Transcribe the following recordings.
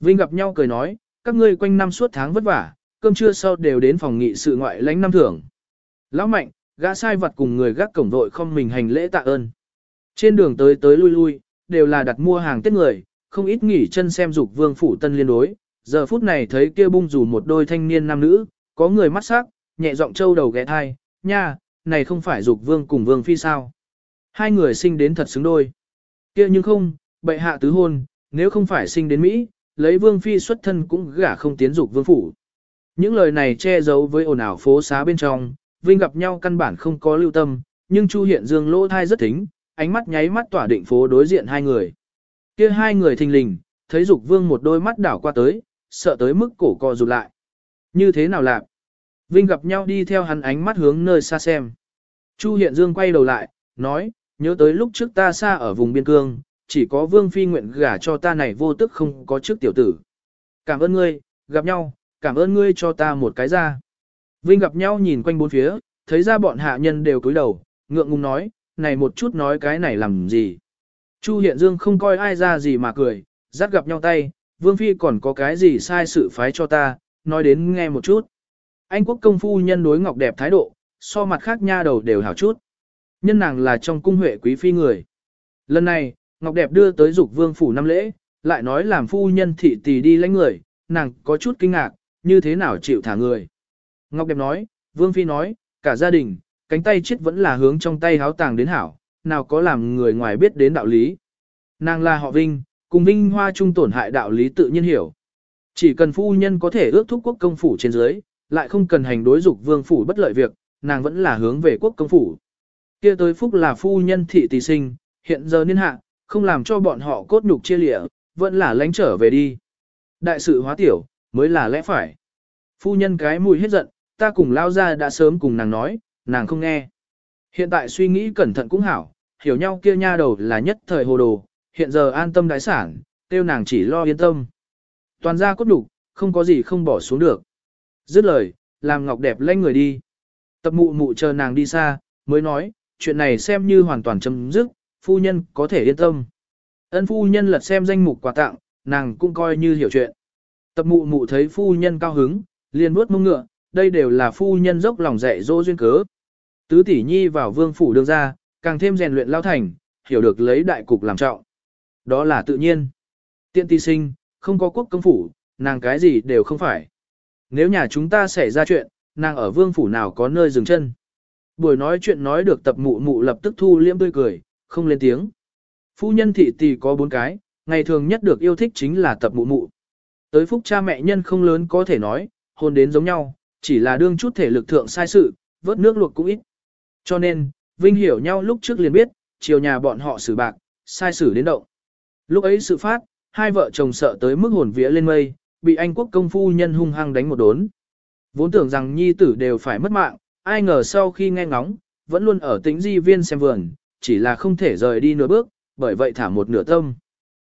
Vinh gặp nhau cười nói, các ngươi quanh năm suốt tháng vất vả, cơm trưa sau đều đến phòng nghị sự ngoại lãnh năm thưởng. Lão mạnh, gã sai vật cùng người gác cổng đội không mình hành lễ tạ ơn. Trên đường tới tới lui lui, đều là đặt mua hàng tết người, không ít nghỉ chân xem dục vương phủ tân liên đối. Giờ phút này thấy kia bung rủ một đôi thanh niên nam nữ, có người mắt sắc, nhẹ giọng trâu đầu ghé thai, nha, này không phải dục vương cùng vương phi sao. Hai người sinh đến thật xứng đôi. kia nhưng không, bệ hạ tứ hôn, nếu không phải sinh đến Mỹ, lấy vương phi xuất thân cũng gả không tiến dục vương phủ. Những lời này che giấu với ồn ào phố xá bên trong, Vinh gặp nhau căn bản không có lưu tâm, nhưng Chu Hiện Dương lỗ thai rất thính, ánh mắt nháy mắt tỏa định phố đối diện hai người. Kia hai người thình lình, thấy Dục Vương một đôi mắt đảo qua tới, sợ tới mức cổ co rụt lại. Như thế nào lạc? Vinh gặp nhau đi theo hắn ánh mắt hướng nơi xa xem. Chu Hiện Dương quay đầu lại, nói, nhớ tới lúc trước ta xa ở vùng biên cương, chỉ có Vương Phi nguyện gả cho ta này vô tức không có trước tiểu tử. Cảm ơn ngươi, gặp nhau, cảm ơn ngươi cho ta một cái ra. Vinh gặp nhau nhìn quanh bốn phía, thấy ra bọn hạ nhân đều cúi đầu, ngượng ngùng nói, này một chút nói cái này làm gì. Chu Hiện Dương không coi ai ra gì mà cười, dắt gặp nhau tay, Vương Phi còn có cái gì sai sự phái cho ta, nói đến nghe một chút. Anh quốc công phu nhân đối ngọc đẹp thái độ, so mặt khác nha đầu đều hảo chút. Nhân nàng là trong cung huệ quý phi người. Lần này, Ngọc Đẹp đưa tới dục vương phủ năm lễ, lại nói làm phu nhân thị tỷ đi lãnh người, nàng có chút kinh ngạc, như thế nào chịu thả người. Ngọc Đẹp nói, Vương Phi nói, cả gia đình, cánh tay chết vẫn là hướng trong tay háo tàng đến hảo, nào có làm người ngoài biết đến đạo lý. Nàng là họ Vinh, cùng Vinh Hoa chung tổn hại đạo lý tự nhiên hiểu. Chỉ cần phu nhân có thể ước thúc quốc công phủ trên dưới, lại không cần hành đối dục vương phủ bất lợi việc, nàng vẫn là hướng về quốc công phủ. Kia tới phúc là phu nhân thị tỷ sinh, hiện giờ niên hạ, không làm cho bọn họ cốt nhục chia lịa, vẫn là lánh trở về đi. Đại sự hóa tiểu, mới là lẽ phải. Phu nhân cái mùi hết giận, ta cùng lao ra đã sớm cùng nàng nói, nàng không nghe. Hiện tại suy nghĩ cẩn thận cũng hảo, hiểu nhau kia nha đầu là nhất thời hồ đồ, hiện giờ an tâm đái sản, tiêu nàng chỉ lo yên tâm. Toàn ra cốt đủ, không có gì không bỏ xuống được. Dứt lời, làm ngọc đẹp lanh người đi. Tập mụ mụ chờ nàng đi xa, mới nói, chuyện này xem như hoàn toàn chấm dứt, phu nhân có thể yên tâm. Ân phu nhân lật xem danh mục quà tặng, nàng cũng coi như hiểu chuyện. Tập mụ mụ thấy phu nhân cao hứng, liền vuốt mông ngựa, đây đều là phu nhân dốc lòng dạy dỗ duyên cớ. Tứ tỷ nhi vào vương phủ đương ra, càng thêm rèn luyện lao thành, hiểu được lấy đại cục làm trọng. Đó là tự nhiên. Tiện ti sinh, không có quốc công phủ, nàng cái gì đều không phải. Nếu nhà chúng ta xảy ra chuyện, nàng ở vương phủ nào có nơi dừng chân. Buổi nói chuyện nói được tập mụ mụ lập tức thu liễm tươi cười, không lên tiếng. Phu nhân thị tỷ có bốn cái, ngày thường nhất được yêu thích chính là tập mụ mụ. Tới phúc cha mẹ nhân không lớn có thể nói, hôn đến giống nhau, chỉ là đương chút thể lực thượng sai sự, vớt nước luộc cũng ít. Cho nên, Vinh hiểu nhau lúc trước liền biết, chiều nhà bọn họ xử bạc, sai xử đến động. Lúc ấy sự phát, hai vợ chồng sợ tới mức hồn vía lên mây, bị anh quốc công phu nhân hung hăng đánh một đốn. Vốn tưởng rằng nhi tử đều phải mất mạng, ai ngờ sau khi nghe ngóng, vẫn luôn ở tính di viên xem vườn, chỉ là không thể rời đi nửa bước, bởi vậy thả một nửa tâm.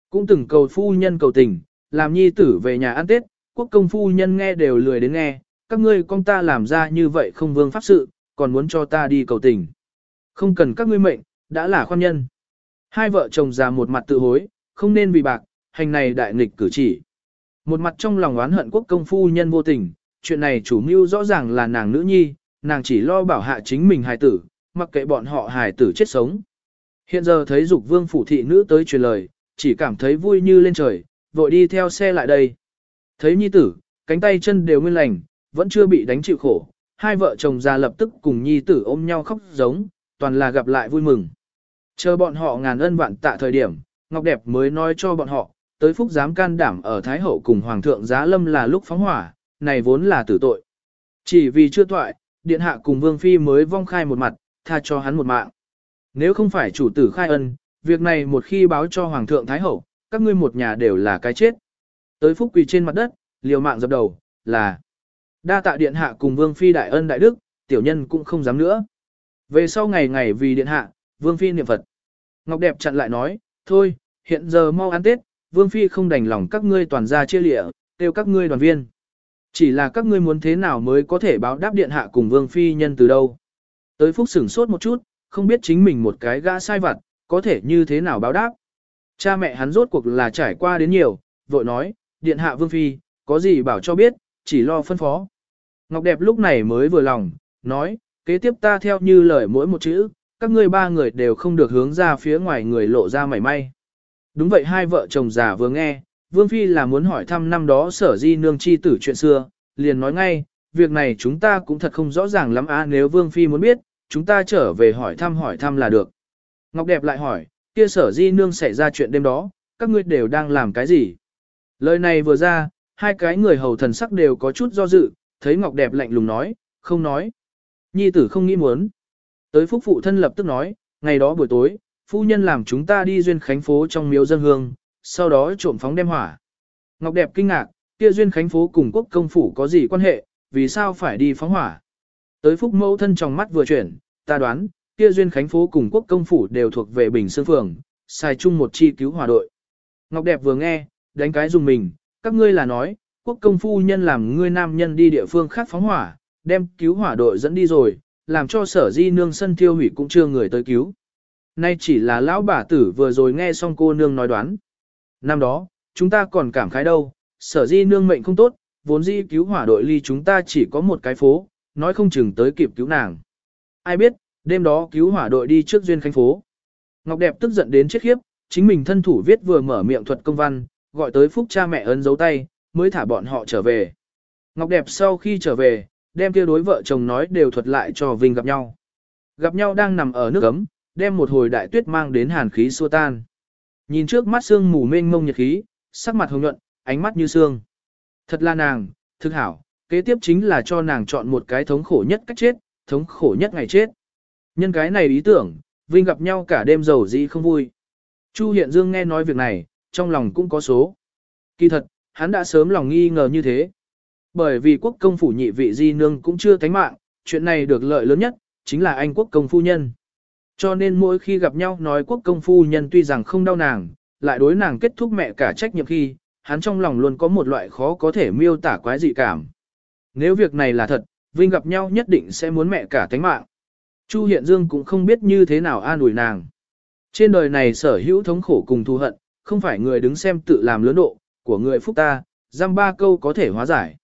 Cũng từng cầu phu nhân cầu tình, làm nhi tử về nhà ăn tết, quốc công phu nhân nghe đều lười đến nghe, các ngươi con ta làm ra như vậy không vương pháp sự, còn muốn cho ta đi cầu tình. Không cần các ngươi mệnh, đã là khoan nhân. Hai vợ chồng già một mặt tự hối, không nên vì bạc, hành này đại nghịch cử chỉ. Một mặt trong lòng oán hận quốc công phu nhân vô tình, chuyện này chủ mưu rõ ràng là nàng nữ nhi, nàng chỉ lo bảo hạ chính mình hài tử, mặc kệ bọn họ hài tử chết sống. Hiện giờ thấy dục vương phủ thị nữ tới truyền lời, chỉ cảm thấy vui như lên trời, vội đi theo xe lại đây. Thấy nhi tử, cánh tay chân đều nguyên lành, vẫn chưa bị đánh chịu khổ, hai vợ chồng già lập tức cùng nhi tử ôm nhau khóc giống, toàn là gặp lại vui mừng. Chờ bọn họ ngàn ân vạn tạ thời điểm, Ngọc Đẹp mới nói cho bọn họ, tới phúc dám can đảm ở Thái Hậu cùng Hoàng thượng Giá Lâm là lúc phóng hỏa, này vốn là tử tội. Chỉ vì chưa toại, Điện Hạ cùng Vương Phi mới vong khai một mặt, tha cho hắn một mạng. Nếu không phải chủ tử khai ân, việc này một khi báo cho Hoàng thượng Thái Hậu, các ngươi một nhà đều là cái chết. Tới phúc quỳ trên mặt đất, liều mạng dập đầu, là đa tạ điện hạ cùng vương phi đại ân đại đức, tiểu nhân cũng không dám nữa. Về sau ngày ngày vì điện hạ, vương phi niệm Phật. Ngọc đẹp chặn lại nói, thôi, hiện giờ mau ăn Tết, vương phi không đành lòng các ngươi toàn ra chia lịa, tiêu các ngươi đoàn viên. Chỉ là các ngươi muốn thế nào mới có thể báo đáp điện hạ cùng vương phi nhân từ đâu. Tới phúc sửng sốt một chút, không biết chính mình một cái gã sai vặt, có thể như thế nào báo đáp. Cha mẹ hắn rốt cuộc là trải qua đến nhiều, vội nói, điện hạ vương phi, có gì bảo cho biết, chỉ lo phân phó. Ngọc đẹp lúc này mới vừa lòng, nói, kế tiếp ta theo như lời mỗi một chữ, các ngươi ba người đều không được hướng ra phía ngoài người lộ ra mảy may. Đúng vậy hai vợ chồng già vừa nghe, Vương Phi là muốn hỏi thăm năm đó sở di nương chi tử chuyện xưa, liền nói ngay, việc này chúng ta cũng thật không rõ ràng lắm á nếu Vương Phi muốn biết, chúng ta trở về hỏi thăm hỏi thăm là được. Ngọc Đẹp lại hỏi, kia sở di nương xảy ra chuyện đêm đó, các ngươi đều đang làm cái gì? Lời này vừa ra, hai cái người hầu thần sắc đều có chút do dự, thấy Ngọc Đẹp lạnh lùng nói, không nói. Nhi tử không nghĩ muốn. Tới phúc phụ thân lập tức nói, ngày đó buổi tối, phu nhân làm chúng ta đi duyên khánh phố trong miếu dân hương, sau đó trộm phóng đem hỏa. Ngọc Đẹp kinh ngạc, kia duyên khánh phố cùng quốc công phủ có gì quan hệ, vì sao phải đi phóng hỏa? Tới phúc mẫu thân trong mắt vừa chuyển, ta đoán, kia duyên khánh phố cùng quốc công phủ đều thuộc về Bình Sương Phường, xài chung một chi cứu hỏa đội. Ngọc Đẹp vừa nghe, đánh cái dùng mình, các ngươi là nói, quốc công phu nhân làm ngươi nam nhân đi địa phương khác phóng hỏa, đem cứu hỏa đội dẫn đi rồi, làm cho sở di nương sân thiêu hủy cũng chưa người tới cứu. Nay chỉ là lão bà tử vừa rồi nghe xong cô nương nói đoán. Năm đó, chúng ta còn cảm khái đâu, sở di nương mệnh không tốt, vốn di cứu hỏa đội ly chúng ta chỉ có một cái phố, nói không chừng tới kịp cứu nàng. Ai biết, đêm đó cứu hỏa đội đi trước duyên khánh phố. Ngọc Đẹp tức giận đến chết khiếp, chính mình thân thủ viết vừa mở miệng thuật công văn, gọi tới phúc cha mẹ ấn dấu tay, mới thả bọn họ trở về. Ngọc Đẹp sau khi trở về, đem kia đối vợ chồng nói đều thuật lại cho Vinh gặp nhau. Gặp nhau đang nằm ở nước ấm, đem một hồi đại tuyết mang đến hàn khí xua tan. Nhìn trước mắt sương mù mênh mông nhiệt khí, sắc mặt hồng nhuận, ánh mắt như sương. Thật là nàng, thực hảo, kế tiếp chính là cho nàng chọn một cái thống khổ nhất cách chết, thống khổ nhất ngày chết. Nhân cái này ý tưởng, Vinh gặp nhau cả đêm giàu dĩ không vui. Chu Hiện Dương nghe nói việc này, trong lòng cũng có số. Kỳ thật, hắn đã sớm lòng nghi ngờ như thế. Bởi vì quốc công phủ nhị vị di nương cũng chưa thánh mạng, chuyện này được lợi lớn nhất, chính là anh quốc công phu nhân. Cho nên mỗi khi gặp nhau nói quốc công phu nhân tuy rằng không đau nàng, lại đối nàng kết thúc mẹ cả trách nhiệm khi, hắn trong lòng luôn có một loại khó có thể miêu tả quái dị cảm. Nếu việc này là thật, Vinh gặp nhau nhất định sẽ muốn mẹ cả tánh mạng. Chu Hiện Dương cũng không biết như thế nào an ủi nàng. Trên đời này sở hữu thống khổ cùng thù hận, không phải người đứng xem tự làm lớn độ, của người phúc ta, giam ba câu có thể hóa giải.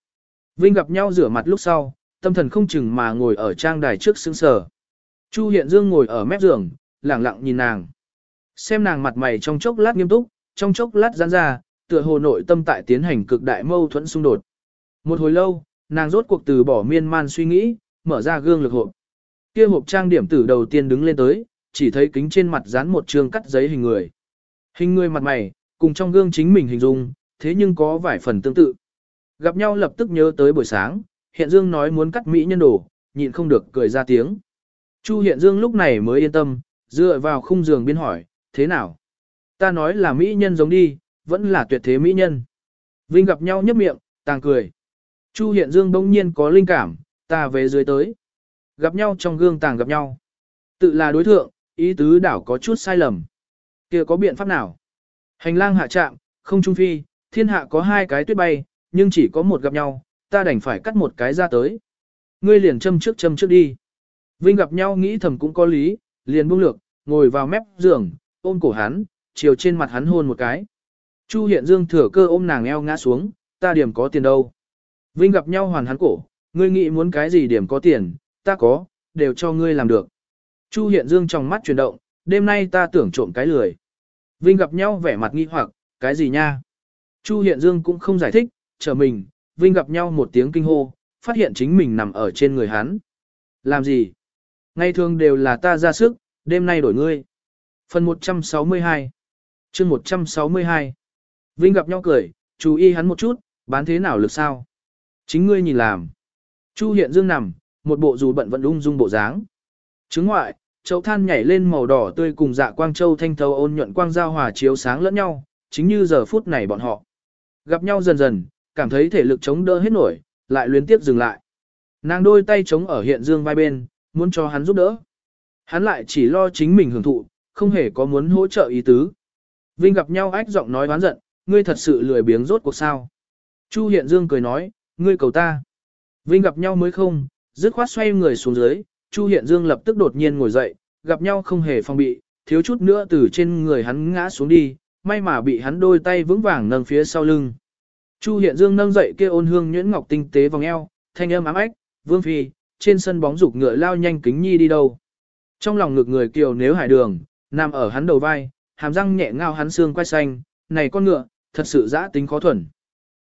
Vinh gặp nhau rửa mặt lúc sau, tâm thần không chừng mà ngồi ở trang đài trước sững sờ. Chu Hiện Dương ngồi ở mép giường, lẳng lặng nhìn nàng. Xem nàng mặt mày trong chốc lát nghiêm túc, trong chốc lát giãn ra, tựa hồ nội tâm tại tiến hành cực đại mâu thuẫn xung đột. Một hồi lâu, nàng rốt cuộc từ bỏ miên man suy nghĩ, mở ra gương lực hộp. Kia hộp trang điểm tử đầu tiên đứng lên tới, chỉ thấy kính trên mặt dán một trường cắt giấy hình người. Hình người mặt mày, cùng trong gương chính mình hình dung, thế nhưng có vài phần tương tự. Gặp nhau lập tức nhớ tới buổi sáng, Hiện Dương nói muốn cắt mỹ nhân đồ, nhịn không được cười ra tiếng. Chu Hiện Dương lúc này mới yên tâm, dựa vào khung giường biên hỏi, thế nào? Ta nói là mỹ nhân giống đi, vẫn là tuyệt thế mỹ nhân. Vinh gặp nhau nhấp miệng, tàng cười. Chu Hiện Dương bỗng nhiên có linh cảm, ta về dưới tới. Gặp nhau trong gương tàng gặp nhau. Tự là đối thượng, ý tứ đảo có chút sai lầm. kia có biện pháp nào? Hành lang hạ trạm, không trung phi, thiên hạ có hai cái tuyết bay, nhưng chỉ có một gặp nhau, ta đành phải cắt một cái ra tới. Ngươi liền châm trước châm trước đi. Vinh gặp nhau nghĩ thầm cũng có lý, liền buông lược, ngồi vào mép giường, ôm cổ hắn, chiều trên mặt hắn hôn một cái. Chu Hiện Dương thừa cơ ôm nàng eo ngã xuống, ta điểm có tiền đâu. Vinh gặp nhau hoàn hắn cổ, ngươi nghĩ muốn cái gì điểm có tiền, ta có, đều cho ngươi làm được. Chu Hiện Dương trong mắt chuyển động, đêm nay ta tưởng trộm cái lười. Vinh gặp nhau vẻ mặt nghi hoặc, cái gì nha? Chu Hiện Dương cũng không giải thích, chờ mình, Vinh gặp nhau một tiếng kinh hô, phát hiện chính mình nằm ở trên người hắn. Làm gì? Ngày thường đều là ta ra sức, đêm nay đổi ngươi. Phần 162 chương 162 Vinh gặp nhau cười, chú ý hắn một chút, bán thế nào lực sao? Chính ngươi nhìn làm. Chu Hiện Dương nằm, một bộ dù bận vẫn ung dung bộ dáng. Chứng ngoại, chậu than nhảy lên màu đỏ tươi cùng dạ quang châu thanh thấu ôn nhuận quang giao hòa chiếu sáng lẫn nhau, chính như giờ phút này bọn họ. Gặp nhau dần dần, cảm thấy thể lực chống đỡ hết nổi, lại luyến tiếp dừng lại. Nàng đôi tay chống ở hiện dương vai bên, muốn cho hắn giúp đỡ. Hắn lại chỉ lo chính mình hưởng thụ, không hề có muốn hỗ trợ ý tứ. Vinh gặp nhau ách giọng nói oán giận, ngươi thật sự lười biếng rốt cuộc sao. Chu hiện dương cười nói, ngươi cầu ta. Vinh gặp nhau mới không, dứt khoát xoay người xuống dưới, Chu hiện dương lập tức đột nhiên ngồi dậy, gặp nhau không hề phong bị, thiếu chút nữa từ trên người hắn ngã xuống đi, may mà bị hắn đôi tay vững vàng nâng phía sau lưng. Chu Hiện Dương nâng dậy kia ôn hương nhuyễn ngọc tinh tế vòng eo, thanh âm ám ách, "Vương phi, trên sân bóng dục ngựa lao nhanh kính nhi đi đâu?" Trong lòng ngực người kiều nếu hải đường, nằm ở hắn đầu vai, hàm răng nhẹ ngao hắn xương quay xanh, "Này con ngựa, thật sự dã tính khó thuần."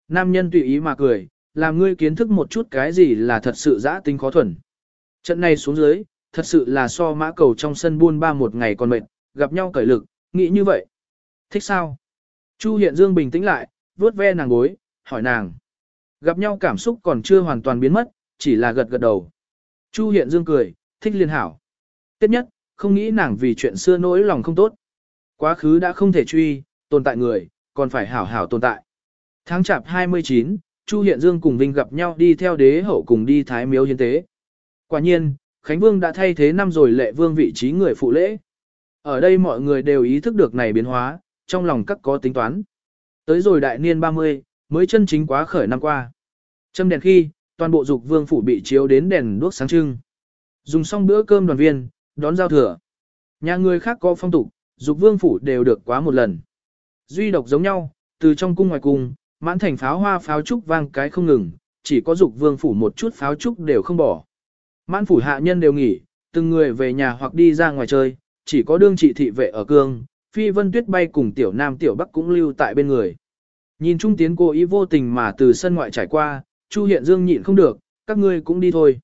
Nam nhân tùy ý mà cười, làm ngươi kiến thức một chút cái gì là thật sự dã tính khó thuần. Trận này xuống dưới, thật sự là so mã cầu trong sân buôn ba một ngày còn mệt, gặp nhau cởi lực, nghĩ như vậy. Thích sao? Chu Hiện Dương bình tĩnh lại, vuốt ve nàng gối, hỏi nàng. Gặp nhau cảm xúc còn chưa hoàn toàn biến mất, chỉ là gật gật đầu. Chu Hiện Dương cười, thích liên hảo. Tiếp nhất, không nghĩ nàng vì chuyện xưa nỗi lòng không tốt. Quá khứ đã không thể truy, tồn tại người, còn phải hảo hảo tồn tại. Tháng chạp 29, Chu Hiện Dương cùng Vinh gặp nhau đi theo đế hậu cùng đi thái miếu hiến tế. Quả nhiên, Khánh Vương đã thay thế năm rồi lệ vương vị trí người phụ lễ. Ở đây mọi người đều ý thức được này biến hóa, trong lòng các có tính toán. Tới rồi đại niên 30, mới chân chính quá khởi năm qua. Châm đèn khi, toàn bộ dục vương phủ bị chiếu đến đèn đuốc sáng trưng. Dùng xong bữa cơm đoàn viên, đón giao thừa. Nhà người khác có phong tục, dục vương phủ đều được quá một lần. Duy độc giống nhau, từ trong cung ngoài cung, mãn thành pháo hoa pháo trúc vang cái không ngừng, chỉ có dục vương phủ một chút pháo trúc đều không bỏ. Mãn phủ hạ nhân đều nghỉ, từng người về nhà hoặc đi ra ngoài chơi, chỉ có đương trị thị vệ ở cương, phi vân tuyết bay cùng tiểu nam tiểu bắc cũng lưu tại bên người. Nhìn trung tiến cô ý vô tình mà từ sân ngoại trải qua, Chu Hiện Dương nhịn không được, các ngươi cũng đi thôi.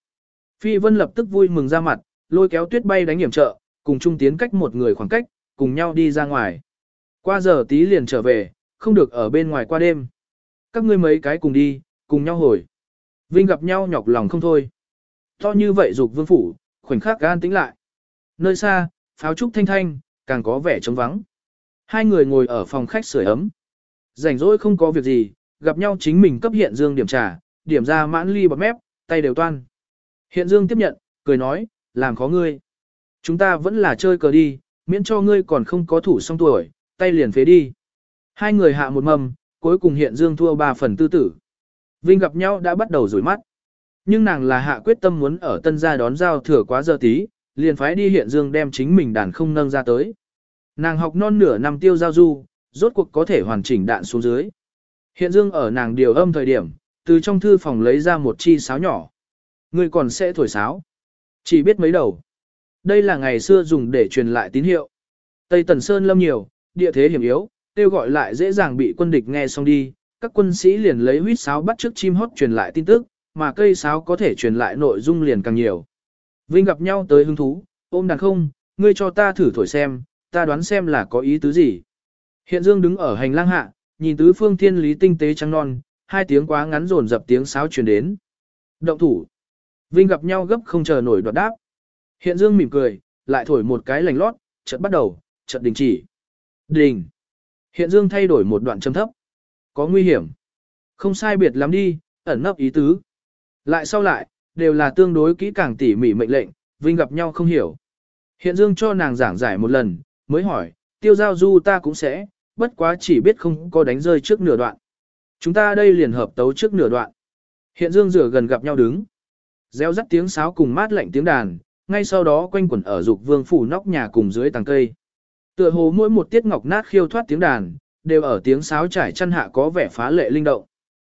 Phi vân lập tức vui mừng ra mặt, lôi kéo tuyết bay đánh hiểm trợ, cùng trung tiến cách một người khoảng cách, cùng nhau đi ra ngoài. Qua giờ tí liền trở về, không được ở bên ngoài qua đêm. Các ngươi mấy cái cùng đi, cùng nhau hồi. Vinh gặp nhau nhọc lòng không thôi. To như vậy dục vương phủ, khoảnh khắc gan tĩnh lại. Nơi xa, pháo trúc thanh thanh, càng có vẻ trống vắng. Hai người ngồi ở phòng khách sưởi ấm. Rảnh rỗi không có việc gì, gặp nhau chính mình cấp hiện dương điểm trà, điểm ra mãn ly bọt mép, tay đều toan. Hiện dương tiếp nhận, cười nói, làm khó ngươi. Chúng ta vẫn là chơi cờ đi, miễn cho ngươi còn không có thủ xong tuổi, tay liền phế đi. Hai người hạ một mầm, cuối cùng hiện dương thua ba phần tư tử. Vinh gặp nhau đã bắt đầu rủi mắt. Nhưng nàng là hạ quyết tâm muốn ở tân gia đón giao thừa quá giờ tí, liền phái đi hiện dương đem chính mình đàn không nâng ra tới. Nàng học non nửa năm tiêu giao du, rốt cuộc có thể hoàn chỉnh đạn xuống dưới. Hiện dương ở nàng điều âm thời điểm, từ trong thư phòng lấy ra một chi sáo nhỏ. Người còn sẽ thổi sáo. Chỉ biết mấy đầu. Đây là ngày xưa dùng để truyền lại tín hiệu. Tây Tần Sơn lâm nhiều, địa thế hiểm yếu, kêu gọi lại dễ dàng bị quân địch nghe xong đi. Các quân sĩ liền lấy huýt sáo bắt trước chim hót truyền lại tin tức, mà cây sáo có thể truyền lại nội dung liền càng nhiều. Vinh gặp nhau tới hứng thú, ôm đàn không, ngươi cho ta thử thổi xem, ta đoán xem là có ý tứ gì. Hiện Dương đứng ở hành lang hạ, nhìn tứ phương thiên lý tinh tế trắng non, hai tiếng quá ngắn rồn dập tiếng sáo truyền đến. Động thủ. Vinh gặp nhau gấp không chờ nổi đoạt đáp. Hiện Dương mỉm cười, lại thổi một cái lành lót, chợt bắt đầu, chợt đình chỉ. Đình. Hiện Dương thay đổi một đoạn châm thấp. Có nguy hiểm. Không sai biệt lắm đi, ẩn nấp ý tứ. Lại sau lại, đều là tương đối kỹ càng tỉ mỉ mệnh lệnh, Vinh gặp nhau không hiểu. Hiện Dương cho nàng giảng giải một lần, mới hỏi, tiêu giao du ta cũng sẽ, bất quá chỉ biết không có đánh rơi trước nửa đoạn. Chúng ta đây liền hợp tấu trước nửa đoạn. Hiện Dương rửa gần gặp nhau đứng. Gieo rắt tiếng sáo cùng mát lạnh tiếng đàn, ngay sau đó quanh quẩn ở dục vương phủ nóc nhà cùng dưới tàng cây. Tựa hồ mỗi một tiết ngọc nát khiêu thoát tiếng đàn, đều ở tiếng sáo trải chân hạ có vẻ phá lệ linh động.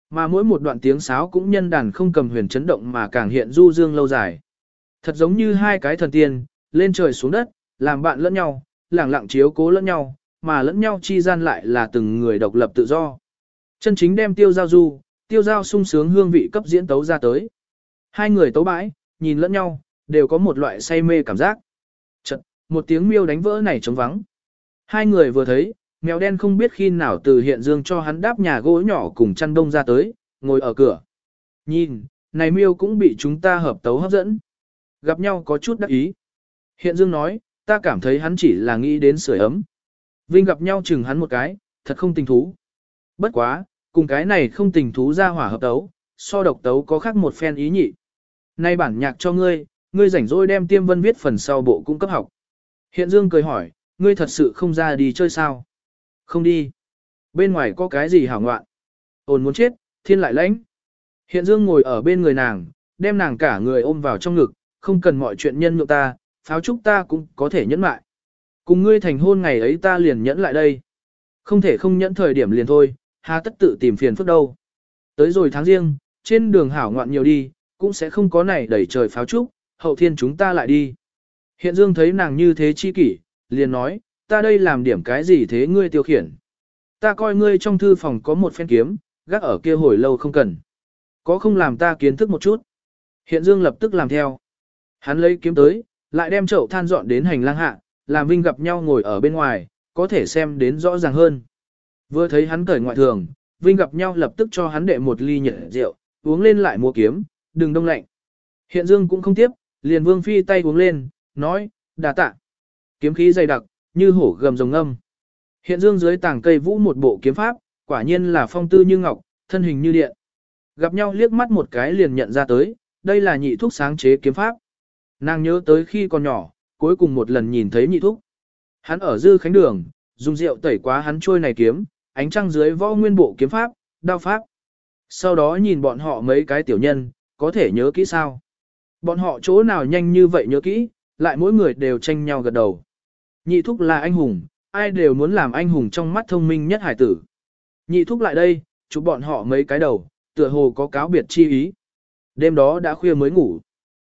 Mà mỗi một đoạn tiếng sáo cũng nhân đàn không cầm huyền chấn động mà càng hiện du dương lâu dài. Thật giống như hai cái thần tiên, lên trời xuống đất, làm bạn lẫn nhau, lẳng lặng chiếu cố lẫn nhau, mà lẫn nhau chi gian lại là từng người độc lập tự do. Chân chính đem tiêu giao du, tiêu giao sung sướng hương vị cấp diễn tấu ra tới. Hai người tấu bãi, nhìn lẫn nhau, đều có một loại say mê cảm giác. Một tiếng miêu đánh vỡ này trống vắng. Hai người vừa thấy, mèo đen không biết khi nào từ hiện dương cho hắn đáp nhà gỗ nhỏ cùng chăn đông ra tới, ngồi ở cửa. Nhìn, này miêu cũng bị chúng ta hợp tấu hấp dẫn. Gặp nhau có chút đắc ý. Hiện dương nói, ta cảm thấy hắn chỉ là nghĩ đến sưởi ấm. Vinh gặp nhau chừng hắn một cái, thật không tình thú. Bất quá, cùng cái này không tình thú ra hỏa hợp tấu, so độc tấu có khác một phen ý nhị. Nay bản nhạc cho ngươi, ngươi rảnh rỗi đem tiêm vân viết phần sau bộ cung cấp học. Hiện Dương cười hỏi, ngươi thật sự không ra đi chơi sao? Không đi. Bên ngoài có cái gì hảo ngoạn? Ôn muốn chết, thiên lại lãnh. Hiện Dương ngồi ở bên người nàng, đem nàng cả người ôm vào trong ngực, không cần mọi chuyện nhân nhượng ta, pháo trúc ta cũng có thể nhẫn lại. Cùng ngươi thành hôn ngày ấy ta liền nhẫn lại đây. Không thể không nhẫn thời điểm liền thôi, hà tất tự tìm phiền phức đâu. Tới rồi tháng riêng, trên đường hảo ngoạn nhiều đi, cũng sẽ không có này đẩy trời pháo trúc, hậu thiên chúng ta lại đi. Hiện Dương thấy nàng như thế chi kỷ, liền nói, ta đây làm điểm cái gì thế ngươi tiêu khiển. Ta coi ngươi trong thư phòng có một phen kiếm, gác ở kia hồi lâu không cần. Có không làm ta kiến thức một chút. Hiện Dương lập tức làm theo. Hắn lấy kiếm tới, lại đem chậu than dọn đến hành lang hạ, làm Vinh gặp nhau ngồi ở bên ngoài, có thể xem đến rõ ràng hơn. Vừa thấy hắn cởi ngoại thường, Vinh gặp nhau lập tức cho hắn đệ một ly nhiệt rượu, uống lên lại mua kiếm, đừng đông lạnh. Hiện Dương cũng không tiếp, liền Vương Phi tay uống lên, nói, đà tạ. Kiếm khí dày đặc, như hổ gầm rồng âm. Hiện Dương dưới tàng cây vũ một bộ kiếm pháp, quả nhiên là phong tư như ngọc, thân hình như điện. Gặp nhau liếc mắt một cái liền nhận ra tới, đây là nhị thúc sáng chế kiếm pháp. Nàng nhớ tới khi còn nhỏ, cuối cùng một lần nhìn thấy nhị thúc. Hắn ở dư khánh đường, dùng rượu tẩy quá hắn trôi này kiếm, ánh trăng dưới võ nguyên bộ kiếm pháp, đao pháp. Sau đó nhìn bọn họ mấy cái tiểu nhân, có thể nhớ kỹ sao. Bọn họ chỗ nào nhanh như vậy nhớ kỹ, lại mỗi người đều tranh nhau gật đầu. Nhị thúc là anh hùng, ai đều muốn làm anh hùng trong mắt thông minh nhất hải tử. Nhị thúc lại đây, chụp bọn họ mấy cái đầu, tựa hồ có cáo biệt chi ý. Đêm đó đã khuya mới ngủ.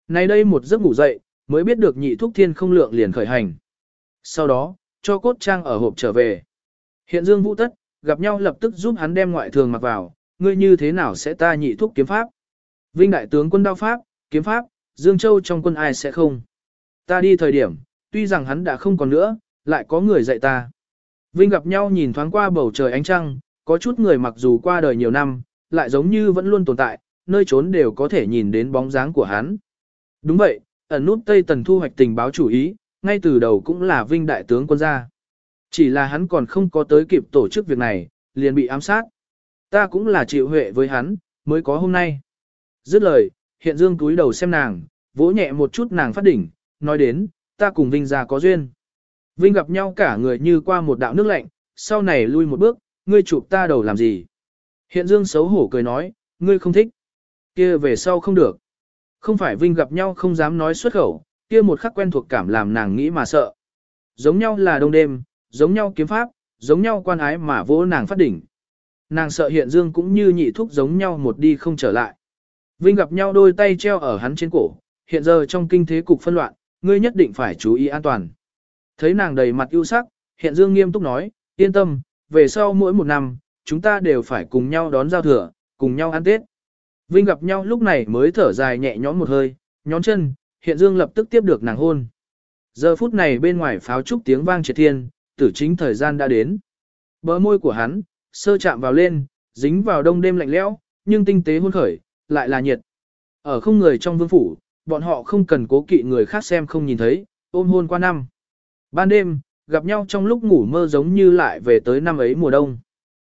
Nay đây một giấc ngủ dậy, mới biết được nhị thúc thiên không lượng liền khởi hành. Sau đó, cho cốt trang ở hộp trở về. Hiện Dương Vũ Tất, gặp nhau lập tức giúp hắn đem ngoại thường mặc vào, ngươi như thế nào sẽ ta nhị thúc kiếm pháp. Vinh đại tướng quân đao pháp, kiếm pháp, Dương Châu trong quân ai sẽ không. Ta đi thời điểm, tuy rằng hắn đã không còn nữa, lại có người dạy ta. Vinh gặp nhau nhìn thoáng qua bầu trời ánh trăng, có chút người mặc dù qua đời nhiều năm, lại giống như vẫn luôn tồn tại, nơi trốn đều có thể nhìn đến bóng dáng của hắn. Đúng vậy, ẩn nút Tây Tần thu hoạch tình báo chủ ý, ngay từ đầu cũng là Vinh đại tướng quân gia. Chỉ là hắn còn không có tới kịp tổ chức việc này, liền bị ám sát. Ta cũng là chịu huệ với hắn, mới có hôm nay. Dứt lời, hiện dương túi đầu xem nàng, vỗ nhẹ một chút nàng phát đỉnh, nói đến, ta cùng Vinh gia có duyên. Vinh gặp nhau cả người như qua một đạo nước lạnh, sau này lui một bước, ngươi chụp ta đầu làm gì? Hiện dương xấu hổ cười nói, ngươi không thích. kia về sau không được. Không phải Vinh gặp nhau không dám nói xuất khẩu, kia một khắc quen thuộc cảm làm nàng nghĩ mà sợ. Giống nhau là đông đêm, giống nhau kiếm pháp, giống nhau quan ái mà vỗ nàng phát đỉnh. Nàng sợ hiện dương cũng như nhị thúc giống nhau một đi không trở lại. Vinh gặp nhau đôi tay treo ở hắn trên cổ, hiện giờ trong kinh thế cục phân loạn, ngươi nhất định phải chú ý an toàn. Thấy nàng đầy mặt ưu sắc, hiện dương nghiêm túc nói, yên tâm, về sau mỗi một năm, chúng ta đều phải cùng nhau đón giao thừa, cùng nhau ăn Tết. Vinh gặp nhau lúc này mới thở dài nhẹ nhõm một hơi, nhón chân, hiện dương lập tức tiếp được nàng hôn. Giờ phút này bên ngoài pháo trúc tiếng vang triệt thiên, tử chính thời gian đã đến. Bờ môi của hắn, sơ chạm vào lên, dính vào đông đêm lạnh lẽo, nhưng tinh tế hôn khởi, lại là nhiệt. Ở không người trong vương phủ, bọn họ không cần cố kỵ người khác xem không nhìn thấy, ôm hôn qua năm. Ban đêm, gặp nhau trong lúc ngủ mơ giống như lại về tới năm ấy mùa đông.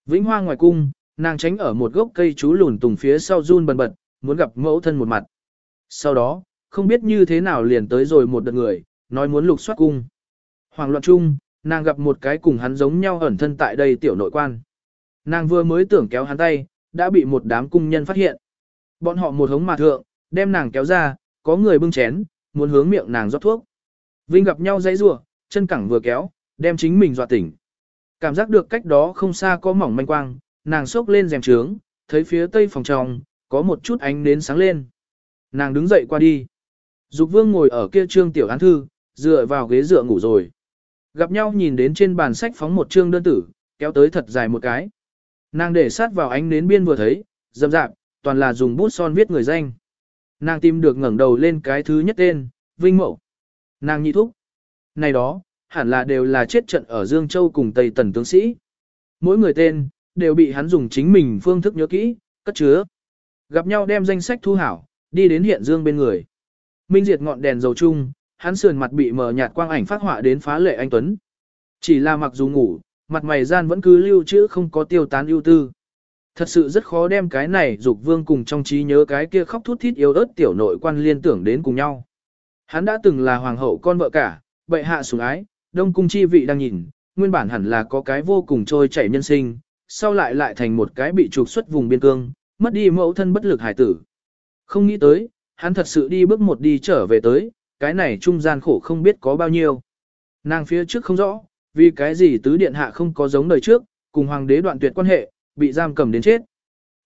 Vĩnh hoa ngoài cung, nàng tránh ở một gốc cây chú lùn tùng phía sau run bần bật, muốn gặp mẫu thân một mặt. Sau đó, không biết như thế nào liền tới rồi một đợt người, nói muốn lục soát cung. Hoàng loạn chung, nàng gặp một cái cùng hắn giống nhau ẩn thân tại đây tiểu nội quan. Nàng vừa mới tưởng kéo hắn tay, đã bị một đám cung nhân phát hiện. Bọn họ một hống mà thượng, đem nàng kéo ra, có người bưng chén, muốn hướng miệng nàng rót thuốc. Vinh gặp nhau dãy rủa, chân cẳng vừa kéo, đem chính mình dọa tỉnh. Cảm giác được cách đó không xa có mỏng manh quang, nàng sốc lên rèm trướng, thấy phía tây phòng trong, có một chút ánh nến sáng lên. Nàng đứng dậy qua đi. Dục vương ngồi ở kia trương tiểu án thư, dựa vào ghế dựa ngủ rồi. Gặp nhau nhìn đến trên bàn sách phóng một trương đơn tử, kéo tới thật dài một cái. Nàng để sát vào ánh nến biên vừa thấy, dầm dạp, toàn là dùng bút son viết người danh. Nàng tìm được ngẩng đầu lên cái thứ nhất tên, Vinh Mậu. Nàng nhị thúc. Này đó, hẳn là đều là chết trận ở Dương Châu cùng Tây Tần tướng sĩ. Mỗi người tên, đều bị hắn dùng chính mình phương thức nhớ kỹ, cất chứa. Gặp nhau đem danh sách thu hảo, đi đến hiện Dương bên người. Minh diệt ngọn đèn dầu chung, hắn sườn mặt bị mờ nhạt quang ảnh phát họa đến phá lệ anh Tuấn. Chỉ là mặc dù ngủ, mặt mày gian vẫn cứ lưu trữ không có tiêu tán ưu tư. Thật sự rất khó đem cái này dục vương cùng trong trí nhớ cái kia khóc thút thít yếu ớt tiểu nội quan liên tưởng đến cùng nhau. Hắn đã từng là hoàng hậu con vợ cả, bệ hạ sủng ái, đông cung chi vị đang nhìn, nguyên bản hẳn là có cái vô cùng trôi chảy nhân sinh, sau lại lại thành một cái bị trục xuất vùng biên cương, mất đi mẫu thân bất lực hải tử. Không nghĩ tới, hắn thật sự đi bước một đi trở về tới, cái này trung gian khổ không biết có bao nhiêu. Nàng phía trước không rõ, vì cái gì tứ điện hạ không có giống đời trước, cùng hoàng đế đoạn tuyệt quan hệ, bị giam cầm đến chết.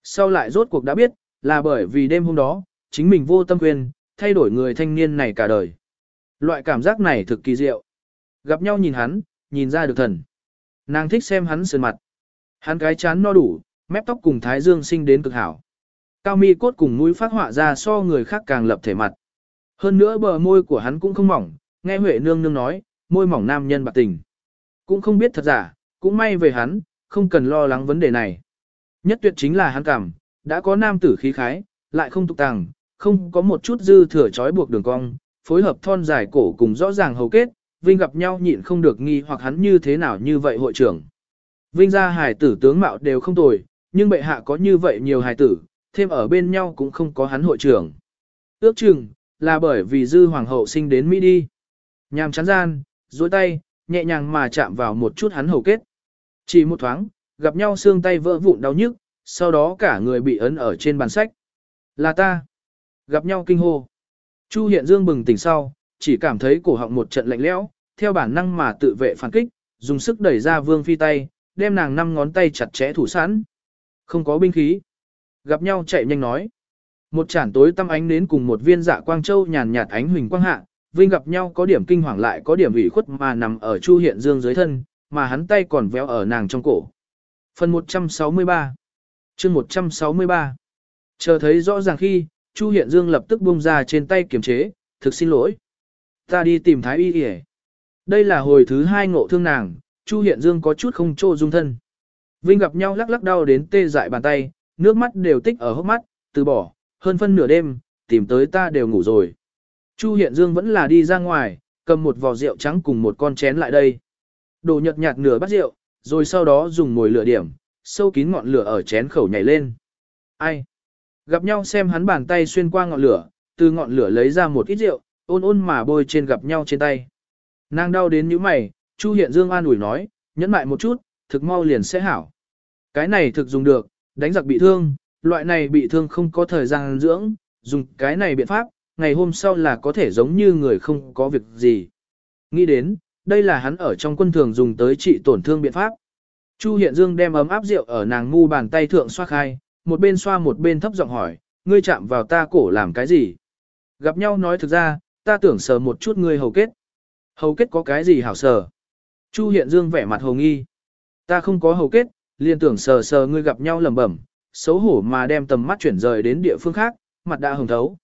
sau lại rốt cuộc đã biết, là bởi vì đêm hôm đó, chính mình vô tâm quyền, thay đổi người thanh niên này cả đời. Loại cảm giác này thực kỳ diệu. Gặp nhau nhìn hắn, nhìn ra được thần. Nàng thích xem hắn sườn mặt. Hắn cái chán no đủ, mép tóc cùng thái dương sinh đến cực hảo. Cao mi cốt cùng mũi phát họa ra so người khác càng lập thể mặt. Hơn nữa bờ môi của hắn cũng không mỏng, nghe Huệ nương nương nói, môi mỏng nam nhân bạc tình. Cũng không biết thật giả, cũng may về hắn, không cần lo lắng vấn đề này. Nhất tuyệt chính là hắn cảm, đã có nam tử khí khái, lại không tục tàng, không có một chút dư thừa trói buộc đường cong, phối hợp thon dài cổ cùng rõ ràng hầu kết, Vinh gặp nhau nhịn không được nghi hoặc hắn như thế nào như vậy hội trưởng. Vinh gia hài tử tướng mạo đều không tồi, nhưng bệ hạ có như vậy nhiều hài tử, thêm ở bên nhau cũng không có hắn hội trưởng. Ước chừng, là bởi vì dư hoàng hậu sinh đến Mỹ đi. Nhàm chán gian, duỗi tay, nhẹ nhàng mà chạm vào một chút hắn hầu kết. Chỉ một thoáng, gặp nhau xương tay vỡ vụn đau nhức, sau đó cả người bị ấn ở trên bàn sách. Là ta. Gặp nhau kinh hô. Chu Hiện Dương bừng tỉnh sau, chỉ cảm thấy cổ họng một trận lạnh lẽo, theo bản năng mà tự vệ phản kích, dùng sức đẩy ra Vương Phi tay, đem nàng năm ngón tay chặt chẽ thủ sẵn. Không có binh khí. Gặp nhau chạy nhanh nói. Một chản tối tăm ánh đến cùng một viên dạ quang châu nhàn nhạt ánh huỳnh quang hạ, Vinh gặp nhau có điểm kinh hoàng lại có điểm ủy khuất mà nằm ở Chu Hiện Dương dưới thân, mà hắn tay còn véo ở nàng trong cổ. Phần 163 chương 163 Chờ thấy rõ ràng khi, Chu Hiện Dương lập tức buông ra trên tay kiềm chế, thực xin lỗi. Ta đi tìm Thái Y Y Đây là hồi thứ hai ngộ thương nàng, Chu Hiện Dương có chút không trô dung thân. Vinh gặp nhau lắc lắc đau đến tê dại bàn tay, nước mắt đều tích ở hốc mắt, từ bỏ, hơn phân nửa đêm, tìm tới ta đều ngủ rồi. Chu Hiện Dương vẫn là đi ra ngoài, cầm một vò rượu trắng cùng một con chén lại đây. Đổ nhợt nhạt nửa bát rượu, rồi sau đó dùng mồi lửa điểm, sâu kín ngọn lửa ở chén khẩu nhảy lên. Ai? Gặp nhau xem hắn bàn tay xuyên qua ngọn lửa, từ ngọn lửa lấy ra một ít rượu, ôn ôn mà bôi trên gặp nhau trên tay. Nàng đau đến những mày, Chu Hiện Dương an ủi nói, nhẫn mại một chút, thực mau liền sẽ hảo. Cái này thực dùng được, đánh giặc bị thương, loại này bị thương không có thời gian dưỡng, dùng cái này biện pháp, ngày hôm sau là có thể giống như người không có việc gì. Nghĩ đến, đây là hắn ở trong quân thường dùng tới trị tổn thương biện pháp. Chu Hiện Dương đem ấm áp rượu ở nàng ngu bàn tay thượng xoa khai, một bên xoa một bên thấp giọng hỏi, ngươi chạm vào ta cổ làm cái gì? Gặp nhau nói thực ra, ta tưởng sờ một chút ngươi hầu kết. Hầu kết có cái gì hảo sờ? Chu Hiện Dương vẻ mặt hồ nghi. Ta không có hầu kết, liền tưởng sờ sờ ngươi gặp nhau lẩm bẩm, xấu hổ mà đem tầm mắt chuyển rời đến địa phương khác, mặt đã hồng thấu.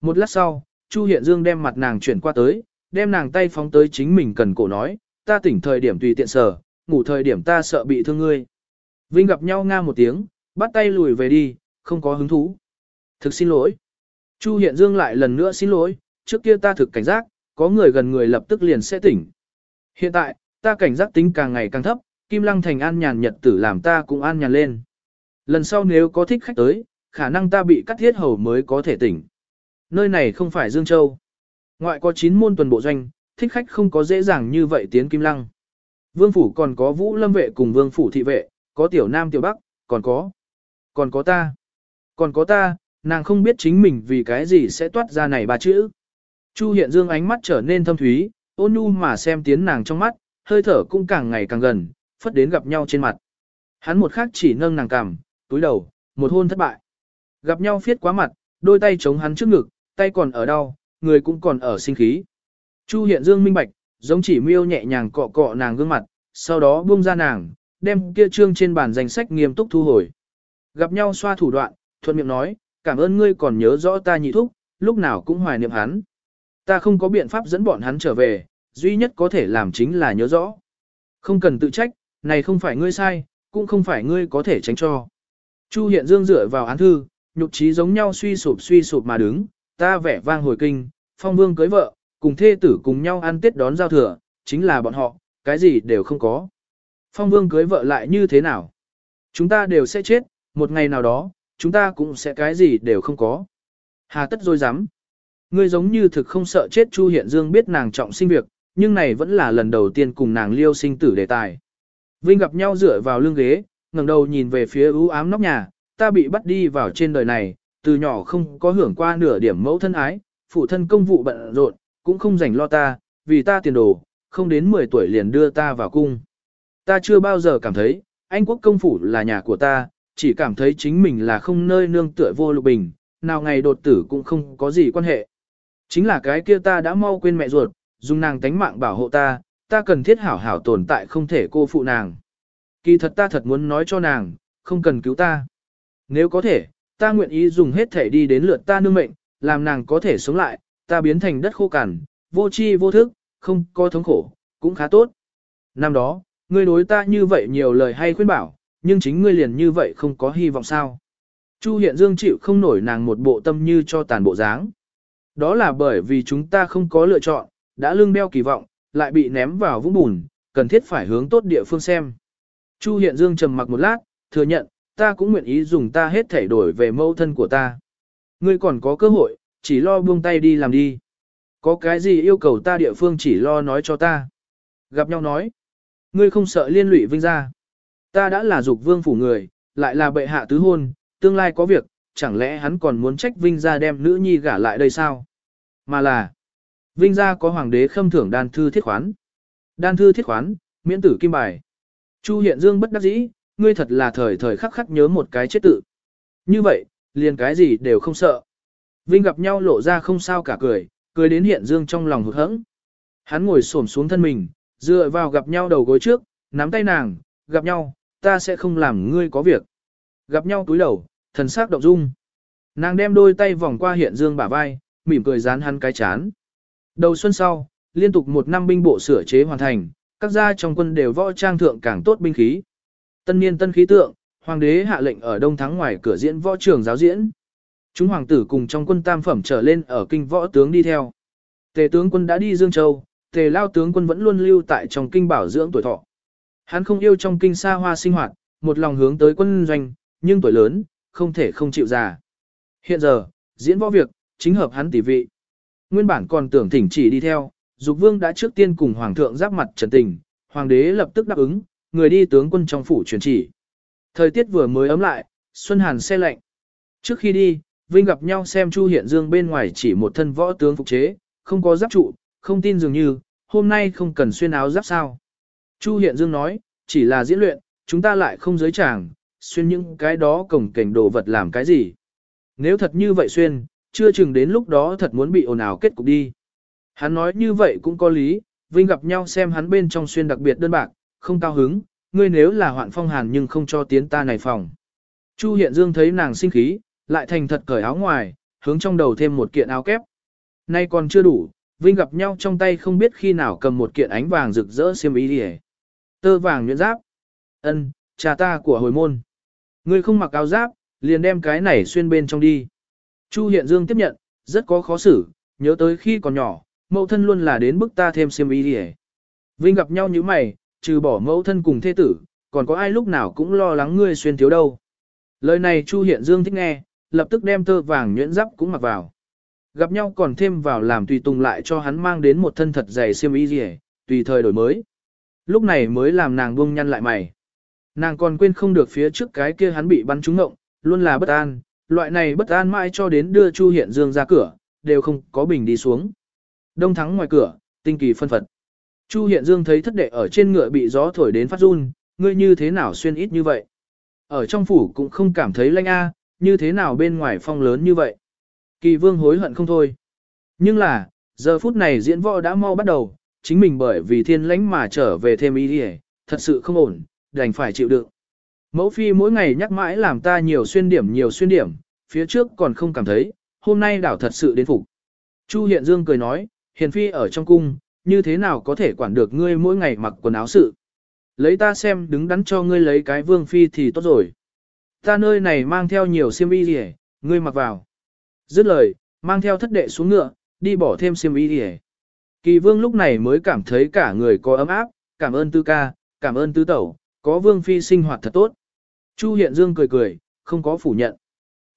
Một lát sau, Chu Hiện Dương đem mặt nàng chuyển qua tới, đem nàng tay phóng tới chính mình cần cổ nói, ta tỉnh thời điểm tùy tiện sở ngủ thời điểm ta sợ bị thương ngươi. Vinh gặp nhau nga một tiếng, bắt tay lùi về đi, không có hứng thú. Thực xin lỗi. Chu Hiện Dương lại lần nữa xin lỗi, trước kia ta thực cảnh giác, có người gần người lập tức liền sẽ tỉnh. Hiện tại, ta cảnh giác tính càng ngày càng thấp, Kim Lăng Thành an nhàn nhật tử làm ta cũng an nhàn lên. Lần sau nếu có thích khách tới, khả năng ta bị cắt thiết hầu mới có thể tỉnh. Nơi này không phải Dương Châu. Ngoại có 9 môn tuần bộ doanh, thích khách không có dễ dàng như vậy tiến Kim Lăng. Vương phủ còn có Vũ Lâm vệ cùng Vương phủ thị vệ, có tiểu Nam tiểu Bắc, còn có. Còn có ta. Còn có ta, nàng không biết chính mình vì cái gì sẽ toát ra này ba chữ. Chu Hiện Dương ánh mắt trở nên thâm thúy, ôn nhu mà xem tiến nàng trong mắt, hơi thở cũng càng ngày càng gần, phất đến gặp nhau trên mặt. Hắn một khắc chỉ nâng nàng cằm, túi đầu, một hôn thất bại. Gặp nhau phiết quá mặt, đôi tay chống hắn trước ngực, tay còn ở đau, người cũng còn ở sinh khí. Chu Hiện Dương minh bạch, giống chỉ miêu nhẹ nhàng cọ cọ nàng gương mặt, sau đó buông ra nàng, đem kia trương trên bàn danh sách nghiêm túc thu hồi. Gặp nhau xoa thủ đoạn, thuận miệng nói, cảm ơn ngươi còn nhớ rõ ta nhị thúc, lúc nào cũng hoài niệm hắn. Ta không có biện pháp dẫn bọn hắn trở về, duy nhất có thể làm chính là nhớ rõ. Không cần tự trách, này không phải ngươi sai, cũng không phải ngươi có thể tránh cho. Chu Hiện Dương dựa vào án thư, nhục trí giống nhau suy sụp suy sụp mà đứng, ta vẻ vang hồi kinh, phong vương cưới vợ, cùng thê tử cùng nhau ăn tết đón giao thừa, chính là bọn họ, cái gì đều không có. Phong vương cưới vợ lại như thế nào? Chúng ta đều sẽ chết, một ngày nào đó, chúng ta cũng sẽ cái gì đều không có. Hà tất rồi dám. Ngươi giống như thực không sợ chết Chu Hiện Dương biết nàng trọng sinh việc, nhưng này vẫn là lần đầu tiên cùng nàng liêu sinh tử đề tài. Vinh gặp nhau dựa vào lưng ghế, ngẩng đầu nhìn về phía ưu ám nóc nhà, ta bị bắt đi vào trên đời này, từ nhỏ không có hưởng qua nửa điểm mẫu thân ái, phụ thân công vụ bận rộn, cũng không rảnh lo ta, vì ta tiền đồ, không đến 10 tuổi liền đưa ta vào cung. Ta chưa bao giờ cảm thấy, Anh quốc công phủ là nhà của ta, chỉ cảm thấy chính mình là không nơi nương tựa vô lục bình, nào ngày đột tử cũng không có gì quan hệ. Chính là cái kia ta đã mau quên mẹ ruột, dùng nàng tánh mạng bảo hộ ta, ta cần thiết hảo hảo tồn tại không thể cô phụ nàng. Kỳ thật ta thật muốn nói cho nàng, không cần cứu ta. Nếu có thể, ta nguyện ý dùng hết thể đi đến lượt ta nương mệnh, làm nàng có thể sống lại, ta biến thành đất khô cằn, vô chi vô thức, không có thống khổ, cũng khá tốt. Năm đó, ngươi đối ta như vậy nhiều lời hay khuyên bảo, nhưng chính ngươi liền như vậy không có hy vọng sao. Chu Hiện Dương chịu không nổi nàng một bộ tâm như cho tàn bộ dáng. Đó là bởi vì chúng ta không có lựa chọn, đã lương đeo kỳ vọng, lại bị ném vào vũng bùn, cần thiết phải hướng tốt địa phương xem. Chu Hiện Dương trầm mặc một lát, thừa nhận, ta cũng nguyện ý dùng ta hết thể đổi về mẫu thân của ta. Ngươi còn có cơ hội, chỉ lo buông tay đi làm đi. Có cái gì yêu cầu ta địa phương chỉ lo nói cho ta. Gặp nhau nói. Ngươi không sợ liên lụy vinh ra. Ta đã là dục vương phủ người, lại là bệ hạ tứ hôn, tương lai có việc, chẳng lẽ hắn còn muốn trách vinh ra đem nữ nhi gả lại đây sao? Mà là, vinh ra có hoàng đế khâm thưởng đan thư thiết khoán. Đan thư thiết khoán, miễn tử kim bài. Chu Hiện Dương bất đắc dĩ, ngươi thật là thời thời khắc khắc nhớ một cái chết tự. Như vậy, liền cái gì đều không sợ. Vinh gặp nhau lộ ra không sao cả cười, cười đến Hiện Dương trong lòng hụt hẫng. Hắn ngồi xổm xuống thân mình, dựa vào gặp nhau đầu gối trước, nắm tay nàng, gặp nhau, ta sẽ không làm ngươi có việc. Gặp nhau túi đầu, thần sắc động dung. Nàng đem đôi tay vòng qua Hiện Dương bả vai, mỉm cười dán hắn cái chán. Đầu xuân sau, liên tục một năm binh bộ sửa chế hoàn thành, các gia trong quân đều võ trang thượng càng tốt binh khí. Tân niên tân khí tượng, hoàng đế hạ lệnh ở đông thắng ngoài cửa diễn võ trường giáo diễn. Chúng hoàng tử cùng trong quân tam phẩm trở lên ở kinh võ tướng đi theo. Tề tướng quân đã đi Dương Châu, tề lao tướng quân vẫn luôn lưu tại trong kinh bảo dưỡng tuổi thọ. Hắn không yêu trong kinh xa hoa sinh hoạt, một lòng hướng tới quân doanh, nhưng tuổi lớn, không thể không chịu già. Hiện giờ, diễn võ việc, chính hợp hắn tỷ vị. Nguyên bản còn tưởng thỉnh chỉ đi theo, Dục Vương đã trước tiên cùng Hoàng thượng giáp mặt trần tình, Hoàng đế lập tức đáp ứng, người đi tướng quân trong phủ truyền chỉ. Thời tiết vừa mới ấm lại, xuân hàn xe lạnh. Trước khi đi, Vinh gặp nhau xem Chu Hiện Dương bên ngoài chỉ một thân võ tướng phục chế, không có giáp trụ, không tin dường như, hôm nay không cần xuyên áo giáp sao. Chu Hiện Dương nói, chỉ là diễn luyện, chúng ta lại không giới tràng, xuyên những cái đó cổng cảnh đồ vật làm cái gì. Nếu thật như vậy xuyên, chưa chừng đến lúc đó thật muốn bị ồn ào kết cục đi. Hắn nói như vậy cũng có lý, Vinh gặp nhau xem hắn bên trong xuyên đặc biệt đơn bạc, không cao hứng, ngươi nếu là hoạn phong hàn nhưng không cho tiến ta này phòng. Chu Hiện Dương thấy nàng sinh khí, lại thành thật cởi áo ngoài, hướng trong đầu thêm một kiện áo kép. Nay còn chưa đủ, Vinh gặp nhau trong tay không biết khi nào cầm một kiện ánh vàng rực rỡ xiêm y đi Tơ vàng nhuyễn giáp. ân cha ta của hồi môn. Ngươi không mặc áo giáp, liền đem cái này xuyên bên trong đi. Chu Hiện Dương tiếp nhận, rất có khó xử, nhớ tới khi còn nhỏ, mẫu thân luôn là đến bức ta thêm xiêm y đi Vinh gặp nhau như mày, trừ bỏ mẫu thân cùng thế tử, còn có ai lúc nào cũng lo lắng ngươi xuyên thiếu đâu. Lời này Chu Hiện Dương thích nghe, lập tức đem tơ vàng nhuyễn giáp cũng mặc vào. Gặp nhau còn thêm vào làm tùy tùng lại cho hắn mang đến một thân thật dày xiêm y gì, tùy thời đổi mới. Lúc này mới làm nàng buông nhăn lại mày. Nàng còn quên không được phía trước cái kia hắn bị bắn trúng ngộng, luôn là bất an, loại này bất an mãi cho đến đưa Chu Hiện Dương ra cửa, đều không có bình đi xuống. Đông thắng ngoài cửa, tinh kỳ phân phật. Chu Hiện Dương thấy thất đệ ở trên ngựa bị gió thổi đến phát run, ngươi như thế nào xuyên ít như vậy. Ở trong phủ cũng không cảm thấy lanh a, như thế nào bên ngoài phong lớn như vậy. Kỳ vương hối hận không thôi. Nhưng là, giờ phút này diễn võ đã mau bắt đầu, chính mình bởi vì thiên lãnh mà trở về thêm ý đi thật sự không ổn, đành phải chịu đựng. Mẫu phi mỗi ngày nhắc mãi làm ta nhiều xuyên điểm nhiều xuyên điểm, phía trước còn không cảm thấy, hôm nay đảo thật sự đến phục. Chu Hiện Dương cười nói, hiền phi ở trong cung, như thế nào có thể quản được ngươi mỗi ngày mặc quần áo sự. Lấy ta xem đứng đắn cho ngươi lấy cái vương phi thì tốt rồi. Ta nơi này mang theo nhiều xiêm y gì ngươi mặc vào. Dứt lời, mang theo thất đệ xuống ngựa, đi bỏ thêm xiêm y gì Kỳ vương lúc này mới cảm thấy cả người có ấm áp, cảm ơn tư ca, cảm ơn tứ tẩu, có vương phi sinh hoạt thật tốt. Chu Hiện Dương cười cười, không có phủ nhận.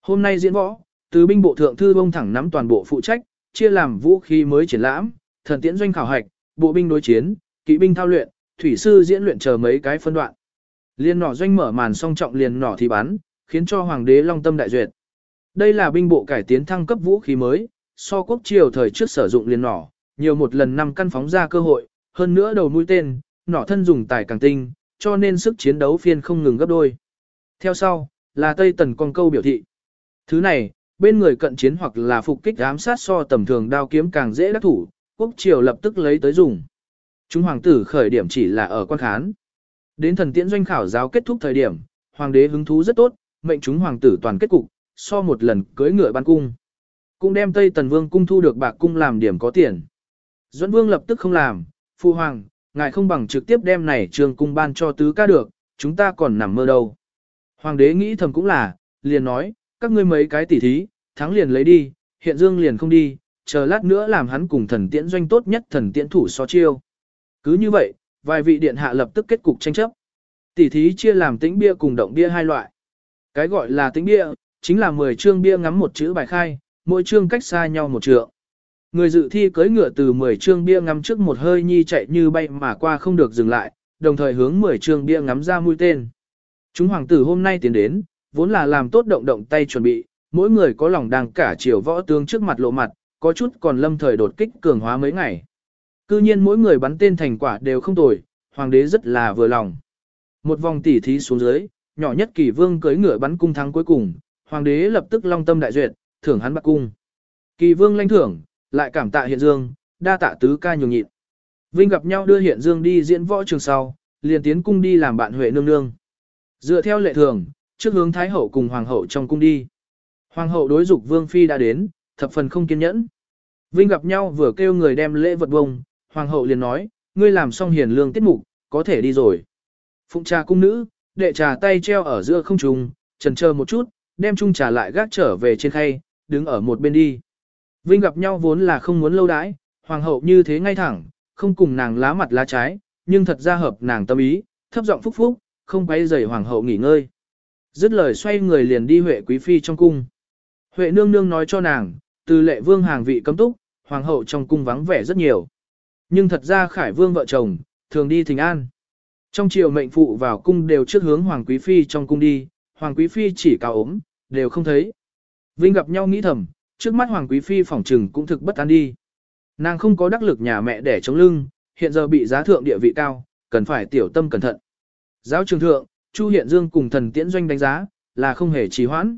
Hôm nay diễn võ, từ binh bộ thượng thư bông thẳng nắm toàn bộ phụ trách, chia làm vũ khí mới triển lãm, thần tiễn doanh khảo hạch, bộ binh đối chiến, kỵ binh thao luyện, thủy sư diễn luyện chờ mấy cái phân đoạn. Liên nỏ doanh mở màn song trọng liền nỏ thì bắn, khiến cho hoàng đế long tâm đại duyệt. Đây là binh bộ cải tiến thăng cấp vũ khí mới, so quốc triều thời trước sử dụng liền nỏ, nhiều một lần năm căn phóng ra cơ hội, hơn nữa đầu mũi tên, nỏ thân dùng tài càng tinh, cho nên sức chiến đấu phiên không ngừng gấp đôi. Theo sau, là Tây Tần con câu biểu thị. Thứ này, bên người cận chiến hoặc là phục kích ám sát so tầm thường đao kiếm càng dễ đắc thủ, quốc triều lập tức lấy tới dùng. Chúng hoàng tử khởi điểm chỉ là ở quan khán. Đến thần tiễn doanh khảo giáo kết thúc thời điểm, hoàng đế hứng thú rất tốt, mệnh chúng hoàng tử toàn kết cục, so một lần cưới ngựa ban cung. Cũng đem Tây Tần Vương cung thu được bạc cung làm điểm có tiền. Duẫn Vương lập tức không làm, phu hoàng, ngài không bằng trực tiếp đem này trường cung ban cho tứ ca được, chúng ta còn nằm mơ đâu. Hoàng đế nghĩ thầm cũng là, liền nói, các ngươi mấy cái tỉ thí, thắng liền lấy đi, hiện dương liền không đi, chờ lát nữa làm hắn cùng thần tiễn doanh tốt nhất thần tiễn thủ so chiêu. Cứ như vậy, vài vị điện hạ lập tức kết cục tranh chấp. tỷ thí chia làm tĩnh bia cùng động bia hai loại. Cái gọi là tĩnh bia, chính là 10 chương bia ngắm một chữ bài khai, mỗi chương cách xa nhau một trượng. Người dự thi cưỡi ngựa từ 10 chương bia ngắm trước một hơi nhi chạy như bay mà qua không được dừng lại, đồng thời hướng 10 chương bia ngắm ra mũi tên. Chúng hoàng tử hôm nay tiến đến, vốn là làm tốt động động tay chuẩn bị, mỗi người có lòng đang cả chiều võ tướng trước mặt lộ mặt, có chút còn lâm thời đột kích cường hóa mấy ngày. Cư nhiên mỗi người bắn tên thành quả đều không tồi, hoàng đế rất là vừa lòng. Một vòng tỉ thí xuống dưới, nhỏ nhất kỳ vương cưỡi ngựa bắn cung thắng cuối cùng, hoàng đế lập tức long tâm đại duyệt, thưởng hắn bạc cung. Kỳ vương lãnh thưởng, lại cảm tạ hiện dương, đa tạ tứ ca nhường nhịn. Vinh gặp nhau đưa hiện dương đi diễn võ trường sau, liền tiến cung đi làm bạn huệ nương nương. Dựa theo lệ thường, trước hướng thái hậu cùng hoàng hậu trong cung đi. Hoàng hậu đối dục vương phi đã đến, thập phần không kiên nhẫn. Vinh gặp nhau vừa kêu người đem lễ vật bông, hoàng hậu liền nói, ngươi làm xong hiền lương tiết mục, có thể đi rồi. Phụng trà cung nữ, đệ trà tay treo ở giữa không trùng, trần chờ một chút, đem chung trà lại gác trở về trên khay, đứng ở một bên đi. Vinh gặp nhau vốn là không muốn lâu đãi, hoàng hậu như thế ngay thẳng, không cùng nàng lá mặt lá trái, nhưng thật ra hợp nàng tâm ý, thấp giọng phúc phúc, không quay rầy hoàng hậu nghỉ ngơi. Dứt lời xoay người liền đi Huệ quý phi trong cung. Huệ nương nương nói cho nàng, từ lệ vương hàng vị cấm túc, hoàng hậu trong cung vắng vẻ rất nhiều. Nhưng thật ra khải vương vợ chồng, thường đi thỉnh an. Trong triều mệnh phụ vào cung đều trước hướng hoàng quý phi trong cung đi, hoàng quý phi chỉ cao ốm, đều không thấy. Vinh gặp nhau nghĩ thầm, trước mắt hoàng quý phi phỏng trừng cũng thực bất an đi. Nàng không có đắc lực nhà mẹ để chống lưng, hiện giờ bị giá thượng địa vị cao, cần phải tiểu tâm cẩn thận. Giáo trường thượng, Chu Hiện Dương cùng thần tiễn doanh đánh giá, là không hề trì hoãn.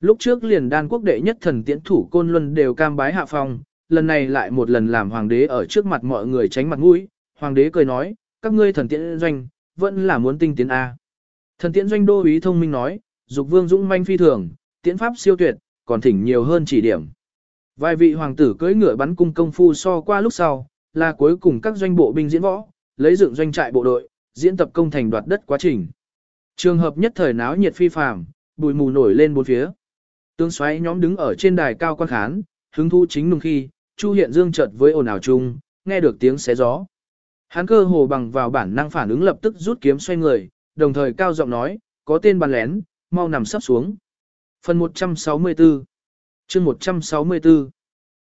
Lúc trước liền đan quốc đệ nhất thần tiễn thủ côn luân đều cam bái hạ phong, lần này lại một lần làm hoàng đế ở trước mặt mọi người tránh mặt mũi, hoàng đế cười nói, các ngươi thần tiễn doanh, vẫn là muốn tinh tiến A. Thần tiễn doanh đô ý thông minh nói, dục vương dũng manh phi thường, tiễn pháp siêu tuyệt, còn thỉnh nhiều hơn chỉ điểm. Vài vị hoàng tử cưỡi ngựa bắn cung công phu so qua lúc sau, là cuối cùng các doanh bộ binh diễn võ, lấy dựng doanh trại bộ đội, diễn tập công thành đoạt đất quá trình. Trường hợp nhất thời náo nhiệt phi phàm, bụi mù nổi lên bốn phía. Tướng xoáy nhóm đứng ở trên đài cao quan khán, hứng thu chính nùng khi, Chu Hiện Dương chợt với ồn ào chung, nghe được tiếng xé gió. Hắn cơ hồ bằng vào bản năng phản ứng lập tức rút kiếm xoay người, đồng thời cao giọng nói, có tên bàn lén, mau nằm sắp xuống. Phần 164 chương 164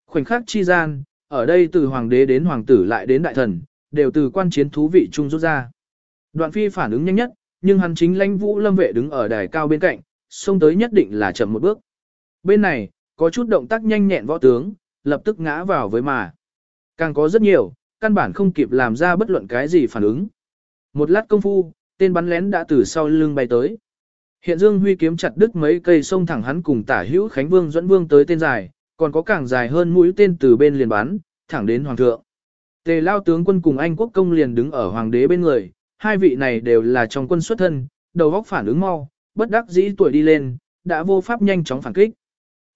Khoảnh khắc chi gian, ở đây từ hoàng đế đến hoàng tử lại đến đại thần, đều từ quan chiến thú vị chung rút ra. Đoạn phi phản ứng nhanh nhất, nhưng hắn chính lãnh vũ lâm vệ đứng ở đài cao bên cạnh, xông tới nhất định là chậm một bước. Bên này, có chút động tác nhanh nhẹn võ tướng, lập tức ngã vào với mà. Càng có rất nhiều, căn bản không kịp làm ra bất luận cái gì phản ứng. Một lát công phu, tên bắn lén đã từ sau lưng bay tới. Hiện Dương Huy kiếm chặt đứt mấy cây sông thẳng hắn cùng tả hữu Khánh Vương dẫn vương tới tên dài, còn có càng dài hơn mũi tên từ bên liền bắn, thẳng đến hoàng thượng. Tề lao tướng quân cùng Anh quốc công liền đứng ở hoàng đế bên người, hai vị này đều là trong quân xuất thân, đầu óc phản ứng mau, bất đắc dĩ tuổi đi lên, đã vô pháp nhanh chóng phản kích.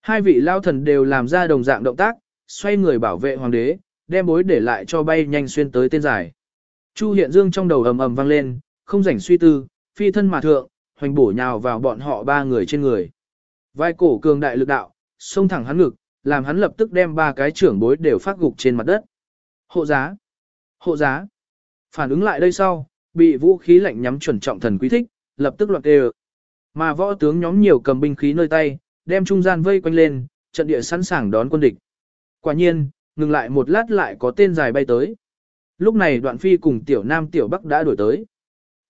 Hai vị lao thần đều làm ra đồng dạng động tác, xoay người bảo vệ hoàng đế, đem bối để lại cho bay nhanh xuyên tới tên giải. Chu Hiện Dương trong đầu ầm ầm vang lên, không rảnh suy tư, phi thân mà thượng, hoành bổ nhào vào bọn họ ba người trên người. Vai cổ cường đại lực đạo, xông thẳng hắn ngực, làm hắn lập tức đem ba cái trưởng bối đều phát gục trên mặt đất. Hộ giá! Hộ giá! Phản ứng lại đây sau, bị vũ khí lạnh nhắm chuẩn trọng thần quý thích, lập tức loạn đều. Mà võ tướng nhóm nhiều cầm binh khí nơi tay, đem trung gian vây quanh lên, trận địa sẵn sàng đón quân địch. Quả nhiên, ngừng lại một lát lại có tên dài bay tới. Lúc này đoạn phi cùng tiểu nam tiểu bắc đã đổi tới.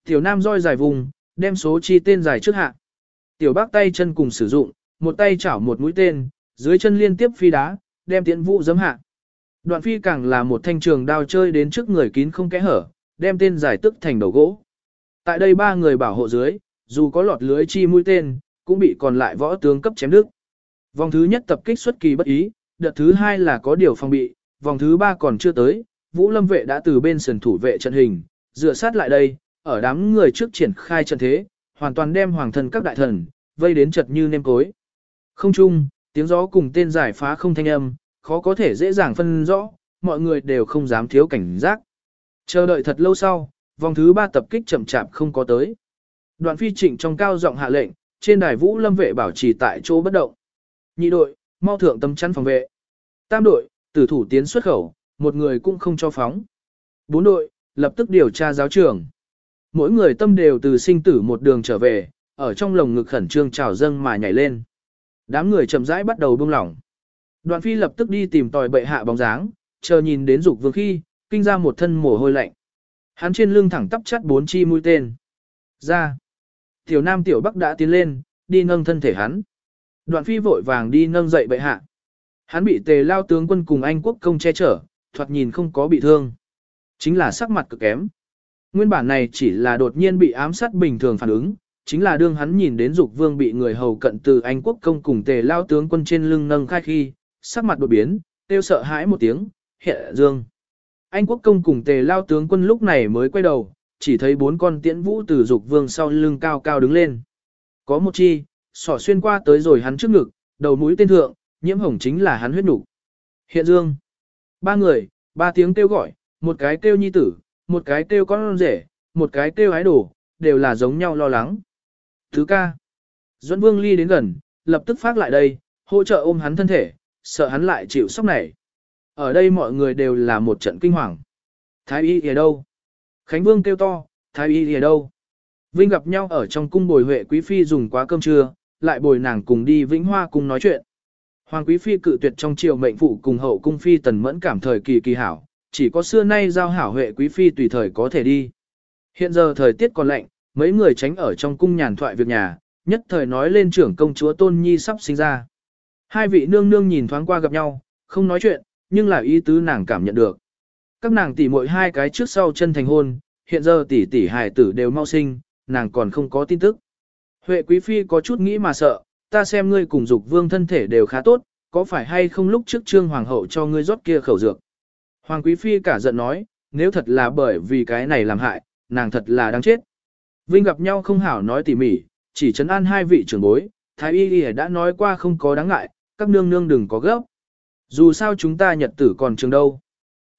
Tiểu nam roi dài vùng, đem số chi tên dài trước hạ. Tiểu bắc tay chân cùng sử dụng, một tay chảo một mũi tên, dưới chân liên tiếp phi đá, đem tiễn vũ giấm hạ. Đoạn phi càng là một thanh trường đao chơi đến trước người kín không kẽ hở, đem tên dài tức thành đầu gỗ. Tại đây ba người bảo hộ dưới, dù có lọt lưới chi mũi tên, cũng bị còn lại võ tướng cấp chém đứt. Vòng thứ nhất tập kích xuất kỳ bất ý, đợt thứ hai là có điều phòng bị, vòng thứ ba còn chưa tới, Vũ Lâm vệ đã từ bên sườn thủ vệ trận hình, dựa sát lại đây, ở đám người trước triển khai trận thế, hoàn toàn đem hoàng thần các đại thần, vây đến chật như nêm cối. Không chung, tiếng gió cùng tên giải phá không thanh âm, khó có thể dễ dàng phân rõ, mọi người đều không dám thiếu cảnh giác. Chờ đợi thật lâu sau, vòng thứ ba tập kích chậm chạp không có tới. Đoạn phi trịnh trong cao giọng hạ lệnh, trên đài vũ lâm vệ bảo trì tại chỗ bất động. Nhị đội, mau thượng tâm chắn phòng vệ. Tam đội, tử thủ tiến xuất khẩu, một người cũng không cho phóng. Bốn đội, lập tức điều tra giáo trường. Mỗi người tâm đều từ sinh tử một đường trở về, ở trong lồng ngực khẩn trương trào dâng mà nhảy lên. Đám người chậm rãi bắt đầu buông lỏng. Đoạn phi lập tức đi tìm tòi bệ hạ bóng dáng, chờ nhìn đến dục vương khi, kinh ra một thân mồ hôi lạnh. Hắn trên lưng thẳng tắp chắt bốn chi mũi tên. Ra. Tiểu nam tiểu bắc đã tiến lên, đi nâng thân thể hắn. Đoạn phi vội vàng đi nâng dậy bệ hạ. Hắn bị tề lao tướng quân cùng anh quốc công che chở, thoạt nhìn không có bị thương. Chính là sắc mặt cực kém. Nguyên bản này chỉ là đột nhiên bị ám sát bình thường phản ứng, chính là đương hắn nhìn đến dục vương bị người hầu cận từ Anh quốc công cùng tề lao tướng quân trên lưng nâng khai khi, sắc mặt đột biến, tiêu sợ hãi một tiếng, hiện dương. Anh quốc công cùng tề lao tướng quân lúc này mới quay đầu, chỉ thấy bốn con tiễn vũ từ dục vương sau lưng cao cao đứng lên. Có một chi, sỏ xuyên qua tới rồi hắn trước ngực, đầu mũi tên thượng, nhiễm hồng chính là hắn huyết nục. Hiện dương. Ba người, ba tiếng kêu gọi, một cái kêu nhi tử, một cái kêu con rể, một cái kêu ái đổ, đều là giống nhau lo lắng. Thứ ca. Duẫn Vương Ly đến gần, lập tức phát lại đây, hỗ trợ ôm hắn thân thể, sợ hắn lại chịu sốc này. Ở đây mọi người đều là một trận kinh hoàng. Thái y ở đâu? Khánh Vương kêu to, Thái y ở đâu? Vinh gặp nhau ở trong cung bồi huệ quý phi dùng quá cơm trưa, lại bồi nàng cùng đi Vĩnh Hoa cùng nói chuyện. Hoàng quý phi cự tuyệt trong triều mệnh phụ cùng hậu cung phi tần mẫn cảm thời kỳ kỳ hảo, chỉ có xưa nay giao hảo huệ quý phi tùy thời có thể đi. Hiện giờ thời tiết còn lạnh, mấy người tránh ở trong cung nhàn thoại việc nhà, nhất thời nói lên trưởng công chúa Tôn Nhi sắp sinh ra. Hai vị nương nương nhìn thoáng qua gặp nhau, không nói chuyện, nhưng là ý tứ nàng cảm nhận được. Các nàng tỷ muội hai cái trước sau chân thành hôn, hiện giờ tỷ tỷ hài tử đều mau sinh, nàng còn không có tin tức. Huệ quý phi có chút nghĩ mà sợ, ta xem ngươi cùng dục vương thân thể đều khá tốt, có phải hay không lúc trước trương hoàng hậu cho ngươi rót kia khẩu dược. Hoàng quý phi cả giận nói, nếu thật là bởi vì cái này làm hại, nàng thật là đáng chết. Vinh gặp nhau không hảo nói tỉ mỉ, chỉ chấn an hai vị trưởng bối, Thái Y Y đã nói qua không có đáng ngại, các nương nương đừng có gấp. Dù sao chúng ta nhật tử còn trường đâu.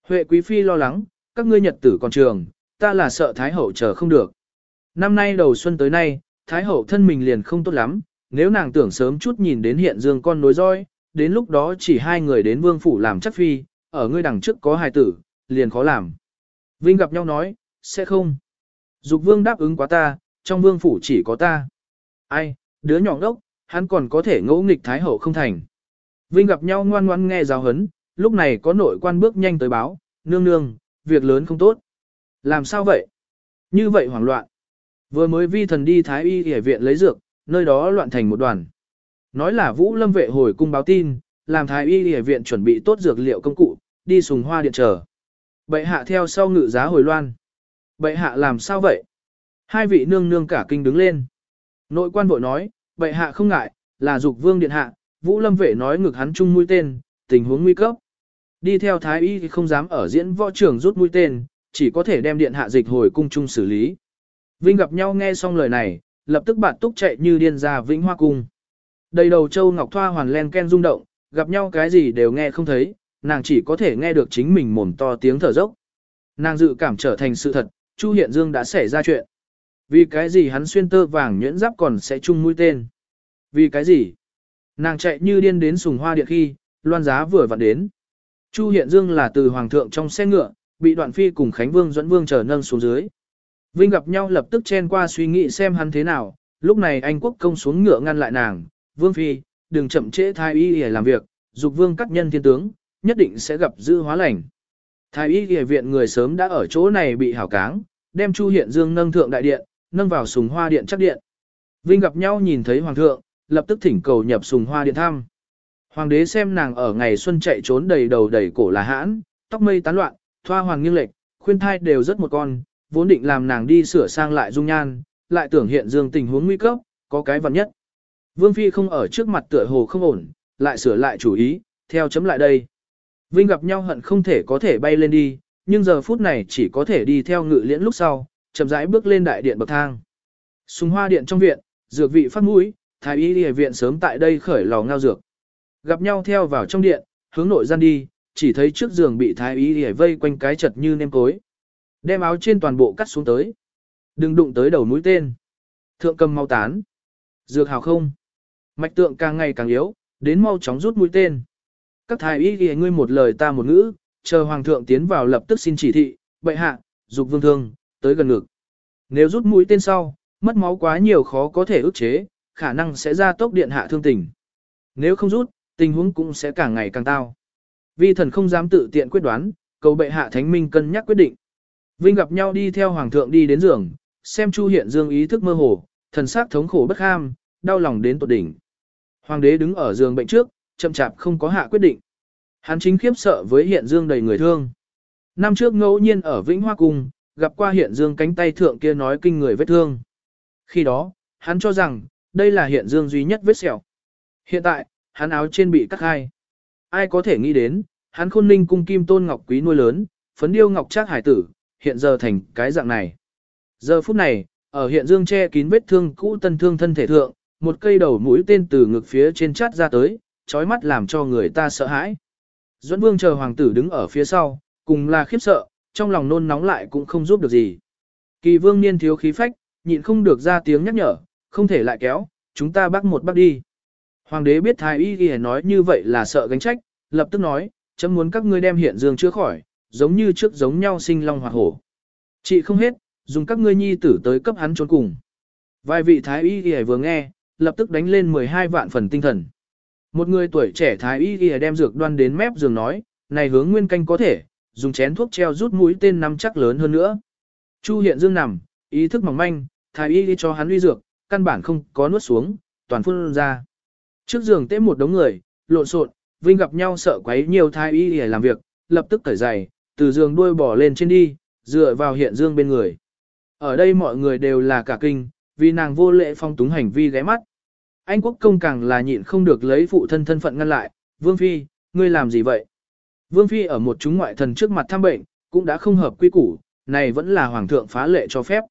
Huệ Quý Phi lo lắng, các ngươi nhật tử còn trường, ta là sợ Thái Hậu chờ không được. Năm nay đầu xuân tới nay, Thái Hậu thân mình liền không tốt lắm, nếu nàng tưởng sớm chút nhìn đến hiện dương con nối roi, đến lúc đó chỉ hai người đến vương phủ làm chắc phi, ở ngươi đằng trước có hài tử, liền khó làm. Vinh gặp nhau nói, sẽ không. Dục vương đáp ứng quá ta, trong vương phủ chỉ có ta. Ai, đứa nhỏ đốc, hắn còn có thể ngỗ nghịch thái hậu không thành. Vinh gặp nhau ngoan ngoan nghe giáo hấn, lúc này có nội quan bước nhanh tới báo, nương nương, việc lớn không tốt. Làm sao vậy? Như vậy hoảng loạn. Vừa mới vi thần đi thái y y viện lấy dược, nơi đó loạn thành một đoàn. Nói là vũ lâm vệ hồi cung báo tin, làm thái y y viện chuẩn bị tốt dược liệu công cụ, đi sùng hoa điện chờ. Bệ hạ theo sau ngự giá hồi loan. Bệ hạ làm sao vậy? Hai vị nương nương cả kinh đứng lên. Nội quan vội nói, bệ hạ không ngại, là dục vương điện hạ, vũ lâm vệ nói ngực hắn chung mũi tên, tình huống nguy cấp. Đi theo thái y thì không dám ở diễn võ trường rút mũi tên, chỉ có thể đem điện hạ dịch hồi cung chung xử lý. Vinh gặp nhau nghe xong lời này, lập tức bạn túc chạy như điên ra vĩnh hoa cung. Đầy đầu châu ngọc thoa hoàn len ken rung động, gặp nhau cái gì đều nghe không thấy, nàng chỉ có thể nghe được chính mình mồm to tiếng thở dốc. Nàng dự cảm trở thành sự thật, Chu Hiện Dương đã xảy ra chuyện. Vì cái gì hắn xuyên tơ vàng nhuyễn giáp còn sẽ chung mũi tên? Vì cái gì? Nàng chạy như điên đến sùng hoa điện khi, loan giá vừa vặn đến. Chu Hiện Dương là từ hoàng thượng trong xe ngựa, bị đoạn phi cùng Khánh Vương dẫn Vương trở nâng xuống dưới. Vinh gặp nhau lập tức chen qua suy nghĩ xem hắn thế nào, lúc này anh quốc công xuống ngựa ngăn lại nàng, Vương Phi, đừng chậm trễ thái y để làm việc, dục Vương cắt nhân thiên tướng, nhất định sẽ gặp dư hóa lành. Thái y y viện người sớm đã ở chỗ này bị hảo cáng, đem Chu Hiện Dương nâng thượng đại điện, nâng vào sùng hoa điện chắc điện. Vinh gặp nhau nhìn thấy hoàng thượng, lập tức thỉnh cầu nhập sùng hoa điện thăm. Hoàng đế xem nàng ở ngày xuân chạy trốn đầy đầu đầy cổ là hãn, tóc mây tán loạn, thoa hoàng nghiêng lệch, khuyên thai đều rất một con, vốn định làm nàng đi sửa sang lại dung nhan, lại tưởng hiện dương tình huống nguy cấp, có cái vật nhất. Vương Phi không ở trước mặt tựa hồ không ổn, lại sửa lại chủ ý, theo chấm lại đây. Vinh gặp nhau hận không thể có thể bay lên đi, nhưng giờ phút này chỉ có thể đi theo ngự liễn lúc sau, chậm rãi bước lên đại điện bậc thang. Sùng hoa điện trong viện, dược vị phát mũi, thái y y viện sớm tại đây khởi lò ngao dược. Gặp nhau theo vào trong điện, hướng nội gian đi, chỉ thấy trước giường bị thái y y vây quanh cái chật như nêm cối. Đem áo trên toàn bộ cắt xuống tới. Đừng đụng tới đầu mũi tên. Thượng cầm mau tán. Dược hào không. Mạch tượng càng ngày càng yếu, đến mau chóng rút mũi tên. Các thái y y ngươi một lời ta một ngữ, chờ hoàng thượng tiến vào lập tức xin chỉ thị, bệ hạ, dục vương thương, tới gần ngực. Nếu rút mũi tên sau, mất máu quá nhiều khó có thể ức chế, khả năng sẽ ra tốc điện hạ thương tình. Nếu không rút, tình huống cũng sẽ càng ngày càng tao. Vi thần không dám tự tiện quyết đoán, cầu bệ hạ thánh minh cân nhắc quyết định. Vinh gặp nhau đi theo hoàng thượng đi đến giường, xem Chu Hiện Dương ý thức mơ hồ, thần sắc thống khổ bất ham, đau lòng đến tột đỉnh. Hoàng đế đứng ở giường bệnh trước, chậm chạp không có hạ quyết định. Hắn chính khiếp sợ với Hiện Dương đầy người thương. Năm trước ngẫu nhiên ở Vĩnh Hoa Cung, gặp qua Hiện Dương cánh tay thượng kia nói kinh người vết thương. Khi đó, hắn cho rằng, đây là Hiện Dương duy nhất vết sẹo. Hiện tại, hắn áo trên bị cắt hai. Ai có thể nghĩ đến, hắn khôn ninh cung kim tôn ngọc quý nuôi lớn, phấn điêu ngọc trác hải tử, hiện giờ thành cái dạng này. Giờ phút này, ở hiện dương che kín vết thương cũ tân thương thân thể thượng, một cây đầu mũi tên từ ngực phía trên chát ra tới, chói mắt làm cho người ta sợ hãi. Duẫn Vương chờ hoàng tử đứng ở phía sau, cùng là khiếp sợ, trong lòng nôn nóng lại cũng không giúp được gì. Kỳ Vương niên thiếu khí phách, nhịn không được ra tiếng nhắc nhở, không thể lại kéo, chúng ta bắt một bắt đi. Hoàng đế biết thái y ghi nói như vậy là sợ gánh trách, lập tức nói, chấm muốn các ngươi đem hiện dương chữa khỏi, giống như trước giống nhau sinh long hoặc hổ. Chị không hết, dùng các ngươi nhi tử tới cấp hắn trốn cùng. Vài vị thái y ghi vừa nghe, lập tức đánh lên 12 vạn phần tinh thần. Một người tuổi trẻ thái y ghi đem dược đoan đến mép giường nói, này hướng nguyên canh có thể, dùng chén thuốc treo rút mũi tên nắm chắc lớn hơn nữa. Chu hiện dương nằm, ý thức mỏng manh, thái y ghi cho hắn uy dược, căn bản không có nuốt xuống, toàn phun ra. Trước giường tế một đống người, lộn xộn, Vinh gặp nhau sợ quấy nhiều thái y để làm việc, lập tức cởi giày, từ giường đuôi bỏ lên trên đi, dựa vào hiện dương bên người. Ở đây mọi người đều là cả kinh, vì nàng vô lệ phong túng hành vi ghé mắt. Anh quốc công càng là nhịn không được lấy phụ thân thân phận ngăn lại, Vương Phi, ngươi làm gì vậy? Vương Phi ở một chúng ngoại thần trước mặt thăm bệnh, cũng đã không hợp quy củ, này vẫn là hoàng thượng phá lệ cho phép.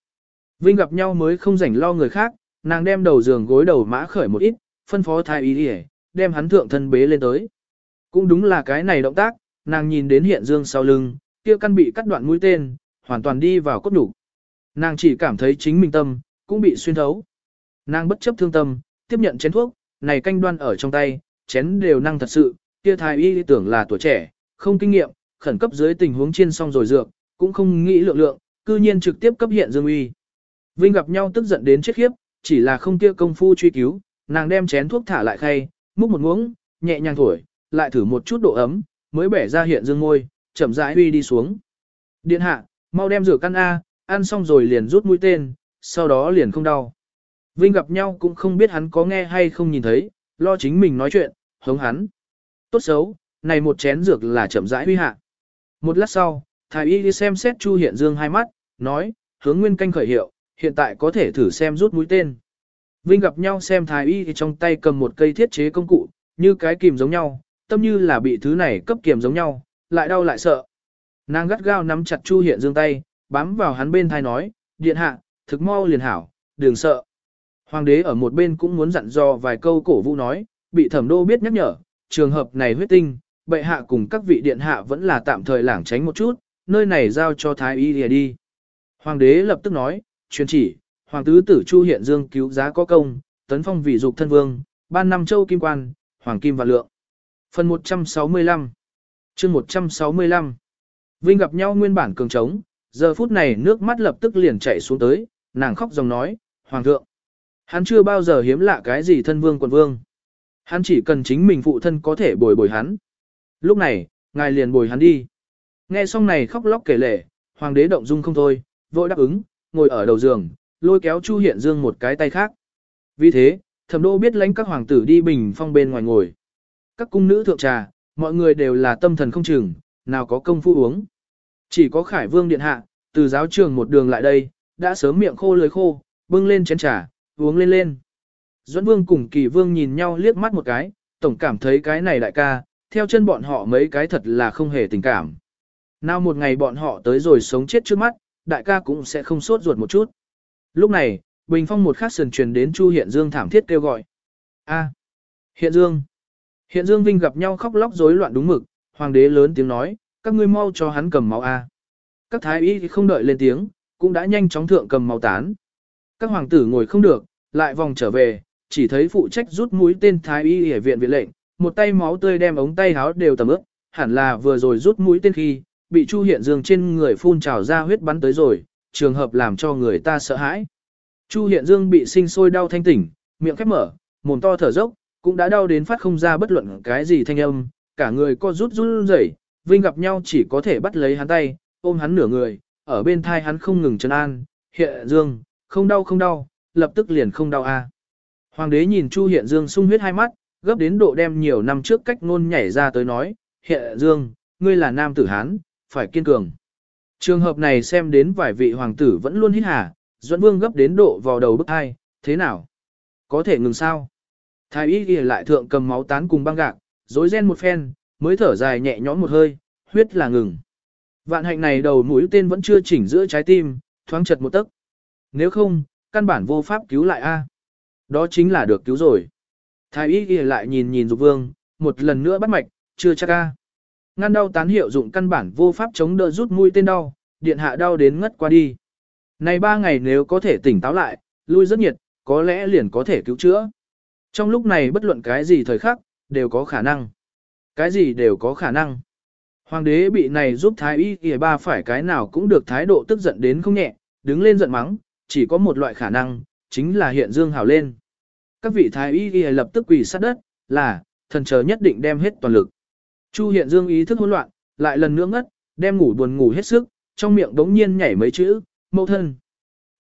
Vinh gặp nhau mới không rảnh lo người khác, nàng đem đầu giường gối đầu mã khởi một ít, phân phó thái Y đi đem hắn thượng thân bế lên tới. Cũng đúng là cái này động tác, nàng nhìn đến hiện dương sau lưng, kia căn bị cắt đoạn mũi tên, hoàn toàn đi vào cốt đủ. Nàng chỉ cảm thấy chính mình tâm, cũng bị xuyên thấu. Nàng bất chấp thương tâm, tiếp nhận chén thuốc, này canh đoan ở trong tay, chén đều năng thật sự, kia thái y tưởng là tuổi trẻ, không kinh nghiệm, khẩn cấp dưới tình huống chiên xong rồi dược, cũng không nghĩ lượng lượng, cư nhiên trực tiếp cấp hiện dương uy. Vinh gặp nhau tức giận đến chết khiếp, chỉ là không kia công phu truy cứu, nàng đem chén thuốc thả lại khay, múc một muỗng, nhẹ nhàng thổi, lại thử một chút độ ấm, mới bẻ ra hiện dương môi, chậm rãi uy đi xuống. Điện hạ, mau đem rửa căn A, ăn xong rồi liền rút mũi tên, sau đó liền không đau. Vinh gặp nhau cũng không biết hắn có nghe hay không nhìn thấy, lo chính mình nói chuyện, hống hắn. Tốt xấu, này một chén dược là chậm rãi huy hạ. Một lát sau, thái y đi xem xét Chu Hiện Dương hai mắt, nói, hướng nguyên canh khởi hiệu, hiện tại có thể thử xem rút mũi tên. Vinh gặp nhau xem thái y thì trong tay cầm một cây thiết chế công cụ, như cái kìm giống nhau, tâm như là bị thứ này cấp kiềm giống nhau, lại đau lại sợ. Nàng gắt gao nắm chặt Chu Hiện Dương tay, bám vào hắn bên thai nói, điện hạ, thực mau liền hảo, đừng sợ. Hoàng đế ở một bên cũng muốn dặn dò vài câu cổ vũ nói, bị thẩm đô biết nhắc nhở, trường hợp này huyết tinh, bệ hạ cùng các vị điện hạ vẫn là tạm thời lảng tránh một chút, nơi này giao cho thái y đi, đi. Hoàng đế lập tức nói, truyền chỉ, hoàng tứ tử Chu Hiện Dương cứu giá có công, tấn phong vị dục thân vương, ban năm châu kim quan, hoàng kim và lượng. Phần 165 chương 165 Vinh gặp nhau nguyên bản cường trống, giờ phút này nước mắt lập tức liền chảy xuống tới, nàng khóc dòng nói, Hoàng thượng. Hắn chưa bao giờ hiếm lạ cái gì thân vương quận vương. Hắn chỉ cần chính mình phụ thân có thể bồi bồi hắn. Lúc này, ngài liền bồi hắn đi. Nghe xong này khóc lóc kể lể, hoàng đế động dung không thôi, vội đáp ứng, ngồi ở đầu giường, lôi kéo Chu Hiện Dương một cái tay khác. Vì thế, thẩm đô biết lãnh các hoàng tử đi bình phong bên ngoài ngồi. Các cung nữ thượng trà, mọi người đều là tâm thần không chừng, nào có công phu uống. Chỉ có Khải Vương Điện Hạ, từ giáo trường một đường lại đây, đã sớm miệng khô lưới khô, bưng lên chén trà, uống lên lên. Duẫn Vương cùng Kỳ Vương nhìn nhau liếc mắt một cái, tổng cảm thấy cái này đại ca, theo chân bọn họ mấy cái thật là không hề tình cảm. Nào một ngày bọn họ tới rồi sống chết trước mắt, đại ca cũng sẽ không sốt ruột một chút. Lúc này, Bình Phong một khắc sườn truyền đến Chu Hiện Dương thảm thiết kêu gọi. A, Hiện Dương. Hiện Dương Vinh gặp nhau khóc lóc rối loạn đúng mực, hoàng đế lớn tiếng nói, các ngươi mau cho hắn cầm máu A. Các thái y không đợi lên tiếng, cũng đã nhanh chóng thượng cầm máu tán. Các hoàng tử ngồi không được, lại vòng trở về, chỉ thấy phụ trách rút mũi tên thái y ở viện viện lệnh, một tay máu tươi đem ống tay áo đều tầm ướt hẳn là vừa rồi rút mũi tên khi, bị Chu Hiện Dương trên người phun trào ra huyết bắn tới rồi, trường hợp làm cho người ta sợ hãi. Chu Hiện Dương bị sinh sôi đau thanh tỉnh, miệng khép mở, mồm to thở dốc, cũng đã đau đến phát không ra bất luận cái gì thanh âm, cả người co rút run rẩy, Vinh gặp nhau chỉ có thể bắt lấy hắn tay, ôm hắn nửa người, ở bên thai hắn không ngừng trấn an, Hiện Dương, không đau không đau, lập tức liền không đau a. Hoàng đế nhìn Chu Hiện Dương sung huyết hai mắt, gấp đến độ đem nhiều năm trước cách ngôn nhảy ra tới nói, Hiện Dương, ngươi là nam tử Hán, phải kiên cường. Trường hợp này xem đến vài vị hoàng tử vẫn luôn hít hà, Duẫn Vương gấp đến độ vào đầu bức hai, thế nào? Có thể ngừng sao? Thái y ghi lại thượng cầm máu tán cùng băng gạc, dối ren một phen, mới thở dài nhẹ nhõm một hơi, huyết là ngừng. Vạn hạnh này đầu mũi tên vẫn chưa chỉnh giữa trái tim, thoáng chật một tấc. Nếu không, căn bản vô pháp cứu lại A. Đó chính là được cứu rồi. Thái y ghi lại nhìn nhìn dục vương, một lần nữa bắt mạch, chưa chắc A. Ngăn đau tán hiệu dụng căn bản vô pháp chống đỡ rút mũi tên đau, điện hạ đau đến ngất qua đi. Này ba ngày nếu có thể tỉnh táo lại, lui rất nhiệt, có lẽ liền có thể cứu chữa. Trong lúc này bất luận cái gì thời khắc, đều có khả năng. Cái gì đều có khả năng. Hoàng đế bị này giúp thái y kìa ba phải cái nào cũng được thái độ tức giận đến không nhẹ, đứng lên giận mắng, chỉ có một loại khả năng, chính là hiện dương hào lên. Các vị thái y kìa lập tức quỳ sát đất, là, thần chờ nhất định đem hết toàn lực. Chu hiện dương ý thức hỗn loạn, lại lần nữa ngất, đem ngủ buồn ngủ hết sức, trong miệng đống nhiên nhảy mấy chữ, mẫu thân.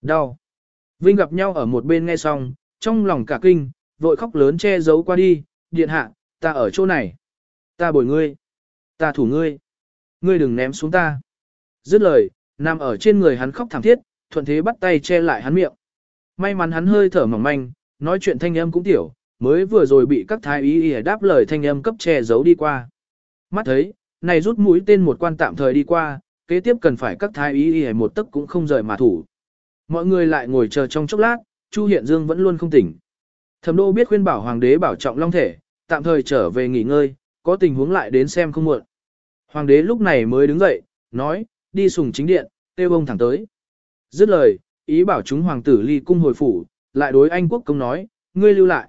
Đau. Vinh gặp nhau ở một bên nghe xong, trong lòng cả kinh, vội khóc lớn che giấu qua đi, điện hạ, ta ở chỗ này. Ta bồi ngươi. Ta thủ ngươi. Ngươi đừng ném xuống ta. Dứt lời, nằm ở trên người hắn khóc thảm thiết, thuận thế bắt tay che lại hắn miệng. May mắn hắn hơi thở mỏng manh, nói chuyện thanh âm cũng tiểu, mới vừa rồi bị các thái ý ỉa đáp lời thanh âm cấp che giấu đi qua. Mắt thấy, này rút mũi tên một quan tạm thời đi qua, kế tiếp cần phải các thái ý y một tấc cũng không rời mà thủ. Mọi người lại ngồi chờ trong chốc lát, Chu Hiện Dương vẫn luôn không tỉnh. Thẩm đô biết khuyên bảo hoàng đế bảo trọng long thể, tạm thời trở về nghỉ ngơi, có tình huống lại đến xem không muộn. Hoàng đế lúc này mới đứng dậy, nói, đi sùng chính điện, tiêu bông thẳng tới. Dứt lời, ý bảo chúng hoàng tử ly cung hồi phủ, lại đối anh quốc công nói, ngươi lưu lại.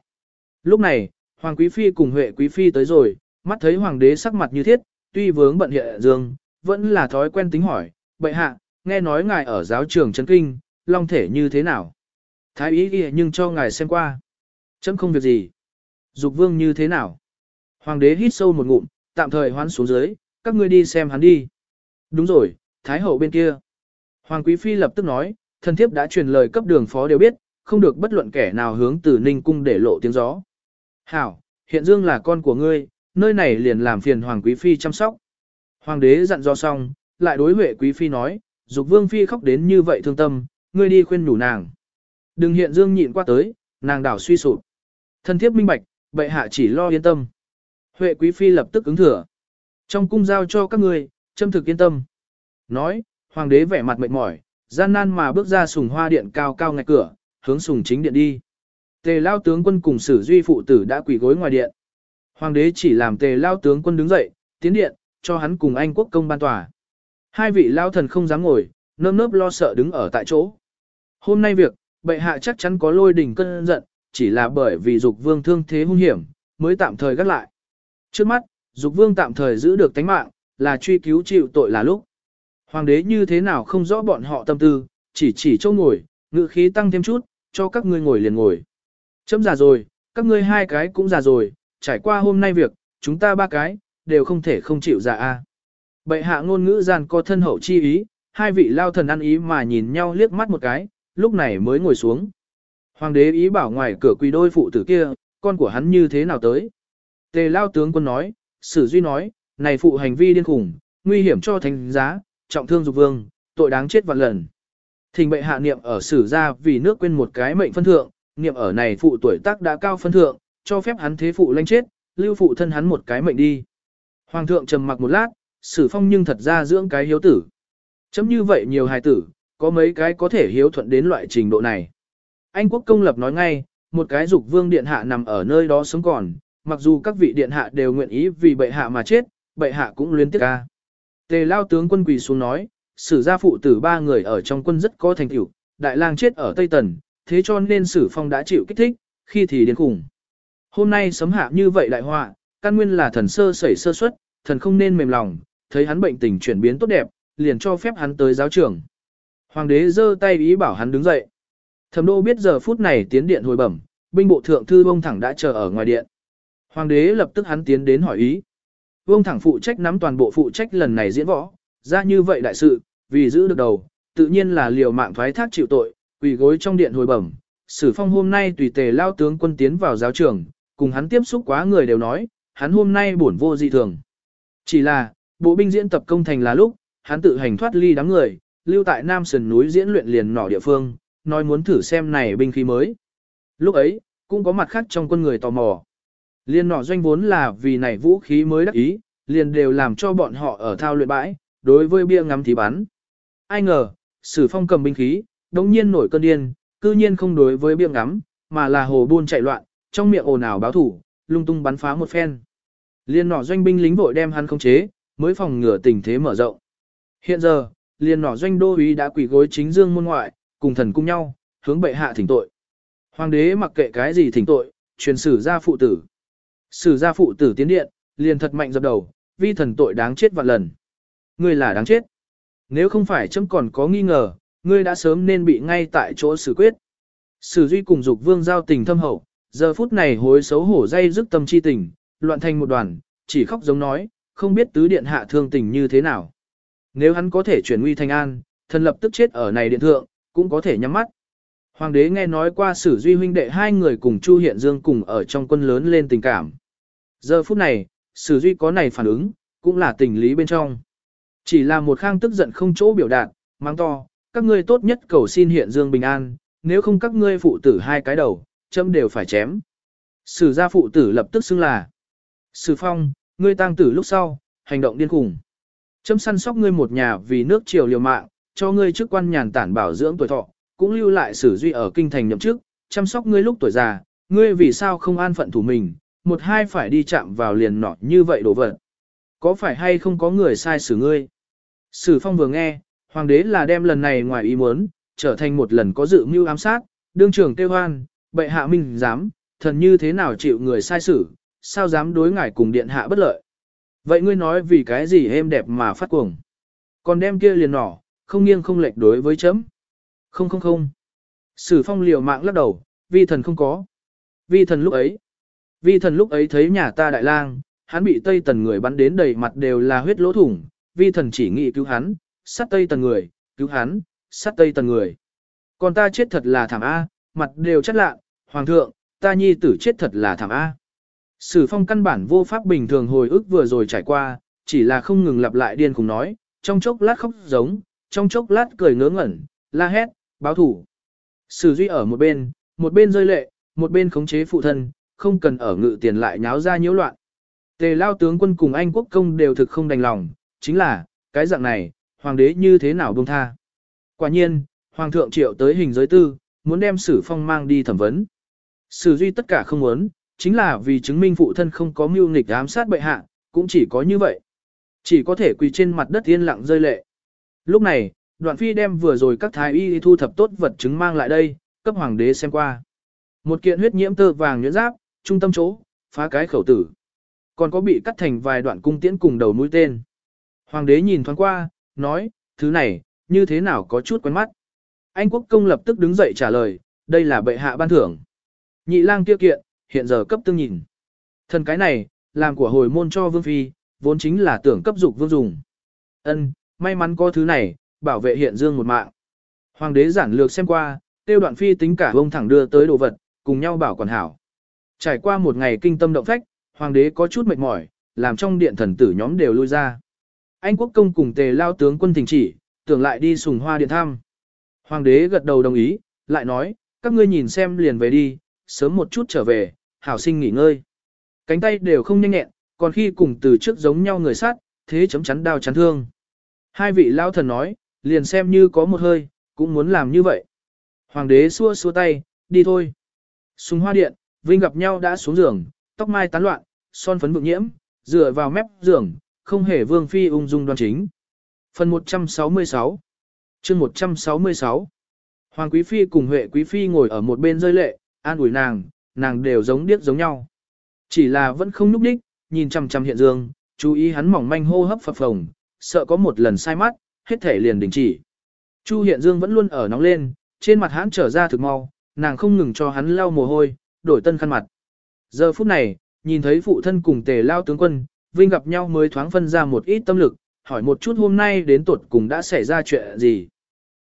Lúc này, hoàng quý phi cùng huệ quý phi tới rồi, mắt thấy hoàng đế sắc mặt như thiết, tuy vướng bận hiện dương, vẫn là thói quen tính hỏi, bệ hạ, nghe nói ngài ở giáo trường trấn kinh, long thể như thế nào? Thái ý ghi nhưng cho ngài xem qua. Chấm không việc gì. Dục vương như thế nào? Hoàng đế hít sâu một ngụm, tạm thời hoán xuống dưới, các ngươi đi xem hắn đi. Đúng rồi, Thái hậu bên kia. Hoàng quý phi lập tức nói, thần thiếp đã truyền lời cấp đường phó đều biết, không được bất luận kẻ nào hướng từ ninh cung để lộ tiếng gió. Hảo, hiện dương là con của ngươi, nơi này liền làm phiền Hoàng quý phi chăm sóc. Hoàng đế dặn dò xong, lại đối Huệ quý phi nói, dục vương phi khóc đến như vậy thương tâm, ngươi đi khuyên nhủ nàng. Đừng hiện dương nhịn qua tới, nàng đảo suy sụp. Thân thiếp minh bạch, bệ hạ chỉ lo yên tâm. Huệ quý phi lập tức ứng thừa. Trong cung giao cho các ngươi, châm thực yên tâm. Nói, hoàng đế vẻ mặt mệt mỏi, gian nan mà bước ra sùng hoa điện cao cao ngạch cửa, hướng sùng chính điện đi. Tề lao tướng quân cùng sử duy phụ tử đã quỳ gối ngoài điện. Hoàng đế chỉ làm tề lao tướng quân đứng dậy, tiến điện, cho hắn cùng anh quốc công ban tòa. Hai vị lao thần không dám ngồi, nơm nớp lo sợ đứng ở tại chỗ. Hôm nay việc, bệ hạ chắc chắn có lôi đỉnh cơn giận, chỉ là bởi vì dục vương thương thế hung hiểm, mới tạm thời gác lại. Trước mắt, dục vương tạm thời giữ được tánh mạng, là truy cứu chịu tội là lúc. Hoàng đế như thế nào không rõ bọn họ tâm tư, chỉ chỉ châu ngồi, ngự khí tăng thêm chút, cho các ngươi ngồi liền ngồi. Chấm già rồi, các ngươi hai cái cũng già rồi, trải qua hôm nay việc, chúng ta ba cái, đều không thể không chịu ra a. Bệ hạ ngôn ngữ gian có thân hậu chi ý, hai vị lao thần ăn ý mà nhìn nhau liếc mắt một cái, lúc này mới ngồi xuống. Hoàng đế ý bảo ngoài cửa quỳ đôi phụ tử kia, con của hắn như thế nào tới. Tề lao tướng quân nói, sử duy nói, này phụ hành vi điên khủng, nguy hiểm cho thành giá, trọng thương dục vương, tội đáng chết vạn lần. Thình bệ hạ niệm ở sử ra vì nước quên một cái mệnh phân thượng, niệm ở này phụ tuổi tác đã cao phân thượng, cho phép hắn thế phụ lanh chết, lưu phụ thân hắn một cái mệnh đi. Hoàng thượng trầm mặc một lát, sử phong nhưng thật ra dưỡng cái hiếu tử. Chấm như vậy nhiều hài tử, có mấy cái có thể hiếu thuận đến loại trình độ này. Anh quốc công lập nói ngay, một cái dục vương điện hạ nằm ở nơi đó sống còn, mặc dù các vị điện hạ đều nguyện ý vì bệ hạ mà chết, bệ hạ cũng luyến tiếc ca. Tề lao tướng quân quỳ xuống nói, sử gia phụ tử ba người ở trong quân rất có thành tựu, đại lang chết ở Tây Tần, thế cho nên sử phong đã chịu kích thích, khi thì điên khủng. Hôm nay sấm hạ như vậy đại họa, căn nguyên là thần sơ sẩy sơ suất, thần không nên mềm lòng, thấy hắn bệnh tình chuyển biến tốt đẹp, liền cho phép hắn tới giáo trường. Hoàng đế giơ tay ý bảo hắn đứng dậy. Thẩm đô biết giờ phút này tiến điện hồi bẩm, binh bộ thượng thư bông thẳng đã chờ ở ngoài điện. Hoàng đế lập tức hắn tiến đến hỏi ý. Vương thẳng phụ trách nắm toàn bộ phụ trách lần này diễn võ, ra như vậy đại sự, vì giữ được đầu, tự nhiên là liều mạng thoái thác chịu tội, quỳ gối trong điện hồi bẩm. Sử phong hôm nay tùy tề lao tướng quân tiến vào giáo trường, cùng hắn tiếp xúc quá người đều nói, hắn hôm nay buồn vô dị thường. Chỉ là, bộ binh diễn tập công thành là lúc, hắn tự hành thoát ly đám người, lưu tại Nam Sườn núi diễn luyện liền nỏ địa phương, nói muốn thử xem này binh khí mới. Lúc ấy, cũng có mặt khác trong quân người tò mò. Liên nỏ doanh vốn là vì này vũ khí mới đắc ý, liền đều làm cho bọn họ ở thao luyện bãi, đối với bia ngắm thì bắn. Ai ngờ, sử phong cầm binh khí, đống nhiên nổi cơn điên, cư nhiên không đối với bia ngắm, mà là hồ buôn chạy loạn, trong miệng ồn ào báo thủ, lung tung bắn phá một phen. Liên nỏ doanh binh lính vội đem hắn khống chế, mới phòng ngừa tình thế mở rộng. Hiện giờ, liên nỏ doanh đô úy đã quỳ gối chính dương môn ngoại, cùng thần cung nhau, hướng bệ hạ thỉnh tội. Hoàng đế mặc kệ cái gì thỉnh tội, truyền xử ra phụ tử. Sử ra phụ tử tiến điện, liền thật mạnh dập đầu, vi thần tội đáng chết vạn lần. Ngươi là đáng chết. Nếu không phải chấm còn có nghi ngờ, ngươi đã sớm nên bị ngay tại chỗ xử quyết. Sử duy cùng dục vương giao tình thâm hậu, giờ phút này hối xấu hổ dây dứt tâm chi tình, loạn thành một đoàn, chỉ khóc giống nói, không biết tứ điện hạ thương tình như thế nào. Nếu hắn có thể chuyển nguy thành an, thần lập tức chết ở này điện thượng, cũng có thể nhắm mắt. Hoàng đế nghe nói qua sử duy huynh đệ hai người cùng Chu Hiện Dương cùng ở trong quân lớn lên tình cảm. Giờ phút này, sử duy có này phản ứng, cũng là tình lý bên trong. Chỉ là một khang tức giận không chỗ biểu đạt, mang to, các ngươi tốt nhất cầu xin Hiện Dương bình an, nếu không các ngươi phụ tử hai cái đầu, châm đều phải chém. Sử gia phụ tử lập tức xưng là. Sử phong, ngươi tang tử lúc sau, hành động điên khủng. Châm săn sóc ngươi một nhà vì nước triều liều mạng, cho ngươi chức quan nhàn tản bảo dưỡng tuổi thọ, cũng lưu lại sử duy ở kinh thành nhậm chức, chăm sóc ngươi lúc tuổi già, ngươi vì sao không an phận thủ mình, một hai phải đi chạm vào liền nọ như vậy đổ vật. Có phải hay không có người sai xử ngươi? Sử phong vừa nghe, hoàng đế là đem lần này ngoài ý muốn, trở thành một lần có dự mưu ám sát, đương trưởng tiêu hoan, bệ hạ minh dám, thần như thế nào chịu người sai xử, sao dám đối ngài cùng điện hạ bất lợi. Vậy ngươi nói vì cái gì êm đẹp mà phát cuồng. Còn đem kia liền nỏ, không nghiêng không lệch đối với chấm. Không không không. Sử phong liều mạng lắc đầu, vi thần không có. Vi thần lúc ấy. Vi thần lúc ấy thấy nhà ta đại lang, hắn bị Tây Tần người bắn đến đầy mặt đều là huyết lỗ thủng. Vi thần chỉ nghĩ cứu hắn, sát Tây Tần người, cứu hắn, sát Tây Tần người. Còn ta chết thật là thảm A, mặt đều chất lạ, hoàng thượng, ta nhi tử chết thật là thảm A. Sử phong căn bản vô pháp bình thường hồi ức vừa rồi trải qua, chỉ là không ngừng lặp lại điên cùng nói, trong chốc lát khóc giống, trong chốc lát cười ngớ ngẩn, la hét, báo thủ. Sử duy ở một bên, một bên rơi lệ, một bên khống chế phụ thân, không cần ở ngự tiền lại nháo ra nhiễu loạn. Tề lao tướng quân cùng anh quốc công đều thực không đành lòng, chính là, cái dạng này, hoàng đế như thế nào buông tha. Quả nhiên, hoàng thượng triệu tới hình giới tư, muốn đem sử phong mang đi thẩm vấn. Sử duy tất cả không muốn, chính là vì chứng minh phụ thân không có mưu nghịch ám sát bệ hạ, cũng chỉ có như vậy. Chỉ có thể quỳ trên mặt đất yên lặng rơi lệ. Lúc này, đoạn phi đem vừa rồi các thái y thu thập tốt vật chứng mang lại đây, cấp hoàng đế xem qua. Một kiện huyết nhiễm tơ vàng nhuyễn giáp, trung tâm chỗ, phá cái khẩu tử. Còn có bị cắt thành vài đoạn cung tiễn cùng đầu mũi tên. Hoàng đế nhìn thoáng qua, nói, thứ này, như thế nào có chút quen mắt. Anh quốc công lập tức đứng dậy trả lời, đây là bệ hạ ban thưởng. Nhị lang kia kiện, hiện giờ cấp tương nhìn. Thần cái này, làm của hồi môn cho vương phi, vốn chính là tưởng cấp dục vương dùng. Ân, may mắn có thứ này, bảo vệ hiện dương một mạng. Hoàng đế giản lược xem qua, tiêu đoạn phi tính cả ông thẳng đưa tới đồ vật, cùng nhau bảo quản hảo. Trải qua một ngày kinh tâm động phách, hoàng đế có chút mệt mỏi, làm trong điện thần tử nhóm đều lui ra. Anh quốc công cùng tề lao tướng quân thỉnh chỉ, tưởng lại đi sùng hoa điện thăm. Hoàng đế gật đầu đồng ý, lại nói, các ngươi nhìn xem liền về đi, sớm một chút trở về, hảo sinh nghỉ ngơi. Cánh tay đều không nhanh nhẹn, còn khi cùng từ trước giống nhau người sát, thế chấm chắn đau chắn thương. Hai vị lao thần nói, liền xem như có một hơi, cũng muốn làm như vậy. Hoàng đế xua xua tay, đi thôi. Sùng hoa điện, Vinh gặp nhau đã xuống giường, tóc mai tán loạn, son phấn vượng nhiễm, dựa vào mép giường, không hề vương phi ung dung đoan chính. Phần 166 chương 166 Hoàng Quý Phi cùng Huệ Quý Phi ngồi ở một bên rơi lệ, an ủi nàng, nàng đều giống điếc giống nhau. Chỉ là vẫn không núp đích, nhìn chằm chằm hiện dương, chú ý hắn mỏng manh hô hấp phập phồng, sợ có một lần sai mắt, hết thể liền đình chỉ. Chu hiện dương vẫn luôn ở nóng lên, trên mặt hắn trở ra thực mau, nàng không ngừng cho hắn lau mồ hôi, đổi tân khăn mặt. Giờ phút này, nhìn thấy phụ thân cùng tề lao tướng quân, Vinh gặp nhau mới thoáng phân ra một ít tâm lực, hỏi một chút hôm nay đến tuột cùng đã xảy ra chuyện gì.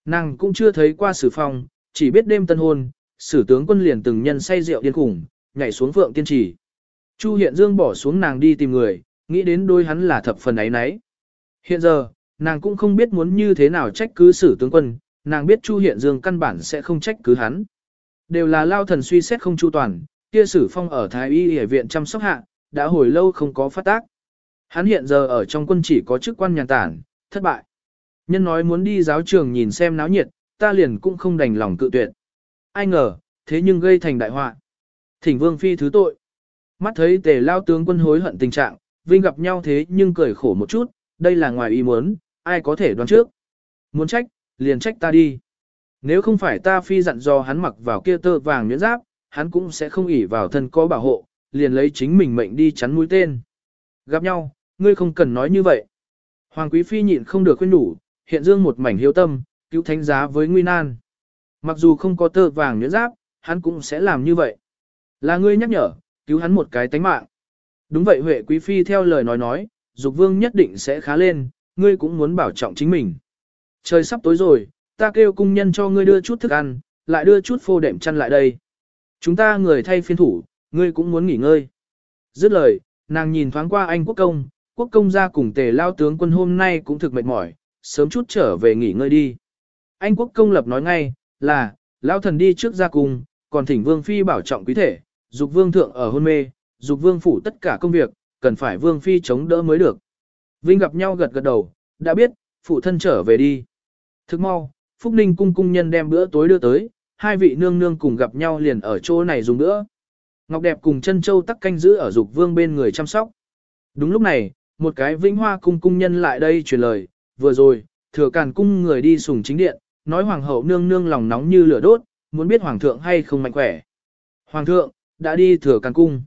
Nàng cũng chưa thấy qua sử phong, chỉ biết đêm tân hôn, sử tướng quân liền từng nhân say rượu điên khủng, nhảy xuống phượng tiên trì. Chu Hiện Dương bỏ xuống nàng đi tìm người, nghĩ đến đôi hắn là thập phần ấy nấy. Hiện giờ, nàng cũng không biết muốn như thế nào trách cứ sử tướng quân, nàng biết Chu Hiện Dương căn bản sẽ không trách cứ hắn. Đều là lao thần suy xét không chu toàn, kia sử phong ở Thái Y Y viện chăm sóc hạ, đã hồi lâu không có phát tác. Hắn hiện giờ ở trong quân chỉ có chức quan nhàn tản, thất bại. Nhân nói muốn đi giáo trường nhìn xem náo nhiệt, ta liền cũng không đành lòng cự tuyệt. Ai ngờ, thế nhưng gây thành đại họa. Thỉnh vương phi thứ tội. Mắt thấy tề lao tướng quân hối hận tình trạng, Vinh gặp nhau thế nhưng cười khổ một chút, đây là ngoài ý muốn, ai có thể đoán trước. Muốn trách, liền trách ta đi. Nếu không phải ta phi dặn dò hắn mặc vào kia tơ vàng nhuyễn giáp, hắn cũng sẽ không ỉ vào thân có bảo hộ, liền lấy chính mình mệnh đi chắn mũi tên. Gặp nhau, ngươi không cần nói như vậy. Hoàng quý phi nhịn không được khuyên đủ, hiện dương một mảnh hiếu tâm, cứu thánh giá với nguy nan. Mặc dù không có tơ vàng nhuyễn giáp, hắn cũng sẽ làm như vậy. Là ngươi nhắc nhở, cứu hắn một cái tánh mạng. Đúng vậy Huệ Quý Phi theo lời nói nói, Dục Vương nhất định sẽ khá lên, ngươi cũng muốn bảo trọng chính mình. Trời sắp tối rồi, ta kêu cung nhân cho ngươi đưa chút thức ăn, lại đưa chút phô đệm chăn lại đây. Chúng ta người thay phiên thủ, ngươi cũng muốn nghỉ ngơi. Dứt lời, nàng nhìn thoáng qua anh quốc công, quốc công gia cùng tề lao tướng quân hôm nay cũng thực mệt mỏi, sớm chút trở về nghỉ ngơi đi. Anh quốc công lập nói ngay, là, lao thần đi trước ra cùng, còn thỉnh vương phi bảo trọng quý thể, dục vương thượng ở hôn mê, dục vương phủ tất cả công việc, cần phải vương phi chống đỡ mới được. Vinh gặp nhau gật gật đầu, đã biết, phụ thân trở về đi. Thức mau, Phúc Ninh cung cung nhân đem bữa tối đưa tới, hai vị nương nương cùng gặp nhau liền ở chỗ này dùng bữa. Ngọc đẹp cùng chân châu tắc canh giữ ở dục vương bên người chăm sóc. Đúng lúc này, một cái vĩnh hoa cung cung nhân lại đây truyền lời, vừa rồi, thừa càn cung người đi sùng chính điện, nói hoàng hậu nương nương lòng nóng như lửa đốt, muốn biết hoàng thượng hay không mạnh khỏe. Hoàng thượng, đã đi thừa càn cung.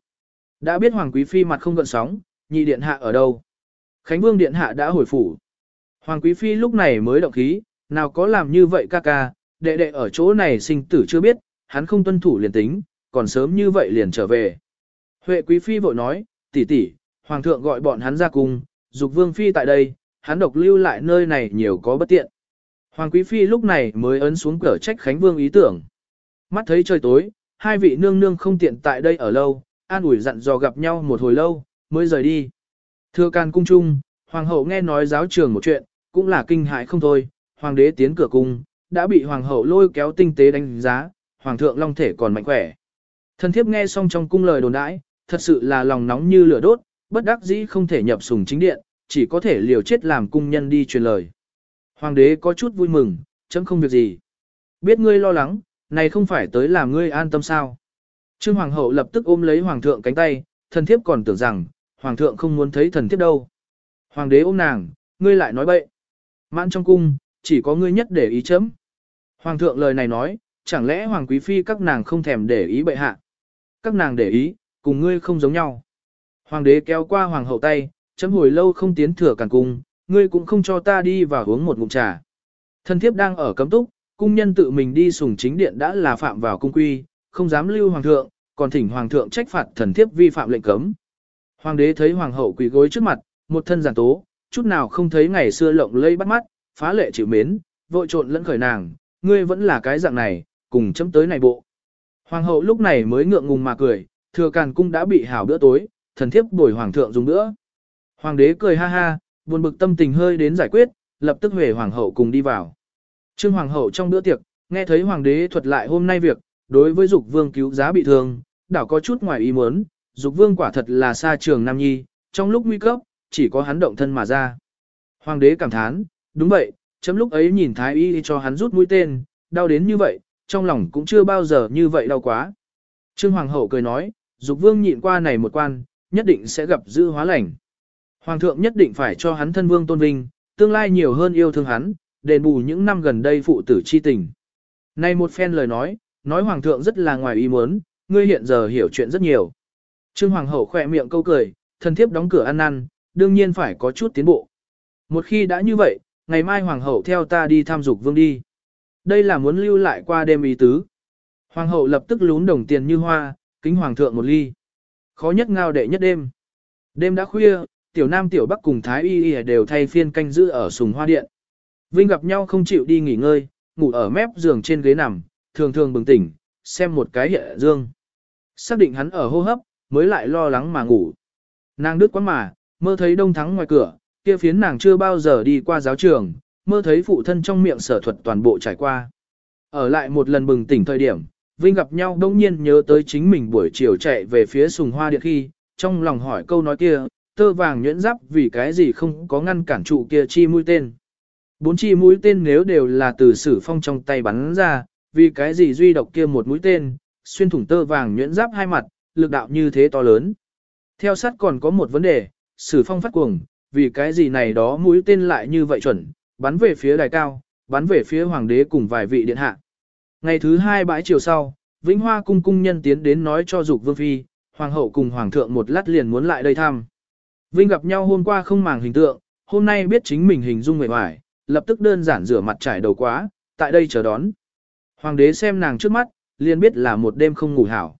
Đã biết hoàng quý phi mặt không gợn sóng, nhị điện hạ ở đâu. Khánh vương điện hạ đã hồi phủ. Hoàng quý phi lúc này mới động khí, nào có làm như vậy ca ca, đệ đệ ở chỗ này sinh tử chưa biết, hắn không tuân thủ liền tính, còn sớm như vậy liền trở về. Huệ quý phi vội nói, tỷ tỷ, hoàng thượng gọi bọn hắn ra cung, dục vương phi tại đây, hắn độc lưu lại nơi này nhiều có bất tiện. Hoàng quý phi lúc này mới ấn xuống cửa trách Khánh Vương ý tưởng. Mắt thấy trời tối, hai vị nương nương không tiện tại đây ở lâu, an ủi dặn dò gặp nhau một hồi lâu, mới rời đi. Thưa can cung trung, hoàng hậu nghe nói giáo trường một chuyện, cũng là kinh hại không thôi, hoàng đế tiến cửa cung, đã bị hoàng hậu lôi kéo tinh tế đánh giá, hoàng thượng long thể còn mạnh khỏe. Thần thiếp nghe xong trong cung lời đồn đãi, thật sự là lòng nóng như lửa đốt, bất đắc dĩ không thể nhập sùng chính điện, chỉ có thể liều chết làm cung nhân đi truyền lời. Hoàng đế có chút vui mừng, chấm không việc gì. Biết ngươi lo lắng, này không phải tới làm ngươi an tâm sao. Trương Hoàng hậu lập tức ôm lấy Hoàng thượng cánh tay, thần thiếp còn tưởng rằng, Hoàng thượng không muốn thấy thần thiếp đâu. Hoàng đế ôm nàng, ngươi lại nói bậy. Mãn trong cung, chỉ có ngươi nhất để ý chấm. Hoàng thượng lời này nói, chẳng lẽ Hoàng quý phi các nàng không thèm để ý bệ hạ. Các nàng để ý, cùng ngươi không giống nhau. Hoàng đế kéo qua Hoàng hậu tay, chấm hồi lâu không tiến thừa càng cung, ngươi cũng không cho ta đi vào uống một ngụm trà. Thần thiếp đang ở cấm túc, cung nhân tự mình đi sùng chính điện đã là phạm vào cung quy, không dám lưu hoàng thượng, còn thỉnh hoàng thượng trách phạt thần thiếp vi phạm lệnh cấm. Hoàng đế thấy hoàng hậu quỳ gối trước mặt, một thân giản tố, chút nào không thấy ngày xưa lộng lây bắt mắt, phá lệ chịu mến, vội trộn lẫn khởi nàng, ngươi vẫn là cái dạng này, cùng chấm tới này bộ. Hoàng hậu lúc này mới ngượng ngùng mà cười, thừa càn cung đã bị hảo bữa tối, thần thiếp bồi hoàng thượng dùng bữa. Hoàng đế cười ha ha, buồn bực tâm tình hơi đến giải quyết, lập tức về hoàng hậu cùng đi vào. Trương hoàng hậu trong bữa tiệc, nghe thấy hoàng đế thuật lại hôm nay việc, đối với dục vương cứu giá bị thương, đảo có chút ngoài ý muốn, dục vương quả thật là xa trường Nam Nhi, trong lúc nguy cấp, chỉ có hắn động thân mà ra. Hoàng đế cảm thán, đúng vậy, chấm lúc ấy nhìn thái y cho hắn rút mũi tên, đau đến như vậy, trong lòng cũng chưa bao giờ như vậy đau quá. Trương Hoàng hậu cười nói, dục vương nhịn qua này một quan, nhất định sẽ gặp dư hóa lành. Hoàng thượng nhất định phải cho hắn thân vương tôn vinh, tương lai nhiều hơn yêu thương hắn, đền bù những năm gần đây phụ tử chi tình. Này một phen lời nói, nói hoàng thượng rất là ngoài ý muốn, ngươi hiện giờ hiểu chuyện rất nhiều. Trương hoàng hậu khỏe miệng câu cười, thần thiếp đóng cửa ăn năn, đương nhiên phải có chút tiến bộ. Một khi đã như vậy, ngày mai hoàng hậu theo ta đi tham dục vương đi. Đây là muốn lưu lại qua đêm ý tứ. Hoàng hậu lập tức lún đồng tiền như hoa, kính hoàng thượng một ly. Khó nhất ngao đệ nhất đêm. Đêm đã khuya, tiểu nam tiểu bắc cùng thái y y đều thay phiên canh giữ ở sùng hoa điện. Vinh gặp nhau không chịu đi nghỉ ngơi, ngủ ở mép giường trên ghế nằm, thường thường bừng tỉnh, xem một cái hiện dương. Xác định hắn ở hô hấp, mới lại lo lắng mà ngủ. Nàng đứt quá mà, mơ thấy đông thắng ngoài cửa, kia phiến nàng chưa bao giờ đi qua giáo trường, mơ thấy phụ thân trong miệng sở thuật toàn bộ trải qua. Ở lại một lần bừng tỉnh thời điểm, Vinh gặp nhau đông nhiên nhớ tới chính mình buổi chiều chạy về phía sùng hoa điện khi, trong lòng hỏi câu nói kia, tơ vàng nhuyễn giáp vì cái gì không có ngăn cản trụ kia chi mũi tên. Bốn chi mũi tên nếu đều là từ sử phong trong tay bắn ra, vì cái gì duy độc kia một mũi tên, xuyên thủng tơ vàng nhuyễn giáp hai mặt, lực đạo như thế to lớn. Theo sát còn có một vấn đề, sử phong phát cuồng, vì cái gì này đó mũi tên lại như vậy chuẩn, bắn về phía đài cao, bắn về phía hoàng đế cùng vài vị điện hạ. Ngày thứ hai bãi chiều sau, Vĩnh Hoa cung cung nhân tiến đến nói cho Dục Vương Phi, Hoàng hậu cùng Hoàng thượng một lát liền muốn lại đây thăm. Vinh gặp nhau hôm qua không màng hình tượng, hôm nay biết chính mình hình dung mệt mỏi, lập tức đơn giản rửa mặt trải đầu quá, tại đây chờ đón. Hoàng đế xem nàng trước mắt, liền biết là một đêm không ngủ hảo.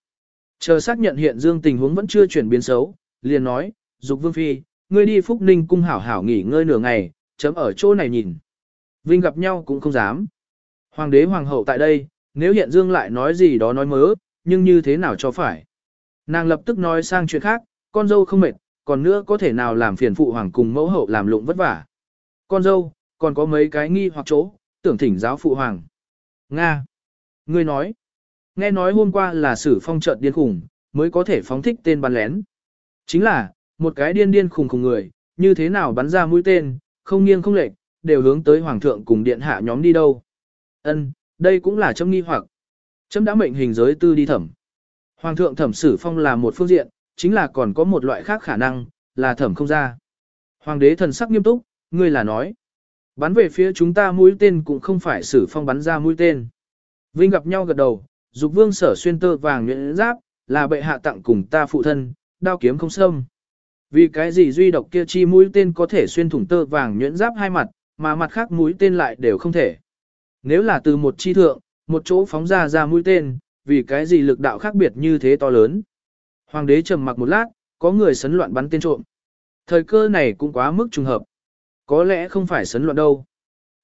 Chờ xác nhận hiện dương tình huống vẫn chưa chuyển biến xấu, liền nói, Dục Vương Phi, ngươi đi Phúc Ninh cung hảo hảo nghỉ ngơi nửa ngày, chấm ở chỗ này nhìn. Vinh gặp nhau cũng không dám. Hoàng đế hoàng hậu tại đây, nếu hiện dương lại nói gì đó nói mớ, nhưng như thế nào cho phải. Nàng lập tức nói sang chuyện khác, con dâu không mệt, còn nữa có thể nào làm phiền phụ hoàng cùng mẫu hậu làm lụng vất vả. Con dâu, còn có mấy cái nghi hoặc chỗ, tưởng thỉnh giáo phụ hoàng. Nga. Ngươi nói. Nghe nói hôm qua là sử phong trận điên khủng, mới có thể phóng thích tên bắn lén. Chính là, một cái điên điên khùng khùng người, như thế nào bắn ra mũi tên, không nghiêng không lệch, đều hướng tới hoàng thượng cùng điện hạ nhóm đi đâu. Ân, đây cũng là chấm nghi hoặc. Chấm đã mệnh hình giới tư đi thẩm. Hoàng thượng thẩm sử phong là một phương diện, chính là còn có một loại khác khả năng, là thẩm không ra. Hoàng đế thần sắc nghiêm túc, ngươi là nói. Bắn về phía chúng ta mũi tên cũng không phải sử phong bắn ra mũi tên. Vinh gặp nhau gật đầu, dục vương sở xuyên tơ vàng nhuyễn giáp, là bệ hạ tặng cùng ta phụ thân, đao kiếm không xâm. Vì cái gì duy độc kia chi mũi tên có thể xuyên thủng tơ vàng nhuyễn giáp hai mặt, mà mặt khác mũi tên lại đều không thể. Nếu là từ một chi thượng, một chỗ phóng ra ra mũi tên, vì cái gì lực đạo khác biệt như thế to lớn. Hoàng đế trầm mặc một lát, có người sấn loạn bắn tên trộm. Thời cơ này cũng quá mức trùng hợp. Có lẽ không phải sấn loạn đâu.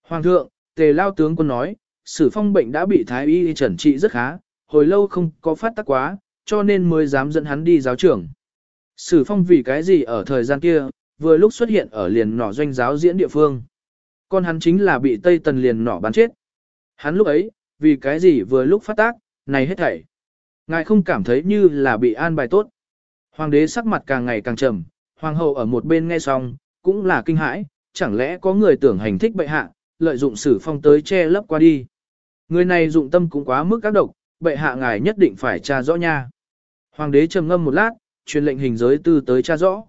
Hoàng thượng, tề lao tướng quân nói, sử phong bệnh đã bị thái y trần trị rất khá, hồi lâu không có phát tác quá, cho nên mới dám dẫn hắn đi giáo trưởng. Sử phong vì cái gì ở thời gian kia, vừa lúc xuất hiện ở liền nỏ doanh giáo diễn địa phương. Con hắn chính là bị Tây Tần liền nỏ bắn chết. Hắn lúc ấy, vì cái gì vừa lúc phát tác, này hết thảy. Ngài không cảm thấy như là bị an bài tốt. Hoàng đế sắc mặt càng ngày càng trầm, hoàng hậu ở một bên nghe xong, cũng là kinh hãi, chẳng lẽ có người tưởng hành thích bệ hạ, lợi dụng sử phong tới che lấp qua đi. Người này dụng tâm cũng quá mức các độc, bệ hạ ngài nhất định phải tra rõ nha. Hoàng đế trầm ngâm một lát, truyền lệnh hình giới tư tới tra rõ.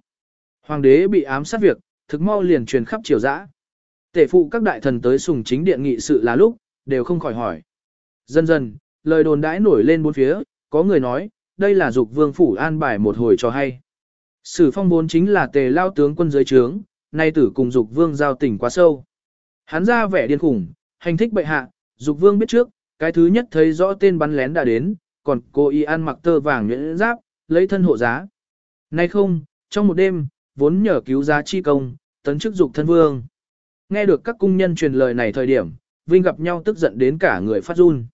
Hoàng đế bị ám sát việc, thực mau liền truyền khắp triều dã. Tể phụ các đại thần tới sùng chính điện nghị sự là lúc, đều không khỏi hỏi. Dần dần, lời đồn đãi nổi lên bốn phía, có người nói, đây là dục vương phủ an bài một hồi cho hay. Sử phong bốn chính là tề lao tướng quân dưới trướng, nay tử cùng dục vương giao tình quá sâu. Hắn ra vẻ điên khủng, hành thích bệ hạ, dục vương biết trước, cái thứ nhất thấy rõ tên bắn lén đã đến, còn cô y ăn mặc tơ vàng nhuyễn giáp, lấy thân hộ giá. Nay không, trong một đêm, vốn nhờ cứu giá chi công, tấn chức dục thân vương. Nghe được các cung nhân truyền lời này thời điểm, Vinh gặp nhau tức giận đến cả người phát run.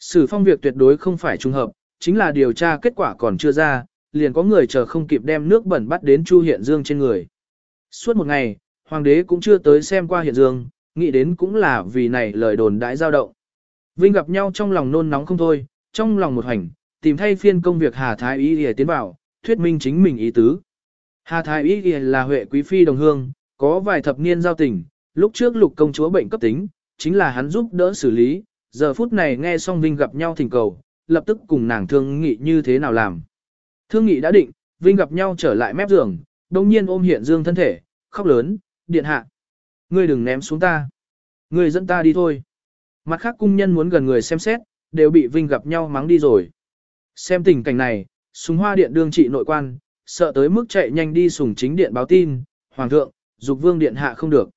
Sử phong việc tuyệt đối không phải trùng hợp, chính là điều tra kết quả còn chưa ra, liền có người chờ không kịp đem nước bẩn bắt đến Chu Hiện Dương trên người. Suốt một ngày, hoàng đế cũng chưa tới xem qua Hiện Dương, nghĩ đến cũng là vì này lời đồn đãi dao động. Vinh gặp nhau trong lòng nôn nóng không thôi, trong lòng một hành, tìm thay phiên công việc Hà Thái Y để tiến vào, thuyết minh chính mình ý tứ. Hà Thái Y là Huệ Quý Phi đồng hương, có vài thập niên giao tình, lúc trước lục công chúa bệnh cấp tính, chính là hắn giúp đỡ xử lý, giờ phút này nghe xong Vinh gặp nhau thỉnh cầu, lập tức cùng nàng thương nghị như thế nào làm. Thương nghị đã định, Vinh gặp nhau trở lại mép giường, đồng nhiên ôm hiện dương thân thể, khóc lớn, điện hạ. Ngươi đừng ném xuống ta. Ngươi dẫn ta đi thôi. Mặt khác cung nhân muốn gần người xem xét, đều bị Vinh gặp nhau mắng đi rồi. Xem tình cảnh này, súng hoa điện đương trị nội quan, sợ tới mức chạy nhanh đi sùng chính điện báo tin, Hoàng thượng, dục vương điện hạ không được.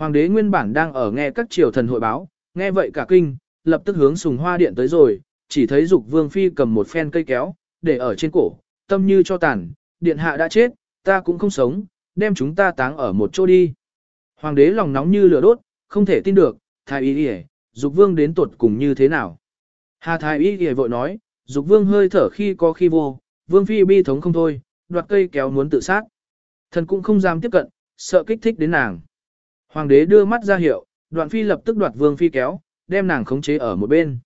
Hoàng đế nguyên bản đang ở nghe các triều thần hội báo, nghe vậy cả kinh, lập tức hướng sùng hoa điện tới rồi, chỉ thấy dục vương phi cầm một phen cây kéo, để ở trên cổ, tâm như cho tàn, điện hạ đã chết, ta cũng không sống, đem chúng ta táng ở một chỗ đi. Hoàng đế lòng nóng như lửa đốt, không thể tin được, thái y y, dục vương đến tuột cùng như thế nào. Hà thái y y vội nói, dục vương hơi thở khi có khi vô, vương phi bi thống không thôi, đoạt cây kéo muốn tự sát. Thần cũng không dám tiếp cận, sợ kích thích đến nàng. Hoàng đế đưa mắt ra hiệu, đoạn phi lập tức đoạt vương phi kéo, đem nàng khống chế ở một bên.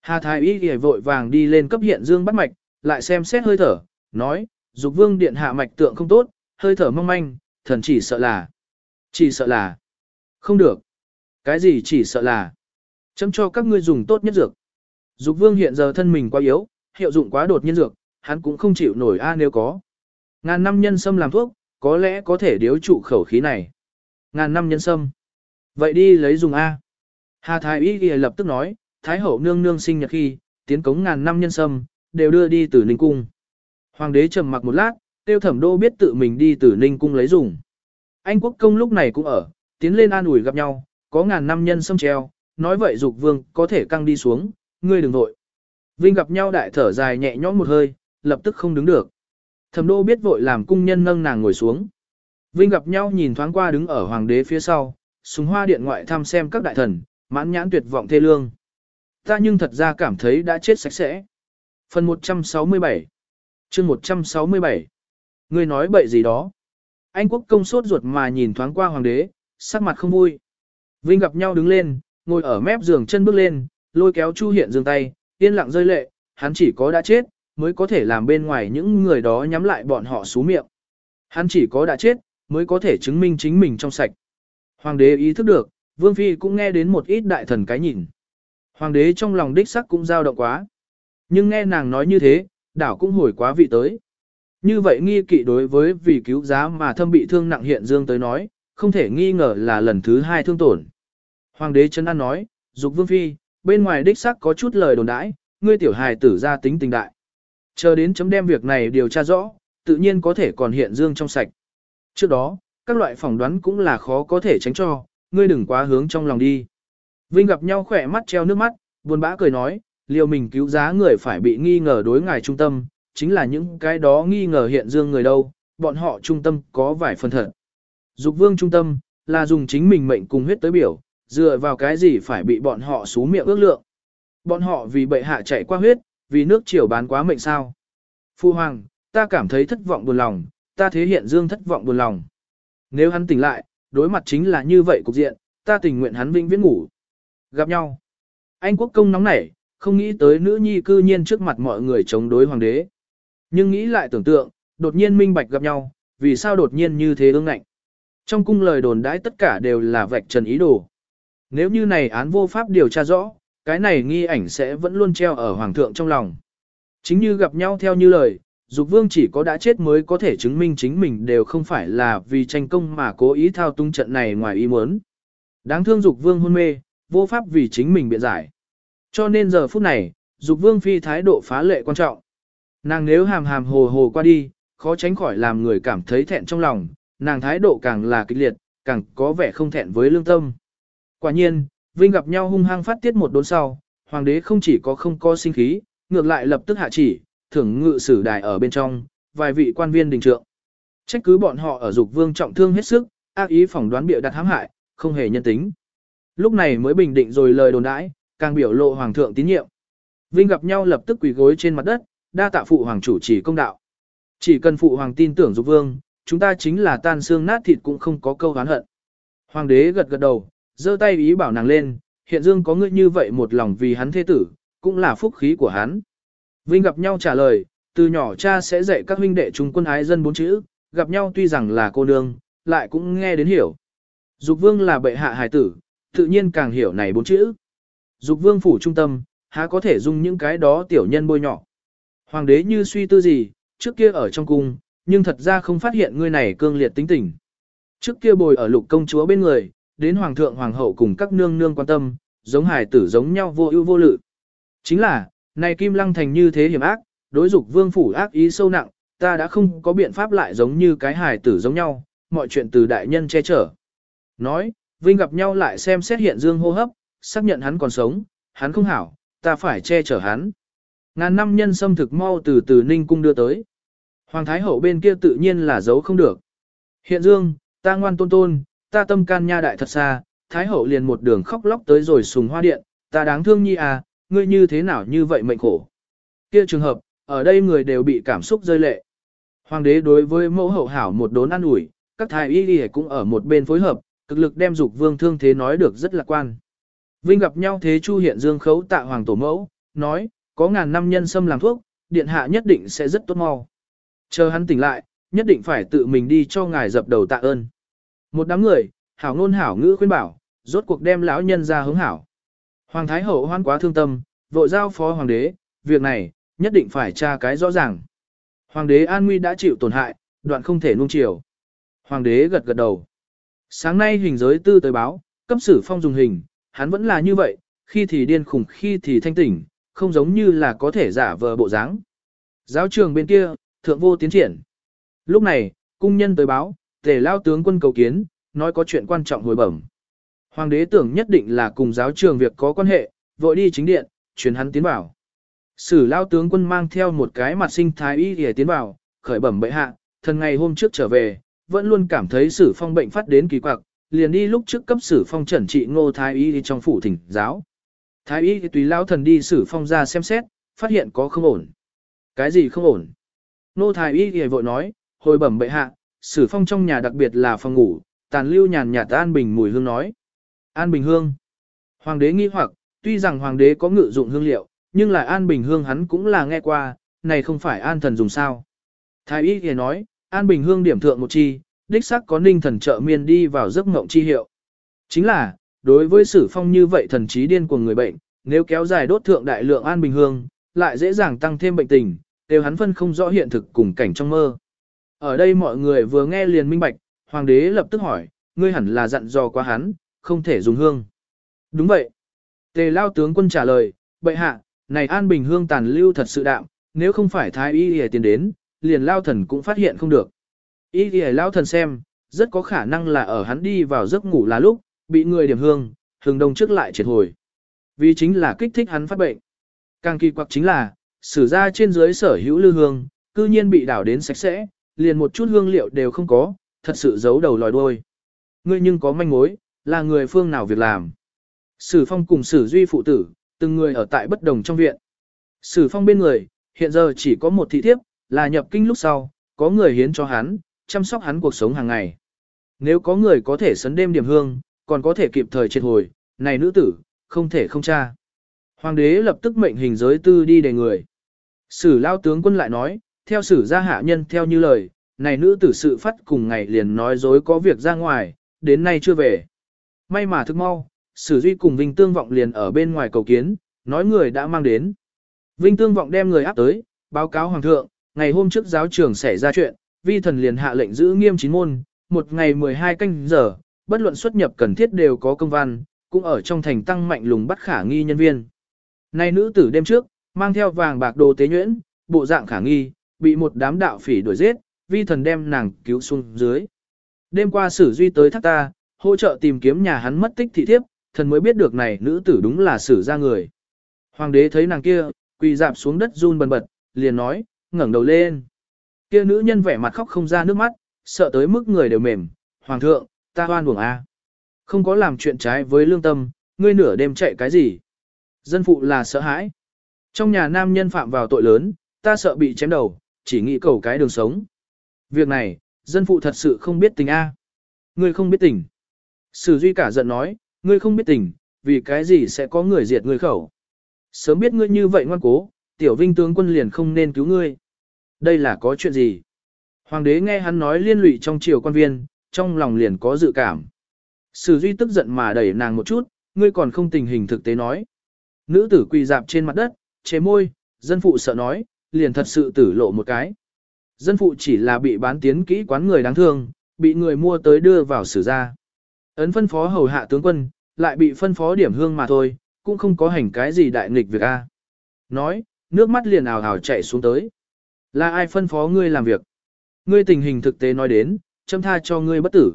Hà thái y thì vội vàng đi lên cấp hiện dương bắt mạch, lại xem xét hơi thở, nói, dục vương điện hạ mạch tượng không tốt, hơi thở mong manh, thần chỉ sợ là, chỉ sợ là, không được. Cái gì chỉ sợ là, chấm cho các ngươi dùng tốt nhất dược. Dục vương hiện giờ thân mình quá yếu, hiệu dụng quá đột nhiên dược, hắn cũng không chịu nổi a nếu có. Ngàn năm nhân sâm làm thuốc, có lẽ có thể điếu trụ khẩu khí này. Ngàn năm nhân sâm. Vậy đi lấy dùng A. Hà Thái Y ghi lập tức nói, Thái hậu nương nương sinh nhật khi, tiến cống ngàn năm nhân sâm, đều đưa đi từ Ninh Cung. Hoàng đế trầm mặc một lát, tiêu thẩm đô biết tự mình đi từ Ninh Cung lấy dùng. Anh quốc công lúc này cũng ở, tiến lên an ủi gặp nhau, có ngàn năm nhân sâm treo, nói vậy dục vương có thể căng đi xuống, ngươi đừng vội. Vinh gặp nhau đại thở dài nhẹ nhõm một hơi, lập tức không đứng được. Thẩm đô biết vội làm cung nhân nâng nàng ngồi xuống. Vinh gặp nhau nhìn thoáng qua đứng ở hoàng đế phía sau, súng hoa điện ngoại thăm xem các đại thần, mãn nhãn tuyệt vọng thê lương. Ta nhưng thật ra cảm thấy đã chết sạch sẽ. Phần 167 chương 167 người nói bậy gì đó. Anh quốc công sốt ruột mà nhìn thoáng qua hoàng đế, sắc mặt không vui. Vinh gặp nhau đứng lên, ngồi ở mép giường chân bước lên, lôi kéo Chu Hiện giường tay, yên lặng rơi lệ, hắn chỉ có đã chết, mới có thể làm bên ngoài những người đó nhắm lại bọn họ xú miệng. Hắn chỉ có đã chết, mới có thể chứng minh chính mình trong sạch. Hoàng đế ý thức được, Vương Phi cũng nghe đến một ít đại thần cái nhìn. Hoàng đế trong lòng đích sắc cũng dao động quá. Nhưng nghe nàng nói như thế, đảo cũng hồi quá vị tới. Như vậy nghi kỵ đối với vì cứu giá mà thâm bị thương nặng hiện dương tới nói, không thể nghi ngờ là lần thứ hai thương tổn. Hoàng đế chân an nói, dục vương phi, bên ngoài đích sắc có chút lời đồn đãi, ngươi tiểu hài tử ra tính tình đại. Chờ đến chấm đem việc này điều tra rõ, tự nhiên có thể còn hiện dương trong sạch. Trước đó, các loại phỏng đoán cũng là khó có thể tránh cho, ngươi đừng quá hướng trong lòng đi. Vinh gặp nhau khỏe mắt treo nước mắt, buồn bã cười nói, liều mình cứu giá người phải bị nghi ngờ đối ngài trung tâm, chính là những cái đó nghi ngờ hiện dương người đâu, bọn họ trung tâm có vài phần thật. Dục vương trung tâm, là dùng chính mình mệnh cùng huyết tới biểu, dựa vào cái gì phải bị bọn họ xú miệng ước lượng. Bọn họ vì bệ hạ chạy qua huyết, vì nước triều bán quá mệnh sao. Phu hoàng, ta cảm thấy thất vọng buồn lòng, ta thế hiện dương thất vọng buồn lòng. Nếu hắn tỉnh lại, đối mặt chính là như vậy cục diện, ta tình nguyện hắn vĩnh viễn ngủ. Gặp nhau. Anh quốc công nóng nảy, không nghĩ tới nữ nhi cư nhiên trước mặt mọi người chống đối hoàng đế. Nhưng nghĩ lại tưởng tượng, đột nhiên minh bạch gặp nhau, vì sao đột nhiên như thế ương ngạnh. Trong cung lời đồn đãi tất cả đều là vạch trần ý đồ. Nếu như này án vô pháp điều tra rõ, cái này nghi ảnh sẽ vẫn luôn treo ở hoàng thượng trong lòng. Chính như gặp nhau theo như lời, Dục Vương chỉ có đã chết mới có thể chứng minh chính mình đều không phải là vì tranh công mà cố ý thao tung trận này ngoài ý muốn. Đáng thương Dục Vương hôn mê, vô pháp vì chính mình biện giải. Cho nên giờ phút này, Dục Vương phi thái độ phá lệ quan trọng. Nàng nếu hàm hàm hồ hồ qua đi, khó tránh khỏi làm người cảm thấy thẹn trong lòng, nàng thái độ càng là kịch liệt, càng có vẻ không thẹn với lương tâm. Quả nhiên, Vinh gặp nhau hung hăng phát tiết một đốn sau, hoàng đế không chỉ có không có sinh khí, ngược lại lập tức hạ chỉ, thưởng ngự sử đài ở bên trong, vài vị quan viên đình trượng. Trách cứ bọn họ ở dục vương trọng thương hết sức, ác ý phỏng đoán bịa đặt hãm hại, không hề nhân tính. Lúc này mới bình định rồi lời đồn đãi, càng biểu lộ hoàng thượng tín nhiệm. Vinh gặp nhau lập tức quỳ gối trên mặt đất, đa tạ phụ hoàng chủ chỉ công đạo. Chỉ cần phụ hoàng tin tưởng dục vương, chúng ta chính là tan xương nát thịt cũng không có câu oán hận. Hoàng đế gật gật đầu, giơ tay ý bảo nàng lên, hiện dương có ngươi như vậy một lòng vì hắn thế tử, cũng là phúc khí của hắn. Vinh gặp nhau trả lời, từ nhỏ cha sẽ dạy các huynh đệ chúng quân ái dân bốn chữ, gặp nhau tuy rằng là cô nương, lại cũng nghe đến hiểu. Dục vương là bệ hạ hài tử, tự nhiên càng hiểu này bốn chữ. Dục vương phủ trung tâm, há có thể dùng những cái đó tiểu nhân bôi nhỏ. Hoàng đế như suy tư gì, trước kia ở trong cung, nhưng thật ra không phát hiện người này cương liệt tính tình. Trước kia bồi ở lục công chúa bên người, đến hoàng thượng hoàng hậu cùng các nương nương quan tâm, giống hài tử giống nhau vô ưu vô lự. Chính là, này kim lăng thành như thế hiểm ác, đối dục vương phủ ác ý sâu nặng, ta đã không có biện pháp lại giống như cái hài tử giống nhau, mọi chuyện từ đại nhân che chở. Nói, Vinh gặp nhau lại xem xét hiện dương hô hấp, xác nhận hắn còn sống, hắn không hảo, ta phải che chở hắn. Ngàn năm nhân xâm thực mau từ từ ninh cung đưa tới. Hoàng Thái Hậu bên kia tự nhiên là giấu không được. Hiện dương, ta ngoan tôn tôn, ta tâm can nha đại thật xa, Thái Hậu liền một đường khóc lóc tới rồi sùng hoa điện, ta đáng thương nhi à, ngươi như thế nào như vậy mệnh khổ. Kia trường hợp, ở đây người đều bị cảm xúc rơi lệ. Hoàng đế đối với mẫu hậu hảo một đốn ăn ủi, các thái y y cũng ở một bên phối hợp, cực lực đem dục vương thương thế nói được rất lạc quan. Vinh gặp nhau thế Chu Hiện Dương khấu tạ hoàng tổ mẫu, nói, có ngàn năm nhân sâm làm thuốc, điện hạ nhất định sẽ rất tốt mau. Chờ hắn tỉnh lại, nhất định phải tự mình đi cho ngài dập đầu tạ ơn. Một đám người, hảo ngôn hảo ngữ khuyên bảo, rốt cuộc đem lão nhân ra hướng hảo. Hoàng Thái Hậu hoan quá thương tâm, vội giao phó hoàng đế, việc này, nhất định phải tra cái rõ ràng. Hoàng đế an nguy đã chịu tổn hại, đoạn không thể nuông chiều. Hoàng đế gật gật đầu. Sáng nay hình giới tư tới báo, cấp sử phong dùng hình, hắn vẫn là như vậy, khi thì điên khủng khi thì thanh tỉnh, không giống như là có thể giả vờ bộ dáng. Giáo trường bên kia, thượng vô tiến triển. Lúc này, cung nhân tới báo, tề lao tướng quân cầu kiến, nói có chuyện quan trọng hồi bẩm. Hoàng đế tưởng nhất định là cùng giáo trường việc có quan hệ, vội đi chính điện, truyền hắn tiến vào. Sử lao tướng quân mang theo một cái mặt sinh thái y để tiến vào, khởi bẩm bệ hạ, thần ngày hôm trước trở về, vẫn luôn cảm thấy sử phong bệnh phát đến kỳ quặc, liền đi lúc trước cấp sử phong trần trị ngô thái y đi trong phủ thỉnh giáo. Thái y tùy lao thần đi sử phong ra xem xét, phát hiện có không ổn. Cái gì không ổn? Ngô thái y thì vội nói, hồi bẩm bệ hạ, sử phong trong nhà đặc biệt là phòng ngủ, tàn lưu nhàn nhạt an bình mùi hương nói. An bình hương. Hoàng đế nghi hoặc, tuy rằng hoàng đế có ngự dụng hương liệu, nhưng lại an bình hương hắn cũng là nghe qua, này không phải an thần dùng sao. Thái y thì nói, an bình hương điểm thượng một chi, đích xác có ninh thần trợ miên đi vào giấc ngộng chi hiệu. Chính là, đối với sử phong như vậy thần trí điên của người bệnh, nếu kéo dài đốt thượng đại lượng an bình hương, lại dễ dàng tăng thêm bệnh tình, đều hắn phân không rõ hiện thực cùng cảnh trong mơ. Ở đây mọi người vừa nghe liền minh bạch, hoàng đế lập tức hỏi, ngươi hẳn là dặn dò qua hắn, không thể dùng hương. Đúng vậy. Tề lao tướng quân trả lời, bệ hạ, này an bình hương tàn lưu thật sự đạm, nếu không phải thái y hề tiến đến, liền lao thần cũng phát hiện không được. Y hề lao thần xem, rất có khả năng là ở hắn đi vào giấc ngủ là lúc, bị người điểm hương, hương đông trước lại triệt hồi. Vì chính là kích thích hắn phát bệnh. Càng kỳ quặc chính là, sử ra trên dưới sở hữu lưu hương, cư nhiên bị đảo đến sạch sẽ, liền một chút hương liệu đều không có, thật sự giấu đầu lòi đuôi. Ngươi nhưng có manh mối, là người phương nào việc làm. Sử phong cùng sử duy phụ tử, từng người ở tại bất đồng trong viện. Sử phong bên người, hiện giờ chỉ có một thị thiếp, là nhập kinh lúc sau, có người hiến cho hắn, chăm sóc hắn cuộc sống hàng ngày. Nếu có người có thể sấn đêm điểm hương, còn có thể kịp thời triệt hồi, này nữ tử, không thể không tra. Hoàng đế lập tức mệnh hình giới tư đi đề người. Sử lao tướng quân lại nói, theo sử gia hạ nhân theo như lời, này nữ tử sự phát cùng ngày liền nói dối có việc ra ngoài, đến nay chưa về. May mà thức mau, sử duy cùng Vinh Tương Vọng liền ở bên ngoài cầu kiến, nói người đã mang đến. Vinh Tương Vọng đem người áp tới, báo cáo Hoàng thượng, ngày hôm trước giáo trường xảy ra chuyện, vi thần liền hạ lệnh giữ nghiêm chín môn, một ngày 12 canh giờ, bất luận xuất nhập cần thiết đều có công văn, cũng ở trong thành tăng mạnh lùng bắt khả nghi nhân viên. Nay nữ tử đêm trước, mang theo vàng bạc đồ tế nhuyễn, bộ dạng khả nghi, bị một đám đạo phỉ đuổi giết, vi thần đem nàng cứu xuống dưới. Đêm qua sử duy tới thác ta, hỗ trợ tìm kiếm nhà hắn mất tích thị thiếp, thần mới biết được này nữ tử đúng là sử ra người. Hoàng đế thấy nàng kia, quỳ dạp xuống đất run bần bật, liền nói, ngẩng đầu lên. Kia nữ nhân vẻ mặt khóc không ra nước mắt, sợ tới mức người đều mềm, hoàng thượng, ta hoan buồng a. Không có làm chuyện trái với lương tâm, ngươi nửa đêm chạy cái gì? Dân phụ là sợ hãi. Trong nhà nam nhân phạm vào tội lớn, ta sợ bị chém đầu, chỉ nghĩ cầu cái đường sống. Việc này, dân phụ thật sự không biết tình a. Ngươi không biết tình. Sử duy cả giận nói, ngươi không biết tình, vì cái gì sẽ có người diệt ngươi khẩu. Sớm biết ngươi như vậy ngoan cố, tiểu vinh tướng quân liền không nên cứu ngươi. Đây là có chuyện gì? Hoàng đế nghe hắn nói liên lụy trong triều quan viên, trong lòng liền có dự cảm. Sử duy tức giận mà đẩy nàng một chút, ngươi còn không tình hình thực tế nói. Nữ tử quỳ dạp trên mặt đất, chế môi, dân phụ sợ nói, liền thật sự tử lộ một cái. Dân phụ chỉ là bị bán tiến kỹ quán người đáng thương, bị người mua tới đưa vào sử ra. Ấn phân phó hầu hạ tướng quân, lại bị phân phó điểm hương mà thôi, cũng không có hành cái gì đại nghịch việc a. Nói, nước mắt liền ào ào chạy xuống tới. Là ai phân phó ngươi làm việc? Ngươi tình hình thực tế nói đến, châm tha cho ngươi bất tử.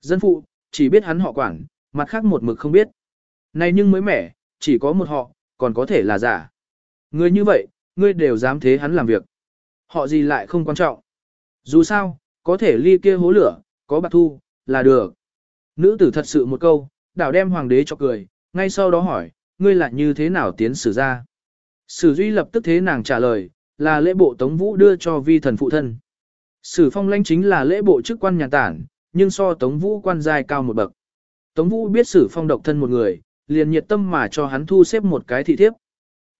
Dân phụ, chỉ biết hắn họ quản, mặt khác một mực không biết. Này nhưng mới mẻ, chỉ có một họ, còn có thể là giả. Ngươi như vậy, ngươi đều dám thế hắn làm việc. Họ gì lại không quan trọng. Dù sao, có thể ly kia hố lửa, có bạc thu, là được. Nữ tử thật sự một câu, đảo đem hoàng đế cho cười, ngay sau đó hỏi, ngươi là như thế nào tiến sử ra. Sử duy lập tức thế nàng trả lời, là lễ bộ Tống Vũ đưa cho vi thần phụ thân. Sử phong lãnh chính là lễ bộ chức quan nhà tản, nhưng so Tống Vũ quan giai cao một bậc. Tống Vũ biết sử phong độc thân một người, liền nhiệt tâm mà cho hắn thu xếp một cái thị thiếp.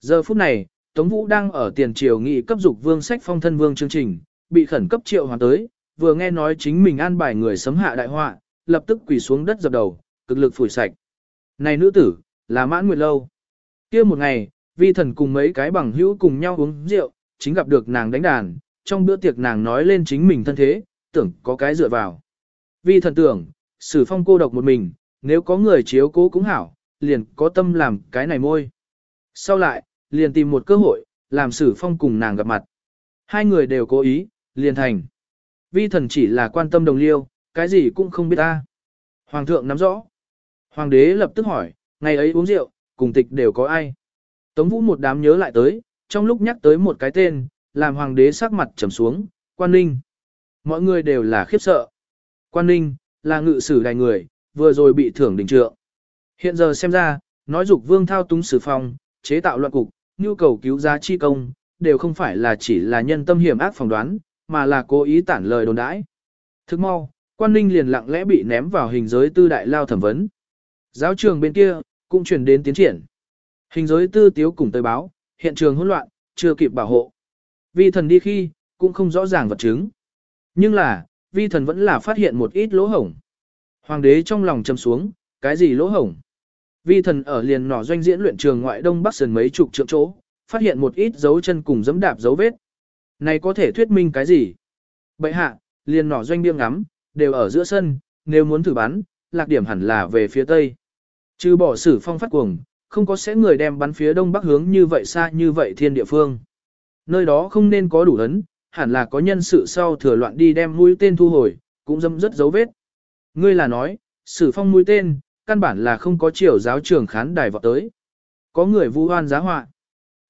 Giờ phút này, Tống Vũ đang ở tiền triều nghị cấp dục vương sách phong thân vương chương trình, bị khẩn cấp triệu hoàn tới, vừa nghe nói chính mình an bài người sấm hạ đại họa, lập tức quỳ xuống đất dập đầu, cực lực phủi sạch. Này nữ tử, là mãn nguyệt lâu. kia một ngày, vi thần cùng mấy cái bằng hữu cùng nhau uống rượu, chính gặp được nàng đánh đàn, trong bữa tiệc nàng nói lên chính mình thân thế, tưởng có cái dựa vào. Vi thần tưởng, sử phong cô độc một mình, nếu có người chiếu cố cũng hảo, liền có tâm làm cái này môi. Sau lại, liền tìm một cơ hội, làm sử phong cùng nàng gặp mặt. Hai người đều cố ý, liền thành. Vi thần chỉ là quan tâm đồng liêu, cái gì cũng không biết ta. Hoàng thượng nắm rõ. Hoàng đế lập tức hỏi, ngày ấy uống rượu, cùng tịch đều có ai. Tống vũ một đám nhớ lại tới, trong lúc nhắc tới một cái tên, làm hoàng đế sắc mặt trầm xuống, quan ninh. Mọi người đều là khiếp sợ. Quan ninh, là ngự sử đại người, vừa rồi bị thưởng đình trượng. Hiện giờ xem ra, nói dục vương thao túng sử phòng, chế tạo loạn cục, nhu cầu cứu giá chi công, đều không phải là chỉ là nhân tâm hiểm ác phỏng đoán, mà là cố ý tản lời đồn đãi. Thức mau, quan ninh liền lặng lẽ bị ném vào hình giới tư đại lao thẩm vấn. Giáo trường bên kia, cũng truyền đến tiến triển. Hình giới tư tiếu cùng tới báo, hiện trường hỗn loạn, chưa kịp bảo hộ. Vi thần đi khi, cũng không rõ ràng vật chứng. Nhưng là, vi thần vẫn là phát hiện một ít lỗ hổng. Hoàng đế trong lòng châm xuống, cái gì lỗ hổng? Vi thần ở liền nỏ doanh diễn luyện trường ngoại đông bắc sườn mấy chục trượng chỗ, phát hiện một ít dấu chân cùng dẫm đạp dấu vết. Này có thể thuyết minh cái gì? Bậy hạ, liền nỏ doanh biêng ngắm, đều ở giữa sân, nếu muốn thử bắn, lạc điểm hẳn là về phía tây. Trừ bỏ sử phong phát cuồng, không có sẽ người đem bắn phía đông bắc hướng như vậy xa như vậy thiên địa phương. Nơi đó không nên có đủ ấn, hẳn là có nhân sự sau thừa loạn đi đem mũi tên thu hồi, cũng dâm rất dấu vết. Ngươi là nói, sử phong mũi tên, căn bản là không có chiều giáo trường khán đài vọt tới. Có người vu oan giá họa.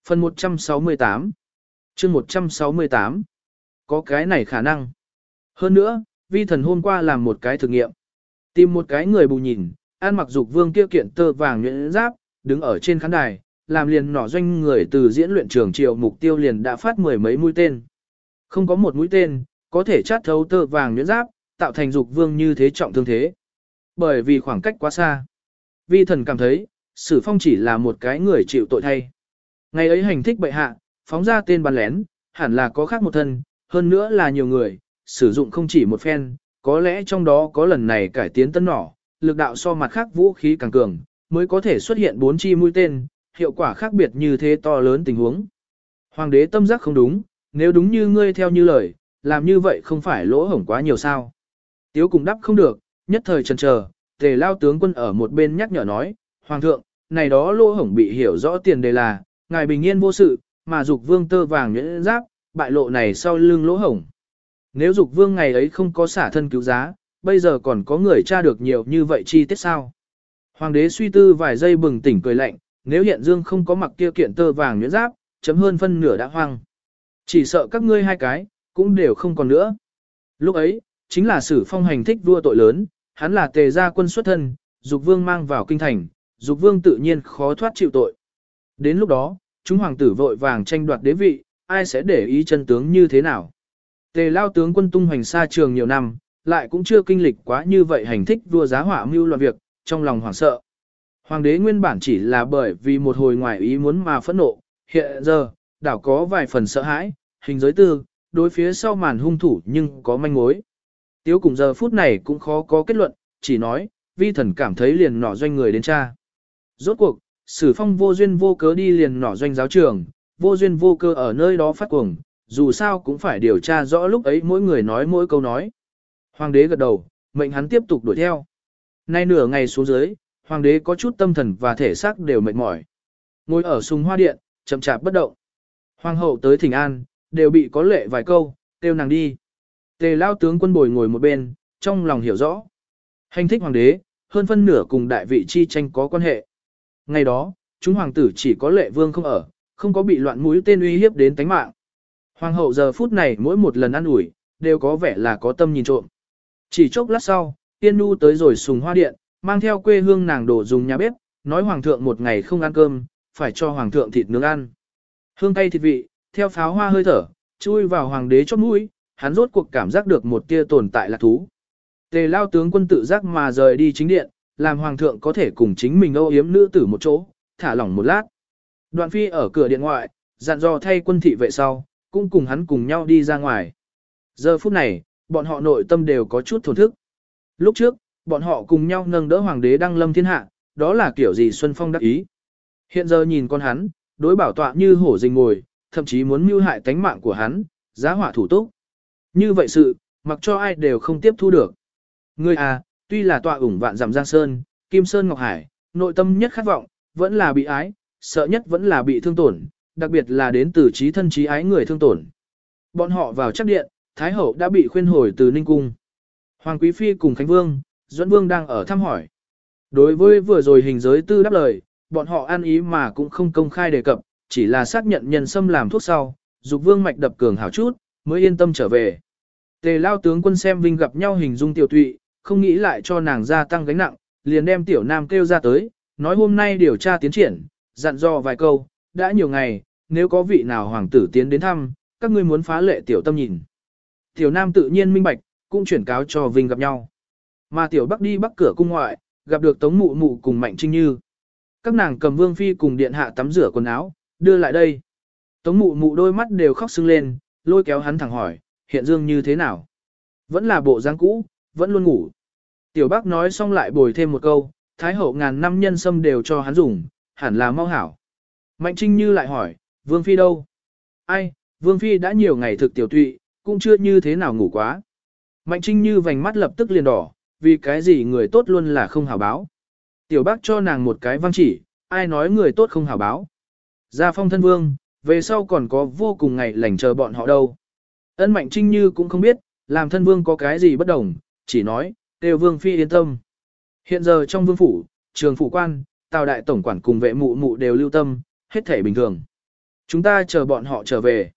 Phần 168 chương 168 Có cái này khả năng. Hơn nữa, vi thần hôm qua làm một cái thử nghiệm. Tìm một cái người bù nhìn, an mặc dục vương kia kiện tơ vàng nhuyễn giáp, đứng ở trên khán đài, làm liền nỏ doanh người từ diễn luyện trường triều mục tiêu liền đã phát mười mấy mũi tên. Không có một mũi tên, có thể chát thấu tơ vàng nhuyễn giáp, tạo thành dục vương như thế trọng thương thế. Bởi vì khoảng cách quá xa. Vi thần cảm thấy, sử phong chỉ là một cái người chịu tội thay. Ngày ấy hành thích bệ hạ, phóng ra tên bắn lén, hẳn là có khác một thân, hơn nữa là nhiều người, sử dụng không chỉ một phen, có lẽ trong đó có lần này cải tiến tân nỏ, lực đạo so mặt khác vũ khí càng cường, mới có thể xuất hiện bốn chi mũi tên, hiệu quả khác biệt như thế to lớn tình huống. Hoàng đế tâm giác không đúng, nếu đúng như ngươi theo như lời, làm như vậy không phải lỗ hổng quá nhiều sao. Tiếu cùng đáp không được, nhất thời chần chờ, tề lao tướng quân ở một bên nhắc nhở nói, Hoàng thượng, này đó lỗ hổng bị hiểu rõ tiền đề là, ngài bình yên vô sự, mà dục vương tơ vàng nhuyễn giáp, bại lộ này sau lưng lỗ hổng. Nếu dục vương ngày ấy không có xả thân cứu giá, bây giờ còn có người tra được nhiều như vậy chi tiết sao? Hoàng đế suy tư vài giây bừng tỉnh cười lạnh, nếu hiện dương không có mặc kia kiện tơ vàng nhuyễn giáp, chấm hơn phân nửa đã hoang. Chỉ sợ các ngươi hai cái, cũng đều không còn nữa. Lúc ấy, chính là sử phong hành thích vua tội lớn, hắn là tề gia quân xuất thân, dục vương mang vào kinh thành, dục vương tự nhiên khó thoát chịu tội. Đến lúc đó, chúng hoàng tử vội vàng tranh đoạt đế vị, ai sẽ để ý chân tướng như thế nào. Tề lao tướng quân tung hoành xa trường nhiều năm, lại cũng chưa kinh lịch quá như vậy hành thích vua giá hỏa mưu loạn việc, trong lòng hoảng sợ. Hoàng đế nguyên bản chỉ là bởi vì một hồi ngoài ý muốn mà phẫn nộ, hiện giờ, đảo có vài phần sợ hãi, hình giới tư, đối phía sau màn hung thủ nhưng có manh mối. Tiếu cùng giờ phút này cũng khó có kết luận, chỉ nói, vi thần cảm thấy liền nỏ doanh người đến cha. Rốt cuộc, sử phong vô duyên vô cớ đi liền nỏ doanh giáo trường, vô duyên vô cơ ở nơi đó phát cuồng, dù sao cũng phải điều tra rõ lúc ấy mỗi người nói mỗi câu nói. Hoàng đế gật đầu, mệnh hắn tiếp tục đuổi theo. Nay nửa ngày xuống dưới, hoàng đế có chút tâm thần và thể xác đều mệt mỏi. Ngồi ở sùng hoa điện, chậm chạp bất động. Hoàng hậu tới thỉnh an, đều bị có lệ vài câu, kêu nàng đi. Tề lao tướng quân bồi ngồi một bên, trong lòng hiểu rõ. Hành thích hoàng đế, hơn phân nửa cùng đại vị chi tranh có quan hệ. Ngày đó, chúng hoàng tử chỉ có lệ vương không ở, không có bị loạn mũi tên uy hiếp đến tánh mạng. Hoàng hậu giờ phút này mỗi một lần ăn ủi, đều có vẻ là có tâm nhìn trộm. Chỉ chốc lát sau, Tiên Nhu tới rồi sùng hoa điện, mang theo quê hương nàng đổ dùng nhà bếp, nói hoàng thượng một ngày không ăn cơm, phải cho hoàng thượng thịt nướng ăn. Hương cay thịt vị, theo pháo hoa hơi thở, chui vào hoàng đế chót mũi, hắn rốt cuộc cảm giác được một tia tồn tại là thú. Tề lao tướng quân tự giác mà rời đi chính điện, làm hoàng thượng có thể cùng chính mình âu yếm nữ tử một chỗ, thả lỏng một lát. Đoạn phi ở cửa điện ngoại, dặn dò thay quân thị vệ sau, cũng cùng hắn cùng nhau đi ra ngoài. Giờ phút này, bọn họ nội tâm đều có chút thổn thức. Lúc trước, bọn họ cùng nhau nâng đỡ hoàng đế đăng lâm thiên hạ, đó là kiểu gì Xuân Phong đắc ý. Hiện giờ nhìn con hắn, đối bảo tọa như hổ rình ngồi, thậm chí muốn mưu hại tánh mạng của hắn, giá hỏa thủ túc. Như vậy sự, mặc cho ai đều không tiếp thu được. Ngươi à, tuy là tọa ủng vạn giảm Giang Sơn, Kim Sơn Ngọc Hải, nội tâm nhất khát vọng, vẫn là bị ái, sợ nhất vẫn là bị thương tổn, đặc biệt là đến từ trí thân trí ái người thương tổn. Bọn họ vào chắc điện, Thái Hậu đã bị khuyên hồi từ Ninh Cung. Hoàng Quý Phi cùng Khánh Vương, Duẫn Vương đang ở thăm hỏi. Đối với vừa rồi hình giới tư đáp lời, bọn họ ăn ý mà cũng không công khai đề cập, chỉ là xác nhận nhân sâm làm thuốc sau, dục vương mạch đập cường hảo chút, mới yên tâm trở về. Tề lao tướng quân xem Vinh gặp nhau hình dung tiểu tụy, không nghĩ lại cho nàng gia tăng gánh nặng, liền đem tiểu nam kêu ra tới, nói hôm nay điều tra tiến triển, dặn dò vài câu, đã nhiều ngày, nếu có vị nào hoàng tử tiến đến thăm, các ngươi muốn phá lệ tiểu tâm nhìn. Tiểu nam tự nhiên minh bạch, cũng chuyển cáo cho Vinh gặp nhau. Mà tiểu bắc đi bắc cửa cung ngoại, gặp được tống mụ mụ cùng mạnh trinh như. Các nàng cầm vương phi cùng điện hạ tắm rửa quần áo, đưa lại đây. Tống mụ mụ đôi mắt đều khóc sưng lên, lôi kéo hắn thẳng hỏi, hiện dương như thế nào? Vẫn là bộ dáng cũ, vẫn luôn ngủ. Tiểu bác nói xong lại bồi thêm một câu, thái hậu ngàn năm nhân sâm đều cho hắn dùng, hẳn là mau hảo. Mạnh trinh như lại hỏi, vương phi đâu? Ai, vương phi đã nhiều ngày thực tiểu tụy, cũng chưa như thế nào ngủ quá. Mạnh trinh như vành mắt lập tức liền đỏ, vì cái gì người tốt luôn là không hảo báo. Tiểu bác cho nàng một cái văn chỉ, ai nói người tốt không hảo báo. Gia phong thân vương, về sau còn có vô cùng ngày lành chờ bọn họ đâu. Ân mạnh trinh như cũng không biết, làm thân vương có cái gì bất đồng, chỉ nói, đều vương phi yên tâm. Hiện giờ trong vương phủ, trường phủ quan, tào đại tổng quản cùng vệ mụ mụ đều lưu tâm, hết thể bình thường. Chúng ta chờ bọn họ trở về.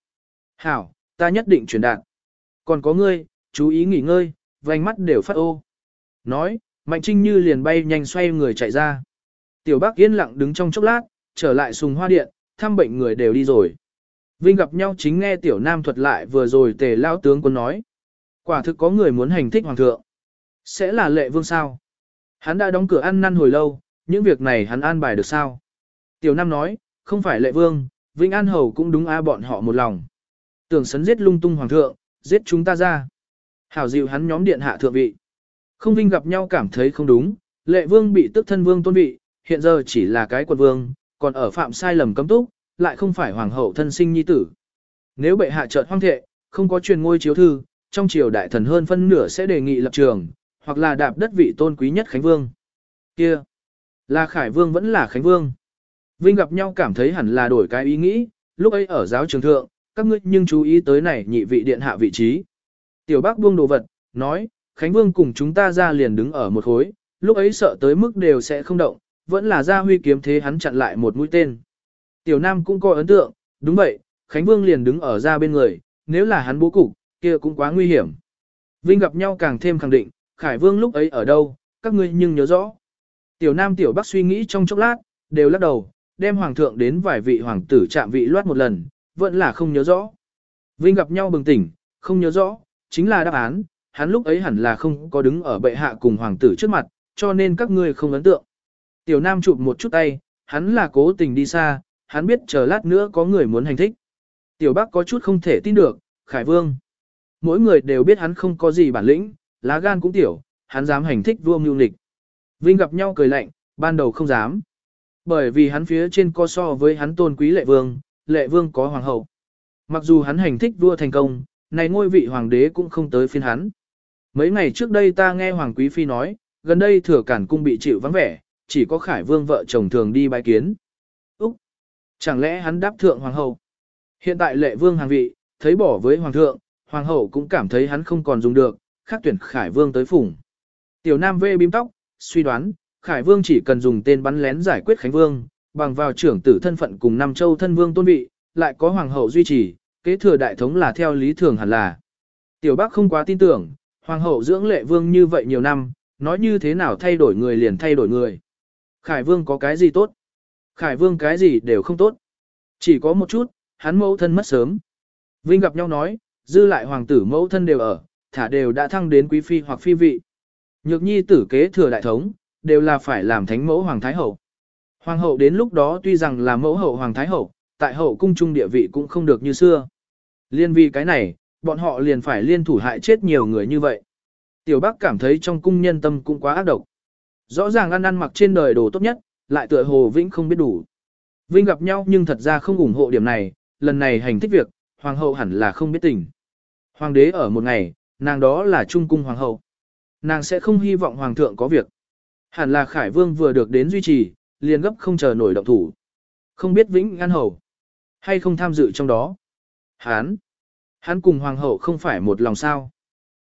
Hảo, ta nhất định truyền đạt. Còn có ngươi, chú ý nghỉ ngơi, vành mắt đều phát ô. Nói, Mạnh Trinh Như liền bay nhanh xoay người chạy ra. Tiểu Bác yên lặng đứng trong chốc lát, trở lại sùng hoa điện, thăm bệnh người đều đi rồi. Vinh gặp nhau chính nghe Tiểu Nam thuật lại vừa rồi tề lao tướng quân nói. Quả thực có người muốn hành thích hoàng thượng. Sẽ là lệ vương sao? Hắn đã đóng cửa ăn năn hồi lâu, những việc này hắn an bài được sao? Tiểu Nam nói, không phải lệ vương, Vinh An Hầu cũng đúng a bọn họ một lòng. Tưởng sấn giết lung tung hoàng thượng, giết chúng ta ra. Hảo dịu hắn nhóm điện hạ thượng vị. Không Vinh gặp nhau cảm thấy không đúng, lệ vương bị tức thân vương tôn vị, hiện giờ chỉ là cái quận vương, còn ở phạm sai lầm cấm túc, lại không phải hoàng hậu thân sinh nhi tử. Nếu bệ hạ chợt hoang thệ, không có truyền ngôi chiếu thư, trong triều đại thần hơn phân nửa sẽ đề nghị lập trường, hoặc là đạp đất vị tôn quý nhất Khánh Vương. Kia, là Khải Vương vẫn là Khánh Vương. Vinh gặp nhau cảm thấy hẳn là đổi cái ý nghĩ, lúc ấy ở giáo trường thượng, các ngươi nhưng chú ý tới này nhị vị điện hạ vị trí. Tiểu bác buông đồ vật, nói, Khánh Vương cùng chúng ta ra liền đứng ở một khối, lúc ấy sợ tới mức đều sẽ không động, vẫn là ra huy kiếm thế hắn chặn lại một mũi tên. Tiểu Nam cũng có ấn tượng, đúng vậy, Khánh Vương liền đứng ở ra bên người, nếu là hắn bố cục, kia cũng quá nguy hiểm. Vinh gặp nhau càng thêm khẳng định, Khải Vương lúc ấy ở đâu, các ngươi nhưng nhớ rõ. Tiểu Nam Tiểu Bắc suy nghĩ trong chốc lát, đều lắc đầu, đem Hoàng thượng đến vài vị hoàng tử chạm vị loát một lần, vẫn là không nhớ rõ. Vinh gặp nhau bừng tỉnh, không nhớ rõ, chính là đáp án, hắn lúc ấy hẳn là không có đứng ở bệ hạ cùng hoàng tử trước mặt, cho nên các ngươi không ấn tượng. Tiểu Nam chụp một chút tay, hắn là cố tình đi xa, hắn biết chờ lát nữa có người muốn hành thích. Tiểu Bắc có chút không thể tin được, Khải Vương. Mỗi người đều biết hắn không có gì bản lĩnh, lá gan cũng tiểu, hắn dám hành thích vua mưu nịch. Vinh gặp nhau cười lạnh, ban đầu không dám. Bởi vì hắn phía trên co so với hắn tôn quý lệ vương, lệ vương có hoàng hậu. Mặc dù hắn hành thích vua thành công, này ngôi vị hoàng đế cũng không tới phiên hắn. Mấy ngày trước đây ta nghe Hoàng Quý Phi nói, gần đây thừa cản cung bị chịu vắng vẻ, chỉ có Khải Vương vợ chồng thường đi bái kiến. Úc! Chẳng lẽ hắn đáp thượng Hoàng hậu? Hiện tại lệ vương hàng vị, thấy bỏ với Hoàng thượng, Hoàng hậu cũng cảm thấy hắn không còn dùng được, khác tuyển Khải Vương tới phủng. Tiểu Nam vê bím tóc, suy đoán, Khải Vương chỉ cần dùng tên bắn lén giải quyết Khánh Vương, bằng vào trưởng tử thân phận cùng Nam Châu thân vương tôn vị, lại có Hoàng hậu duy trì, kế thừa đại thống là theo lý thường hẳn là. Tiểu Bắc không quá tin tưởng, Hoàng hậu dưỡng lệ vương như vậy nhiều năm, nói như thế nào thay đổi người liền thay đổi người. Khải vương có cái gì tốt? Khải vương cái gì đều không tốt. Chỉ có một chút, hắn mẫu thân mất sớm. Vinh gặp nhau nói, dư lại hoàng tử mẫu thân đều ở, thả đều đã thăng đến quý phi hoặc phi vị. Nhược nhi tử kế thừa đại thống, đều là phải làm thánh mẫu hoàng thái hậu. Hoàng hậu đến lúc đó tuy rằng là mẫu hậu hoàng thái hậu, tại hậu cung trung địa vị cũng không được như xưa. Liên vì cái này, bọn họ liền phải liên thủ hại chết nhiều người như vậy. Tiểu Bắc cảm thấy trong cung nhân tâm cũng quá ác độc. Rõ ràng ăn ăn mặc trên đời đồ tốt nhất, lại tựa hồ Vĩnh không biết đủ. Vinh gặp nhau nhưng thật ra không ủng hộ điểm này, lần này hành thích việc, hoàng hậu hẳn là không biết tình. Hoàng đế ở một ngày, nàng đó là trung cung hoàng hậu. Nàng sẽ không hy vọng hoàng thượng có việc. Hẳn là Khải Vương vừa được đến duy trì, liền gấp không chờ nổi động thủ. Không biết Vĩnh An Hầu, hay không tham dự trong đó. Hán, Hắn cùng hoàng hậu không phải một lòng sao.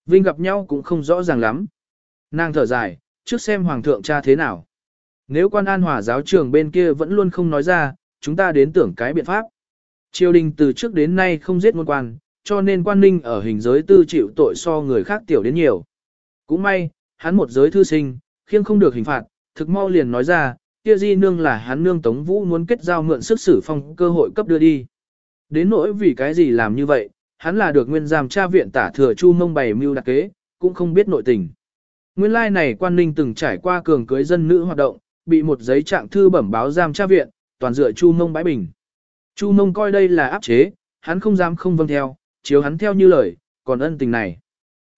Vinh gặp nhau cũng không rõ ràng lắm. Nàng thở dài, trước xem hoàng thượng cha thế nào. Nếu quan an hòa giáo trường bên kia vẫn luôn không nói ra, chúng ta đến tưởng cái biện pháp. Triều đình từ trước đến nay không giết ngôn quan, cho nên quan ninh ở hình giới tư chịu tội so người khác tiểu đến nhiều. Cũng may, hắn một giới thư sinh, khiêng không được hình phạt, thực mau liền nói ra, kia di nương là hắn nương tống vũ muốn kết giao mượn sức xử phong cơ hội cấp đưa đi. Đến nỗi vì cái gì làm như vậy, hắn là được nguyên giam tra viện tả thừa chu mông bày mưu đặc kế, cũng không biết nội tình. Nguyên lai này quan ninh từng trải qua cường cưới dân nữ hoạt động, bị một giấy trạng thư bẩm báo giam tra viện, toàn dựa chu mông bãi bình. Chu mông coi đây là áp chế, hắn không dám không vâng theo, chiếu hắn theo như lời, còn ân tình này.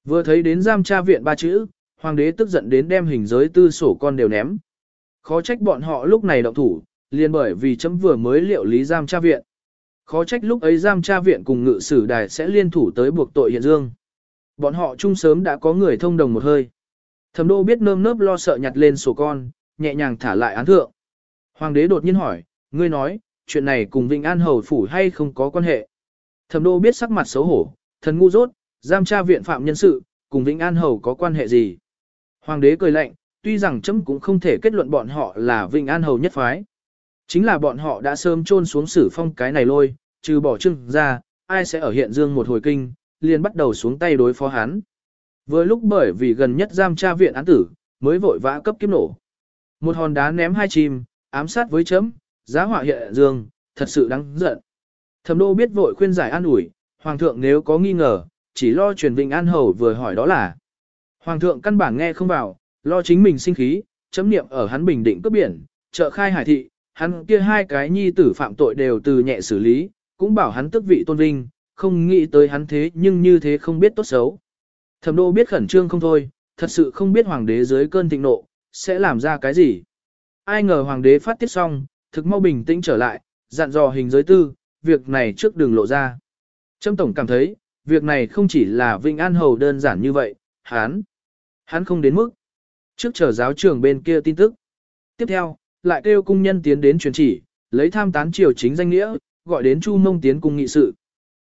Vừa thấy đến giam tra viện ba chữ, hoàng đế tức giận đến đem hình giới tư sổ con đều ném. Khó trách bọn họ lúc này động thủ, liền bởi vì chấm vừa mới liệu lý giam tra viện. Khó trách lúc ấy giam tra viện cùng ngự sử đài sẽ liên thủ tới buộc tội hiện dương. Bọn họ chung sớm đã có người thông đồng một hơi. Thẩm đô biết nơm nớp lo sợ nhặt lên sổ con, nhẹ nhàng thả lại án thượng. Hoàng đế đột nhiên hỏi, ngươi nói, chuyện này cùng Vịnh An Hầu Phủ hay không có quan hệ. Thẩm đô biết sắc mặt xấu hổ, thần ngu dốt, giam tra viện phạm nhân sự, cùng Vĩnh An Hầu có quan hệ gì. Hoàng đế cười lạnh, tuy rằng chấm cũng không thể kết luận bọn họ là Vịnh An Hầu nhất phái. Chính là bọn họ đã sớm trôn xuống sử phong cái này lôi, trừ bỏ trưng ra, ai sẽ ở hiện dương một hồi kinh, liền bắt đầu xuống tay đối phó hắn. Vừa lúc bởi vì gần nhất giam tra viện án tử, mới vội vã cấp kiếp nổ. Một hòn đá ném hai chim, ám sát với chấm, giá họa hiện dương, thật sự đáng giận. Thẩm đô biết vội khuyên giải an ủi, hoàng thượng nếu có nghi ngờ, chỉ lo truyền Vịnh an hầu vừa hỏi đó là. Hoàng thượng căn bản nghe không vào, lo chính mình sinh khí, chấm niệm ở hắn bình định cướp biển, trợ khai hải thị, hắn kia hai cái nhi tử phạm tội đều từ nhẹ xử lý, cũng bảo hắn tức vị tôn vinh, không nghĩ tới hắn thế nhưng như thế không biết tốt xấu. Thẩm đô biết khẩn trương không thôi, thật sự không biết hoàng đế dưới cơn thịnh nộ, sẽ làm ra cái gì. Ai ngờ hoàng đế phát tiết xong, thực mau bình tĩnh trở lại, dặn dò hình giới tư, việc này trước đừng lộ ra. Trâm Tổng cảm thấy, việc này không chỉ là Vinh An Hầu đơn giản như vậy, hắn, hắn không đến mức. Trước chờ giáo trường bên kia tin tức. Tiếp theo, lại kêu cung nhân tiến đến truyền chỉ, lấy tham tán triều chính danh nghĩa, gọi đến Chu Mông tiến cung nghị sự.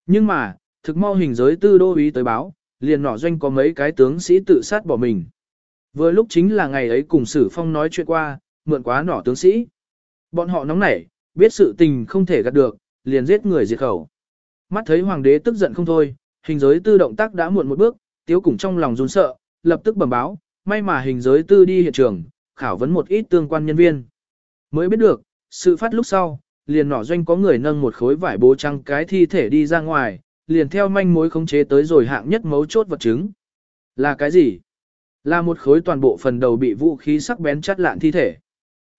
Nhưng mà, thực mau hình giới tư đô ý tới báo, liền nọ doanh có mấy cái tướng sĩ tự sát bỏ mình. Vừa lúc chính là ngày ấy cùng Sử Phong nói chuyện qua, mượn quá nỏ tướng sĩ. Bọn họ nóng nảy, biết sự tình không thể gạt được, liền giết người diệt khẩu. Mắt thấy hoàng đế tức giận không thôi, hình giới tư động tác đã muộn một bước, tiếu cùng trong lòng run sợ, lập tức bẩm báo, may mà hình giới tư đi hiện trường, khảo vấn một ít tương quan nhân viên. Mới biết được, sự phát lúc sau, liền nỏ doanh có người nâng một khối vải bố trăng cái thi thể đi ra ngoài, liền theo manh mối khống chế tới rồi hạng nhất mấu chốt vật chứng. Là cái gì? Là một khối toàn bộ phần đầu bị vũ khí sắc bén chắt lạn thi thể.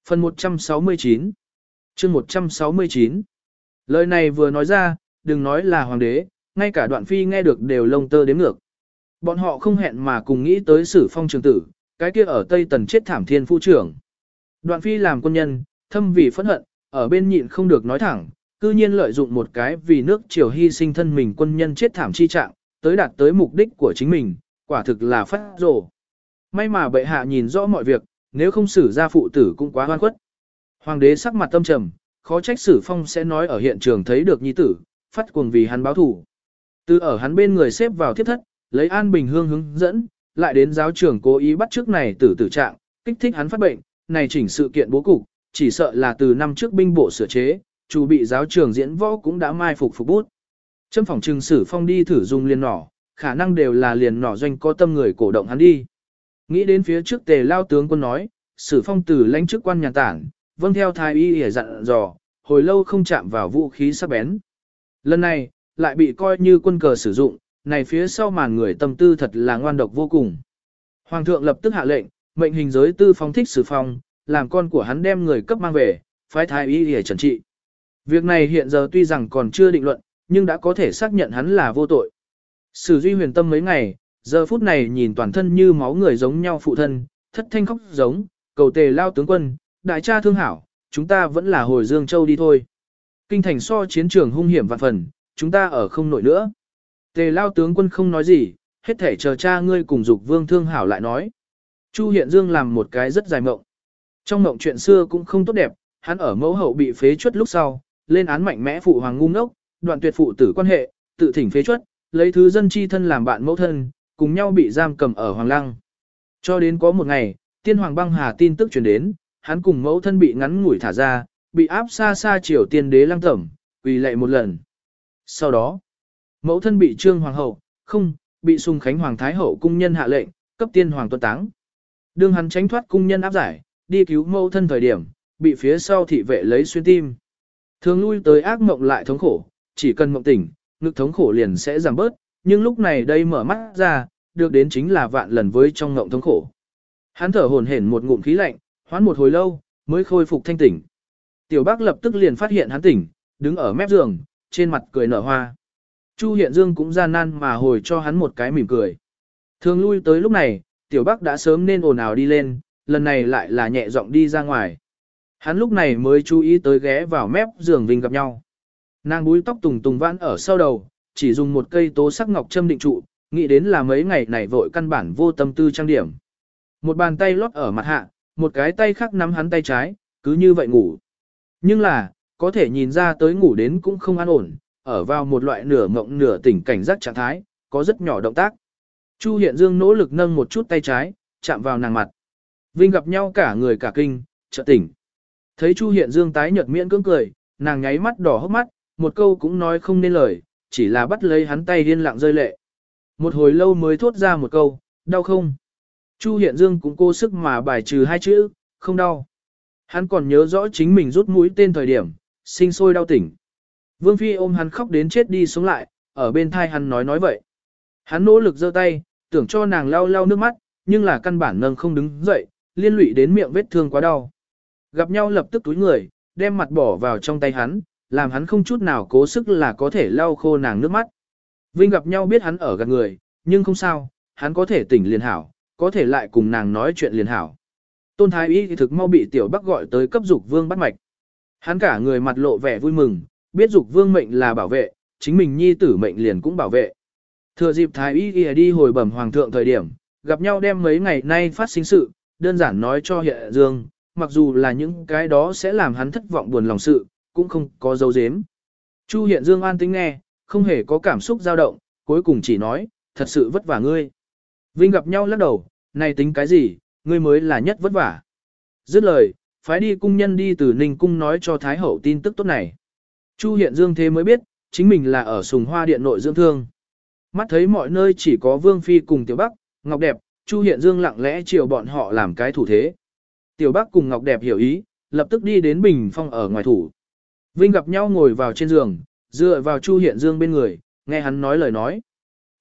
Phần 169 chương 169 Lời này vừa nói ra, đừng nói là hoàng đế, ngay cả đoạn phi nghe được đều lông tơ đếm ngược. Bọn họ không hẹn mà cùng nghĩ tới sử phong trường tử, cái kia ở Tây Tần chết thảm thiên phu trưởng. Đoạn phi làm quân nhân, thâm vì phẫn hận, ở bên nhịn không được nói thẳng, cư nhiên lợi dụng một cái vì nước triều hy sinh thân mình quân nhân chết thảm chi trạng, tới đạt tới mục đích của chính mình, quả thực là phát rồ. May mà bệ hạ nhìn rõ mọi việc, nếu không xử ra phụ tử cũng quá hoan khuất. Hoàng đế sắc mặt tâm trầm, khó trách sử phong sẽ nói ở hiện trường thấy được nhi tử, phát cuồng vì hắn báo thủ. Từ ở hắn bên người xếp vào thiết thất, lấy an bình hương hướng dẫn, lại đến giáo trưởng cố ý bắt trước này tử tử trạng, kích thích hắn phát bệnh, này chỉnh sự kiện bố cục, chỉ sợ là từ năm trước binh bộ sửa chế, chủ bị giáo trưởng diễn võ cũng đã mai phục phục bút. Châm phòng trừng sử phong đi thử dùng liền nỏ, khả năng đều là liền nỏ doanh có tâm người cổ động hắn đi. Nghĩ đến phía trước tề lao tướng quân nói, sử phong tử lãnh chức quan nhà tản, vâng theo thái y để dặn dò, hồi lâu không chạm vào vũ khí sắc bén. Lần này, lại bị coi như quân cờ sử dụng, này phía sau màn người tâm tư thật là ngoan độc vô cùng. Hoàng thượng lập tức hạ lệnh, mệnh hình giới tư phong thích sử phong, làm con của hắn đem người cấp mang về, phái thái y để trần trị. Việc này hiện giờ tuy rằng còn chưa định luận, nhưng đã có thể xác nhận hắn là vô tội. Sử duy huyền tâm mấy ngày, giờ phút này nhìn toàn thân như máu người giống nhau phụ thân, thất thanh khóc giống, cầu tề lao tướng quân, đại cha thương hảo, chúng ta vẫn là hồi Dương Châu đi thôi. Kinh thành so chiến trường hung hiểm vạn phần, chúng ta ở không nổi nữa. Tề lao tướng quân không nói gì, hết thể chờ cha ngươi cùng dục vương thương hảo lại nói. Chu Hiện Dương làm một cái rất dài mộng. Trong mộng chuyện xưa cũng không tốt đẹp, hắn ở mẫu hậu bị phế chuất lúc sau, lên án mạnh mẽ phụ hoàng ngu ngốc, đoạn tuyệt phụ tử quan hệ, tự thỉnh phế chuất, lấy thứ dân chi thân làm bạn mẫu thân, cùng nhau bị giam cầm ở hoàng lăng. Cho đến có một ngày, tiên hoàng băng hà tin tức truyền đến, hắn cùng mẫu thân bị ngắn ngủi thả ra, bị áp xa xa triều tiên đế lăng tẩm, quỳ lệ một lần. Sau đó, mẫu thân bị trương hoàng hậu, không, bị sùng khánh hoàng thái hậu cung nhân hạ lệnh, cấp tiên hoàng tuân táng. Đương hắn tránh thoát cung nhân áp giải, đi cứu mẫu thân thời điểm, bị phía sau thị vệ lấy xuyên tim. Thường lui tới ác mộng lại thống khổ, chỉ cần mộng tỉnh, ngực thống khổ liền sẽ giảm bớt, nhưng lúc này đây mở mắt ra, được đến chính là vạn lần với trong mộng thống khổ. Hắn thở hổn hển một ngụm khí lạnh, hoán một hồi lâu, mới khôi phục thanh tỉnh. Tiểu Bác lập tức liền phát hiện hắn tỉnh, đứng ở mép giường, trên mặt cười nở hoa. Chu Hiện Dương cũng gian nan mà hồi cho hắn một cái mỉm cười. Thường lui tới lúc này, Tiểu Bắc đã sớm nên ồn ào đi lên, lần này lại là nhẹ giọng đi ra ngoài. Hắn lúc này mới chú ý tới ghé vào mép giường Vinh gặp nhau. Nàng búi tóc tùng tùng vãn ở sau đầu, chỉ dùng một cây tố sắc ngọc châm định trụ, nghĩ đến là mấy ngày này vội căn bản vô tâm tư trang điểm. Một bàn tay lót ở mặt hạ, một cái tay khác nắm hắn tay trái, cứ như vậy ngủ. Nhưng là, có thể nhìn ra tới ngủ đến cũng không an ổn, ở vào một loại nửa mộng nửa tỉnh cảnh giác trạng thái, có rất nhỏ động tác. Chu Hiện Dương nỗ lực nâng một chút tay trái, chạm vào nàng mặt. Vinh gặp nhau cả người cả kinh, chợt tỉnh. Thấy Chu Hiện Dương tái nhợt miễn cưỡng cười, nàng nháy mắt đỏ hốc mắt, một câu cũng nói không nên lời, chỉ là bắt lấy hắn tay điên lặng rơi lệ. Một hồi lâu mới thốt ra một câu, đau không? Chu Hiện Dương cũng cố sức mà bài trừ hai chữ, không đau. Hắn còn nhớ rõ chính mình rút mũi tên thời điểm, sinh sôi đau tỉnh. Vương Phi ôm hắn khóc đến chết đi sống lại, ở bên thai hắn nói nói vậy. Hắn nỗ lực giơ tay, tưởng cho nàng lau lau nước mắt, nhưng là căn bản nâng không đứng dậy, liên lụy đến miệng vết thương quá đau. Gặp nhau lập tức túi người, đem mặt bỏ vào trong tay hắn, làm hắn không chút nào cố sức là có thể lau khô nàng nước mắt. Vinh gặp nhau biết hắn ở gần người, nhưng không sao, hắn có thể tỉnh liền hảo, có thể lại cùng nàng nói chuyện liền hảo. Tôn Thái Y thì thực mau bị tiểu bắc gọi tới cấp dục vương bắt mạch. Hắn cả người mặt lộ vẻ vui mừng, biết dục vương mệnh là bảo vệ, chính mình nhi tử mệnh liền cũng bảo vệ. Thừa dịp Thái Y đi hồi bẩm hoàng thượng thời điểm, gặp nhau đem mấy ngày nay phát sinh sự, đơn giản nói cho hiện dương, mặc dù là những cái đó sẽ làm hắn thất vọng buồn lòng sự, cũng không có dấu dếm. Chu hiện dương an tính nghe, không hề có cảm xúc dao động, cuối cùng chỉ nói, thật sự vất vả ngươi. Vinh gặp nhau lắc đầu, này tính cái gì, ngươi mới là nhất vất vả. Dứt lời, phái đi cung nhân đi từ Ninh Cung nói cho Thái Hậu tin tức tốt này. Chu hiện dương thế mới biết, chính mình là ở sùng hoa điện nội dưỡng thương. Mắt thấy mọi nơi chỉ có Vương Phi cùng Tiểu Bắc, Ngọc Đẹp, Chu hiện dương lặng lẽ chiều bọn họ làm cái thủ thế. Tiểu Bắc cùng Ngọc Đẹp hiểu ý, lập tức đi đến bình phong ở ngoài thủ. Vinh gặp nhau ngồi vào trên giường, dựa vào Chu Hiện Dương bên người, nghe hắn nói lời nói.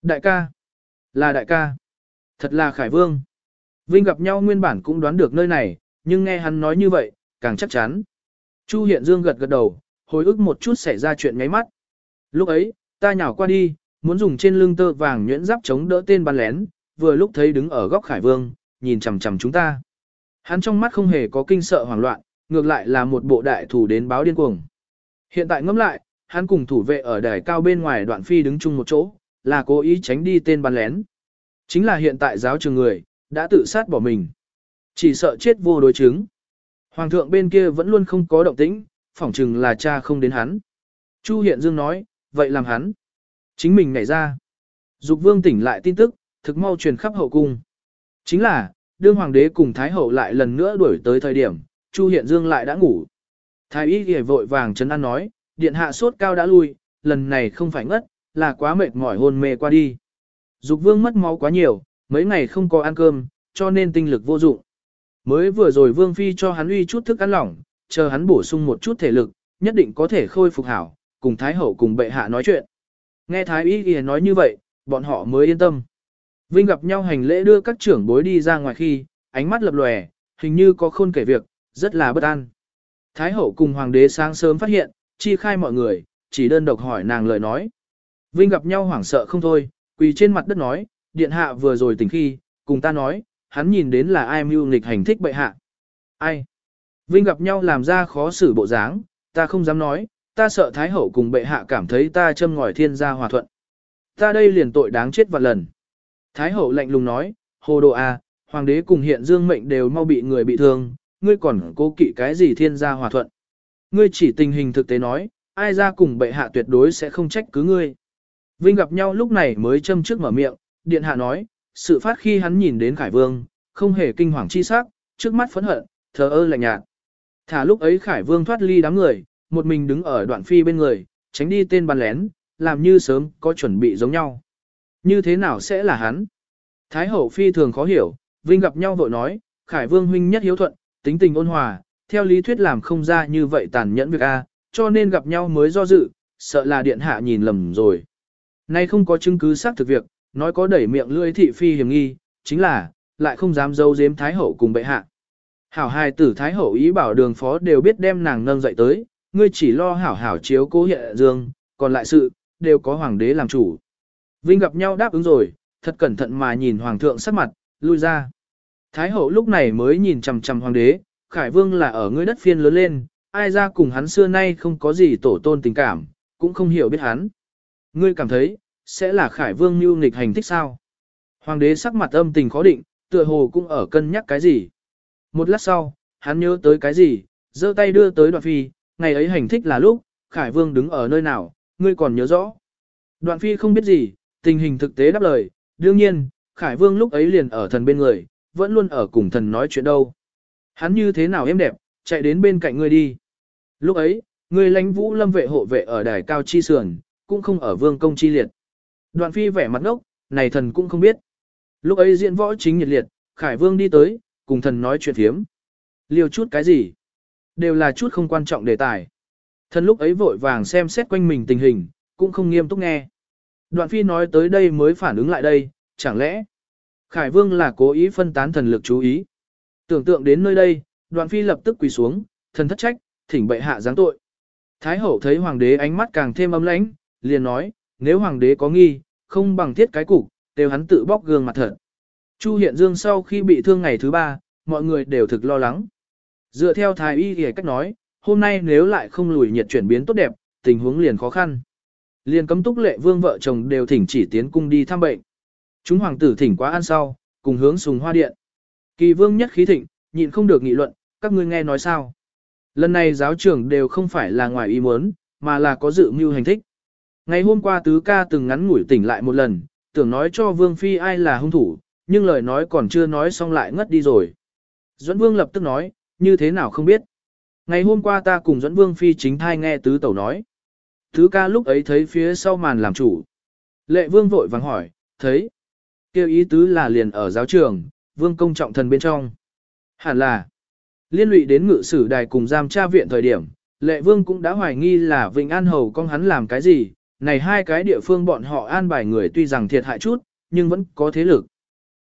Đại ca, là đại ca, thật là Khải Vương. Vinh gặp nhau nguyên bản cũng đoán được nơi này, nhưng nghe hắn nói như vậy, càng chắc chắn. Chu Hiện Dương gật gật đầu, hồi ức một chút xảy ra chuyện ngáy mắt. Lúc ấy, ta nhào qua đi, muốn dùng trên lưng tơ vàng nhuyễn giáp chống đỡ tên bắn lén, vừa lúc thấy đứng ở góc Khải Vương, nhìn chằm chằm chúng ta. Hắn trong mắt không hề có kinh sợ hoảng loạn, ngược lại là một bộ đại thủ đến báo điên cuồng. Hiện tại ngẫm lại, hắn cùng thủ vệ ở đài cao bên ngoài đoạn phi đứng chung một chỗ, là cố ý tránh đi tên bắn lén. Chính là hiện tại giáo trường người, đã tự sát bỏ mình. Chỉ sợ chết vô đối chứng. Hoàng thượng bên kia vẫn luôn không có động tĩnh, phỏng chừng là cha không đến hắn. Chu Hiện Dương nói, vậy làm hắn. Chính mình nhảy ra. Dục vương tỉnh lại tin tức, thực mau truyền khắp hậu cung. Chính là, đương hoàng đế cùng thái hậu lại lần nữa đuổi tới thời điểm, Chu Hiện Dương lại đã ngủ. Thái y ghề vội vàng chấn an nói, điện hạ sốt cao đã lui, lần này không phải ngất, là quá mệt mỏi hôn mê qua đi. Dục vương mất máu quá nhiều, mấy ngày không có ăn cơm, cho nên tinh lực vô dụng. Mới vừa rồi vương phi cho hắn uy chút thức ăn lỏng, chờ hắn bổ sung một chút thể lực, nhất định có thể khôi phục hảo, cùng thái hậu cùng bệ hạ nói chuyện. Nghe thái y y nói như vậy, bọn họ mới yên tâm. Vinh gặp nhau hành lễ đưa các trưởng bối đi ra ngoài khi, ánh mắt lập lòe, hình như có khôn kể việc, rất là bất an. Thái hậu cùng hoàng đế sáng sớm phát hiện, chi khai mọi người, chỉ đơn độc hỏi nàng lời nói. Vinh gặp nhau hoảng sợ không thôi, quỳ trên mặt đất nói, điện hạ vừa rồi tỉnh khi, cùng ta nói, hắn nhìn đến là ai mưu nghịch hành thích bệ hạ. Ai? Vinh gặp nhau làm ra khó xử bộ dáng, ta không dám nói, ta sợ Thái Hậu cùng bệ hạ cảm thấy ta châm ngòi thiên gia hòa thuận. Ta đây liền tội đáng chết vạn lần. Thái Hậu lạnh lùng nói, hồ đồ à, hoàng đế cùng hiện dương mệnh đều mau bị người bị thương, ngươi còn cố kỵ cái gì thiên gia hòa thuận. Ngươi chỉ tình hình thực tế nói, ai ra cùng bệ hạ tuyệt đối sẽ không trách cứ ngươi. Vinh gặp nhau lúc này mới châm trước mở miệng, điện hạ nói, sự phát khi hắn nhìn đến Khải Vương, không hề kinh hoàng chi sắc, trước mắt phẫn hận, thờ ơ lạnh nhạt. Thả lúc ấy Khải Vương thoát ly đám người, một mình đứng ở đoạn phi bên người, tránh đi tên bắn lén, làm như sớm có chuẩn bị giống nhau. Như thế nào sẽ là hắn? Thái hậu phi thường khó hiểu, Vinh gặp nhau vội nói, Khải Vương huynh nhất hiếu thuận, tính tình ôn hòa, theo lý thuyết làm không ra như vậy tàn nhẫn việc A, cho nên gặp nhau mới do dự, sợ là điện hạ nhìn lầm rồi. Nay không có chứng cứ xác thực việc, nói có đẩy miệng lưỡi thị phi hiểm nghi, chính là, lại không dám dâu giếm Thái Hậu cùng bệ hạ. Hảo hài tử Thái Hậu ý bảo đường phó đều biết đem nàng nâng dậy tới, ngươi chỉ lo hảo hảo chiếu cố hiện dương, còn lại sự, đều có hoàng đế làm chủ. Vinh gặp nhau đáp ứng rồi, thật cẩn thận mà nhìn hoàng thượng sắc mặt, lui ra. Thái hậu lúc này mới nhìn chằm chằm hoàng đế, Khải Vương là ở ngươi đất phiên lớn lên, ai ra cùng hắn xưa nay không có gì tổ tôn tình cảm, cũng không hiểu biết hắn. Ngươi cảm thấy, sẽ là Khải Vương mưu nghịch hành thích sao? Hoàng đế sắc mặt âm tình khó định, tựa hồ cũng ở cân nhắc cái gì. Một lát sau, hắn nhớ tới cái gì, giơ tay đưa tới đoạn phi, ngày ấy hành thích là lúc, Khải Vương đứng ở nơi nào, ngươi còn nhớ rõ. Đoạn phi không biết gì, tình hình thực tế đáp lời, đương nhiên, Khải Vương lúc ấy liền ở thần bên người, vẫn luôn ở cùng thần nói chuyện đâu. Hắn như thế nào em đẹp, chạy đến bên cạnh ngươi đi. Lúc ấy, ngươi lãnh vũ lâm vệ hộ vệ ở đài cao chi sườn, cũng không ở vương công chi liệt. Đoạn phi vẻ mặt ngốc, này thần cũng không biết. Lúc ấy diễn võ chính nhiệt liệt, Khải Vương đi tới, cùng thần nói chuyện thiếm. Liêu chút cái gì? Đều là chút không quan trọng đề tài. Thần lúc ấy vội vàng xem xét quanh mình tình hình, cũng không nghiêm túc nghe. Đoạn phi nói tới đây mới phản ứng lại đây, chẳng lẽ Khải Vương là cố ý phân tán thần lực chú ý. Tưởng tượng đến nơi đây, đoạn phi lập tức quỳ xuống, thần thất trách, thỉnh bệ hạ giáng tội. Thái hậu thấy hoàng đế ánh mắt càng thêm âm lãnh, liền nói, nếu hoàng đế có nghi, không bằng thiết cái cục, đều hắn tự bóc gương mặt thật. Chu Hiện Dương sau khi bị thương ngày thứ ba, mọi người đều thực lo lắng. Dựa theo thái y thì cách nói, hôm nay nếu lại không lùi nhiệt chuyển biến tốt đẹp, tình huống liền khó khăn. Liền cấm túc lệ vương vợ chồng đều thỉnh chỉ tiến cung đi thăm bệnh. Chúng hoàng tử thỉnh quá ăn sau, cùng hướng sùng hoa điện. Kỳ vương nhất khí thịnh, nhịn không được nghị luận, các ngươi nghe nói sao. Lần này giáo trưởng đều không phải là ngoài ý muốn, mà là có dự mưu hành thích. Ngày hôm qua tứ ca từng ngắn ngủi tỉnh lại một lần, tưởng nói cho vương phi ai là hung thủ, nhưng lời nói còn chưa nói xong lại ngất đi rồi. Duẫn vương lập tức nói, như thế nào không biết. Ngày hôm qua ta cùng Duẫn vương phi chính thai nghe tứ tẩu nói. Tứ ca lúc ấy thấy phía sau màn làm chủ. Lệ vương vội vàng hỏi, thấy. kêu ý tứ là liền ở giáo trường, vương công trọng thần bên trong. Hẳn là, liên lụy đến ngự sử đài cùng giam tra viện thời điểm, lệ vương cũng đã hoài nghi là Vịnh An Hầu con hắn làm cái gì, này hai cái địa phương bọn họ an bài người tuy rằng thiệt hại chút, nhưng vẫn có thế lực.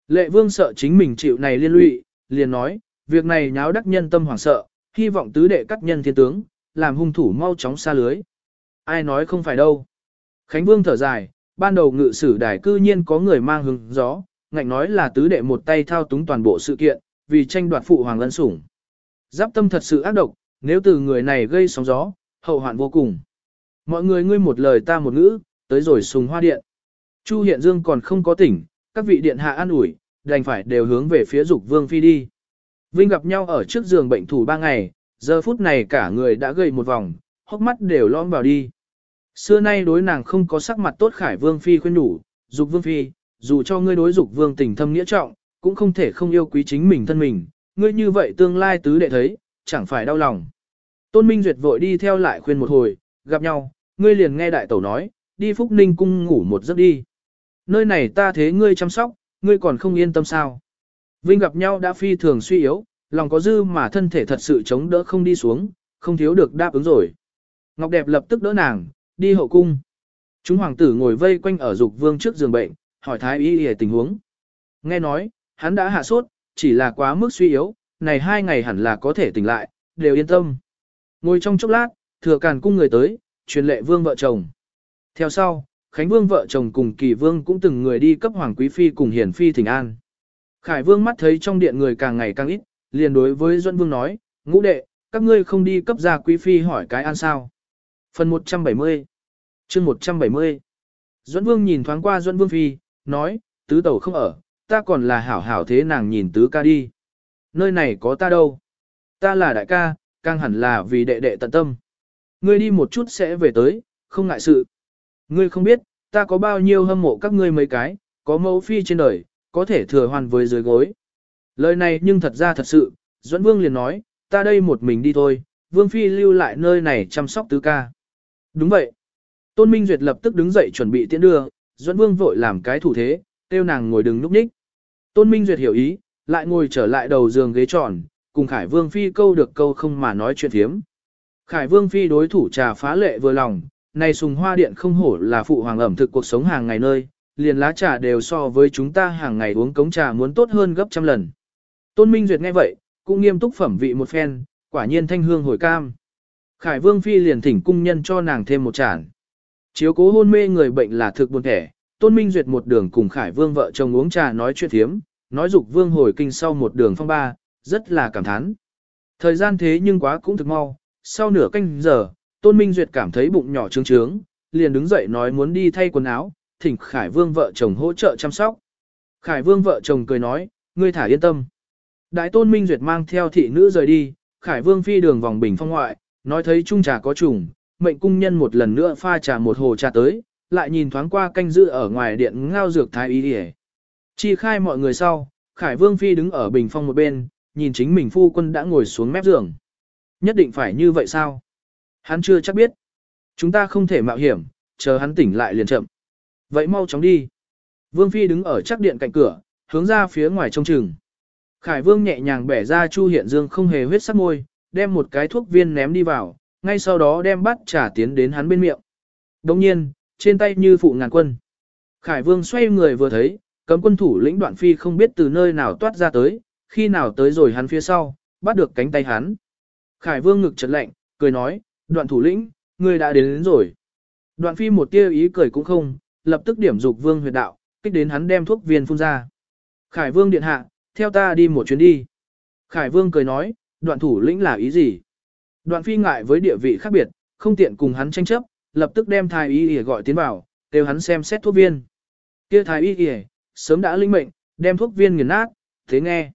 Lệ vương sợ chính mình chịu này liên lụy, liền nói, việc này nháo đắc nhân tâm hoảng sợ, hy vọng tứ đệ cắt nhân thiên tướng, làm hung thủ mau chóng xa lưới. Ai nói không phải đâu. Khánh Vương thở dài, ban đầu ngự sử đài cư nhiên có người mang hứng gió, ngạnh nói là tứ đệ một tay thao túng toàn bộ sự kiện, vì tranh đoạt phụ hoàng lân sủng. Giáp tâm thật sự ác độc, nếu từ người này gây sóng gió, hậu hoạn vô cùng. Mọi người ngươi một lời ta một ngữ, tới rồi sùng hoa điện. Chu Hiện Dương còn không có tỉnh, các vị điện hạ an ủi, đành phải đều hướng về phía dục vương phi đi. Vinh gặp nhau ở trước giường bệnh thủ ba ngày, giờ phút này cả người đã gầy một vòng, hốc mắt đều lõm vào đi. Xưa nay đối nàng không có sắc mặt tốt khải vương phi khuyên đủ, dục vương phi, dù cho ngươi đối dục vương tình thâm nghĩa trọng, cũng không thể không yêu quý chính mình thân mình, ngươi như vậy tương lai tứ đệ thấy, chẳng phải đau lòng. Tôn Minh Duyệt vội đi theo lại khuyên một hồi, gặp nhau, ngươi liền nghe đại tẩu nói, đi Phúc Ninh cung ngủ một giấc đi. Nơi này ta thế ngươi chăm sóc, ngươi còn không yên tâm sao. Vinh gặp nhau đã phi thường suy yếu, lòng có dư mà thân thể thật sự chống đỡ không đi xuống, không thiếu được đáp ứng rồi. Ngọc đẹp lập tức đỡ nàng, đi hậu cung. Chúng hoàng tử ngồi vây quanh ở dục vương trước giường bệnh, hỏi thái y y tình huống. Nghe nói, hắn đã hạ sốt, chỉ là quá mức suy yếu, này hai ngày hẳn là có thể tỉnh lại, đều yên tâm. Ngồi trong chốc lát, thừa càn cung người tới, truyền lệ vương vợ chồng. Theo sau, Khánh Vương vợ chồng cùng Kỳ Vương cũng từng người đi cấp Hoàng Quý Phi cùng Hiển Phi thỉnh an. Khải Vương mắt thấy trong điện người càng ngày càng ít, liền đối với Duân Vương nói, ngũ đệ, các ngươi không đi cấp gia Quý Phi hỏi cái an sao. Phần 170 chương 170 Duân Vương nhìn thoáng qua Duân Vương Phi, nói, tứ tẩu không ở, ta còn là hảo hảo thế nàng nhìn tứ ca đi. Nơi này có ta đâu. Ta là đại ca, càng hẳn là vì đệ đệ tận tâm. Ngươi đi một chút sẽ về tới, không ngại sự. Ngươi không biết, ta có bao nhiêu hâm mộ các ngươi mấy cái, có mẫu phi trên đời, có thể thừa hoàn với dưới gối. Lời này nhưng thật ra thật sự, Duẫn Vương liền nói, ta đây một mình đi thôi, Vương Phi lưu lại nơi này chăm sóc tứ ca. Đúng vậy. Tôn Minh Duyệt lập tức đứng dậy chuẩn bị tiễn đưa, Duẫn Vương vội làm cái thủ thế, kêu nàng ngồi đừng núp ních. Tôn Minh Duyệt hiểu ý, lại ngồi trở lại đầu giường ghế tròn, cùng Khải Vương Phi câu được câu không mà nói chuyện thiếm. Khải Vương Phi đối thủ trà phá lệ vừa lòng, này sùng hoa điện không hổ là phụ hoàng ẩm thực cuộc sống hàng ngày nơi, liền lá trà đều so với chúng ta hàng ngày uống cống trà muốn tốt hơn gấp trăm lần. Tôn Minh Duyệt nghe vậy, cũng nghiêm túc phẩm vị một phen, quả nhiên thanh hương hồi cam. Khải Vương Phi liền thỉnh cung nhân cho nàng thêm một chản. Chiếu cố hôn mê người bệnh là thực buồn thẻ, Tôn Minh Duyệt một đường cùng Khải Vương vợ chồng uống trà nói chuyện thiếm, nói dục Vương hồi kinh sau một đường phong ba, rất là cảm thán. Thời gian thế nhưng quá cũng thực mau, sau nửa canh giờ, Tôn Minh Duyệt cảm thấy bụng nhỏ trướng trướng, liền đứng dậy nói muốn đi thay quần áo, thỉnh Khải Vương vợ chồng hỗ trợ chăm sóc. Khải Vương vợ chồng cười nói, ngươi thả yên tâm. Đại Tôn Minh Duyệt mang theo thị nữ rời đi, Khải Vương phi đường vòng bình phong ngoại, nói thấy chung trà có trùng, mệnh cung nhân một lần nữa pha trà một hồ trà tới, lại nhìn thoáng qua canh giữ ở ngoài điện ngao dược thái y đi Chi khai mọi người sau, Khải Vương phi đứng ở bình phong một bên, nhìn chính mình phu quân đã ngồi xuống mép giường. Nhất định phải như vậy sao? Hắn chưa chắc biết. Chúng ta không thể mạo hiểm, chờ hắn tỉnh lại liền chậm. Vậy mau chóng đi. Vương Phi đứng ở chắc điện cạnh cửa, hướng ra phía ngoài trông chừng. Khải Vương nhẹ nhàng bẻ ra Chu Hiện Dương không hề huyết sắc môi, đem một cái thuốc viên ném đi vào, ngay sau đó đem bắt trả tiến đến hắn bên miệng. Đồng nhiên, trên tay như phụ ngàn quân. Khải Vương xoay người vừa thấy, cấm quân thủ lĩnh đoạn phi không biết từ nơi nào toát ra tới, khi nào tới rồi hắn phía sau, bắt được cánh tay hắn. Khải Vương ngực chật lạnh, cười nói, đoạn thủ lĩnh, ngươi đã đến, đến rồi. Đoạn phi một tia ý cười cũng không, lập tức điểm dục vương huyệt đạo, kích đến hắn đem thuốc viên phun ra. Khải vương điện hạ, theo ta đi một chuyến đi. Khải vương cười nói, đoạn thủ lĩnh là ý gì? Đoạn phi ngại với địa vị khác biệt, không tiện cùng hắn tranh chấp, lập tức đem thái y y gọi tiến vào, kêu hắn xem xét thuốc viên. Kia thái y y, sớm đã linh mệnh, đem thuốc viên nghiền nát, thế nghe.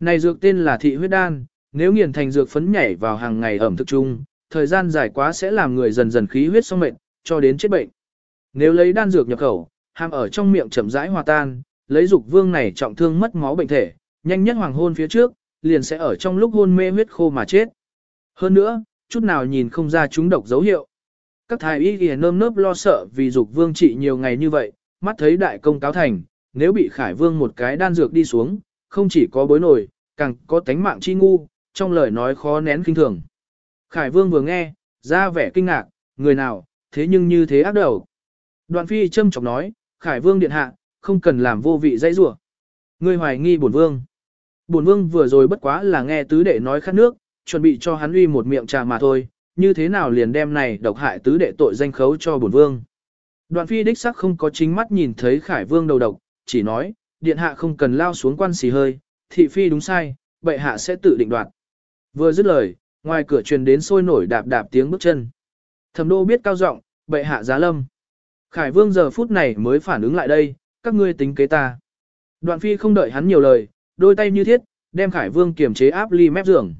Này dược tên là thị huyết đan, nếu nghiền thành dược phấn nhảy vào hàng ngày ẩm thực chung, thời gian dài quá sẽ làm người dần dần khí huyết xong mệnh, cho đến chết bệnh. Nếu lấy đan dược nhập khẩu, hàm ở trong miệng chậm rãi hòa tan, lấy dục vương này trọng thương mất máu bệnh thể, nhanh nhất hoàng hôn phía trước, liền sẽ ở trong lúc hôn mê huyết khô mà chết. Hơn nữa, chút nào nhìn không ra chúng độc dấu hiệu. Các thái y ghi nơm nớp lo sợ vì dục vương trị nhiều ngày như vậy, mắt thấy đại công cáo thành, nếu bị khải vương một cái đan dược đi xuống, không chỉ có bối nổi, càng có tánh mạng chi ngu, trong lời nói khó nén kinh thường. Khải Vương vừa nghe, ra vẻ kinh ngạc, người nào, thế nhưng như thế ác đầu. Đoạn phi châm chọc nói, Khải Vương điện hạ, không cần làm vô vị dãy rủa. Ngươi hoài nghi bổn vương. Bổn vương vừa rồi bất quá là nghe tứ đệ nói khát nước, chuẩn bị cho hắn uy một miệng trà mà thôi, như thế nào liền đem này độc hại tứ đệ tội danh khấu cho bổn vương. Đoạn phi đích sắc không có chính mắt nhìn thấy khải vương đầu độc, chỉ nói, điện hạ không cần lao xuống quan xì hơi, thị phi đúng sai, bệ hạ sẽ tự định đoạt. Vừa dứt lời, ngoài cửa truyền đến sôi nổi đạp đạp tiếng bước chân. Thẩm đô biết cao giọng, bệ hạ giá lâm. Khải vương giờ phút này mới phản ứng lại đây, các ngươi tính kế ta. Đoạn phi không đợi hắn nhiều lời, đôi tay như thiết, đem Khải vương kiềm chế áp ly mép giường.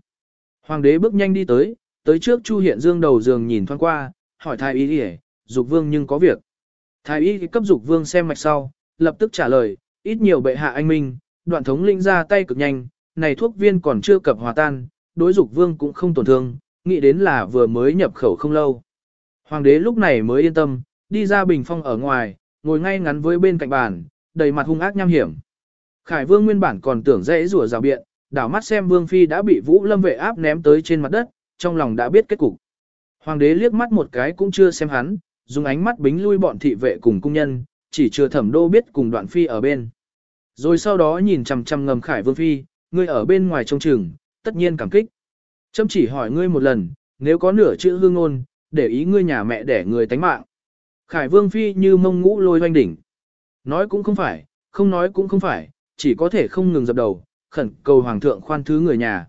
Hoàng đế bước nhanh đi tới, tới trước Chu Hiện Dương đầu giường nhìn thoáng qua, hỏi thái y đi dục vương nhưng có việc. Thái y cấp dục vương xem mạch sau, lập tức trả lời, ít nhiều bệ hạ anh minh, đoạn thống linh ra tay cực nhanh, này thuốc viên còn chưa cập hòa tan, đối dục vương cũng không tổn thương, nghĩ đến là vừa mới nhập khẩu không lâu. Hoàng đế lúc này mới yên tâm, đi ra bình phong ở ngoài, ngồi ngay ngắn với bên cạnh bàn, đầy mặt hung ác nham hiểm. Khải vương nguyên bản còn tưởng dễ rủa rào biện, đảo mắt xem vương phi đã bị vũ lâm vệ áp ném tới trên mặt đất, trong lòng đã biết kết cục. Hoàng đế liếc mắt một cái cũng chưa xem hắn, dùng ánh mắt bính lui bọn thị vệ cùng cung nhân, chỉ chưa thẩm đô biết cùng đoạn phi ở bên. Rồi sau đó nhìn chằm chằm ngầm khải vương phi, ngươi ở bên ngoài trông chừng, tất nhiên cảm kích. Châm chỉ hỏi ngươi một lần, nếu có nửa chữ hương ngôn, để ý ngươi nhà mẹ để người tánh mạng. Khải vương phi như mông ngũ lôi hoanh đỉnh. Nói cũng không phải, không nói cũng không phải, chỉ có thể không ngừng dập đầu, khẩn cầu hoàng thượng khoan thứ người nhà.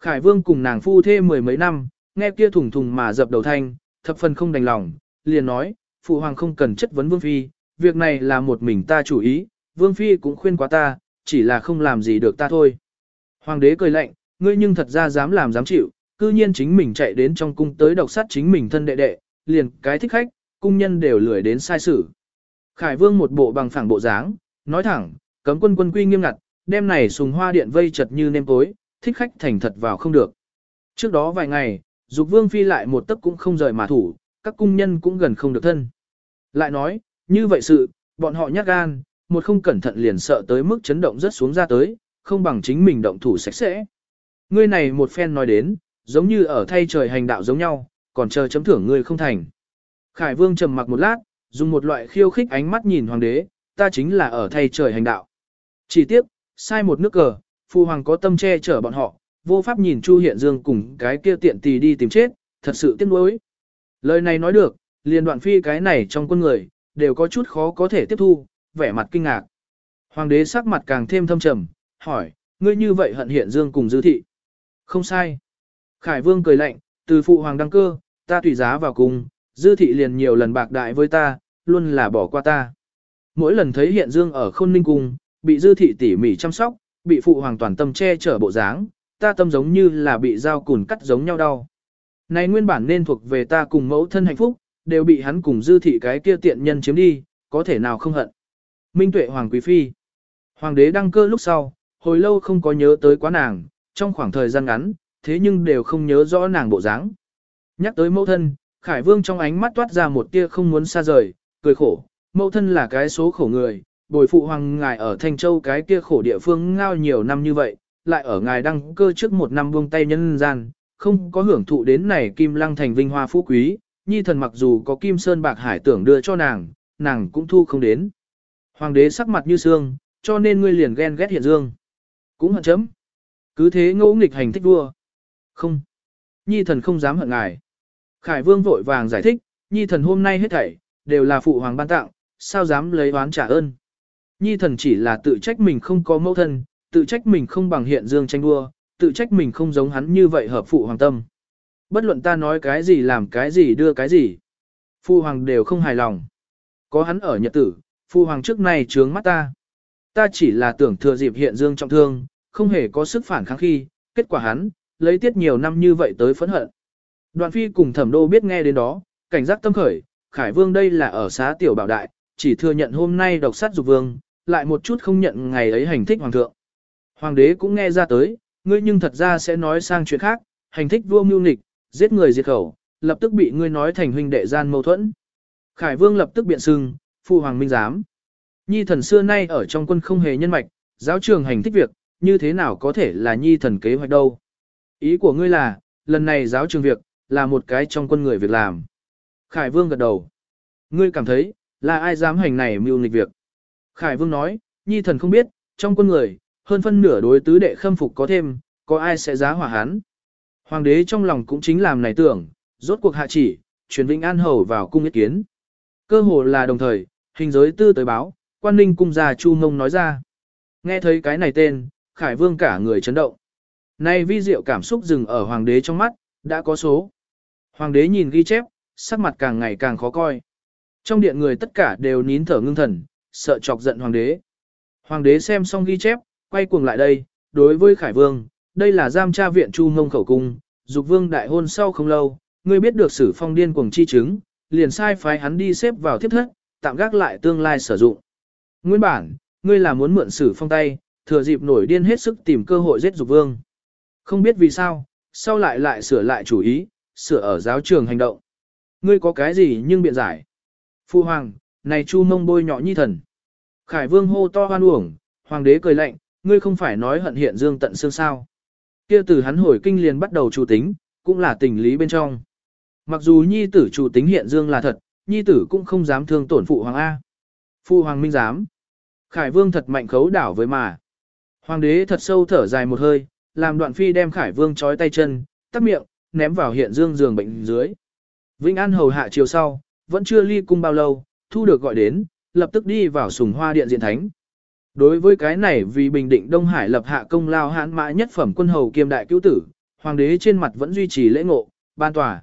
Khải vương cùng nàng phu thê mười mấy năm, nghe kia thùng thùng mà dập đầu thanh, thập phần không đành lòng, liền nói, phụ hoàng không cần chất vấn vương phi, việc này là một mình ta chủ ý, vương phi cũng khuyên quá ta, chỉ là không làm gì được ta thôi. Hoàng đế cười lạnh, ngươi nhưng thật ra dám làm dám chịu, cư nhiên chính mình chạy đến trong cung tới độc sát chính mình thân đệ đệ, liền cái thích khách, cung nhân đều lười đến sai xử. Khải vương một bộ bằng phẳng bộ dáng, nói thẳng, cấm quân quân quy nghiêm ngặt, đêm này sùng hoa điện vây chật như nêm tối, thích khách thành thật vào không được. Trước đó vài ngày, dục vương phi lại một tấc cũng không rời mà thủ, các cung nhân cũng gần không được thân. Lại nói, như vậy sự, bọn họ nhát gan, một không cẩn thận liền sợ tới mức chấn động rất xuống ra tới, không bằng chính mình động thủ sạch sẽ. Ngươi này một phen nói đến, giống như ở thay trời hành đạo giống nhau, còn chờ chấm thưởng ngươi không thành. Khải vương trầm mặc một lát, dùng một loại khiêu khích ánh mắt nhìn hoàng đế, ta chính là ở thay trời hành đạo. Chỉ tiếp, sai một nước cờ, phụ hoàng có tâm che chở bọn họ, vô pháp nhìn Chu Hiện Dương cùng cái kia tiện tì đi tìm chết, thật sự tiếc nuối. Lời này nói được, liền đoạn phi cái này trong quân người, đều có chút khó có thể tiếp thu, vẻ mặt kinh ngạc. Hoàng đế sắc mặt càng thêm thâm trầm, hỏi, ngươi như vậy hận Hiện Dương cùng dư thị. Không sai. Khải Vương cười lạnh, từ phụ hoàng đăng cơ, ta tùy giá vào cùng, dư thị liền nhiều lần bạc đại với ta, luôn là bỏ qua ta. Mỗi lần thấy Hiện Dương ở khôn ninh cung, bị dư thị tỉ mỉ chăm sóc, bị phụ hoàng toàn tâm che chở bộ dáng, ta tâm giống như là bị dao cùn cắt giống nhau đau. Này nguyên bản nên thuộc về ta cùng mẫu thân hạnh phúc, đều bị hắn cùng dư thị cái kia tiện nhân chiếm đi, có thể nào không hận. Minh tuệ hoàng quý phi. Hoàng đế đăng cơ lúc sau, hồi lâu không có nhớ tới quá nàng, trong khoảng thời gian ngắn, thế nhưng đều không nhớ rõ nàng bộ dáng. Nhắc tới mẫu thân, Khải Vương trong ánh mắt toát ra một tia không muốn xa rời, cười khổ, mẫu thân là cái số khổ người, bồi phụ hoàng ngài ở Thanh Châu cái kia khổ địa phương ngao nhiều năm như vậy, lại ở ngài đăng cơ trước một năm buông tay nhân gian, không có hưởng thụ đến này kim lăng thành vinh hoa phú quý, nhi thần mặc dù có kim sơn bạc hải tưởng đưa cho nàng, nàng cũng thu không đến. Hoàng đế sắc mặt như xương, cho nên ngươi liền ghen ghét hiện dương. Cũng hận chấm. Cứ thế ngỗ nghịch hành thích vua. Không. Nhi thần không dám hận ngài. Khải vương vội vàng giải thích, nhi thần hôm nay hết thảy, đều là phụ hoàng ban tặng, sao dám lấy oán trả ơn. Nhi thần chỉ là tự trách mình không có mẫu thân, tự trách mình không bằng hiện dương tranh đua, tự trách mình không giống hắn như vậy hợp phụ hoàng tâm. Bất luận ta nói cái gì làm cái gì đưa cái gì. Phụ hoàng đều không hài lòng. Có hắn ở nhật tử, phụ hoàng trước này trướng mắt ta. Ta chỉ là tưởng thừa dịp hiện dương trọng thương, không hề có sức phản kháng khi, kết quả hắn, lấy tiết nhiều năm như vậy tới phẫn hận. Đoàn phi cùng thẩm đô biết nghe đến đó, cảnh giác tâm khởi, Khải Vương đây là ở xá tiểu bảo đại, chỉ thừa nhận hôm nay độc sát dục vương, lại một chút không nhận ngày ấy hành thích hoàng thượng. Hoàng đế cũng nghe ra tới, ngươi nhưng thật ra sẽ nói sang chuyện khác, hành thích vua mưu nghịch, giết người diệt khẩu, lập tức bị ngươi nói thành huynh đệ gian mâu thuẫn. Khải Vương lập tức biện sưng, phụ hoàng minh giám. Nhi thần xưa nay ở trong quân không hề nhân mạch, giáo trường hành thích việc, như thế nào có thể là nhi thần kế hoạch đâu. Ý của ngươi là, lần này giáo trường việc, là một cái trong quân người việc làm. Khải Vương gật đầu. Ngươi cảm thấy, là ai dám hành này mưu nghịch việc. Khải Vương nói, nhi thần không biết, trong quân người, hơn phân nửa đối tứ đệ khâm phục có thêm, có ai sẽ giá hỏa hán Hoàng đế trong lòng cũng chính làm này tưởng, rốt cuộc hạ chỉ, truyền Vĩnh An Hầu vào cung ý kiến. Cơ hồ là đồng thời, hình giới tư tới báo, quan ninh cung già Chu Mông nói ra. Nghe thấy cái này tên, Khải Vương cả người chấn động. Nay vi diệu cảm xúc dừng ở hoàng đế trong mắt, đã có số. Hoàng đế nhìn ghi chép, sắc mặt càng ngày càng khó coi. Trong điện người tất cả đều nín thở ngưng thần, sợ chọc giận hoàng đế. Hoàng đế xem xong ghi chép, quay cuồng lại đây, đối với Khải Vương, đây là giam tra viện Chu Ngông khẩu cung, dục vương đại hôn sau không lâu, ngươi biết được sử phong điên cuồng chi chứng, liền sai phái hắn đi xếp vào thiếp thất, tạm gác lại tương lai sử dụng. Nguyên bản, ngươi là muốn mượn sử phong tay, thừa dịp nổi điên hết sức tìm cơ hội giết dục vương. Không biết vì sao, sau lại lại sửa lại chủ ý, sửa ở giáo trường hành động. Ngươi có cái gì nhưng biện giải. Phu hoàng, này chu mông bôi nhọ nhi thần. Khải vương hô to hoan uổng, hoàng đế cười lạnh, ngươi không phải nói hận hiện dương tận xương sao. Kia từ hắn hồi kinh liền bắt đầu chủ tính, cũng là tình lý bên trong. Mặc dù nhi tử chủ tính hiện dương là thật, nhi tử cũng không dám thương tổn phụ hoàng A. Phụ hoàng minh dám. Khải vương thật mạnh khấu đảo với mà. Hoàng đế thật sâu thở dài một hơi, làm đoạn phi đem khải vương trói tay chân, tắt miệng, ném vào hiện dương giường bệnh dưới. Vĩnh An hầu hạ chiều sau, vẫn chưa ly cung bao lâu, thu được gọi đến, lập tức đi vào sùng hoa điện diện thánh. Đối với cái này vì bình định Đông Hải lập hạ công lao hãn mã nhất phẩm quân hầu kiêm đại cứu tử, hoàng đế trên mặt vẫn duy trì lễ ngộ, ban tòa.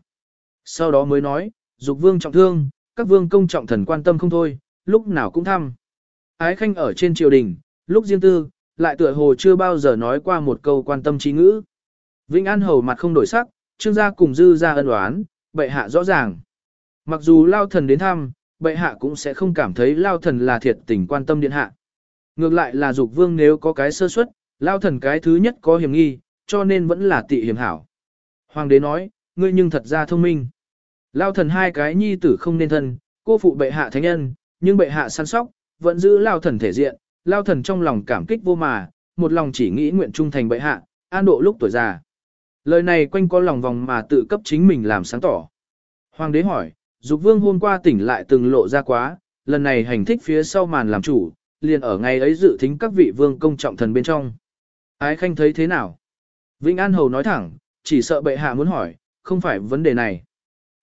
Sau đó mới nói, dục vương trọng thương, các vương công trọng thần quan tâm không thôi, lúc nào cũng thăm. Ái khanh ở trên triều đình, lúc riêng tư, lại tựa hồ chưa bao giờ nói qua một câu quan tâm trí ngữ. Vĩnh An hầu mặt không đổi sắc, trương gia cùng dư ra ân đoán, bệ hạ rõ ràng. Mặc dù lao thần đến thăm, bệ hạ cũng sẽ không cảm thấy lao thần là thiệt tình quan tâm điện hạ. Ngược lại là dục vương nếu có cái sơ suất, lao thần cái thứ nhất có hiểm nghi, cho nên vẫn là tị hiểm hảo. Hoàng đế nói, ngươi nhưng thật ra thông minh. Lao thần hai cái nhi tử không nên thân, cô phụ bệ hạ thánh nhân, nhưng bệ hạ săn sóc, vẫn giữ lao thần thể diện, lao thần trong lòng cảm kích vô mà, một lòng chỉ nghĩ nguyện trung thành bệ hạ, an độ lúc tuổi già. Lời này quanh có lòng vòng mà tự cấp chính mình làm sáng tỏ. Hoàng đế hỏi, Dục vương hôm qua tỉnh lại từng lộ ra quá, lần này hành thích phía sau màn làm chủ, liền ở ngày ấy dự thính các vị vương công trọng thần bên trong. Ái khanh thấy thế nào? Vĩnh An Hầu nói thẳng, chỉ sợ bệ hạ muốn hỏi, không phải vấn đề này.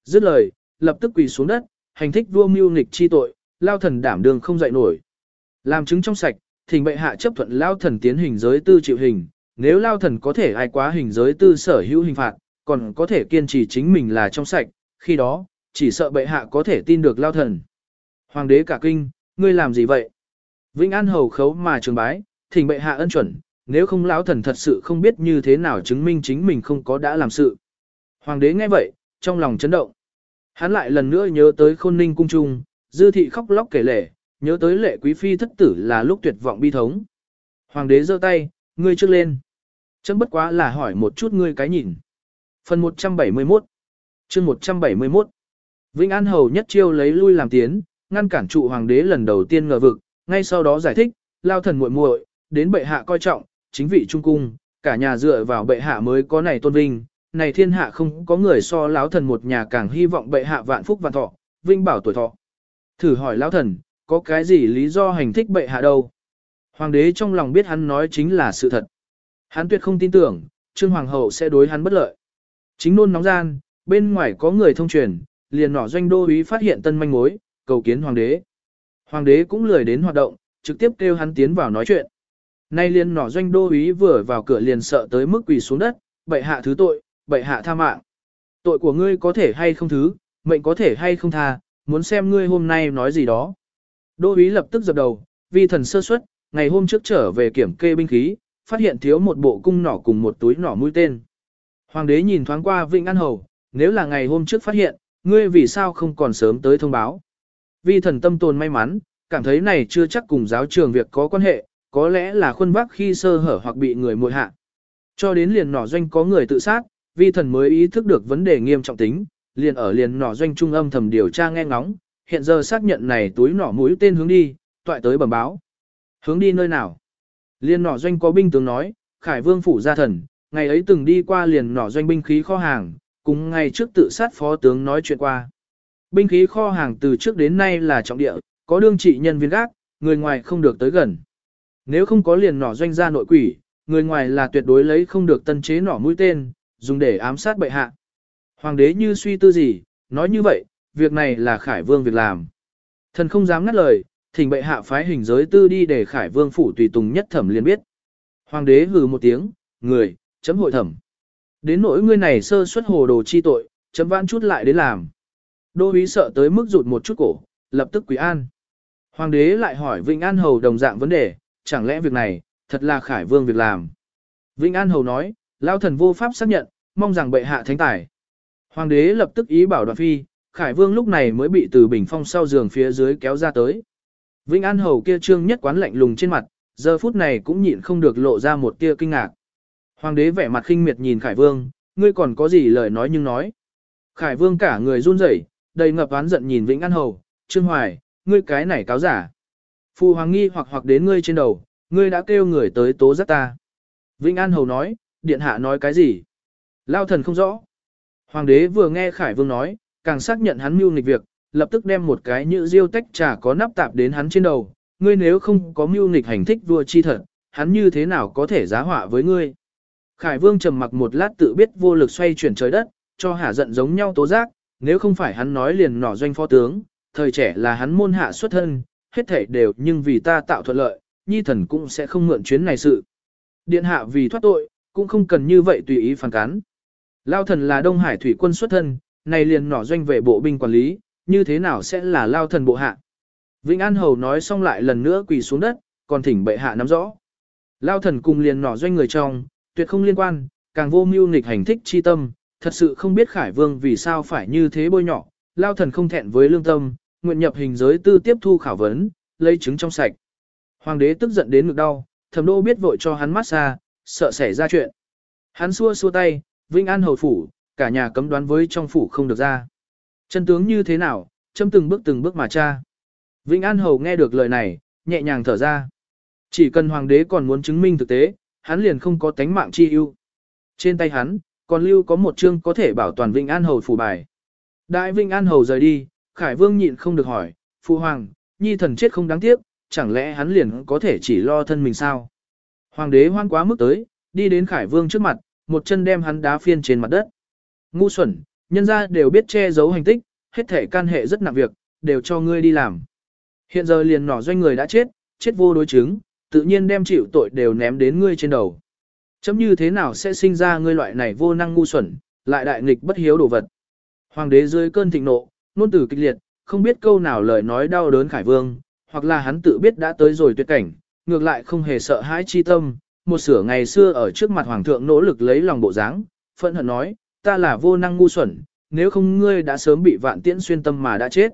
Dứt lời, lập tức quỳ xuống đất, hành thích vua mưu nghịch chi tội, lao thần đảm đường không dậy nổi. Làm chứng trong sạch, thỉnh bệ hạ chấp thuận lao thần tiến hình giới tư chịu hình, nếu lao thần có thể ai quá hình giới tư sở hữu hình phạt, còn có thể kiên trì chính mình là trong sạch, khi đó, chỉ sợ bệ hạ có thể tin được lao thần. Hoàng đế cả kinh, ngươi làm gì vậy? Vĩnh An hầu khấu mà trường bái, thỉnh bệ hạ ân chuẩn, nếu không lão thần thật sự không biết như thế nào chứng minh chính mình không có đã làm sự. Hoàng đế nghe vậy, trong lòng chấn động. Hắn lại lần nữa nhớ tới khôn ninh cung trung, dư thị khóc lóc kể lể, nhớ tới lệ quý phi thất tử là lúc tuyệt vọng bi thống. Hoàng đế giơ tay, ngươi trước lên. Chấm bất quá là hỏi một chút ngươi cái nhìn. Phần 171 chương 171 Vĩnh An Hầu nhất chiêu lấy lui làm tiến, ngăn cản trụ hoàng đế lần đầu tiên ngờ vực, ngay sau đó giải thích, lao thần muội muội, đến bệ hạ coi trọng, chính vị trung cung, cả nhà dựa vào bệ hạ mới có này tôn vinh, này thiên hạ không có người so lão thần một nhà càng hy vọng bệ hạ vạn phúc vạn thọ, vinh bảo tuổi thọ. Thử hỏi lão thần, có cái gì lý do hành thích bệ hạ đâu? Hoàng đế trong lòng biết hắn nói chính là sự thật. Hắn tuyệt không tin tưởng, Trương Hoàng hậu sẽ đối hắn bất lợi. Chính nôn nóng gian, bên ngoài có người thông truyền, liền nỏ doanh đô úy phát hiện tân manh mối, cầu kiến hoàng đế. Hoàng đế cũng lười đến hoạt động, trực tiếp kêu hắn tiến vào nói chuyện. Nay liền nỏ doanh đô úy vừa vào cửa liền sợ tới mức quỳ xuống đất, bệ hạ thứ tội, bệ hạ tha mạng. Tội của ngươi có thể hay không thứ, mệnh có thể hay không tha, muốn xem ngươi hôm nay nói gì đó. Đô úy lập tức dập đầu, vì thần sơ suất, ngày hôm trước trở về kiểm kê binh khí, phát hiện thiếu một bộ cung nỏ cùng một túi nỏ mũi tên. Hoàng đế nhìn thoáng qua Vịnh An Hầu, nếu là ngày hôm trước phát hiện, ngươi vì sao không còn sớm tới thông báo. Vi thần tâm tồn may mắn, cảm thấy này chưa chắc cùng giáo trường việc có quan hệ, có lẽ là khuân vác khi sơ hở hoặc bị người muội hạ. Cho đến liền nỏ doanh có người tự sát, vi thần mới ý thức được vấn đề nghiêm trọng tính, liền ở liền nỏ doanh trung âm thầm điều tra nghe ngóng, hiện giờ xác nhận này túi nỏ mũi tên hướng đi, toại tới bẩm báo. Hướng đi nơi nào? Liên nỏ doanh có binh tướng nói, Khải Vương phủ gia thần, ngày ấy từng đi qua liền nỏ doanh binh khí kho hàng, cùng ngày trước tự sát phó tướng nói chuyện qua. Binh khí kho hàng từ trước đến nay là trọng địa, có đương trị nhân viên gác, người ngoài không được tới gần. Nếu không có liền nỏ doanh ra nội quỷ, người ngoài là tuyệt đối lấy không được tân chế nỏ mũi tên, dùng để ám sát bệ hạ. Hoàng đế như suy tư gì, nói như vậy, việc này là Khải Vương việc làm. Thần không dám ngắt lời, thỉnh bệ hạ phái hình giới tư đi để Khải Vương phủ tùy tùng nhất thẩm liền biết. Hoàng đế hừ một tiếng, người, chấm hội thẩm. Đến nỗi ngươi này sơ suất hồ đồ chi tội, chấm vãn chút lại đến làm. Đô úy sợ tới mức rụt một chút cổ, lập tức quỷ an. Hoàng đế lại hỏi Vĩnh An Hầu đồng dạng vấn đề, chẳng lẽ việc này, thật là Khải Vương việc làm. Vĩnh An Hầu nói, lao thần vô pháp xác nhận, mong rằng bệ hạ thánh tài. Hoàng đế lập tức ý bảo đoàn phi, Khải Vương lúc này mới bị từ bình phong sau giường phía dưới kéo ra tới. Vĩnh An Hầu kia trương nhất quán lạnh lùng trên mặt, giờ phút này cũng nhịn không được lộ ra một tia kinh ngạc. Hoàng đế vẻ mặt khinh miệt nhìn Khải Vương, ngươi còn có gì lời nói nhưng nói. Khải Vương cả người run rẩy, đầy ngập oán giận nhìn Vĩnh An Hầu, Trương Hoài, ngươi cái này cáo giả. Phu Hoàng nghi hoặc hoặc đến ngươi trên đầu, ngươi đã kêu người tới tố giác ta. Vĩnh An Hầu nói, điện hạ nói cái gì? Lao thần không rõ. Hoàng đế vừa nghe Khải Vương nói, càng xác nhận hắn mưu nghịch việc, lập tức đem một cái nhựa diêu tách trà có nắp tạp đến hắn trên đầu. Ngươi nếu không có mưu nghịch hành thích vua chi thật, hắn như thế nào có thể giá họa với ngươi? Khải Vương trầm mặc một lát tự biết vô lực xoay chuyển trời đất, cho hả giận giống nhau tố giác, nếu không phải hắn nói liền nỏ doanh phó tướng, thời trẻ là hắn môn hạ xuất thân, hết thảy đều nhưng vì ta tạo thuận lợi, nhi thần cũng sẽ không mượn chuyến này sự. Điện hạ vì thoát tội, cũng không cần như vậy tùy ý phản cán. Lao thần là Đông Hải thủy quân xuất thân, này liền nỏ doanh về bộ binh quản lý, như thế nào sẽ là Lao thần bộ hạ. Vĩnh An Hầu nói xong lại lần nữa quỳ xuống đất, còn thỉnh bệ hạ nắm rõ. Lao thần cùng liền nỏ doanh người trong, tuyệt không liên quan, càng vô mưu nghịch hành thích chi tâm, thật sự không biết Khải Vương vì sao phải như thế bôi nhỏ, Lao thần không thẹn với lương tâm, nguyện nhập hình giới tư tiếp thu khảo vấn, lấy chứng trong sạch. Hoàng đế tức giận đến ngực đau, thẩm đô biết vội cho hắn mát xa, sợ xảy ra chuyện. Hắn xua xua tay, Vinh An hầu phủ, cả nhà cấm đoán với trong phủ không được ra. Chân tướng như thế nào, châm từng bước từng bước mà cha. Vinh An hầu nghe được lời này, nhẹ nhàng thở ra. Chỉ cần hoàng đế còn muốn chứng minh thực tế, hắn liền không có tánh mạng chi ưu. Trên tay hắn, còn lưu có một chương có thể bảo toàn Vinh An hầu phủ bài. Đại Vinh An hầu rời đi, Khải Vương nhịn không được hỏi, Phu Hoàng, nhi thần chết không đáng tiếc, chẳng lẽ hắn liền có thể chỉ lo thân mình sao? Hoàng đế hoan quá mức tới, đi đến Khải Vương trước mặt, một chân đem hắn đá phiên trên mặt đất. Ngu xuẩn, nhân ra đều biết che giấu hành tích, hết thể can hệ rất nặng việc, đều cho ngươi đi làm. Hiện giờ liền nỏ doanh người đã chết, chết vô đối chứng, tự nhiên đem chịu tội đều ném đến ngươi trên đầu. Chấm như thế nào sẽ sinh ra ngươi loại này vô năng ngu xuẩn, lại đại nghịch bất hiếu đồ vật. Hoàng đế dưới cơn thịnh nộ, nôn tử kịch liệt, không biết câu nào lời nói đau đớn Khải Vương, hoặc là hắn tự biết đã tới rồi tuyệt cảnh, ngược lại không hề sợ hãi chi tâm, một sửa ngày xưa ở trước mặt Hoàng thượng nỗ lực lấy lòng bộ dáng, phẫn hận nói, ta là vô năng ngu xuẩn, nếu không ngươi đã sớm bị vạn tiễn xuyên tâm mà đã chết.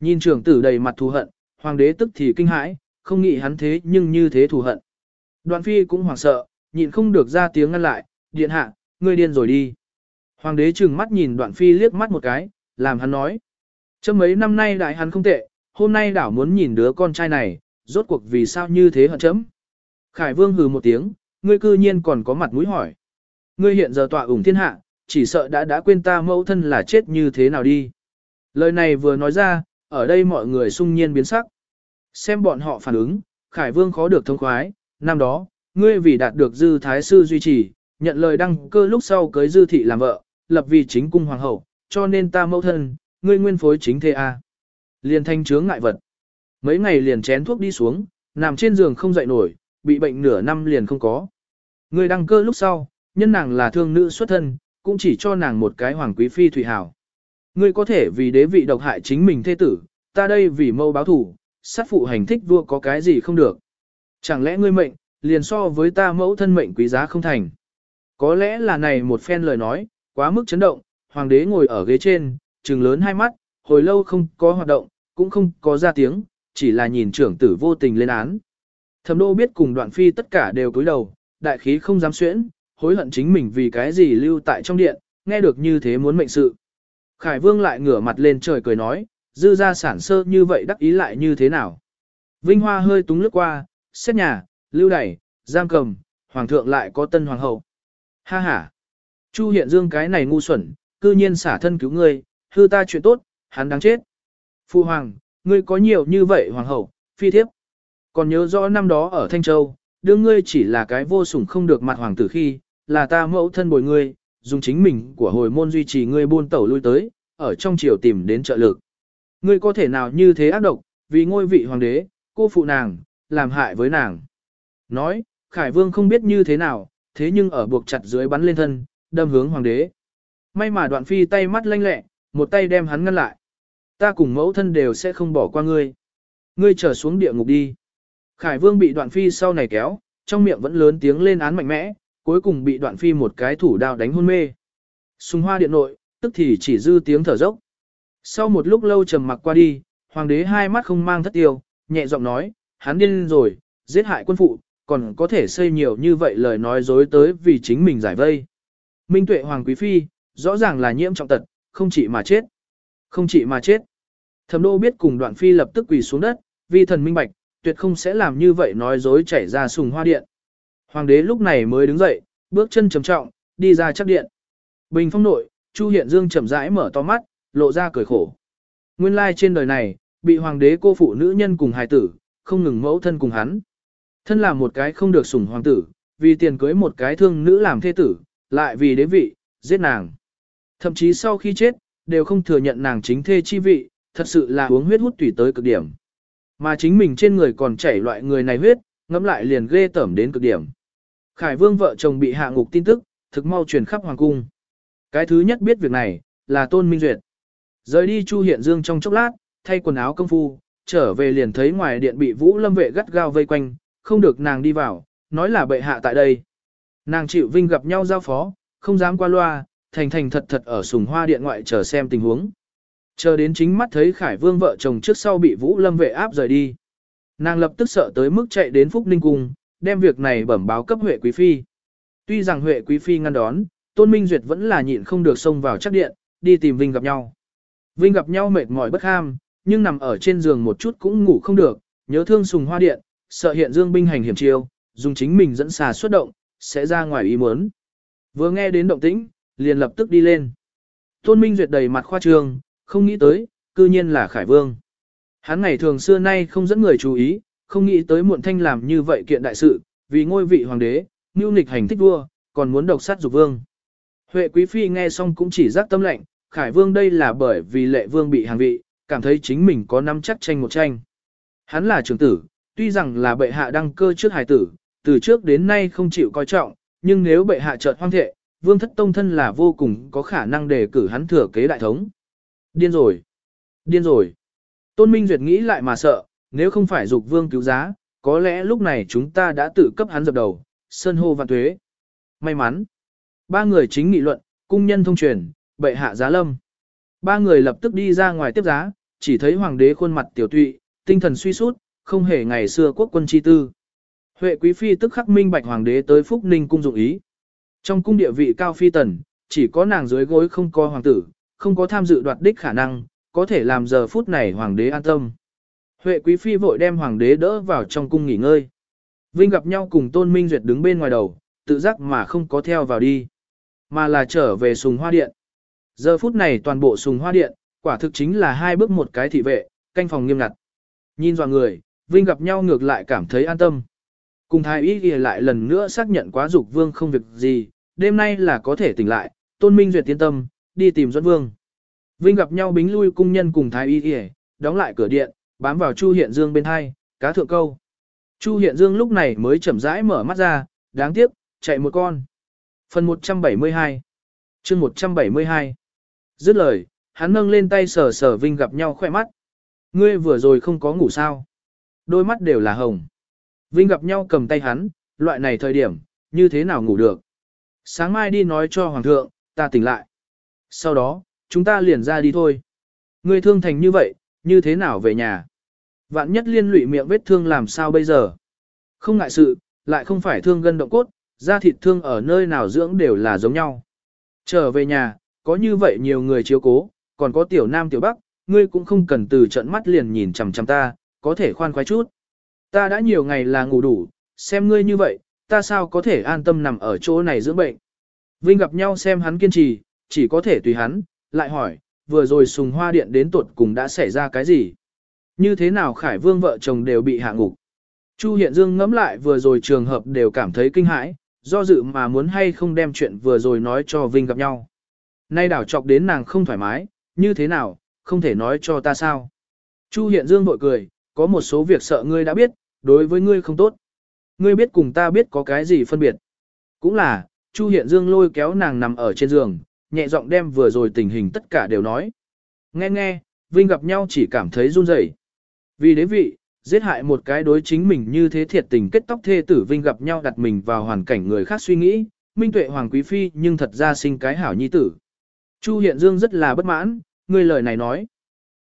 Nhìn trưởng tử đầy mặt thù hận, Hoàng đế tức thì kinh hãi, không nghĩ hắn thế nhưng như thế thù hận. Đoạn phi cũng hoảng sợ, nhịn không được ra tiếng ngăn lại, điện hạ, ngươi điên rồi đi. Hoàng đế trừng mắt nhìn đoạn phi liếc mắt một cái, làm hắn nói. Chấm mấy năm nay đại hắn không tệ, hôm nay đảo muốn nhìn đứa con trai này, rốt cuộc vì sao như thế hận chấm. Khải vương hừ một tiếng, ngươi cư nhiên còn có mặt mũi hỏi. Ngươi hiện giờ tọa ủng thiên hạ, chỉ sợ đã đã quên ta mẫu thân là chết như thế nào đi. Lời này vừa nói ra, ở đây mọi người sung nhiên biến sắc. Xem bọn họ phản ứng, Khải vương khó được thông khoái, năm đó, ngươi vì đạt được dư thái sư duy trì, nhận lời đăng cơ lúc sau cưới dư thị làm vợ, lập vì chính cung hoàng hậu, cho nên ta mẫu thân, ngươi nguyên phối chính thế a. Liền thanh chướng ngại vật. Mấy ngày liền chén thuốc đi xuống, nằm trên giường không dậy nổi, bị bệnh nửa năm liền không có. Ngươi đăng cơ lúc sau, nhân nàng là thương nữ xuất thân, cũng chỉ cho nàng một cái hoàng quý phi thủy hảo. Ngươi có thể vì đế vị độc hại chính mình thế tử, ta đây vì mâu báo thủ, sát phụ hành thích vua có cái gì không được. Chẳng lẽ ngươi mệnh, liền so với ta mẫu thân mệnh quý giá không thành. Có lẽ là này một phen lời nói, quá mức chấn động, hoàng đế ngồi ở ghế trên, trừng lớn hai mắt, hồi lâu không có hoạt động, cũng không có ra tiếng, chỉ là nhìn trưởng tử vô tình lên án. Thẩm đô biết cùng đoạn phi tất cả đều cúi đầu, đại khí không dám xuyễn, hối hận chính mình vì cái gì lưu tại trong điện, nghe được như thế muốn mệnh sự. Khải vương lại ngửa mặt lên trời cười nói, dư ra sản sơ như vậy đắc ý lại như thế nào. Vinh Hoa hơi túng lướt qua, xét nhà, lưu đẩy, giam cầm, hoàng thượng lại có tân hoàng hậu. Ha ha! Chu hiện dương cái này ngu xuẩn, cư nhiên xả thân cứu ngươi, hư ta chuyện tốt, hắn đáng chết. Phu hoàng, ngươi có nhiều như vậy hoàng hậu, phi thiếp. Còn nhớ rõ năm đó ở Thanh Châu, đương ngươi chỉ là cái vô sủng không được mặt hoàng tử khi, là ta mẫu thân bồi ngươi, dùng chính mình của hồi môn duy trì ngươi buôn tẩu lui tới, ở trong triều tìm đến trợ lực. Ngươi có thể nào như thế ác độc, vì ngôi vị hoàng đế, cô phụ nàng, làm hại với nàng. Nói, Khải Vương không biết như thế nào, thế nhưng ở buộc chặt dưới bắn lên thân, đâm hướng hoàng đế. May mà đoạn phi tay mắt lanh lẹ, một tay đem hắn ngăn lại. Ta cùng mẫu thân đều sẽ không bỏ qua ngươi. Ngươi trở xuống địa ngục đi. Khải Vương bị đoạn phi sau này kéo, trong miệng vẫn lớn tiếng lên án mạnh mẽ, cuối cùng bị đoạn phi một cái thủ đao đánh hôn mê. Sùng hoa điện nội, tức thì chỉ dư tiếng thở dốc. Sau một lúc lâu trầm mặc qua đi, hoàng đế hai mắt không mang thất tiêu, nhẹ giọng nói, hắn điên rồi, giết hại quân phụ, còn có thể xây nhiều như vậy lời nói dối tới vì chính mình giải vây. Minh tuệ hoàng quý phi, rõ ràng là nhiễm trọng tật, không chỉ mà chết. Không chỉ mà chết. Thẩm đô biết cùng đoạn phi lập tức quỳ xuống đất, vì thần minh bạch, tuyệt không sẽ làm như vậy nói dối chảy ra sùng hoa điện. Hoàng đế lúc này mới đứng dậy, bước chân trầm trọng, đi ra chắc điện. Bình phong nội, Chu Hiện Dương chậm rãi mở to mắt, lộ ra cười khổ. Nguyên lai trên đời này, bị hoàng đế cô phụ nữ nhân cùng hài tử, không ngừng mẫu thân cùng hắn. Thân là một cái không được sủng hoàng tử, vì tiền cưới một cái thương nữ làm thê tử, lại vì đế vị, giết nàng. Thậm chí sau khi chết, đều không thừa nhận nàng chính thê chi vị, thật sự là uống huyết hút tùy tới cực điểm. Mà chính mình trên người còn chảy loại người này huyết, ngẫm lại liền ghê tởm đến cực điểm. Khải Vương vợ chồng bị hạ ngục tin tức, thực mau truyền khắp hoàng cung. Cái thứ nhất biết việc này, là Tôn Minh Duyệt. Rời đi Chu Hiện Dương trong chốc lát, thay quần áo công phu, trở về liền thấy ngoài điện bị Vũ Lâm vệ gắt gao vây quanh, không được nàng đi vào, nói là bệ hạ tại đây. Nàng chịu vinh gặp nhau giao phó, không dám qua loa, thành thành thật thật ở sùng hoa điện ngoại chờ xem tình huống. Chờ đến chính mắt thấy Khải Vương vợ chồng trước sau bị Vũ Lâm vệ áp rời đi. Nàng lập tức sợ tới mức chạy đến Phúc Ninh Cung, đem việc này bẩm báo cấp Huệ Quý Phi. Tuy rằng Huệ Quý Phi ngăn đón, Tôn Minh Duyệt vẫn là nhịn không được xông vào chắc điện, đi tìm Vinh gặp nhau. Vinh gặp nhau mệt mỏi bất ham, nhưng nằm ở trên giường một chút cũng ngủ không được, nhớ thương sùng hoa điện, sợ hiện dương binh hành hiểm chiêu, dùng chính mình dẫn xà xuất động, sẽ ra ngoài ý muốn. Vừa nghe đến động tĩnh, liền lập tức đi lên. Tôn Minh Duyệt đầy mặt khoa trương, không nghĩ tới, cư nhiên là Khải Vương. Hắn ngày thường xưa nay không dẫn người chú ý, không nghĩ tới muộn thanh làm như vậy kiện đại sự, vì ngôi vị hoàng đế, nưu nịch hành thích vua, còn muốn độc sát dục vương. Huệ Quý Phi nghe xong cũng chỉ giác tâm lệnh, Khải Vương đây là bởi vì lệ vương bị hàng vị, cảm thấy chính mình có nắm chắc tranh một tranh. Hắn là trưởng tử, tuy rằng là bệ hạ đăng cơ trước hài tử, từ trước đến nay không chịu coi trọng, nhưng nếu bệ hạ chợt hoang thệ, vương thất tông thân là vô cùng có khả năng đề cử hắn thừa kế đại thống. Điên rồi! Điên rồi! Tôn Minh Duyệt nghĩ lại mà sợ, nếu không phải dục vương cứu giá, có lẽ lúc này chúng ta đã tự cấp hắn dập đầu, sơn hô vạn tuế. May mắn! Ba người chính nghị luận, cung nhân thông truyền, bệ hạ giá lâm. Ba người lập tức đi ra ngoài tiếp giá, chỉ thấy hoàng đế khuôn mặt tiểu tụy, tinh thần suy sút, không hề ngày xưa quốc quân chi tư. Huệ quý phi tức khắc minh bạch hoàng đế tới Phúc Ninh cung dụng ý. Trong cung địa vị cao phi tần, chỉ có nàng dưới gối không có hoàng tử, không có tham dự đoạt đích khả năng, có thể làm giờ phút này hoàng đế an tâm. Huệ quý phi vội đem hoàng đế đỡ vào trong cung nghỉ ngơi. Vinh gặp nhau cùng Tôn Minh Duyệt đứng bên ngoài đầu, tự giác mà không có theo vào đi, mà là trở về sùng hoa điện. Giờ phút này toàn bộ sùng hoa điện, quả thực chính là hai bước một cái thị vệ, canh phòng nghiêm ngặt. Nhìn dò người, Vinh gặp nhau ngược lại cảm thấy an tâm. Cùng thái y ghi lại lần nữa xác nhận quá dục vương không việc gì, đêm nay là có thể tỉnh lại, tôn minh duyệt tiến tâm, đi tìm dẫn vương. Vinh gặp nhau bính lui cung nhân cùng thái y ghi, đóng lại cửa điện, bám vào Chu Hiện Dương bên hai, cá thượng câu. Chu Hiện Dương lúc này mới chậm rãi mở mắt ra, đáng tiếc, chạy một con. Phần 172 chương 172 Dứt lời, hắn nâng lên tay sờ sờ Vinh gặp nhau khỏe mắt. Ngươi vừa rồi không có ngủ sao? Đôi mắt đều là hồng. Vinh gặp nhau cầm tay hắn, loại này thời điểm, như thế nào ngủ được? Sáng mai đi nói cho Hoàng thượng, ta tỉnh lại. Sau đó, chúng ta liền ra đi thôi. Ngươi thương thành như vậy, như thế nào về nhà? Vạn nhất liên lụy miệng vết thương làm sao bây giờ? Không ngại sự, lại không phải thương gân động cốt, da thịt thương ở nơi nào dưỡng đều là giống nhau. Trở về nhà, có như vậy nhiều người chiếu cố, còn có tiểu nam tiểu bắc, ngươi cũng không cần từ trận mắt liền nhìn chằm chằm ta, có thể khoan khoái chút. Ta đã nhiều ngày là ngủ đủ, xem ngươi như vậy, ta sao có thể an tâm nằm ở chỗ này dưỡng bệnh. Vinh gặp nhau xem hắn kiên trì, chỉ có thể tùy hắn, lại hỏi, vừa rồi sùng hoa điện đến tuột cùng đã xảy ra cái gì? Như thế nào Khải Vương vợ chồng đều bị hạ ngục? Chu Hiện Dương ngẫm lại vừa rồi trường hợp đều cảm thấy kinh hãi, do dự mà muốn hay không đem chuyện vừa rồi nói cho Vinh gặp nhau. Nay đảo chọc đến nàng không thoải mái, như thế nào, không thể nói cho ta sao. Chu Hiện Dương vội cười, có một số việc sợ ngươi đã biết, đối với ngươi không tốt. Ngươi biết cùng ta biết có cái gì phân biệt. Cũng là, Chu Hiện Dương lôi kéo nàng nằm ở trên giường, nhẹ giọng đem vừa rồi tình hình tất cả đều nói. Nghe nghe, Vinh gặp nhau chỉ cảm thấy run rẩy. Vì đế vị, giết hại một cái đối chính mình như thế thiệt tình kết tóc thê tử Vinh gặp nhau đặt mình vào hoàn cảnh người khác suy nghĩ, Minh Tuệ Hoàng Quý Phi nhưng thật ra sinh cái hảo nhi tử. Chu Hiện Dương rất là bất mãn, ngươi lời này nói.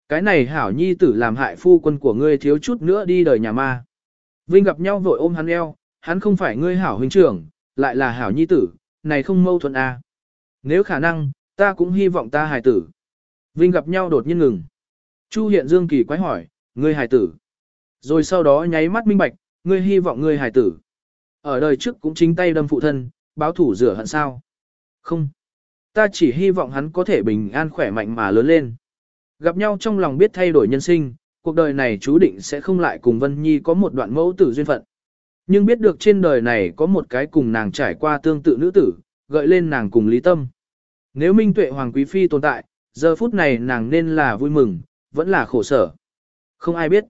Cái này hảo nhi tử làm hại phu quân của ngươi thiếu chút nữa đi đời nhà ma. Vinh gặp nhau vội ôm hắn eo, hắn không phải ngươi hảo huynh trưởng, lại là hảo nhi tử, này không mâu thuẫn à. Nếu khả năng, ta cũng hy vọng ta hài tử. Vinh gặp nhau đột nhiên ngừng. Chu Hiện Dương kỳ quái hỏi, ngươi hài tử. Rồi sau đó nháy mắt minh bạch, ngươi hy vọng ngươi hài tử. Ở đời trước cũng chính tay đâm phụ thân, báo thủ rửa hận sao. Không. Ta chỉ hy vọng hắn có thể bình an khỏe mạnh mà lớn lên. Gặp nhau trong lòng biết thay đổi nhân sinh, cuộc đời này chú định sẽ không lại cùng Vân Nhi có một đoạn mẫu tử duyên phận. Nhưng biết được trên đời này có một cái cùng nàng trải qua tương tự nữ tử, gợi lên nàng cùng lý tâm. Nếu Minh Tuệ Hoàng Quý Phi tồn tại, giờ phút này nàng nên là vui mừng, vẫn là khổ sở. Không ai biết.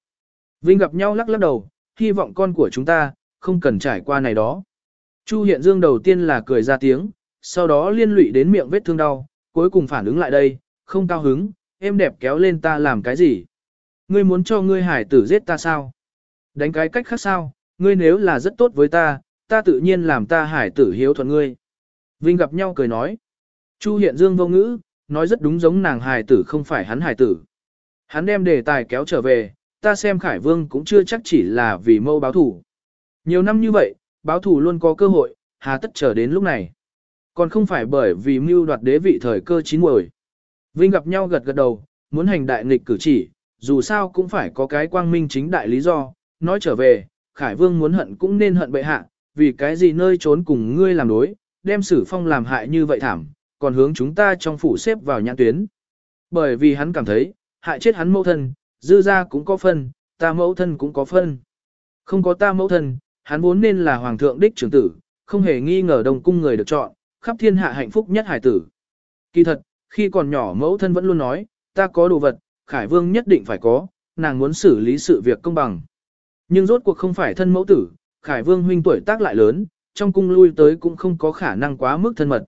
Vinh gặp nhau lắc lắc đầu, hy vọng con của chúng ta, không cần trải qua này đó. Chu Hiện Dương đầu tiên là cười ra tiếng, sau đó liên lụy đến miệng vết thương đau, cuối cùng phản ứng lại đây, không cao hứng, em đẹp kéo lên ta làm cái gì? Ngươi muốn cho ngươi hải tử giết ta sao? Đánh cái cách khác sao? Ngươi nếu là rất tốt với ta, ta tự nhiên làm ta hải tử hiếu thuận ngươi. Vinh gặp nhau cười nói. Chu Hiện Dương vô ngữ, nói rất đúng giống nàng hải tử không phải hắn hải tử. Hắn đem đề tài kéo trở về, ta xem Khải Vương cũng chưa chắc chỉ là vì mâu báo thủ. Nhiều năm như vậy, báo thủ luôn có cơ hội, hà tất chờ đến lúc này. Còn không phải bởi vì mưu đoạt đế vị thời cơ chín muồi. Vinh gặp nhau gật gật đầu, muốn hành đại nghịch cử chỉ, dù sao cũng phải có cái quang minh chính đại lý do, nói trở về, Khải Vương muốn hận cũng nên hận bệ hạ, vì cái gì nơi trốn cùng ngươi làm đối, đem sử phong làm hại như vậy thảm, còn hướng chúng ta trong phủ xếp vào nhãn tuyến. Bởi vì hắn cảm thấy, hại chết hắn mẫu thân, dư ra cũng có phân, ta mẫu thân cũng có phân. Không có ta mẫu thân, hắn vốn nên là hoàng thượng đích trưởng tử, không hề nghi ngờ đồng cung người được chọn, khắp thiên hạ hạnh phúc nhất hải tử. Kỳ thật, khi còn nhỏ mẫu thân vẫn luôn nói, ta có đồ vật, Khải Vương nhất định phải có, nàng muốn xử lý sự việc công bằng. Nhưng rốt cuộc không phải thân mẫu tử, Khải Vương huynh tuổi tác lại lớn, trong cung lui tới cũng không có khả năng quá mức thân mật.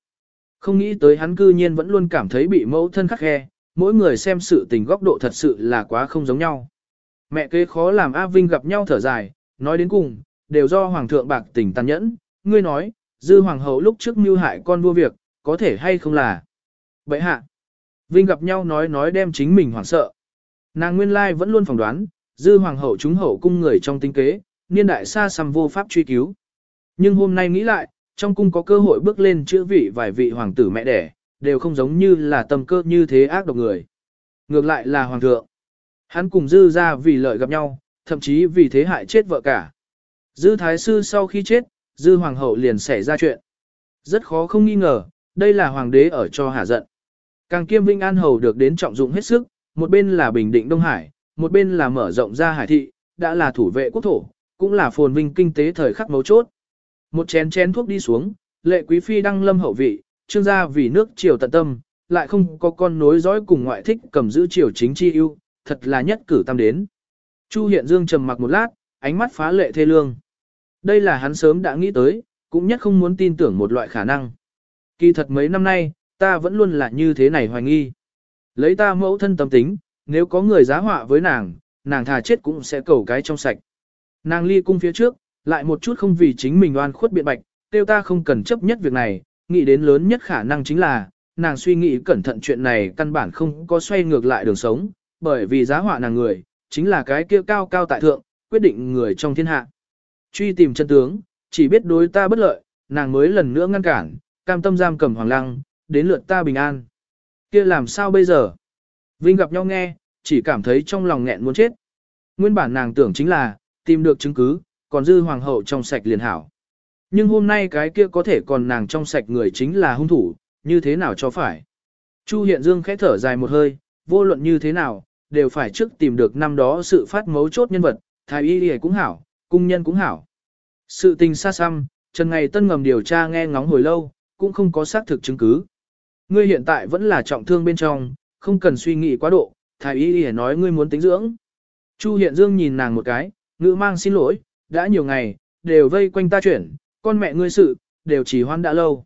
Không nghĩ tới hắn cư nhiên vẫn luôn cảm thấy bị mẫu thân khắc khe, mỗi người xem sự tình góc độ thật sự là quá không giống nhau. Mẹ kế khó làm A Vinh gặp nhau thở dài, nói đến cùng, đều do Hoàng thượng bạc tình tàn nhẫn, ngươi nói, dư Hoàng hậu lúc trước mưu hại con vua việc, có thể hay không là. Vậy hạ, Vinh gặp nhau nói nói đem chính mình hoảng sợ. Nàng nguyên lai vẫn luôn phỏng đoán, dư Hoàng hậu chúng hậu cung người trong tinh kế, niên đại xa xăm vô pháp truy cứu. Nhưng hôm nay nghĩ lại, trong cung có cơ hội bước lên chữa vị vài vị hoàng tử mẹ đẻ, đều không giống như là tâm cơ như thế ác độc người. Ngược lại là hoàng thượng. Hắn cùng dư ra vì lợi gặp nhau, thậm chí vì thế hại chết vợ cả. Dư thái sư sau khi chết, dư hoàng hậu liền xảy ra chuyện. Rất khó không nghi ngờ, đây là hoàng đế ở cho hạ giận. Càng kiêm vinh an hầu được đến trọng dụng hết sức, một bên là bình định Đông Hải, một bên là mở rộng ra hải thị, đã là thủ vệ quốc thổ, cũng là phồn vinh kinh tế thời khắc mấu chốt. Một chén chén thuốc đi xuống, lệ quý phi đăng lâm hậu vị, trương gia vì nước triều tận tâm, lại không có con nối dõi cùng ngoại thích cầm giữ triều chính chi ưu, thật là nhất cử tam đến. Chu Hiện Dương trầm mặc một lát, ánh mắt phá lệ thê lương. Đây là hắn sớm đã nghĩ tới, cũng nhất không muốn tin tưởng một loại khả năng. Kỳ thật mấy năm nay, ta vẫn luôn là như thế này hoài nghi. Lấy ta mẫu thân tâm tính, nếu có người giá họa với nàng, nàng thà chết cũng sẽ cầu cái trong sạch. Nàng ly cung phía trước, lại một chút không vì chính mình oan khuất biện bạch, tiêu ta không cần chấp nhất việc này, nghĩ đến lớn nhất khả năng chính là, nàng suy nghĩ cẩn thận chuyện này căn bản không có xoay ngược lại đường sống, bởi vì giá họa nàng người, chính là cái kia cao cao tại thượng, quyết định người trong thiên hạ. Truy tìm chân tướng, chỉ biết đối ta bất lợi, nàng mới lần nữa ngăn cản, cam tâm giam cầm hoàng lăng, đến lượt ta bình an. Kia làm sao bây giờ? Vinh gặp nhau nghe, chỉ cảm thấy trong lòng nghẹn muốn chết. Nguyên bản nàng tưởng chính là, tìm được chứng cứ, còn dư hoàng hậu trong sạch liền hảo. Nhưng hôm nay cái kia có thể còn nàng trong sạch người chính là hung thủ, như thế nào cho phải. Chu Hiện Dương khẽ thở dài một hơi, vô luận như thế nào, đều phải trước tìm được năm đó sự phát mấu chốt nhân vật, thái y y cũng hảo, cung nhân cũng hảo. Sự tình xa xăm, Trần Ngày Tân ngầm điều tra nghe ngóng hồi lâu, cũng không có xác thực chứng cứ. Ngươi hiện tại vẫn là trọng thương bên trong, không cần suy nghĩ quá độ, thái y y nói ngươi muốn tính dưỡng. Chu Hiện Dương nhìn nàng một cái, ngữ mang xin lỗi, đã nhiều ngày, đều vây quanh ta chuyển, con mẹ ngươi sự, đều chỉ hoan đã lâu.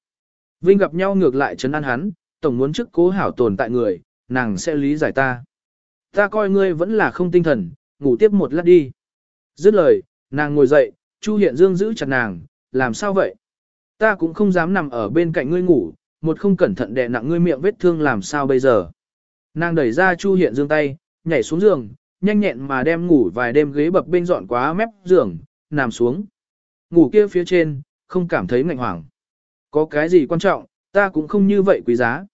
Vinh gặp nhau ngược lại chấn an hắn, tổng muốn trước cố hảo tồn tại người, nàng sẽ lý giải ta. Ta coi ngươi vẫn là không tinh thần, ngủ tiếp một lát đi. Dứt lời, nàng ngồi dậy, Chu Hiện Dương giữ chặt nàng, làm sao vậy? Ta cũng không dám nằm ở bên cạnh ngươi ngủ, một không cẩn thận đè nặng ngươi miệng vết thương làm sao bây giờ? Nàng đẩy ra Chu Hiện Dương tay, nhảy xuống giường, nhanh nhẹn mà đem ngủ vài đêm ghế bập bên dọn quá mép giường, nằm xuống. Ngủ kia phía trên, không cảm thấy ngạnh hoảng. Có cái gì quan trọng, ta cũng không như vậy quý giá.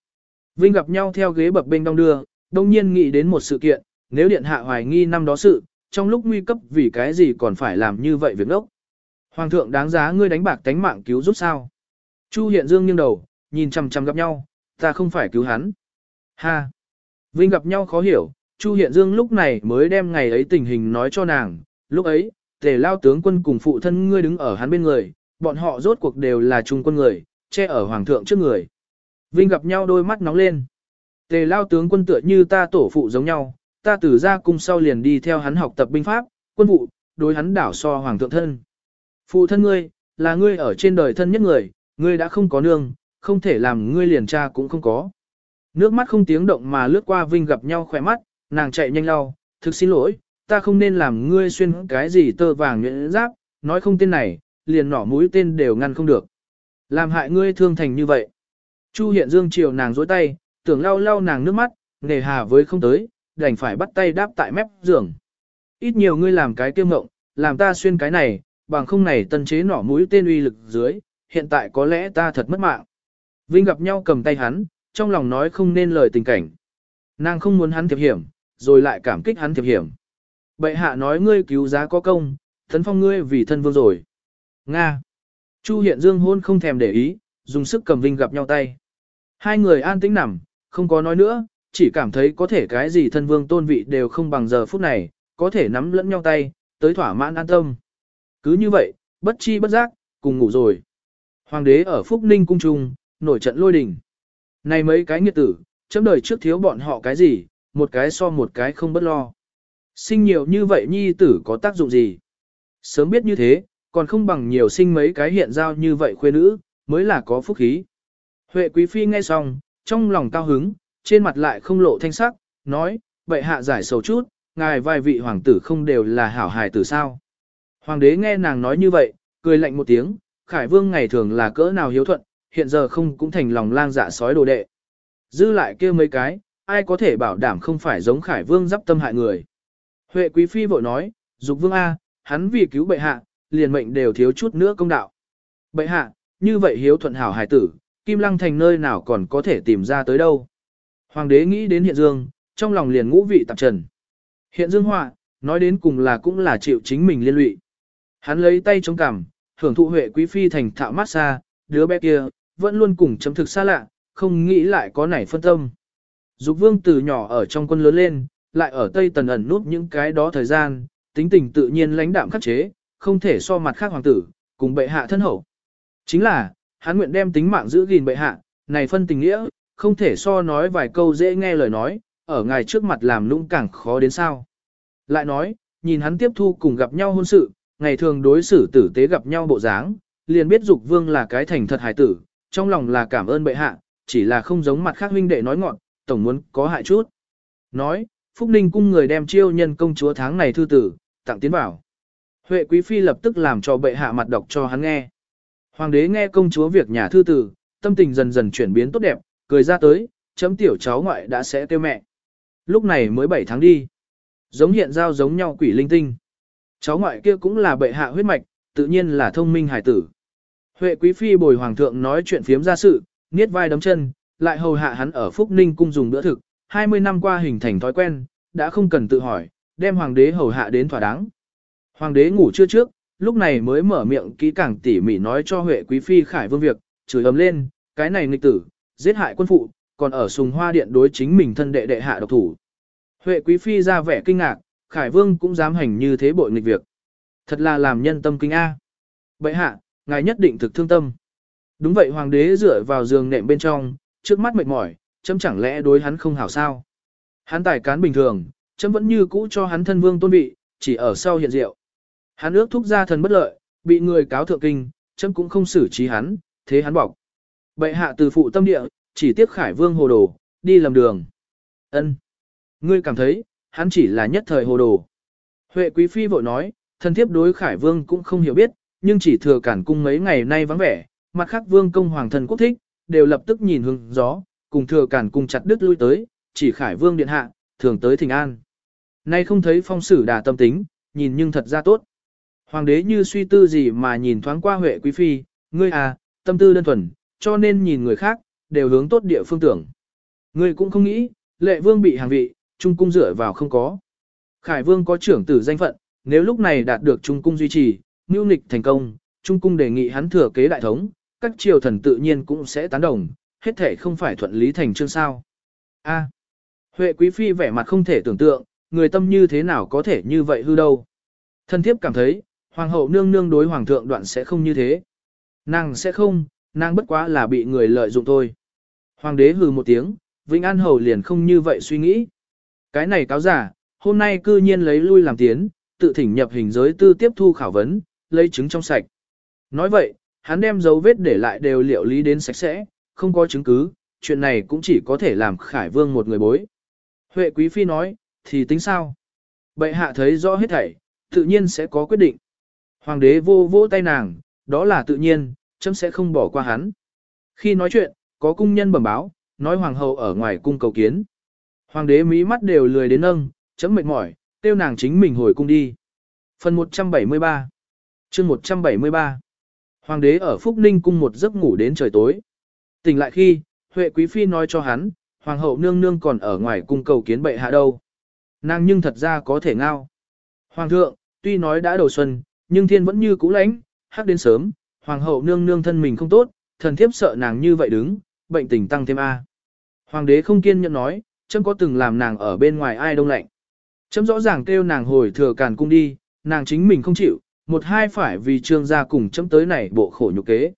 Vinh gặp nhau theo ghế bập bên đong đưa, đông nhiên nghĩ đến một sự kiện, nếu điện hạ hoài nghi năm đó sự, trong lúc nguy cấp vì cái gì còn phải làm như vậy việc đốc. Hoàng thượng đáng giá ngươi đánh bạc tánh mạng cứu giúp sao. Chu hiện dương nghiêng đầu, nhìn chằm chằm gặp nhau, ta không phải cứu hắn. Ha! Vinh gặp nhau khó hiểu, Chu hiện dương lúc này mới đem ngày ấy tình hình nói cho nàng, lúc ấy, tề lao tướng quân cùng phụ thân ngươi đứng ở hắn bên người, bọn họ rốt cuộc đều là trung quân người, che ở hoàng thượng trước người. Vinh gặp nhau đôi mắt nóng lên. Tề lao tướng quân tựa như ta tổ phụ giống nhau, ta từ ra cung sau liền đi theo hắn học tập binh pháp, quân vụ, đối hắn đảo so hoàng thượng thân. Phụ thân ngươi, là ngươi ở trên đời thân nhất người, ngươi đã không có nương, không thể làm ngươi liền cha cũng không có. Nước mắt không tiếng động mà lướt qua Vinh gặp nhau khỏe mắt, nàng chạy nhanh lau, thực xin lỗi, ta không nên làm ngươi xuyên cái gì tơ vàng nhuyễn giáp, nói không tên này, liền nỏ mũi tên đều ngăn không được. Làm hại ngươi thương thành như vậy. Chu hiện dương chiều nàng dối tay, tưởng lau lau nàng nước mắt, nề hà với không tới, đành phải bắt tay đáp tại mép giường. Ít nhiều ngươi làm cái kiêm ngộng, làm ta xuyên cái này, bằng không này tân chế nỏ mũi tên uy lực dưới, hiện tại có lẽ ta thật mất mạng. Vinh gặp nhau cầm tay hắn, trong lòng nói không nên lời tình cảnh. Nàng không muốn hắn thiệp hiểm, rồi lại cảm kích hắn thiệp hiểm. Bệ hạ nói ngươi cứu giá có công, thấn phong ngươi vì thân vương rồi. Nga. Chu hiện dương hôn không thèm để ý, dùng sức cầm Vinh gặp nhau tay. Hai người an tĩnh nằm, không có nói nữa, chỉ cảm thấy có thể cái gì thân vương tôn vị đều không bằng giờ phút này, có thể nắm lẫn nhau tay, tới thỏa mãn an tâm. Cứ như vậy, bất chi bất giác, cùng ngủ rồi. Hoàng đế ở Phúc Ninh cung trung, nổi trận lôi đình. Này mấy cái nghiệt tử, chấm đời trước thiếu bọn họ cái gì, một cái so một cái không bất lo. Sinh nhiều như vậy nhi tử có tác dụng gì? Sớm biết như thế, còn không bằng nhiều sinh mấy cái hiện giao như vậy khuê nữ, mới là có phúc khí. Huệ quý phi nghe xong, trong lòng cao hứng, trên mặt lại không lộ thanh sắc, nói, vậy hạ giải sầu chút, ngài vài vị hoàng tử không đều là hảo hài tử sao. Hoàng đế nghe nàng nói như vậy, cười lạnh một tiếng, Khải Vương ngày thường là cỡ nào hiếu thuận, hiện giờ không cũng thành lòng lang dạ sói đồ đệ. Dư lại kia mấy cái, ai có thể bảo đảm không phải giống Khải Vương dắp tâm hại người. Huệ Quý Phi vội nói, Dục Vương A, hắn vì cứu bệ hạ, liền mệnh đều thiếu chút nữa công đạo. Bệ hạ, như vậy hiếu thuận hảo hải tử, Kim Lăng thành nơi nào còn có thể tìm ra tới đâu. Hoàng đế nghĩ đến hiện dương, trong lòng liền ngũ vị tạp trần. Hiện dương họa, nói đến cùng là cũng là chịu chính mình liên lụy. Hắn lấy tay chống cằm, hưởng thụ huệ quý phi thành thạo mát xa, đứa bé kia, vẫn luôn cùng chấm thực xa lạ, không nghĩ lại có nảy phân tâm. Dục vương từ nhỏ ở trong quân lớn lên, lại ở Tây Tần ẩn núp những cái đó thời gian, tính tình tự nhiên lãnh đạm khắc chế, không thể so mặt khác hoàng tử, cùng bệ hạ thân hậu. Chính là, hắn nguyện đem tính mạng giữ gìn bệ hạ, này phân tình nghĩa, không thể so nói vài câu dễ nghe lời nói, ở ngài trước mặt làm lũng càng khó đến sao. Lại nói, nhìn hắn tiếp thu cùng gặp nhau hôn sự, ngày thường đối xử tử tế gặp nhau bộ dáng, liền biết dục vương là cái thành thật hài tử, trong lòng là cảm ơn bệ hạ, chỉ là không giống mặt khác huynh đệ nói ngọn, tổng muốn có hại chút. Nói, Phúc Ninh cung người đem chiêu nhân công chúa tháng này thư tử, tặng tiến bảo. Huệ quý phi lập tức làm cho bệ hạ mặt đọc cho hắn nghe. Hoàng đế nghe công chúa việc nhà thư tử, tâm tình dần dần chuyển biến tốt đẹp, cười ra tới, chấm tiểu cháu ngoại đã sẽ tiêu mẹ. Lúc này mới 7 tháng đi. Giống hiện giao giống nhau quỷ linh tinh. Cháu ngoại kia cũng là bệ hạ huyết mạch, tự nhiên là thông minh hải tử. Huệ quý phi bồi hoàng thượng nói chuyện phiếm ra sự, niết vai đấm chân, lại hầu hạ hắn ở Phúc Ninh cung dùng bữa thực, 20 năm qua hình thành thói quen, đã không cần tự hỏi, đem hoàng đế hầu hạ đến thỏa đáng. Hoàng đế ngủ chưa trước, lúc này mới mở miệng kỹ càng tỉ mỉ nói cho Huệ quý phi khải vương việc, chửi ấm lên, cái này nghịch tử, giết hại quân phụ, còn ở sùng hoa điện đối chính mình thân đệ đệ hạ độc thủ. Huệ quý phi ra vẻ kinh ngạc, Khải Vương cũng dám hành như thế bội nghịch việc. Thật là làm nhân tâm kinh A. bệ hạ, ngài nhất định thực thương tâm. Đúng vậy hoàng đế dựa vào giường nệm bên trong, trước mắt mệt mỏi, chấm chẳng lẽ đối hắn không hảo sao. Hắn tài cán bình thường, chấm vẫn như cũ cho hắn thân vương tôn vị, chỉ ở sau hiện diệu. Hắn ước thúc gia thần bất lợi, bị người cáo thượng kinh, chấm cũng không xử trí hắn, thế hắn bọc. Bệ hạ từ phụ tâm địa, chỉ tiếc khải vương hồ đồ, đi lầm đường. ân Ngươi cảm thấy, hắn chỉ là nhất thời hồ đồ. Huệ quý phi vội nói, thân thiếp đối khải vương cũng không hiểu biết, nhưng chỉ thừa cản cung mấy ngày nay vắng vẻ, mặt khác vương công hoàng thần quốc thích, đều lập tức nhìn hướng gió, cùng thừa cản cung chặt đứt lui tới, chỉ khải vương điện hạ, thường tới thỉnh an. Nay không thấy phong sử đà tâm tính, nhìn nhưng thật ra tốt. Hoàng đế như suy tư gì mà nhìn thoáng qua Huệ Quý Phi, ngươi à, tâm tư đơn thuần, cho nên nhìn người khác, đều hướng tốt địa phương tưởng. Ngươi cũng không nghĩ, lệ vương bị hàng vị, trung cung dựa vào không có. Khải vương có trưởng tử danh phận, nếu lúc này đạt được trung cung duy trì, mưu nịch thành công, trung cung đề nghị hắn thừa kế đại thống, các triều thần tự nhiên cũng sẽ tán đồng, hết thể không phải thuận lý thành chương sao. A. Huệ Quý Phi vẻ mặt không thể tưởng tượng, người tâm như thế nào có thể như vậy hư đâu. Thân thiếp cảm thấy, hoàng hậu nương nương đối hoàng thượng đoạn sẽ không như thế. Nàng sẽ không, nàng bất quá là bị người lợi dụng thôi. Hoàng đế hừ một tiếng, Vĩnh An hầu liền không như vậy suy nghĩ. Cái này cáo giả, hôm nay cư nhiên lấy lui làm tiến, tự thỉnh nhập hình giới tư tiếp thu khảo vấn, lấy chứng trong sạch. Nói vậy, hắn đem dấu vết để lại đều liệu lý đến sạch sẽ, không có chứng cứ, chuyện này cũng chỉ có thể làm Khải Vương một người bối. Huệ Quý Phi nói, thì tính sao? Bệ hạ thấy rõ hết thảy, tự nhiên sẽ có quyết định. Hoàng đế vô vô tay nàng, đó là tự nhiên, chấm sẽ không bỏ qua hắn. Khi nói chuyện, có cung nhân bẩm báo, nói hoàng hậu ở ngoài cung cầu kiến. Hoàng đế mí mắt đều lười đến nâng, chấm mệt mỏi, tiêu nàng chính mình hồi cung đi. Phần 173 chương 173 Hoàng đế ở Phúc Ninh cung một giấc ngủ đến trời tối. Tỉnh lại khi, Huệ Quý Phi nói cho hắn, Hoàng hậu nương nương còn ở ngoài cung cầu kiến bệ hạ đâu. Nàng nhưng thật ra có thể ngao. Hoàng thượng, tuy nói đã đầu xuân, nhưng thiên vẫn như cũ lãnh, hắc đến sớm, hoàng hậu nương nương thân mình không tốt, thần thiếp sợ nàng như vậy đứng, bệnh tình tăng thêm a. Hoàng đế không kiên nhẫn nói, chấm có từng làm nàng ở bên ngoài ai đông lạnh. Chấm rõ ràng kêu nàng hồi thừa càn cung đi, nàng chính mình không chịu, một hai phải vì trương gia cùng chấm tới này bộ khổ nhục kế.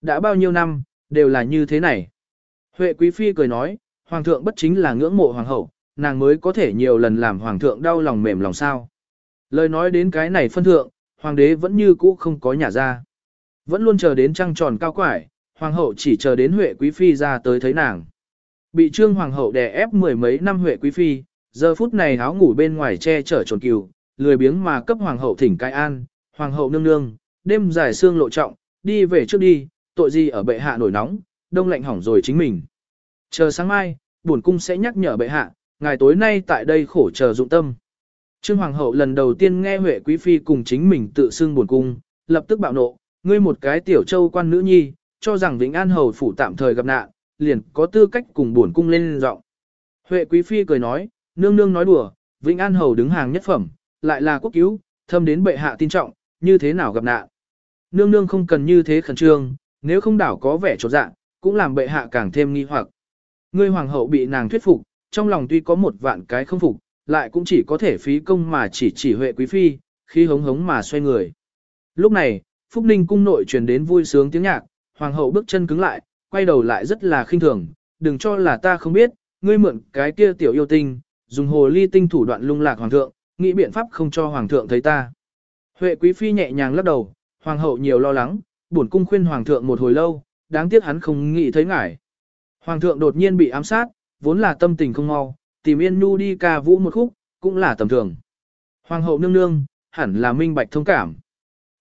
Đã bao nhiêu năm, đều là như thế này. Huệ quý phi cười nói, hoàng thượng bất chính là ngưỡng mộ hoàng hậu, nàng mới có thể nhiều lần làm hoàng thượng đau lòng mềm lòng sao. Lời nói đến cái này phân thượng, hoàng đế vẫn như cũ không có nhà ra. Vẫn luôn chờ đến trăng tròn cao quải, hoàng hậu chỉ chờ đến Huệ Quý Phi ra tới thấy nàng. Bị trương hoàng hậu đè ép mười mấy năm Huệ Quý Phi, giờ phút này áo ngủ bên ngoài che chở trồn cừu, lười biếng mà cấp hoàng hậu thỉnh cai an, hoàng hậu nương nương, đêm dài xương lộ trọng, đi về trước đi, tội gì ở bệ hạ nổi nóng, đông lạnh hỏng rồi chính mình. Chờ sáng mai, bổn cung sẽ nhắc nhở bệ hạ, ngài tối nay tại đây khổ chờ dụng tâm. Trương Hoàng hậu lần đầu tiên nghe Huệ Quý Phi cùng chính mình tự xưng buồn cung, lập tức bạo nộ, ngươi một cái tiểu châu quan nữ nhi, cho rằng Vĩnh An hầu phủ tạm thời gặp nạn, liền có tư cách cùng buồn cung lên giọng. Huệ Quý Phi cười nói, nương nương nói đùa, Vĩnh An hầu đứng hàng nhất phẩm, lại là quốc cứu, thâm đến bệ hạ tin trọng, như thế nào gặp nạn. Nương nương không cần như thế khẩn trương, nếu không đảo có vẻ trột dạng, cũng làm bệ hạ càng thêm nghi hoặc. Ngươi hoàng hậu bị nàng thuyết phục, trong lòng tuy có một vạn cái không phục, lại cũng chỉ có thể phí công mà chỉ chỉ Huệ Quý Phi, khi hống hống mà xoay người. Lúc này, Phúc Ninh cung nội truyền đến vui sướng tiếng nhạc, hoàng hậu bước chân cứng lại, quay đầu lại rất là khinh thường, đừng cho là ta không biết, ngươi mượn cái kia tiểu yêu tinh, dùng hồ ly tinh thủ đoạn lung lạc hoàng thượng, nghĩ biện pháp không cho hoàng thượng thấy ta. Huệ quý phi nhẹ nhàng lắc đầu, hoàng hậu nhiều lo lắng, buồn cung khuyên hoàng thượng một hồi lâu, đáng tiếc hắn không nghĩ thấy ngài. Hoàng thượng đột nhiên bị ám sát, vốn là tâm tình không mau, tìm Yên Nhu đi ca vũ một khúc, cũng là tầm thường. Hoàng hậu nương nương, hẳn là minh bạch thông cảm.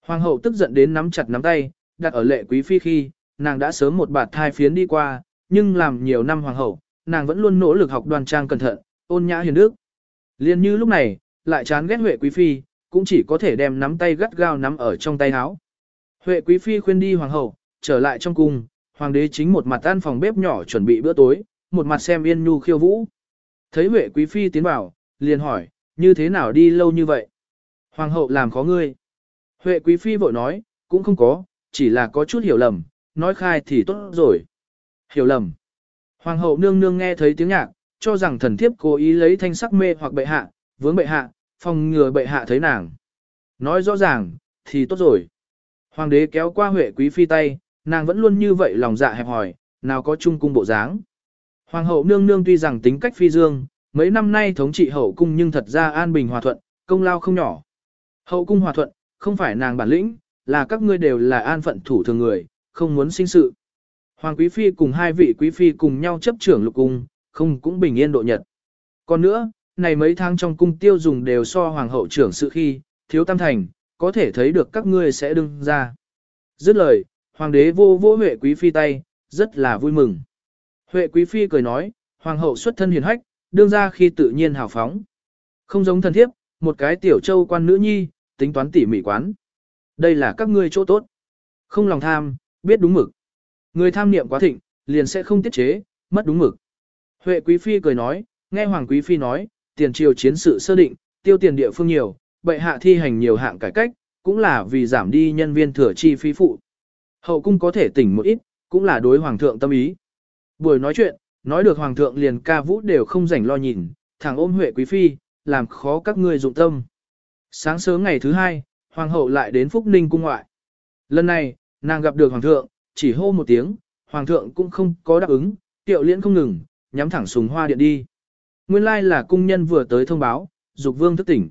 Hoàng hậu tức giận đến nắm chặt nắm tay, đặt ở lệ quý phi khi, nàng đã sớm một bạt thai phiến đi qua, nhưng làm nhiều năm hoàng hậu, nàng vẫn luôn nỗ lực học đoan trang cẩn thận, ôn nhã hiền đức. Liên như lúc này, lại chán ghét Huệ quý phi, cũng chỉ có thể đem nắm tay gắt gao nắm ở trong tay áo. Huệ quý phi khuyên đi hoàng hậu, trở lại trong cung, hoàng đế chính một mặt tan phòng bếp nhỏ chuẩn bị bữa tối, một mặt xem Yên Nhu khiêu vũ. Thấy Huệ quý phi tiến vào, liền hỏi, như thế nào đi lâu như vậy? Hoàng hậu làm khó ngươi. Huệ quý phi vội nói, cũng không có, chỉ là có chút hiểu lầm, nói khai thì tốt rồi. Hiểu lầm. Hoàng hậu nương nương nghe thấy tiếng nhạc, cho rằng thần thiếp cố ý lấy thanh sắc mê hoặc bệ hạ, vướng bệ hạ, phòng ngừa bệ hạ thấy nàng. Nói rõ ràng, thì tốt rồi. Hoàng đế kéo qua Huệ quý phi tay, nàng vẫn luôn như vậy lòng dạ hẹp hòi, nào có chung cung bộ dáng. Hoàng hậu nương nương tuy rằng tính cách phi dương, mấy năm nay thống trị hậu cung nhưng thật ra an bình hòa thuận, công lao không nhỏ. Hậu cung hòa thuận, không phải nàng bản lĩnh, là các ngươi đều là an phận thủ thường người, không muốn sinh sự. Hoàng quý phi cùng hai vị quý phi cùng nhau chấp trưởng lục cung, không cũng bình yên độ nhật. Còn nữa, này mấy tháng trong cung tiêu dùng đều so hoàng hậu trưởng sự khi, thiếu tam thành, có thể thấy được các ngươi sẽ đương ra. Dứt lời, hoàng đế vô vô Huệ quý phi tay, rất là vui mừng. Huệ quý phi cười nói, hoàng hậu xuất thân hiền hách, đương ra khi tự nhiên hào phóng. Không giống thần thiếp, một cái tiểu châu quan nữ nhi, tính toán tỉ mỉ quán. Đây là các ngươi chỗ tốt. Không lòng tham, biết đúng mực. Người tham niệm quá thịnh, liền sẽ không tiết chế, mất đúng mực. Huệ quý phi cười nói, nghe hoàng quý phi nói, tiền triều chiến sự sơ định, tiêu tiền địa phương nhiều, bệ hạ thi hành nhiều hạng cải cách, cũng là vì giảm đi nhân viên thừa chi phí phụ. Hậu cung có thể tỉnh một ít, cũng là đối hoàng thượng tâm ý. Buổi nói chuyện, nói được hoàng thượng liền ca vũ đều không rảnh lo nhìn, thằng ôm Huệ quý phi, làm khó các ngươi dụng tâm. Sáng sớm ngày thứ hai, hoàng hậu lại đến Phúc Ninh cung ngoại. Lần này, nàng gặp được hoàng thượng, chỉ hô một tiếng, hoàng thượng cũng không có đáp ứng, tiệu liễn không ngừng, nhắm thẳng sùng hoa điện đi. Nguyên lai là cung nhân vừa tới thông báo, dục vương thức tỉnh.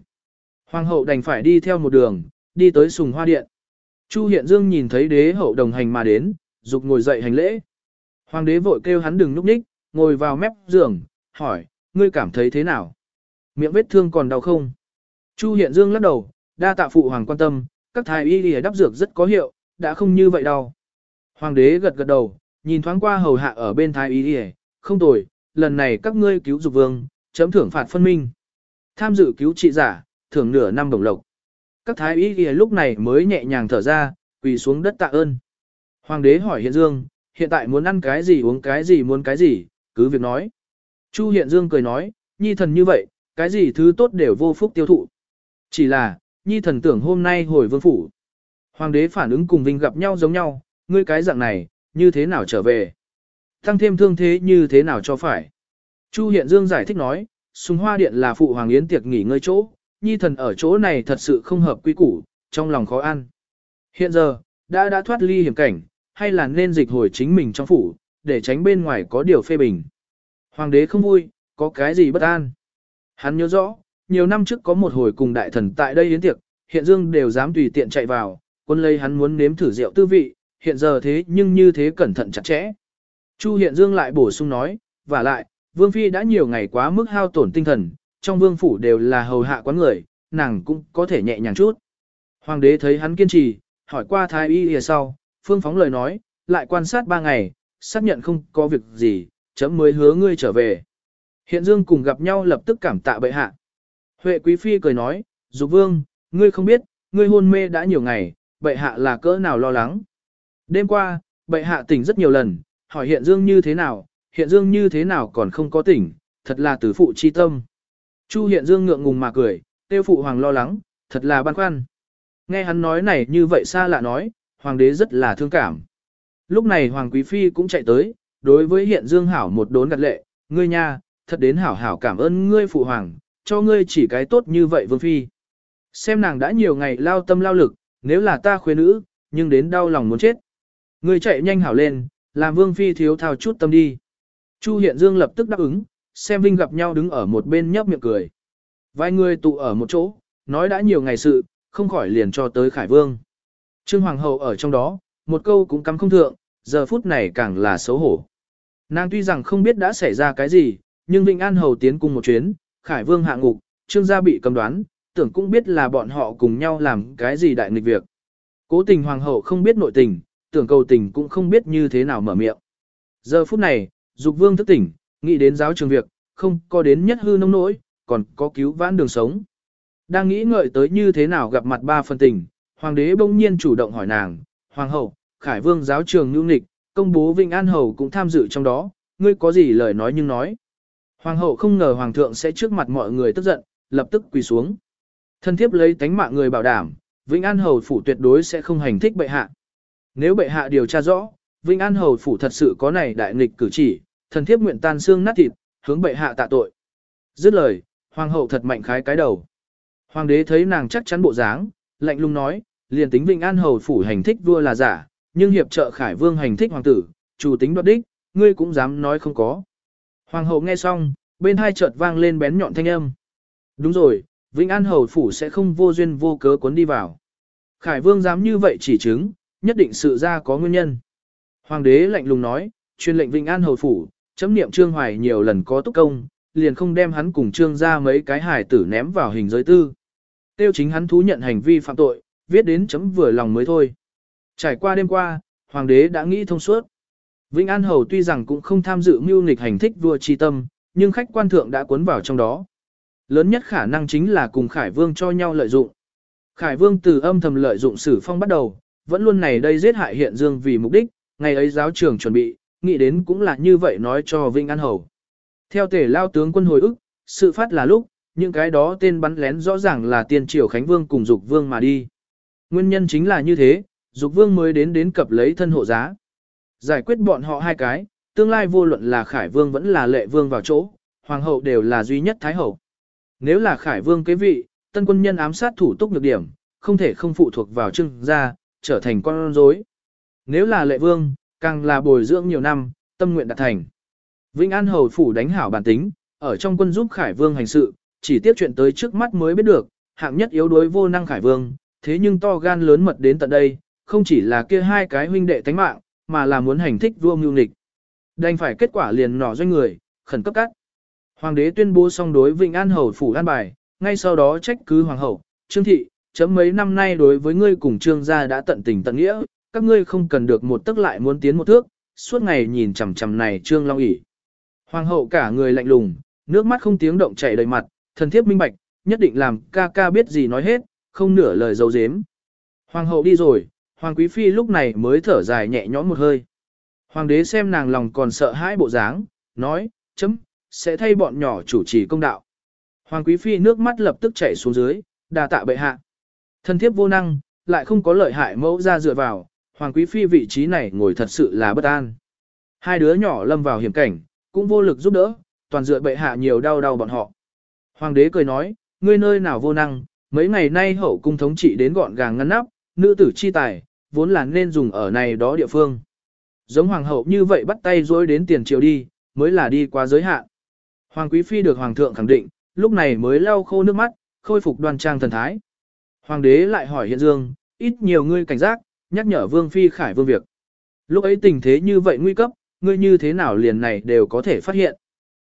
Hoàng hậu đành phải đi theo một đường, đi tới sùng hoa điện. Chu Hiện Dương nhìn thấy đế hậu đồng hành mà đến, dục ngồi dậy hành lễ. Hoàng đế vội kêu hắn đừng núp ních, ngồi vào mép giường, hỏi, ngươi cảm thấy thế nào? Miệng vết thương còn đau không? Chu Hiện Dương lắc đầu, đa tạ phụ hoàng quan tâm, các thái y y đắp dược rất có hiệu, đã không như vậy đâu. Hoàng đế gật gật đầu, nhìn thoáng qua hầu hạ ở bên thái y y, không tồi, lần này các ngươi cứu dục vương, chấm thưởng phạt phân minh. Tham dự cứu trị giả, thưởng nửa năm đồng lộc. Các thái y kia lúc này mới nhẹ nhàng thở ra, quỳ xuống đất tạ ơn. Hoàng đế hỏi Hiện Dương, hiện tại muốn ăn cái gì uống cái gì muốn cái gì, cứ việc nói. Chu Hiện Dương cười nói, nhi thần như vậy, cái gì thứ tốt đều vô phúc tiêu thụ. Chỉ là, nhi thần tưởng hôm nay hồi vương phủ. Hoàng đế phản ứng cùng Vinh gặp nhau giống nhau, ngươi cái dạng này, như thế nào trở về? Tăng thêm thương thế như thế nào cho phải? Chu Hiện Dương giải thích nói, Sùng Hoa Điện là phụ hoàng yến tiệc nghỉ ngơi chỗ, nhi thần ở chỗ này thật sự không hợp quy củ, trong lòng khó ăn. Hiện giờ, đã đã thoát ly hiểm cảnh, hay là nên dịch hồi chính mình trong phủ, để tránh bên ngoài có điều phê bình. Hoàng đế không vui, có cái gì bất an. Hắn nhớ rõ, nhiều năm trước có một hồi cùng đại thần tại đây yến tiệc, hiện dương đều dám tùy tiện chạy vào, quân lấy hắn muốn nếm thử rượu tư vị, hiện giờ thế nhưng như thế cẩn thận chặt chẽ. Chu hiện dương lại bổ sung nói, và lại, vương phi đã nhiều ngày quá mức hao tổn tinh thần, trong vương phủ đều là hầu hạ quán người, nàng cũng có thể nhẹ nhàng chút. Hoàng đế thấy hắn kiên trì, hỏi qua thái y lìa sau, phương phóng lời nói, lại quan sát ba ngày, xác nhận không có việc gì, chấm mới hứa ngươi trở về. Hiện dương cùng gặp nhau lập tức cảm tạ bệ hạ. Huệ quý phi cười nói, dục vương, ngươi không biết, ngươi hôn mê đã nhiều ngày, bệ hạ là cỡ nào lo lắng. Đêm qua, bệ hạ tỉnh rất nhiều lần, hỏi hiện dương như thế nào, hiện dương như thế nào còn không có tỉnh, thật là tử phụ chi tâm. Chu hiện dương ngượng ngùng mà cười, tiêu phụ hoàng lo lắng, thật là băn khoăn. Nghe hắn nói này như vậy xa lạ nói, hoàng đế rất là thương cảm. Lúc này hoàng quý phi cũng chạy tới, đối với hiện dương hảo một đốn gật lệ, ngươi nha, thật đến hảo hảo cảm ơn ngươi phụ hoàng, cho ngươi chỉ cái tốt như vậy vương phi. Xem nàng đã nhiều ngày lao tâm lao lực, nếu là ta khuê nữ, nhưng đến đau lòng muốn chết. Ngươi chạy nhanh hảo lên, làm vương phi thiếu thao chút tâm đi. Chu Hiện Dương lập tức đáp ứng, xem Vinh gặp nhau đứng ở một bên nhấp miệng cười. Vài người tụ ở một chỗ, nói đã nhiều ngày sự, không khỏi liền cho tới Khải Vương. Trương Hoàng hậu ở trong đó, một câu cũng cắm không thượng, giờ phút này càng là xấu hổ. Nàng tuy rằng không biết đã xảy ra cái gì, nhưng Vinh An hầu tiến cùng một chuyến, Khải Vương hạ ngục, Trương gia bị cầm đoán, tưởng cũng biết là bọn họ cùng nhau làm cái gì đại nghịch việc. Cố tình Hoàng hậu không biết nội tình, tưởng cầu tình cũng không biết như thế nào mở miệng. Giờ phút này, Dục Vương thức tỉnh, nghĩ đến giáo trường việc, không có đến nhất hư nông nỗi, còn có cứu vãn đường sống. Đang nghĩ ngợi tới như thế nào gặp mặt ba phần tình, hoàng đế bỗng nhiên chủ động hỏi nàng, hoàng hậu, khải vương giáo trường nhu nghịch, công bố Vinh An Hầu cũng tham dự trong đó, ngươi có gì lời nói nhưng nói. Hoàng hậu không ngờ hoàng thượng sẽ trước mặt mọi người tức giận, lập tức quỳ xuống. Thân thiếp lấy tánh mạng người bảo đảm, Vĩnh An Hầu phủ tuyệt đối sẽ không hành thích bệ hạ. Nếu bệ hạ điều tra rõ, Vĩnh An Hầu phủ thật sự có này đại nghịch cử chỉ, thần thiếp nguyện tan xương nát thịt, hướng bệ hạ tạ tội. Dứt lời, hoàng hậu thật mạnh khái cái đầu. Hoàng đế thấy nàng chắc chắn bộ dáng, lạnh lùng nói, liền tính vinh An hầu phủ hành thích vua là giả, nhưng hiệp trợ Khải Vương hành thích hoàng tử, chủ tính đoạt đích, ngươi cũng dám nói không có. Hoàng hậu nghe xong, bên hai chợt vang lên bén nhọn thanh âm. Đúng rồi, Vĩnh An hầu phủ sẽ không vô duyên vô cớ cuốn đi vào. Khải Vương dám như vậy chỉ chứng, nhất định sự ra có nguyên nhân. Hoàng đế lạnh lùng nói, truyền lệnh Vĩnh An hầu phủ, chấm niệm Trương Hoài nhiều lần có túc công, liền không đem hắn cùng Trương ra mấy cái hài tử ném vào hình giới tư. Tiêu chính hắn thú nhận hành vi phạm tội, viết đến chấm vừa lòng mới thôi. Trải qua đêm qua, hoàng đế đã nghĩ thông suốt. Vĩnh An Hầu tuy rằng cũng không tham dự mưu nghịch hành thích vua chi tâm, nhưng khách quan thượng đã cuốn vào trong đó. Lớn nhất khả năng chính là cùng Khải Vương cho nhau lợi dụng. Khải Vương từ âm thầm lợi dụng sử phong bắt đầu, vẫn luôn này đây giết hại hiện dương vì mục đích, ngày ấy giáo trường chuẩn bị, nghĩ đến cũng là như vậy nói cho Vinh An Hầu. Theo tể lao tướng quân hồi ức, sự phát là lúc, những cái đó tên bắn lén rõ ràng là tiên triều Khánh Vương cùng Dục Vương mà đi. Nguyên nhân chính là như thế, Dục Vương mới đến đến cập lấy thân hộ giá. Giải quyết bọn họ hai cái, tương lai vô luận là Khải Vương vẫn là Lệ Vương vào chỗ, Hoàng hậu đều là duy nhất Thái hậu. Nếu là Khải Vương kế vị, tân quân nhân ám sát thủ túc nhược điểm, không thể không phụ thuộc vào trưng gia, trở thành con rối. Nếu là Lệ Vương, càng là bồi dưỡng nhiều năm, tâm nguyện đạt thành. Vĩnh An hầu phủ đánh hảo bản tính, ở trong quân giúp Khải Vương hành sự, chỉ tiếp chuyện tới trước mắt mới biết được, hạng nhất yếu đuối vô năng Khải Vương, thế nhưng to gan lớn mật đến tận đây, không chỉ là kia hai cái huynh đệ tánh mạng, mà là muốn hành thích vua mưu nghịch. Đành phải kết quả liền nỏ doanh người, khẩn cấp cắt. Hoàng đế tuyên bố xong đối Vịnh An Hầu phủ an bài, ngay sau đó trách cứ Hoàng hậu, Trương Thị, chấm mấy năm nay đối với ngươi cùng Trương gia đã tận tình tận nghĩa, các ngươi không cần được một tức lại muốn tiến một thước, suốt ngày nhìn chằm chằm này Trương Long ỉ. Hoàng hậu cả người lạnh lùng, nước mắt không tiếng động chảy đầy mặt, thần thiếp minh bạch, nhất định làm ca ca biết gì nói hết, không nửa lời dấu dếm. Hoàng hậu đi rồi, Hoàng Quý Phi lúc này mới thở dài nhẹ nhõm một hơi. Hoàng đế xem nàng lòng còn sợ hãi bộ dáng, nói, chấm, sẽ thay bọn nhỏ chủ trì công đạo. Hoàng Quý Phi nước mắt lập tức chảy xuống dưới, đà tạ bệ hạ. Thân thiếp vô năng, lại không có lợi hại mẫu ra dựa vào, Hoàng Quý Phi vị trí này ngồi thật sự là bất an. Hai đứa nhỏ lâm vào hiểm cảnh, cũng vô lực giúp đỡ, toàn dựa bệ hạ nhiều đau đau bọn họ. Hoàng đế cười nói, ngươi nơi nào vô năng, mấy ngày nay hậu cung thống trị đến gọn gàng ngăn nắp, nữ tử chi tài, vốn là nên dùng ở này đó địa phương. Giống hoàng hậu như vậy bắt tay dối đến tiền triều đi, mới là đi qua giới hạn. Hoàng quý phi được hoàng thượng khẳng định, lúc này mới lau khô nước mắt, khôi phục đoan trang thần thái. Hoàng đế lại hỏi hiện dương, ít nhiều ngươi cảnh giác, nhắc nhở vương phi khải vương việc. Lúc ấy tình thế như vậy nguy cấp, ngươi như thế nào liền này đều có thể phát hiện.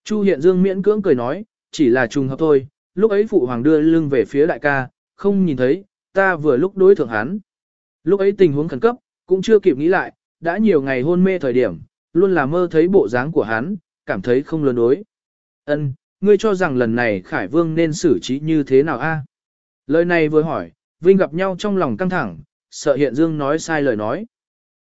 Chu hiện dương miễn cưỡng cười nói, chỉ là trùng hợp thôi, lúc ấy phụ hoàng đưa lưng về phía đại ca, không nhìn thấy, ta vừa lúc đối thượng hắn. Lúc ấy tình huống khẩn cấp, cũng chưa kịp nghĩ lại, đã nhiều ngày hôn mê thời điểm, luôn là mơ thấy bộ dáng của hắn, cảm thấy không lớn đối. Ân, ngươi cho rằng lần này Khải Vương nên xử trí như thế nào a? Lời này vừa hỏi, Vinh gặp nhau trong lòng căng thẳng, sợ Hiện Dương nói sai lời nói.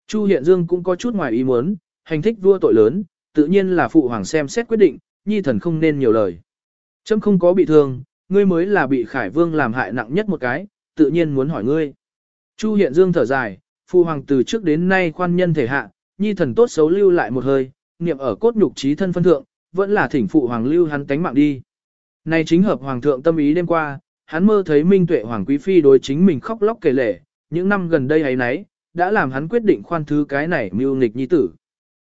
Chu Hiện Dương cũng có chút ngoài ý muốn, hành thích vua tội lớn, tự nhiên là phụ hoàng xem xét quyết định, nhi thần không nên nhiều lời. Trâm không có bị thương, ngươi mới là bị Khải Vương làm hại nặng nhất một cái, tự nhiên muốn hỏi ngươi. Chu Hiện Dương thở dài, phụ hoàng từ trước đến nay khoan nhân thể hạ, nhi thần tốt xấu lưu lại một hơi, niệm ở cốt nhục trí thân phân thượng, vẫn là thỉnh phụ hoàng lưu hắn tánh mạng đi. Này chính hợp hoàng thượng tâm ý đêm qua, hắn mơ thấy Minh Tuệ hoàng quý phi đối chính mình khóc lóc kể lể, những năm gần đây ấy nấy, đã làm hắn quyết định khoan thứ cái này mưu nghịch nhi tử.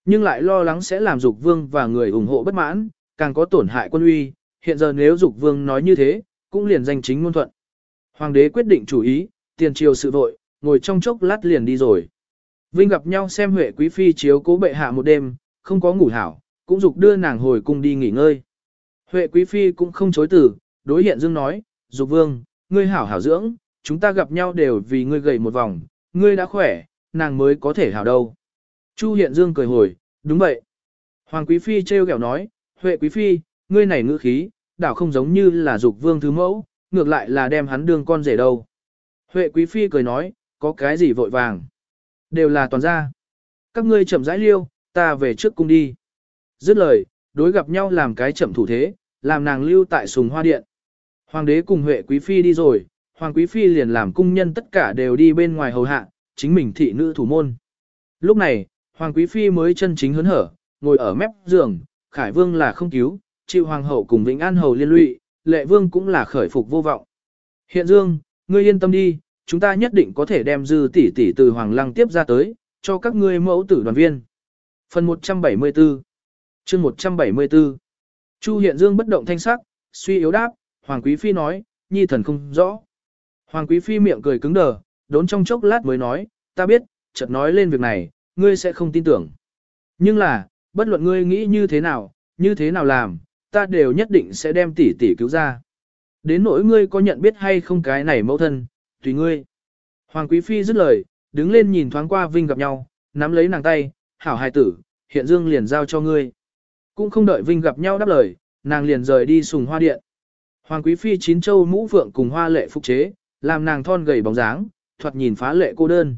Nhưng lại lo lắng sẽ làm dục vương và người ủng hộ bất mãn, càng có tổn hại quân uy, hiện giờ nếu dục vương nói như thế, cũng liền danh chính ngôn thuận. Hoàng đế quyết định chủ ý, tiền triều sự vội, ngồi trong chốc lát liền đi rồi. Vinh gặp nhau xem Huệ Quý Phi chiếu cố bệ hạ một đêm, không có ngủ hảo, cũng dục đưa nàng hồi cung đi nghỉ ngơi. Huệ Quý Phi cũng không chối từ, đối hiện dương nói, dục vương, ngươi hảo hảo dưỡng, chúng ta gặp nhau đều vì ngươi gầy một vòng, ngươi đã khỏe, nàng mới có thể hảo đâu. Chu hiện dương cười hồi, đúng vậy. Hoàng Quý Phi trêu ghẹo nói, Huệ Quý Phi, ngươi này ngữ khí, đảo không giống như là dục vương thứ mẫu, ngược lại là đem hắn đương con rể đâu. Huệ Quý Phi cười nói, có cái gì vội vàng. Đều là toàn gia. Các ngươi chậm rãi liêu, ta về trước cung đi. Dứt lời, đối gặp nhau làm cái chậm thủ thế, làm nàng lưu tại sùng hoa điện. Hoàng đế cùng Huệ Quý Phi đi rồi, Hoàng Quý Phi liền làm cung nhân tất cả đều đi bên ngoài hầu hạ, chính mình thị nữ thủ môn. Lúc này, Hoàng Quý Phi mới chân chính hớn hở, ngồi ở mép giường, Khải Vương là không cứu, chịu Hoàng hậu cùng Vĩnh An hầu liên lụy, Lệ Vương cũng là khởi phục vô vọng. Hiện Dương, ngươi yên tâm đi, chúng ta nhất định có thể đem dư tỷ tỷ từ Hoàng Lăng tiếp ra tới, cho các ngươi mẫu tử đoàn viên. Phần 174 chương 174 Chu Hiện Dương bất động thanh sắc, suy yếu đáp, Hoàng Quý Phi nói, nhi thần không rõ. Hoàng Quý Phi miệng cười cứng đờ, đốn trong chốc lát mới nói, ta biết, chợt nói lên việc này, ngươi sẽ không tin tưởng. Nhưng là, bất luận ngươi nghĩ như thế nào, như thế nào làm, ta đều nhất định sẽ đem tỷ tỷ cứu ra. Đến nỗi ngươi có nhận biết hay không cái này mẫu thân, tùy ngươi. Hoàng Quý Phi dứt lời, đứng lên nhìn thoáng qua Vinh gặp nhau, nắm lấy nàng tay, hảo hài tử, hiện dương liền giao cho ngươi. Cũng không đợi Vinh gặp nhau đáp lời, nàng liền rời đi sùng hoa điện. Hoàng Quý Phi chín châu mũ vượng cùng hoa lệ phục chế, làm nàng thon gầy bóng dáng, thoạt nhìn phá lệ cô đơn.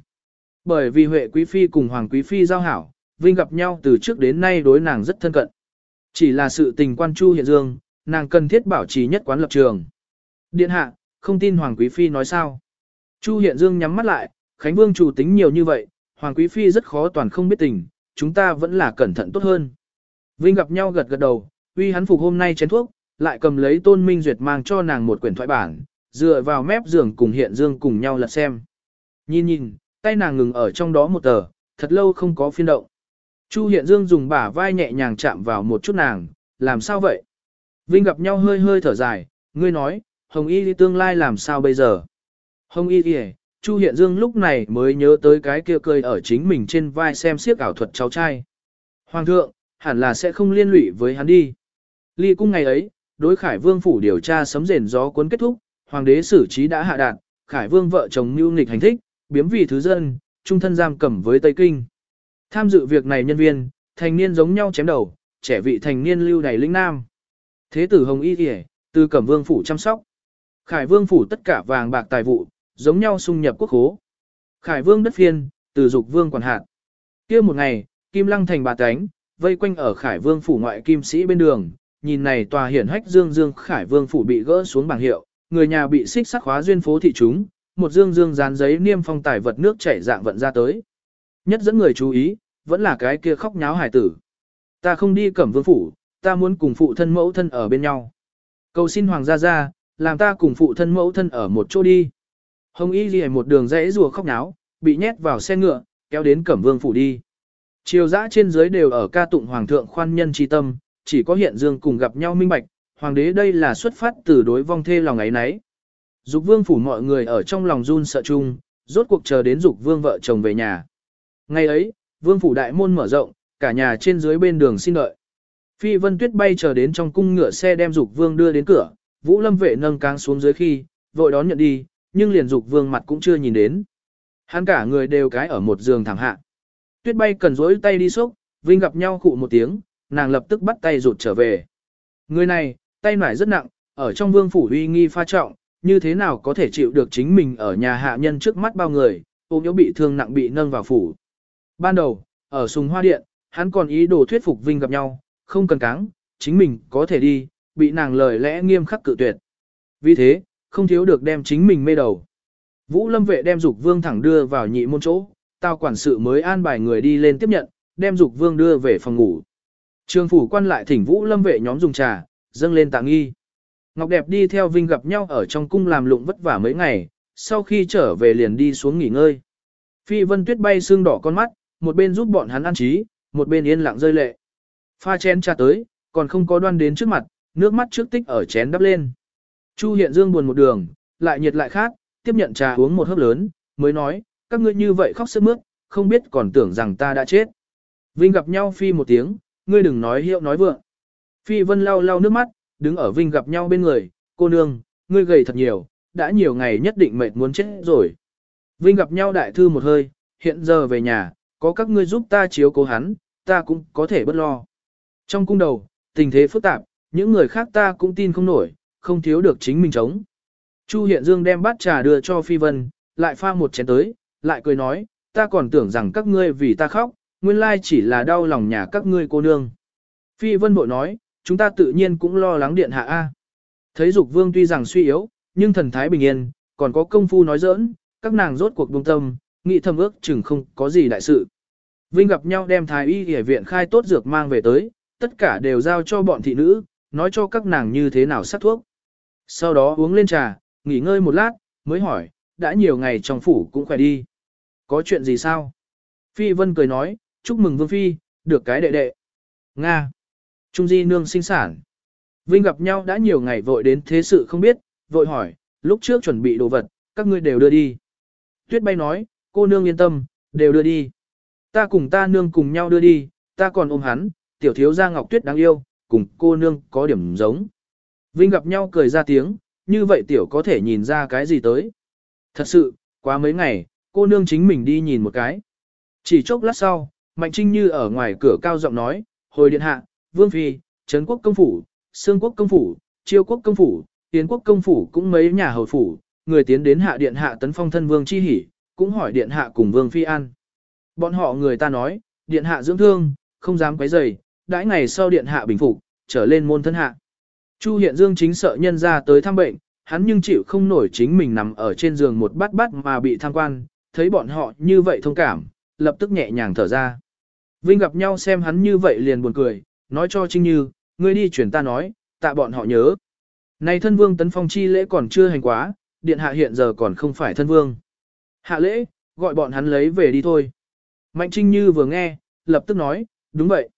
Bởi vì Huệ Quý Phi cùng Hoàng Quý Phi giao hảo, Vinh gặp nhau từ trước đến nay đối nàng rất thân cận. Chỉ là sự tình quan Chu Hiện Dương, nàng cần thiết bảo trì nhất quán lập trường. Điện hạ, không tin Hoàng Quý Phi nói sao. Chu Hiện Dương nhắm mắt lại, Khánh Vương chủ tính nhiều như vậy, Hoàng Quý Phi rất khó toàn không biết tình, chúng ta vẫn là cẩn thận tốt hơn. Vinh gặp nhau gật gật đầu, uy hắn phục hôm nay chén thuốc, lại cầm lấy tôn minh duyệt mang cho nàng một quyển thoại bản, dựa vào mép giường cùng Hiện Dương cùng nhau lật xem. Nhìn nhìn, tay nàng ngừng ở trong đó một tờ, thật lâu không có phiên động. Chu Hiện Dương dùng bả vai nhẹ nhàng chạm vào một chút nàng, làm sao vậy? Vinh gặp nhau hơi hơi thở dài, ngươi nói, Hồng Y tương lai làm sao bây giờ? Hồng Y kìa, à, Chu Hiện Dương lúc này mới nhớ tới cái kia cười ở chính mình trên vai xem siếc ảo thuật cháu trai. Hoàng thượng, hẳn là sẽ không liên lụy với hắn đi. Ly cung ngày ấy, đối Khải Vương phủ điều tra sấm rền gió cuốn kết thúc, hoàng đế xử trí đã hạ đạn, Khải Vương vợ chồng mưu nghịch hành thích, biếm vì thứ dân, trung thân giam cầm với Tây Kinh. Tham dự việc này nhân viên, thành niên giống nhau chém đầu, trẻ vị thành niên lưu đầy lĩnh nam. Thế tử Hồng Y Kìa, từ Cẩm Vương phủ chăm sóc. Khải Vương phủ tất cả vàng bạc tài vụ, giống nhau xung nhập quốc khố. Khải Vương đất phiên, từ dục vương quản hạt. kia một ngày, Kim Lăng thành bà tánh, vây quanh ở Khải Vương phủ ngoại kim sĩ bên đường, nhìn này tòa hiển hách dương dương Khải Vương phủ bị gỡ xuống bảng hiệu, người nhà bị xích sắc khóa duyên phố thị chúng, một dương dương dán giấy niêm phong tài vật nước chảy dạng vận ra tới. Nhất dẫn người chú ý, vẫn là cái kia khóc nháo hải tử. Ta không đi cẩm vương phủ, ta muốn cùng phụ thân mẫu thân ở bên nhau. Cầu xin hoàng gia gia, làm ta cùng phụ thân mẫu thân ở một chỗ đi. Hồng Y Ghi một đường rẽ rùa khóc náo, bị nhét vào xe ngựa, kéo đến Cẩm Vương phủ đi. Triều dã trên dưới đều ở ca tụng hoàng thượng khoan nhân tri tâm, chỉ có hiện dương cùng gặp nhau minh bạch, hoàng đế đây là xuất phát từ đối vong thê lòng ấy nấy. Dục vương phủ mọi người ở trong lòng run sợ chung, rốt cuộc chờ đến dục vương vợ chồng về nhà. Ngày ấy, vương phủ đại môn mở rộng, cả nhà trên dưới bên đường xin đợi. Phi vân tuyết bay chờ đến trong cung ngựa xe đem dục vương đưa đến cửa, vũ lâm vệ nâng cáng xuống dưới khi, vội đón nhận đi, nhưng liền dục vương mặt cũng chưa nhìn đến. Hắn cả người đều cái ở một giường thẳng hạ. Tuyết bay cần rỗi tay đi xúc, Vinh gặp nhau khụ một tiếng, nàng lập tức bắt tay rụt trở về. Người này, tay nải rất nặng, ở trong vương phủ uy nghi pha trọng, như thế nào có thể chịu được chính mình ở nhà hạ nhân trước mắt bao người, ôm yếu bị thương nặng bị nâng vào phủ. Ban đầu, ở sùng hoa điện, hắn còn ý đồ thuyết phục Vinh gặp nhau, không cần cáng, chính mình có thể đi, bị nàng lời lẽ nghiêm khắc cự tuyệt. Vì thế, không thiếu được đem chính mình mê đầu. Vũ Lâm vệ đem Dục Vương thẳng đưa vào nhị môn chỗ, tao quản sự mới an bài người đi lên tiếp nhận, đem Dục Vương đưa về phòng ngủ. Trường phủ quan lại thỉnh Vũ Lâm vệ nhóm dùng trà, dâng lên tạ nghi. Ngọc Đẹp đi theo Vinh gặp nhau ở trong cung làm lụng vất vả mấy ngày, sau khi trở về liền đi xuống nghỉ ngơi. Phi Vân Tuyết bay xương đỏ con mắt, một bên giúp bọn hắn ăn trí, một bên yên lặng rơi lệ. Pha chén trà tới, còn không có đoan đến trước mặt, nước mắt trước tích ở chén đắp lên. Chu Hiện Dương buồn một đường, lại nhiệt lại khát, tiếp nhận trà uống một hớp lớn, mới nói, các ngươi như vậy khóc sướt mướt, không biết còn tưởng rằng ta đã chết. Vinh gặp nhau phi một tiếng, ngươi đừng nói hiệu nói vượng. Phi Vân lau lau nước mắt, đứng ở Vinh gặp nhau bên người, cô nương, ngươi gầy thật nhiều, đã nhiều ngày nhất định mệt muốn chết rồi. Vinh gặp nhau đại thư một hơi, hiện giờ về nhà, có các ngươi giúp ta chiếu cố hắn, ta cũng có thể bất lo. Trong cung đầu, tình thế phức tạp, những người khác ta cũng tin không nổi, không thiếu được chính mình chống. Chu Hiện Dương đem bát trà đưa cho Phi Vân, lại pha một chén tới, lại cười nói, ta còn tưởng rằng các ngươi vì ta khóc, nguyên lai chỉ là đau lòng nhà các ngươi cô nương. Phi Vân bội nói, chúng ta tự nhiên cũng lo lắng điện hạ A. Thấy Dục Vương tuy rằng suy yếu, nhưng thần thái bình yên, còn có công phu nói giỡn, các nàng rốt cuộc buông tâm, nghĩ thầm ước chừng không có gì đại sự. Vinh gặp nhau đem thái y y viện khai tốt dược mang về tới, tất cả đều giao cho bọn thị nữ, nói cho các nàng như thế nào sát thuốc. Sau đó uống lên trà, nghỉ ngơi một lát, mới hỏi, đã nhiều ngày trong phủ cũng khỏe đi. Có chuyện gì sao? Phi Vân cười nói, chúc mừng Vương Phi, được cái đệ đệ. Nga. Trung Di Nương sinh sản. Vinh gặp nhau đã nhiều ngày vội đến thế sự không biết, vội hỏi, lúc trước chuẩn bị đồ vật, các ngươi đều đưa đi. Tuyết bay nói, cô nương yên tâm, đều đưa đi. Ta cùng ta nương cùng nhau đưa đi, ta còn ôm hắn, tiểu thiếu gia Ngọc Tuyết đáng yêu, cùng cô nương có điểm giống. Vinh gặp nhau cười ra tiếng, như vậy tiểu có thể nhìn ra cái gì tới. Thật sự, quá mấy ngày, cô nương chính mình đi nhìn một cái. Chỉ chốc lát sau, Mạnh Trinh Như ở ngoài cửa cao giọng nói, hồi điện hạ, Vương Phi, Trấn Quốc Công Phủ, Sương Quốc Công Phủ, Chiêu Quốc Công Phủ, Tiến Quốc Công Phủ cũng mấy nhà hầu phủ, người tiến đến hạ điện hạ tấn phong thân Vương Chi Hỷ, cũng hỏi điện hạ cùng Vương Phi an. Bọn họ người ta nói, điện hạ dưỡng thương, không dám quấy rầy, đãi ngày sau điện hạ bình phục, trở lên môn thân hạ. Chu Hiện Dương chính sợ nhân ra tới thăm bệnh, hắn nhưng chịu không nổi chính mình nằm ở trên giường một bát bát mà bị tham quan, thấy bọn họ như vậy thông cảm, lập tức nhẹ nhàng thở ra. Vinh gặp nhau xem hắn như vậy liền buồn cười, nói cho Trinh Như, ngươi đi chuyển ta nói, tạ bọn họ nhớ. Này thân vương tấn phong chi lễ còn chưa hành quá, điện hạ hiện giờ còn không phải thân vương. Hạ lễ, gọi bọn hắn lấy về đi thôi. Mạnh Trinh Như vừa nghe, lập tức nói, đúng vậy.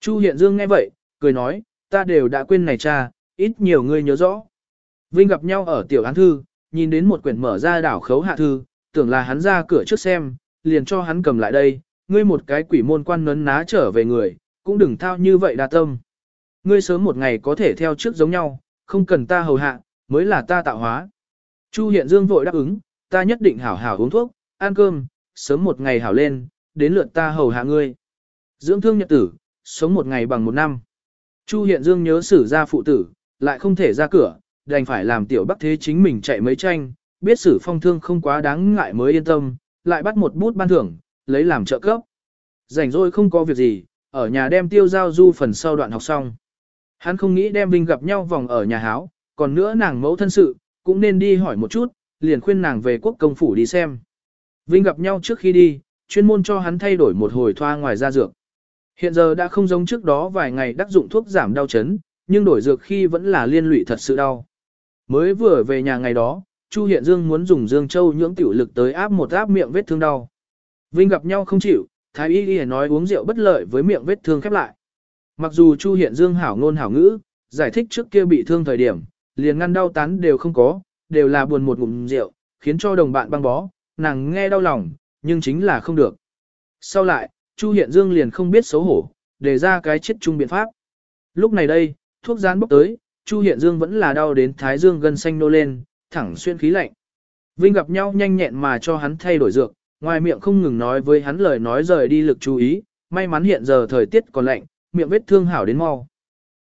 Chu Hiện Dương nghe vậy, cười nói, ta đều đã quên này cha, ít nhiều ngươi nhớ rõ. Vinh gặp nhau ở tiểu án thư, nhìn đến một quyển mở ra đảo khấu hạ thư, tưởng là hắn ra cửa trước xem, liền cho hắn cầm lại đây, ngươi một cái quỷ môn quan nấn ná trở về người, cũng đừng thao như vậy đa tâm. Ngươi sớm một ngày có thể theo trước giống nhau, không cần ta hầu hạ, mới là ta tạo hóa. Chu Hiện Dương vội đáp ứng, ta nhất định hảo hảo uống thuốc, ăn cơm, sớm một ngày hảo lên, đến lượt ta hầu hạ ngươi. Dưỡng thương nhật tử, sống một ngày bằng một năm. Chu Hiện Dương nhớ xử ra phụ tử, lại không thể ra cửa, đành phải làm tiểu bắc thế chính mình chạy mấy tranh, biết xử phong thương không quá đáng ngại mới yên tâm, lại bắt một bút ban thưởng, lấy làm trợ cấp. Rảnh rỗi không có việc gì, ở nhà đem tiêu giao du phần sau đoạn học xong. Hắn không nghĩ đem Vinh gặp nhau vòng ở nhà háo, còn nữa nàng mẫu thân sự, cũng nên đi hỏi một chút, liền khuyên nàng về quốc công phủ đi xem. Vinh gặp nhau trước khi đi, chuyên môn cho hắn thay đổi một hồi thoa ngoài da dược. Hiện giờ đã không giống trước đó vài ngày đắc dụng thuốc giảm đau chấn, nhưng đổi dược khi vẫn là liên lụy thật sự đau. Mới vừa về nhà ngày đó, Chu Hiện Dương muốn dùng Dương Châu nhưỡng tiểu lực tới áp một áp miệng vết thương đau. Vinh gặp nhau không chịu, Thái Y Y nói uống rượu bất lợi với miệng vết thương khép lại. Mặc dù Chu Hiện Dương hảo ngôn hảo ngữ, giải thích trước kia bị thương thời điểm, liền ngăn đau tán đều không có, đều là buồn một ngụm rượu, khiến cho đồng bạn băng bó, nàng nghe đau lòng, nhưng chính là không được. Sau lại, Chu Hiện Dương liền không biết xấu hổ, đề ra cái chết chung biện pháp. Lúc này đây, thuốc gián bốc tới, Chu Hiện Dương vẫn là đau đến thái dương gân xanh nô lên, thẳng xuyên khí lạnh. Vinh gặp nhau nhanh nhẹn mà cho hắn thay đổi dược, ngoài miệng không ngừng nói với hắn lời nói rời đi lực chú ý, may mắn hiện giờ thời tiết còn lạnh, miệng vết thương hảo đến mau.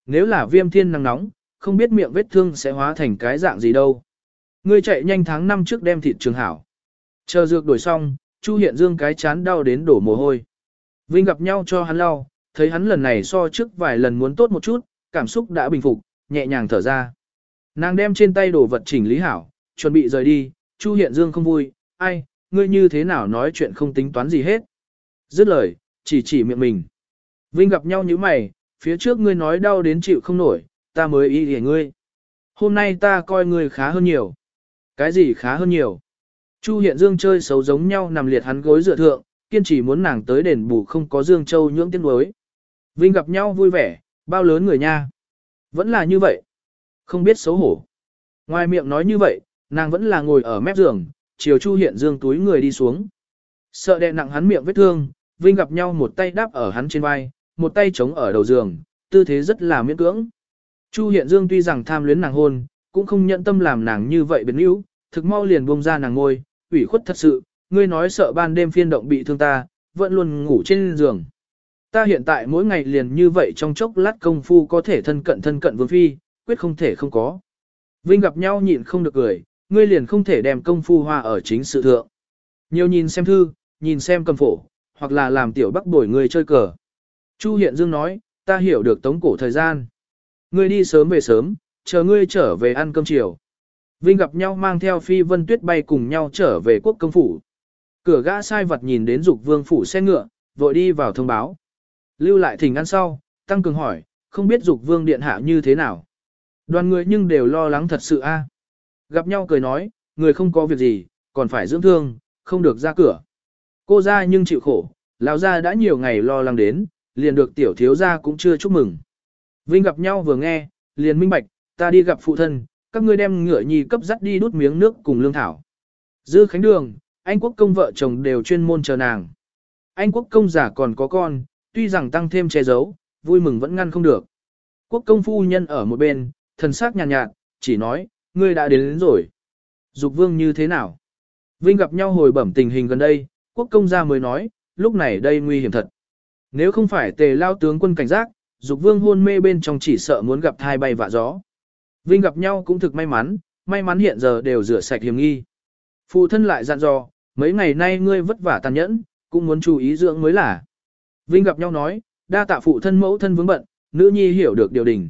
Nếu là viêm thiên nắng nóng, không biết miệng vết thương sẽ hóa thành cái dạng gì đâu. Ngươi chạy nhanh tháng năm trước đem thịt trường hảo. Chờ dược đổi xong, Chu Hiện Dương cái chán đau đến đổ mồ hôi. Vinh gặp nhau cho hắn lau, thấy hắn lần này so trước vài lần muốn tốt một chút, cảm xúc đã bình phục, nhẹ nhàng thở ra. Nàng đem trên tay đồ vật chỉnh lý hảo, chuẩn bị rời đi, Chu Hiện Dương không vui, ai, ngươi như thế nào nói chuyện không tính toán gì hết. Dứt lời, chỉ chỉ miệng mình. Vinh gặp nhau như mày, phía trước ngươi nói đau đến chịu không nổi, ta mới ý để ngươi. Hôm nay ta coi ngươi khá hơn nhiều. Cái gì khá hơn nhiều? Chu Hiện Dương chơi xấu giống nhau nằm liệt hắn gối dựa thượng, kiên trì muốn nàng tới đền bù không có Dương Châu nhưỡng tiếng đối. Vinh gặp nhau vui vẻ, bao lớn người nha. Vẫn là như vậy. Không biết xấu hổ. Ngoài miệng nói như vậy, nàng vẫn là ngồi ở mép giường, chiều Chu Hiện Dương túi người đi xuống. Sợ đè nặng hắn miệng vết thương, Vinh gặp nhau một tay đáp ở hắn trên vai, một tay chống ở đầu giường, tư thế rất là miễn cưỡng. Chu Hiện Dương tuy rằng tham luyến nàng hôn, cũng không nhận tâm làm nàng như vậy biến yếu, thực mau liền buông ra nàng ngôi, ủy khuất thật sự, ngươi nói sợ ban đêm phiên động bị thương ta, vẫn luôn ngủ trên giường. Ta hiện tại mỗi ngày liền như vậy trong chốc lát công phu có thể thân cận thân cận vương phi, quyết không thể không có. Vinh gặp nhau nhịn không được cười, ngươi liền không thể đem công phu hoa ở chính sự thượng. Nhiều nhìn xem thư, nhìn xem cầm phổ, hoặc là làm tiểu bắc bồi ngươi chơi cờ. Chu Hiện Dương nói, ta hiểu được tống cổ thời gian. Ngươi đi sớm về sớm, chờ ngươi trở về ăn cơm chiều. Vinh gặp nhau mang theo phi vân tuyết bay cùng nhau trở về quốc công phủ. Cửa gã sai vật nhìn đến dục vương phủ xe ngựa, vội đi vào thông báo. Lưu lại thỉnh ăn sau, tăng cường hỏi, không biết dục vương điện hạ như thế nào. Đoàn người nhưng đều lo lắng thật sự a. Gặp nhau cười nói, người không có việc gì, còn phải dưỡng thương, không được ra cửa. Cô ra nhưng chịu khổ, lão gia đã nhiều ngày lo lắng đến, liền được tiểu thiếu gia cũng chưa chúc mừng. Vinh gặp nhau vừa nghe, liền minh bạch, ta đi gặp phụ thân, các ngươi đem ngựa nhi cấp dắt đi đút miếng nước cùng lương thảo. Dư Khánh Đường, anh quốc công vợ chồng đều chuyên môn chờ nàng. Anh quốc công giả còn có con, tuy rằng tăng thêm che giấu, vui mừng vẫn ngăn không được. Quốc công phu nhân ở một bên, thần sắc nhàn nhạt, nhạt, chỉ nói, ngươi đã đến, đến rồi. Dục vương như thế nào? Vinh gặp nhau hồi bẩm tình hình gần đây, quốc công gia mới nói, lúc này đây nguy hiểm thật. Nếu không phải tề lao tướng quân cảnh giác, dục vương hôn mê bên trong chỉ sợ muốn gặp thai bay vạ gió. Vinh gặp nhau cũng thực may mắn, may mắn hiện giờ đều rửa sạch hiểm nghi. Phụ thân lại dặn dò, mấy ngày nay ngươi vất vả tàn nhẫn, cũng muốn chú ý dưỡng mới là. Vinh gặp nhau nói, đa tạ phụ thân mẫu thân vướng bận, nữ nhi hiểu được điều đình.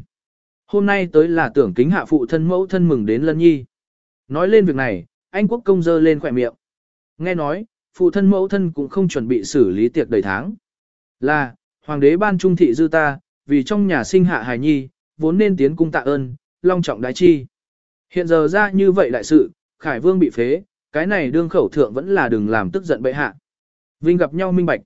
Hôm nay tới là tưởng kính hạ phụ thân mẫu thân mừng đến lân nhi. Nói lên việc này, anh quốc công dơ lên khỏe miệng. Nghe nói, phụ thân mẫu thân cũng không chuẩn bị xử lý tiệc đầy tháng. Là, hoàng đế ban trung thị dư ta, vì trong nhà sinh hạ hài nhi, vốn nên tiến cung tạ ơn, long trọng đái chi. Hiện giờ ra như vậy đại sự, Khải Vương bị phế, cái này đương khẩu thượng vẫn là đừng làm tức giận bệ hạ. Vinh gặp nhau minh bạch.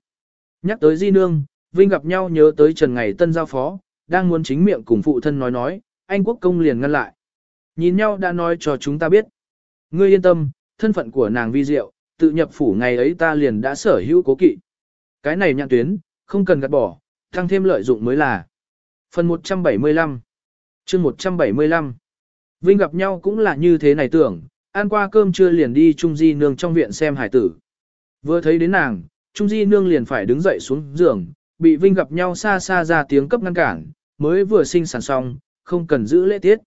Nhắc tới Di Nương, Vinh gặp nhau nhớ tới Trần Ngày Tân giao phó, đang muốn chính miệng cùng phụ thân nói nói, anh quốc công liền ngăn lại. Nhìn nhau đã nói cho chúng ta biết. Ngươi yên tâm, thân phận của nàng vi diệu, tự nhập phủ ngày ấy ta liền đã sở hữu cố kỵ. Cái này nhãn tuyến, không cần gạt bỏ, tăng thêm lợi dụng mới là. Phần 175 chương 175 Vinh gặp nhau cũng là như thế này tưởng, ăn qua cơm trưa liền đi Trung Di Nương trong viện xem hải tử. Vừa thấy đến nàng, Trung Di Nương liền phải đứng dậy xuống giường, bị Vinh gặp nhau xa xa ra tiếng cấp ngăn cản, mới vừa sinh sản xong, không cần giữ lễ tiết.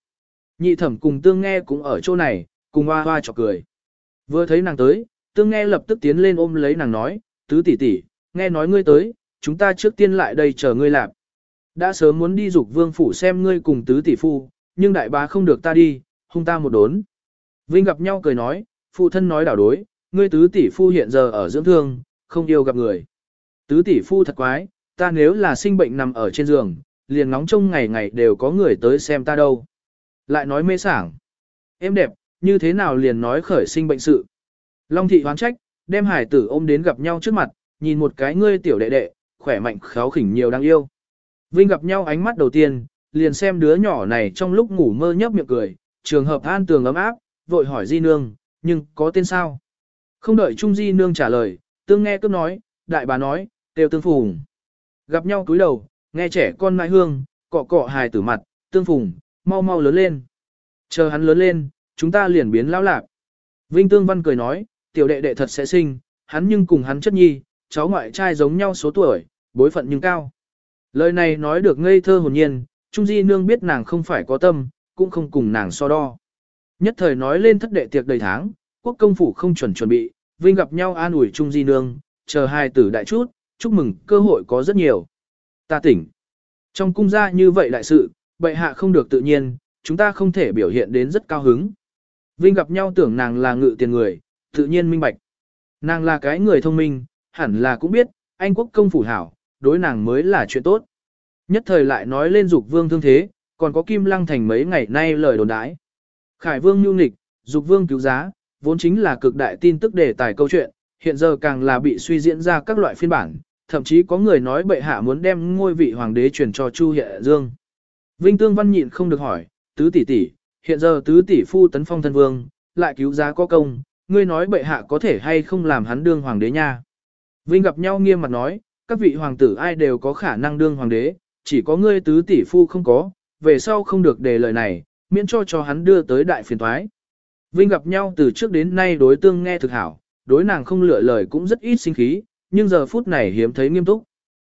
Nhị thẩm cùng tương nghe cũng ở chỗ này, cùng hoa hoa chọc cười. Vừa thấy nàng tới, tương nghe lập tức tiến lên ôm lấy nàng nói, tứ tỷ tỷ, nghe nói ngươi tới, chúng ta trước tiên lại đây chờ ngươi làm. Đã sớm muốn đi dục vương phủ xem ngươi cùng tứ tỷ phu, nhưng đại bá không được ta đi, hung ta một đốn. Vinh gặp nhau cười nói, phụ thân nói đảo đối, ngươi tứ tỷ phu hiện giờ ở dưỡng thương, không yêu gặp người. Tứ tỷ phu thật quái, ta nếu là sinh bệnh nằm ở trên giường, liền ngóng trông ngày ngày đều có người tới xem ta đâu. Lại nói mê sảng. Em đẹp, như thế nào liền nói khởi sinh bệnh sự. Long thị hoán trách, đem hải tử ôm đến gặp nhau trước mặt, nhìn một cái ngươi tiểu đệ đệ, khỏe mạnh kháo khỉnh nhiều đáng yêu. Vinh gặp nhau ánh mắt đầu tiên, liền xem đứa nhỏ này trong lúc ngủ mơ nhấp miệng cười, trường hợp an tường ấm áp, vội hỏi Di Nương, nhưng có tên sao? Không đợi Trung Di Nương trả lời, tương nghe cướp nói, đại bà nói, tiêu tương phùng. Gặp nhau cúi đầu, nghe trẻ con mai hương, cọ cọ hài tử mặt, tương phùng, mau mau lớn lên. Chờ hắn lớn lên, chúng ta liền biến lão lạc. Vinh Tương Văn cười nói, tiểu đệ đệ thật sẽ sinh, hắn nhưng cùng hắn chất nhi, cháu ngoại trai giống nhau số tuổi, bối phận nhưng cao. Lời này nói được ngây thơ hồn nhiên, Trung Di Nương biết nàng không phải có tâm, cũng không cùng nàng so đo. Nhất thời nói lên thất đệ tiệc đầy tháng, quốc công phủ không chuẩn chuẩn bị, Vinh gặp nhau an ủi Trung Di Nương, chờ hai tử đại chút, chúc mừng cơ hội có rất nhiều. Ta tỉnh. Trong cung gia như vậy đại sự, bệ hạ không được tự nhiên, chúng ta không thể biểu hiện đến rất cao hứng. Vinh gặp nhau tưởng nàng là ngự tiền người, tự nhiên minh bạch. Nàng là cái người thông minh, hẳn là cũng biết, anh quốc công phủ hảo, đối nàng mới là chuyện tốt. Nhất thời lại nói lên dục vương thương thế, còn có kim lăng thành mấy ngày nay lời đồn đãi. Khải vương nhu nịch, dục vương cứu giá, vốn chính là cực đại tin tức đề tài câu chuyện, hiện giờ càng là bị suy diễn ra các loại phiên bản, thậm chí có người nói bệ hạ muốn đem ngôi vị hoàng đế truyền cho Chu Hệ Dương. Vinh Tương Văn nhịn không được hỏi, tứ tỷ tỷ, hiện giờ tứ tỷ phu tấn phong thân vương, lại cứu giá có công, ngươi nói bệ hạ có thể hay không làm hắn đương hoàng đế nha. Vinh gặp nhau nghiêm mặt nói, các vị hoàng tử ai đều có khả năng đương hoàng đế, chỉ có ngươi tứ tỷ phu không có, về sau không được đề lời này, miễn cho cho hắn đưa tới đại phiền thoái. Vinh gặp nhau từ trước đến nay đối tương nghe thực hảo, đối nàng không lựa lời cũng rất ít sinh khí, nhưng giờ phút này hiếm thấy nghiêm túc.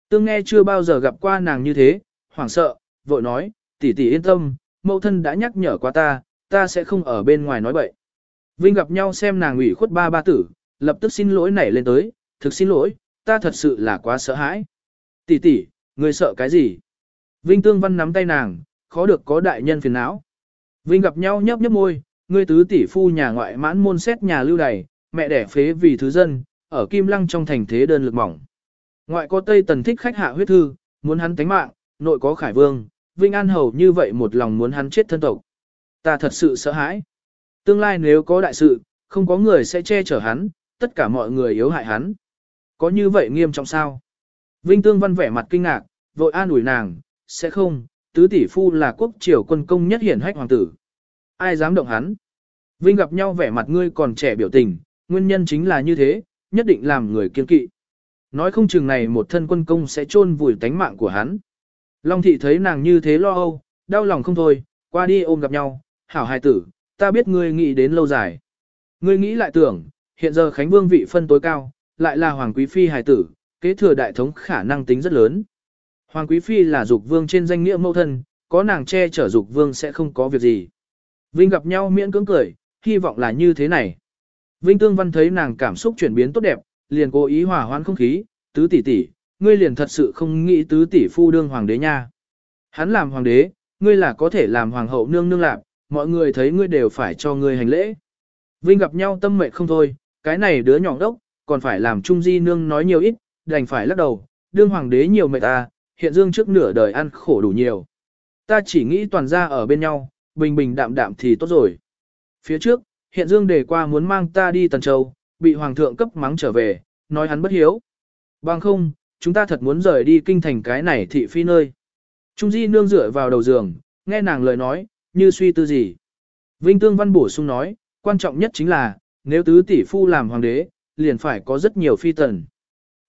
Tương nghe chưa bao giờ gặp qua nàng như thế, hoảng sợ, vội nói, tỷ tỷ yên tâm, mẫu thân đã nhắc nhở qua ta, ta sẽ không ở bên ngoài nói bậy. Vinh gặp nhau xem nàng ủy khuất ba ba tử, lập tức xin lỗi nảy lên tới, thực xin lỗi, ta thật sự là quá sợ hãi. Tỷ tỷ, người sợ cái gì? Vinh Tương Văn nắm tay nàng, khó được có đại nhân phiền não. Vinh gặp nhau nhấp nhấp môi, ngươi tứ tỷ phu nhà ngoại mãn môn xét nhà lưu đày, mẹ đẻ phế vì thứ dân, ở Kim Lăng trong thành thế đơn lực mỏng. Ngoại có Tây Tần thích khách hạ huyết thư, muốn hắn tánh mạng, nội có Khải Vương, Vinh An Hầu như vậy một lòng muốn hắn chết thân tộc. Ta thật sự sợ hãi. Tương lai nếu có đại sự, Không có người sẽ che chở hắn, tất cả mọi người yếu hại hắn. Có như vậy nghiêm trọng sao? Vinh Tương Văn vẻ mặt kinh ngạc, vội an ủi nàng, sẽ không, tứ tỷ phu là quốc triều quân công nhất hiển hách hoàng tử. Ai dám động hắn? Vinh gặp nhau vẻ mặt ngươi còn trẻ biểu tình, nguyên nhân chính là như thế, nhất định làm người kiên kỵ. Nói không chừng này một thân quân công sẽ chôn vùi tánh mạng của hắn. Long thị thấy nàng như thế lo âu, đau lòng không thôi, qua đi ôm gặp nhau, hảo hài tử, ta biết ngươi nghĩ đến lâu dài. Ngươi nghĩ lại tưởng, hiện giờ Khánh Vương vị phân tối cao, lại là Hoàng Quý Phi hài tử, kế thừa đại thống khả năng tính rất lớn. Hoàng Quý Phi là dục vương trên danh nghĩa mẫu thân, có nàng che chở dục vương sẽ không có việc gì. Vinh gặp nhau miễn cưỡng cười, hy vọng là như thế này. Vinh Tương Văn thấy nàng cảm xúc chuyển biến tốt đẹp, liền cố ý hòa hoãn không khí, tứ tỷ tỷ, ngươi liền thật sự không nghĩ tứ tỷ phu đương hoàng đế nha. Hắn làm hoàng đế, ngươi là có thể làm hoàng hậu nương nương lạc, mọi người thấy ngươi đều phải cho ngươi hành lễ. Vinh gặp nhau tâm mệnh không thôi, cái này đứa nhỏ đốc, còn phải làm trung di nương nói nhiều ít, đành phải lắc đầu, đương hoàng đế nhiều mệt ta, hiện dương trước nửa đời ăn khổ đủ nhiều. Ta chỉ nghĩ toàn ra ở bên nhau, bình bình đạm đạm thì tốt rồi. Phía trước, hiện dương đề qua muốn mang ta đi Tần Châu, bị hoàng thượng cấp mắng trở về, nói hắn bất hiếu. Bằng không, chúng ta thật muốn rời đi kinh thành cái này thị phi nơi. Trung Di nương dựa vào đầu giường, nghe nàng lời nói, như suy tư gì. Vinh Tương Văn bổ sung nói, quan trọng nhất chính là, nếu tứ tỷ phu làm hoàng đế, liền phải có rất nhiều phi tần.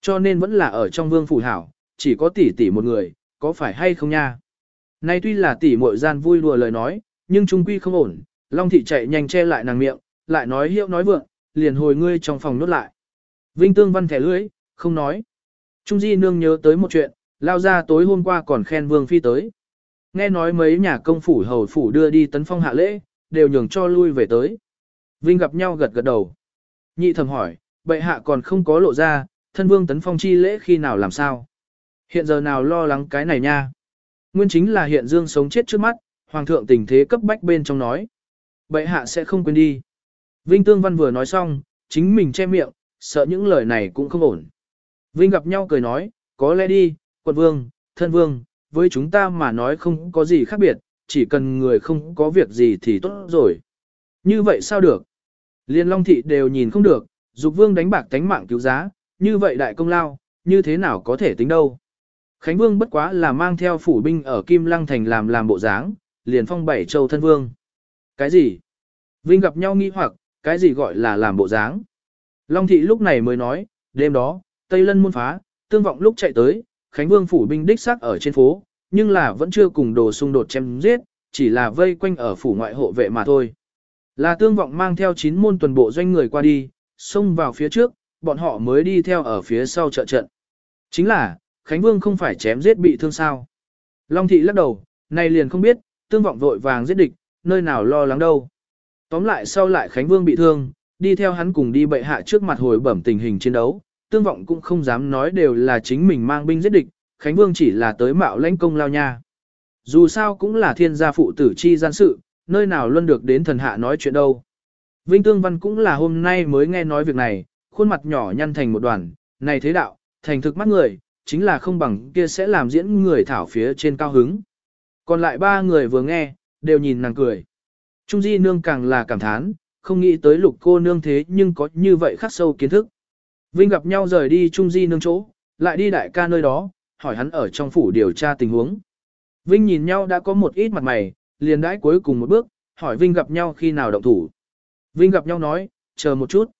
Cho nên vẫn là ở trong vương phủ hảo, chỉ có tỷ tỷ một người, có phải hay không nha? Nay tuy là tỷ muội gian vui đùa lời nói, nhưng trung quy không ổn, Long thị chạy nhanh che lại nàng miệng, lại nói hiệu nói vượng, liền hồi ngươi trong phòng nốt lại. Vinh Tương Văn thẻ lưỡi, không nói. Trung Di nương nhớ tới một chuyện, lao ra tối hôm qua còn khen Vương Phi tới. Nghe nói mấy nhà công phủ hầu phủ đưa đi tấn phong hạ lễ, đều nhường cho lui về tới. Vinh gặp nhau gật gật đầu. Nhị thầm hỏi, bệ hạ còn không có lộ ra, thân vương tấn phong chi lễ khi nào làm sao? Hiện giờ nào lo lắng cái này nha? Nguyên chính là hiện dương sống chết trước mắt, hoàng thượng tình thế cấp bách bên trong nói. Bệ hạ sẽ không quên đi. Vinh Tương Văn vừa nói xong, chính mình che miệng, sợ những lời này cũng không ổn. Vinh gặp nhau cười nói, có lẽ đi, quận vương, thân vương, với chúng ta mà nói không có gì khác biệt, chỉ cần người không có việc gì thì tốt rồi. Như vậy sao được? Liên Long Thị đều nhìn không được, dục vương đánh bạc tánh mạng cứu giá, như vậy đại công lao, như thế nào có thể tính đâu. Khánh Vương bất quá là mang theo phủ binh ở Kim Lăng Thành làm làm bộ dáng, liền phong bảy châu thân vương. Cái gì? Vinh gặp nhau nghi hoặc, cái gì gọi là làm bộ dáng? Long Thị lúc này mới nói, đêm đó, Tây Lân môn phá, tương vọng lúc chạy tới, Khánh Vương phủ binh đích xác ở trên phố, nhưng là vẫn chưa cùng đồ xung đột chém giết, chỉ là vây quanh ở phủ ngoại hộ vệ mà thôi. Là tương vọng mang theo chín môn tuần bộ doanh người qua đi, xông vào phía trước, bọn họ mới đi theo ở phía sau trợ trận. Chính là, Khánh Vương không phải chém giết bị thương sao. Long thị lắc đầu, này liền không biết, tương vọng vội vàng giết địch, nơi nào lo lắng đâu. Tóm lại sau lại Khánh Vương bị thương, đi theo hắn cùng đi bệ hạ trước mặt hồi bẩm tình hình chiến đấu, tương vọng cũng không dám nói đều là chính mình mang binh giết địch, Khánh Vương chỉ là tới mạo lãnh công lao nha. Dù sao cũng là thiên gia phụ tử chi gian sự, nơi nào luôn được đến thần hạ nói chuyện đâu. Vinh Tương Văn cũng là hôm nay mới nghe nói việc này, khuôn mặt nhỏ nhăn thành một đoàn, này thế đạo, thành thực mắt người, chính là không bằng kia sẽ làm diễn người thảo phía trên cao hứng. Còn lại ba người vừa nghe, đều nhìn nàng cười. Trung Di Nương càng là cảm thán, không nghĩ tới lục cô nương thế nhưng có như vậy khắc sâu kiến thức. Vinh gặp nhau rời đi Trung Di Nương chỗ, lại đi đại ca nơi đó, hỏi hắn ở trong phủ điều tra tình huống. Vinh nhìn nhau đã có một ít mặt mày, liền đãi cuối cùng một bước, hỏi Vinh gặp nhau khi nào động thủ. Vinh gặp nhau nói, chờ một chút.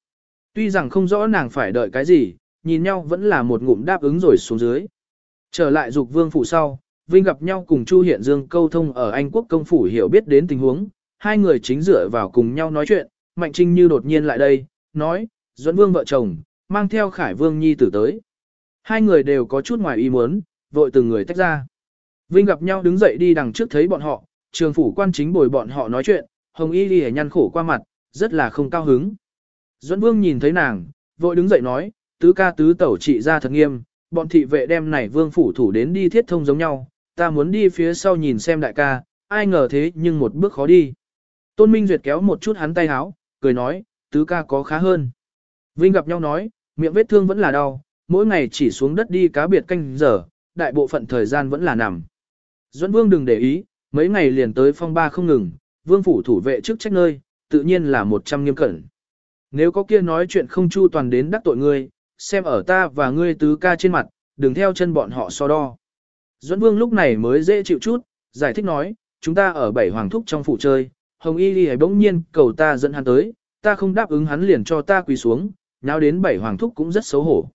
Tuy rằng không rõ nàng phải đợi cái gì, nhìn nhau vẫn là một ngụm đáp ứng rồi xuống dưới. Trở lại dục vương phủ sau, Vinh gặp nhau cùng Chu Hiện Dương câu thông ở Anh quốc công phủ hiểu biết đến tình huống, hai người chính dựa vào cùng nhau nói chuyện, Mạnh Trinh như đột nhiên lại đây, nói, Duẫn Vương vợ chồng, mang theo Khải Vương Nhi tử tới. Hai người đều có chút ngoài ý muốn, vội từng người tách ra. Vinh gặp nhau đứng dậy đi đằng trước thấy bọn họ, trường phủ quan chính bồi bọn họ nói chuyện, Hồng Y đi nhăn khổ qua mặt, rất là không cao hứng. Duẫn Vương nhìn thấy nàng, vội đứng dậy nói, tứ ca tứ tẩu trị ra thật nghiêm, bọn thị vệ đem này vương phủ thủ đến đi thiết thông giống nhau, ta muốn đi phía sau nhìn xem đại ca, ai ngờ thế nhưng một bước khó đi. Tôn Minh Duyệt kéo một chút hắn tay háo, cười nói, tứ ca có khá hơn. Vinh gặp nhau nói, miệng vết thương vẫn là đau, mỗi ngày chỉ xuống đất đi cá biệt canh giờ, đại bộ phận thời gian vẫn là nằm. Duẫn Vương đừng để ý, mấy ngày liền tới phong ba không ngừng, vương phủ thủ vệ trước trách nơi, tự nhiên là một trăm nghiêm cẩn. Nếu có kia nói chuyện không chu toàn đến đắc tội ngươi, xem ở ta và ngươi tứ ca trên mặt, đừng theo chân bọn họ so đo. Duẫn Vương lúc này mới dễ chịu chút, giải thích nói, chúng ta ở bảy hoàng thúc trong phủ chơi, Hồng Y Ghi bỗng nhiên cầu ta dẫn hắn tới, ta không đáp ứng hắn liền cho ta quỳ xuống, nào đến bảy hoàng thúc cũng rất xấu hổ.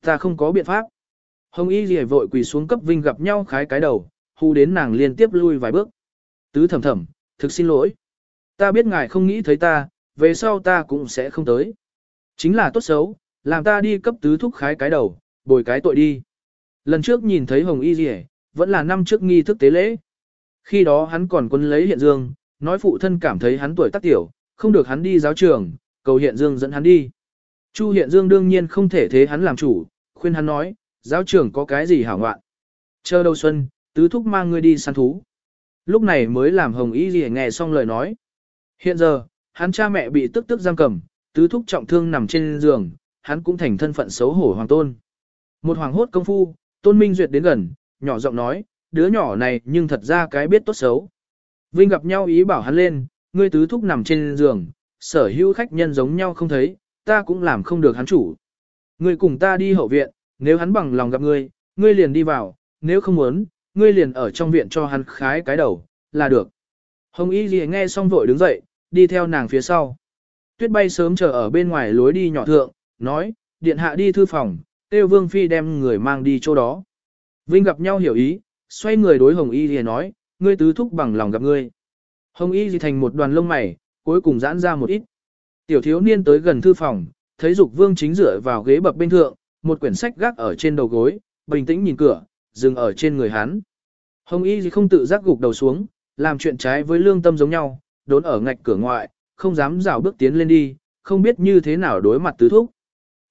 Ta không có biện pháp. Hồng Y Ghi vội quỳ xuống cấp Vinh gặp nhau khái cái đầu, hù đến nàng liên tiếp lui vài bước. Tứ thầm thầm, thực xin lỗi. Ta biết ngài không nghĩ thấy ta, về sau ta cũng sẽ không tới. Chính là tốt xấu, làm ta đi cấp tứ thúc khái cái đầu, bồi cái tội đi. Lần trước nhìn thấy Hồng Y Dì vẫn là năm trước nghi thức tế lễ. Khi đó hắn còn quân lấy hiện dương, nói phụ thân cảm thấy hắn tuổi tác tiểu, không được hắn đi giáo trường, cầu hiện dương dẫn hắn đi. Chu hiện dương đương nhiên không thể thế hắn làm chủ, khuyên hắn nói, giáo trường có cái gì hảo ngoạn. Chờ đầu xuân, tứ thúc mang ngươi đi săn thú. Lúc này mới làm Hồng Y gì nghe xong lời nói. Hiện giờ, hắn cha mẹ bị tức tức giam cầm, tứ thúc trọng thương nằm trên giường, hắn cũng thành thân phận xấu hổ hoàng tôn. Một hoàng hốt công phu, tôn minh duyệt đến gần, nhỏ giọng nói, đứa nhỏ này nhưng thật ra cái biết tốt xấu. Vinh gặp nhau ý bảo hắn lên, ngươi tứ thúc nằm trên giường, sở hữu khách nhân giống nhau không thấy, ta cũng làm không được hắn chủ. Ngươi cùng ta đi hậu viện, nếu hắn bằng lòng gặp ngươi, ngươi liền đi vào, nếu không muốn, ngươi liền ở trong viện cho hắn khái cái đầu, là được. Hồng Y Ghi nghe xong vội đứng dậy, đi theo nàng phía sau. Tuyết bay sớm chờ ở bên ngoài lối đi nhỏ thượng, nói, điện hạ đi thư phòng, Têu vương phi đem người mang đi chỗ đó. Vinh gặp nhau hiểu ý, xoay người đối Hồng Y Ghi nói, ngươi tứ thúc bằng lòng gặp ngươi. Hồng Y gì thành một đoàn lông mày, cuối cùng giãn ra một ít. Tiểu thiếu niên tới gần thư phòng, thấy dục vương chính dựa vào ghế bập bên thượng, một quyển sách gác ở trên đầu gối, bình tĩnh nhìn cửa, dừng ở trên người hắn. Hồng Y gì không tự giác gục đầu xuống, làm chuyện trái với lương tâm giống nhau, đốn ở ngạch cửa ngoại, không dám rào bước tiến lên đi, không biết như thế nào đối mặt tứ thúc.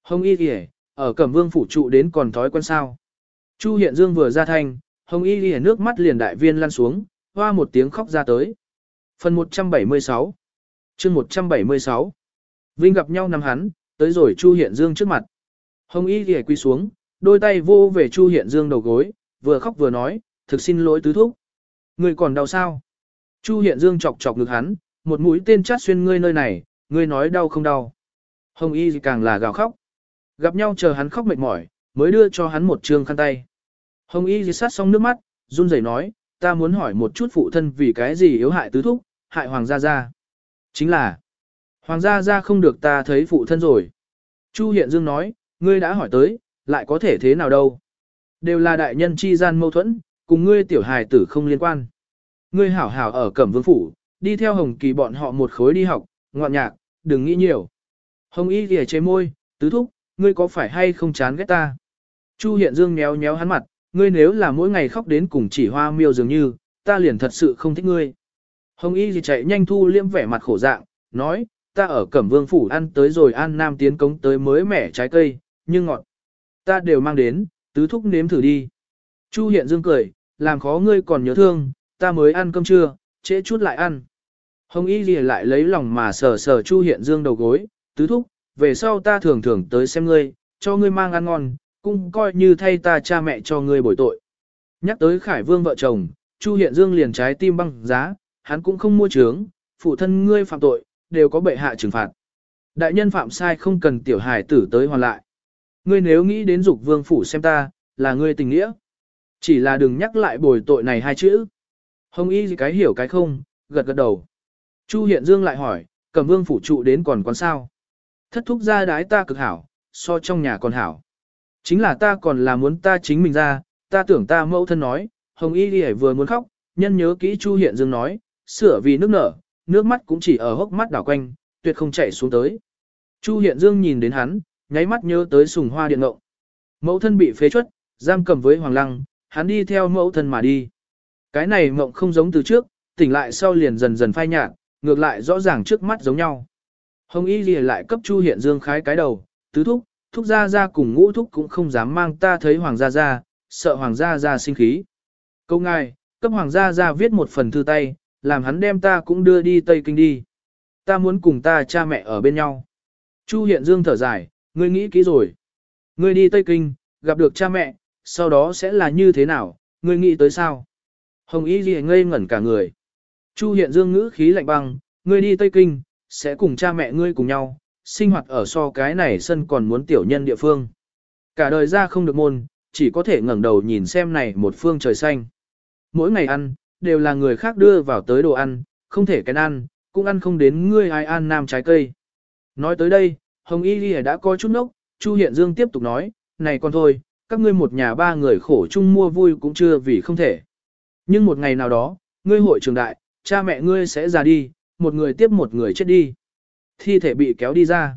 Hồng y gì ở cẩm vương phủ trụ đến còn thói quen sao. Chu hiện dương vừa ra thanh, hồng y ghi nước mắt liền đại viên lăn xuống, hoa một tiếng khóc ra tới. Phần 176 chương 176 Vinh gặp nhau nằm hắn, tới rồi Chu Hiện Dương trước mặt. Hồng Y ghi quy xuống, đôi tay vô về Chu Hiện Dương đầu gối, vừa khóc vừa nói, thực xin lỗi tứ thúc. Người còn đau sao? Chu Hiện Dương chọc chọc ngực hắn, một mũi tên chát xuyên ngươi nơi này, ngươi nói đau không đau. Hồng Y càng là gào khóc. Gặp nhau chờ hắn khóc mệt mỏi, mới đưa cho hắn một trương khăn tay. Hồng Y sát xong nước mắt, run rẩy nói, ta muốn hỏi một chút phụ thân vì cái gì yếu hại tứ thúc, hại Hoàng gia gia. Chính là, Hoàng gia gia không được ta thấy phụ thân rồi. Chu Hiện Dương nói, ngươi đã hỏi tới, lại có thể thế nào đâu. Đều là đại nhân chi gian mâu thuẫn, cùng ngươi tiểu hài tử không liên quan. Ngươi hảo hảo ở Cẩm Vương Phủ, đi theo Hồng Kỳ bọn họ một khối đi học, ngoạn nhạc, đừng nghĩ nhiều. Hồng Y ghề chế môi, tứ thúc, ngươi có phải hay không chán ghét ta? Chu Hiện Dương méo méo hắn mặt, ngươi nếu là mỗi ngày khóc đến cùng chỉ hoa miêu dường như, ta liền thật sự không thích ngươi. Hồng Y gì chạy nhanh thu liêm vẻ mặt khổ dạng, nói, ta ở Cẩm Vương Phủ ăn tới rồi An Nam tiến cống tới mới mẻ trái cây, nhưng ngọt. Ta đều mang đến, tứ thúc nếm thử đi. Chu Hiện Dương cười, làm khó ngươi còn nhớ thương, ta mới ăn cơm trưa, trễ chút lại ăn. Hồng Y lìa lại lấy lòng mà sờ sờ Chu Hiện Dương đầu gối, tứ thúc, về sau ta thường thường tới xem ngươi, cho ngươi mang ăn ngon, cũng coi như thay ta cha mẹ cho ngươi bồi tội. Nhắc tới Khải Vương vợ chồng, Chu Hiện Dương liền trái tim băng giá, hắn cũng không mua trướng, phụ thân ngươi phạm tội, đều có bệ hạ trừng phạt. Đại nhân phạm sai không cần tiểu hài tử tới hoàn lại. Ngươi nếu nghĩ đến dục vương phủ xem ta, là ngươi tình nghĩa. Chỉ là đừng nhắc lại bồi tội này hai chữ. Hồng y cái hiểu cái không, gật gật đầu. Chu Hiện Dương lại hỏi, cầm vương phủ trụ đến còn quán sao? Thất thúc ra đái ta cực hảo, so trong nhà còn hảo. Chính là ta còn là muốn ta chính mình ra, ta tưởng ta mẫu thân nói, Hồng y đi vừa muốn khóc, nhân nhớ kỹ Chu Hiện Dương nói, sửa vì nước nở, nước mắt cũng chỉ ở hốc mắt đảo quanh, tuyệt không chảy xuống tới. Chu Hiện Dương nhìn đến hắn, nháy mắt nhớ tới sùng hoa điện ngộng. Mẫu thân bị phế chuất, giam cầm với Hoàng Lăng, hắn đi theo mẫu thân mà đi. Cái này mộng không giống từ trước, tỉnh lại sau liền dần dần phai nhạt, ngược lại rõ ràng trước mắt giống nhau. Hồng Y lìa lại cấp Chu Hiện Dương khái cái đầu, tứ thúc, thúc gia gia cùng ngũ thúc cũng không dám mang ta thấy hoàng gia gia, sợ hoàng gia gia sinh khí. Câu ngài, cấp hoàng gia gia viết một phần thư tay, làm hắn đem ta cũng đưa đi Tây Kinh đi. Ta muốn cùng ta cha mẹ ở bên nhau. Chu Hiện Dương thở dài, ngươi nghĩ kỹ rồi. Ngươi đi Tây Kinh, gặp được cha mẹ, sau đó sẽ là như thế nào, ngươi nghĩ tới sao? Hồng Y Ghi ngây ngẩn cả người. Chu Hiện Dương ngữ khí lạnh băng, ngươi đi Tây Kinh, sẽ cùng cha mẹ ngươi cùng nhau, sinh hoạt ở so cái này sân còn muốn tiểu nhân địa phương. Cả đời ra không được môn, chỉ có thể ngẩng đầu nhìn xem này một phương trời xanh. Mỗi ngày ăn, đều là người khác đưa vào tới đồ ăn, không thể cái ăn, cũng ăn không đến ngươi ai ăn nam trái cây. Nói tới đây, Hồng Y Ghi đã coi chút nốc, Chu Hiện Dương tiếp tục nói, này con thôi, các ngươi một nhà ba người khổ chung mua vui cũng chưa vì không thể. Nhưng một ngày nào đó, ngươi hội trường đại, cha mẹ ngươi sẽ ra đi, một người tiếp một người chết đi. Thi thể bị kéo đi ra.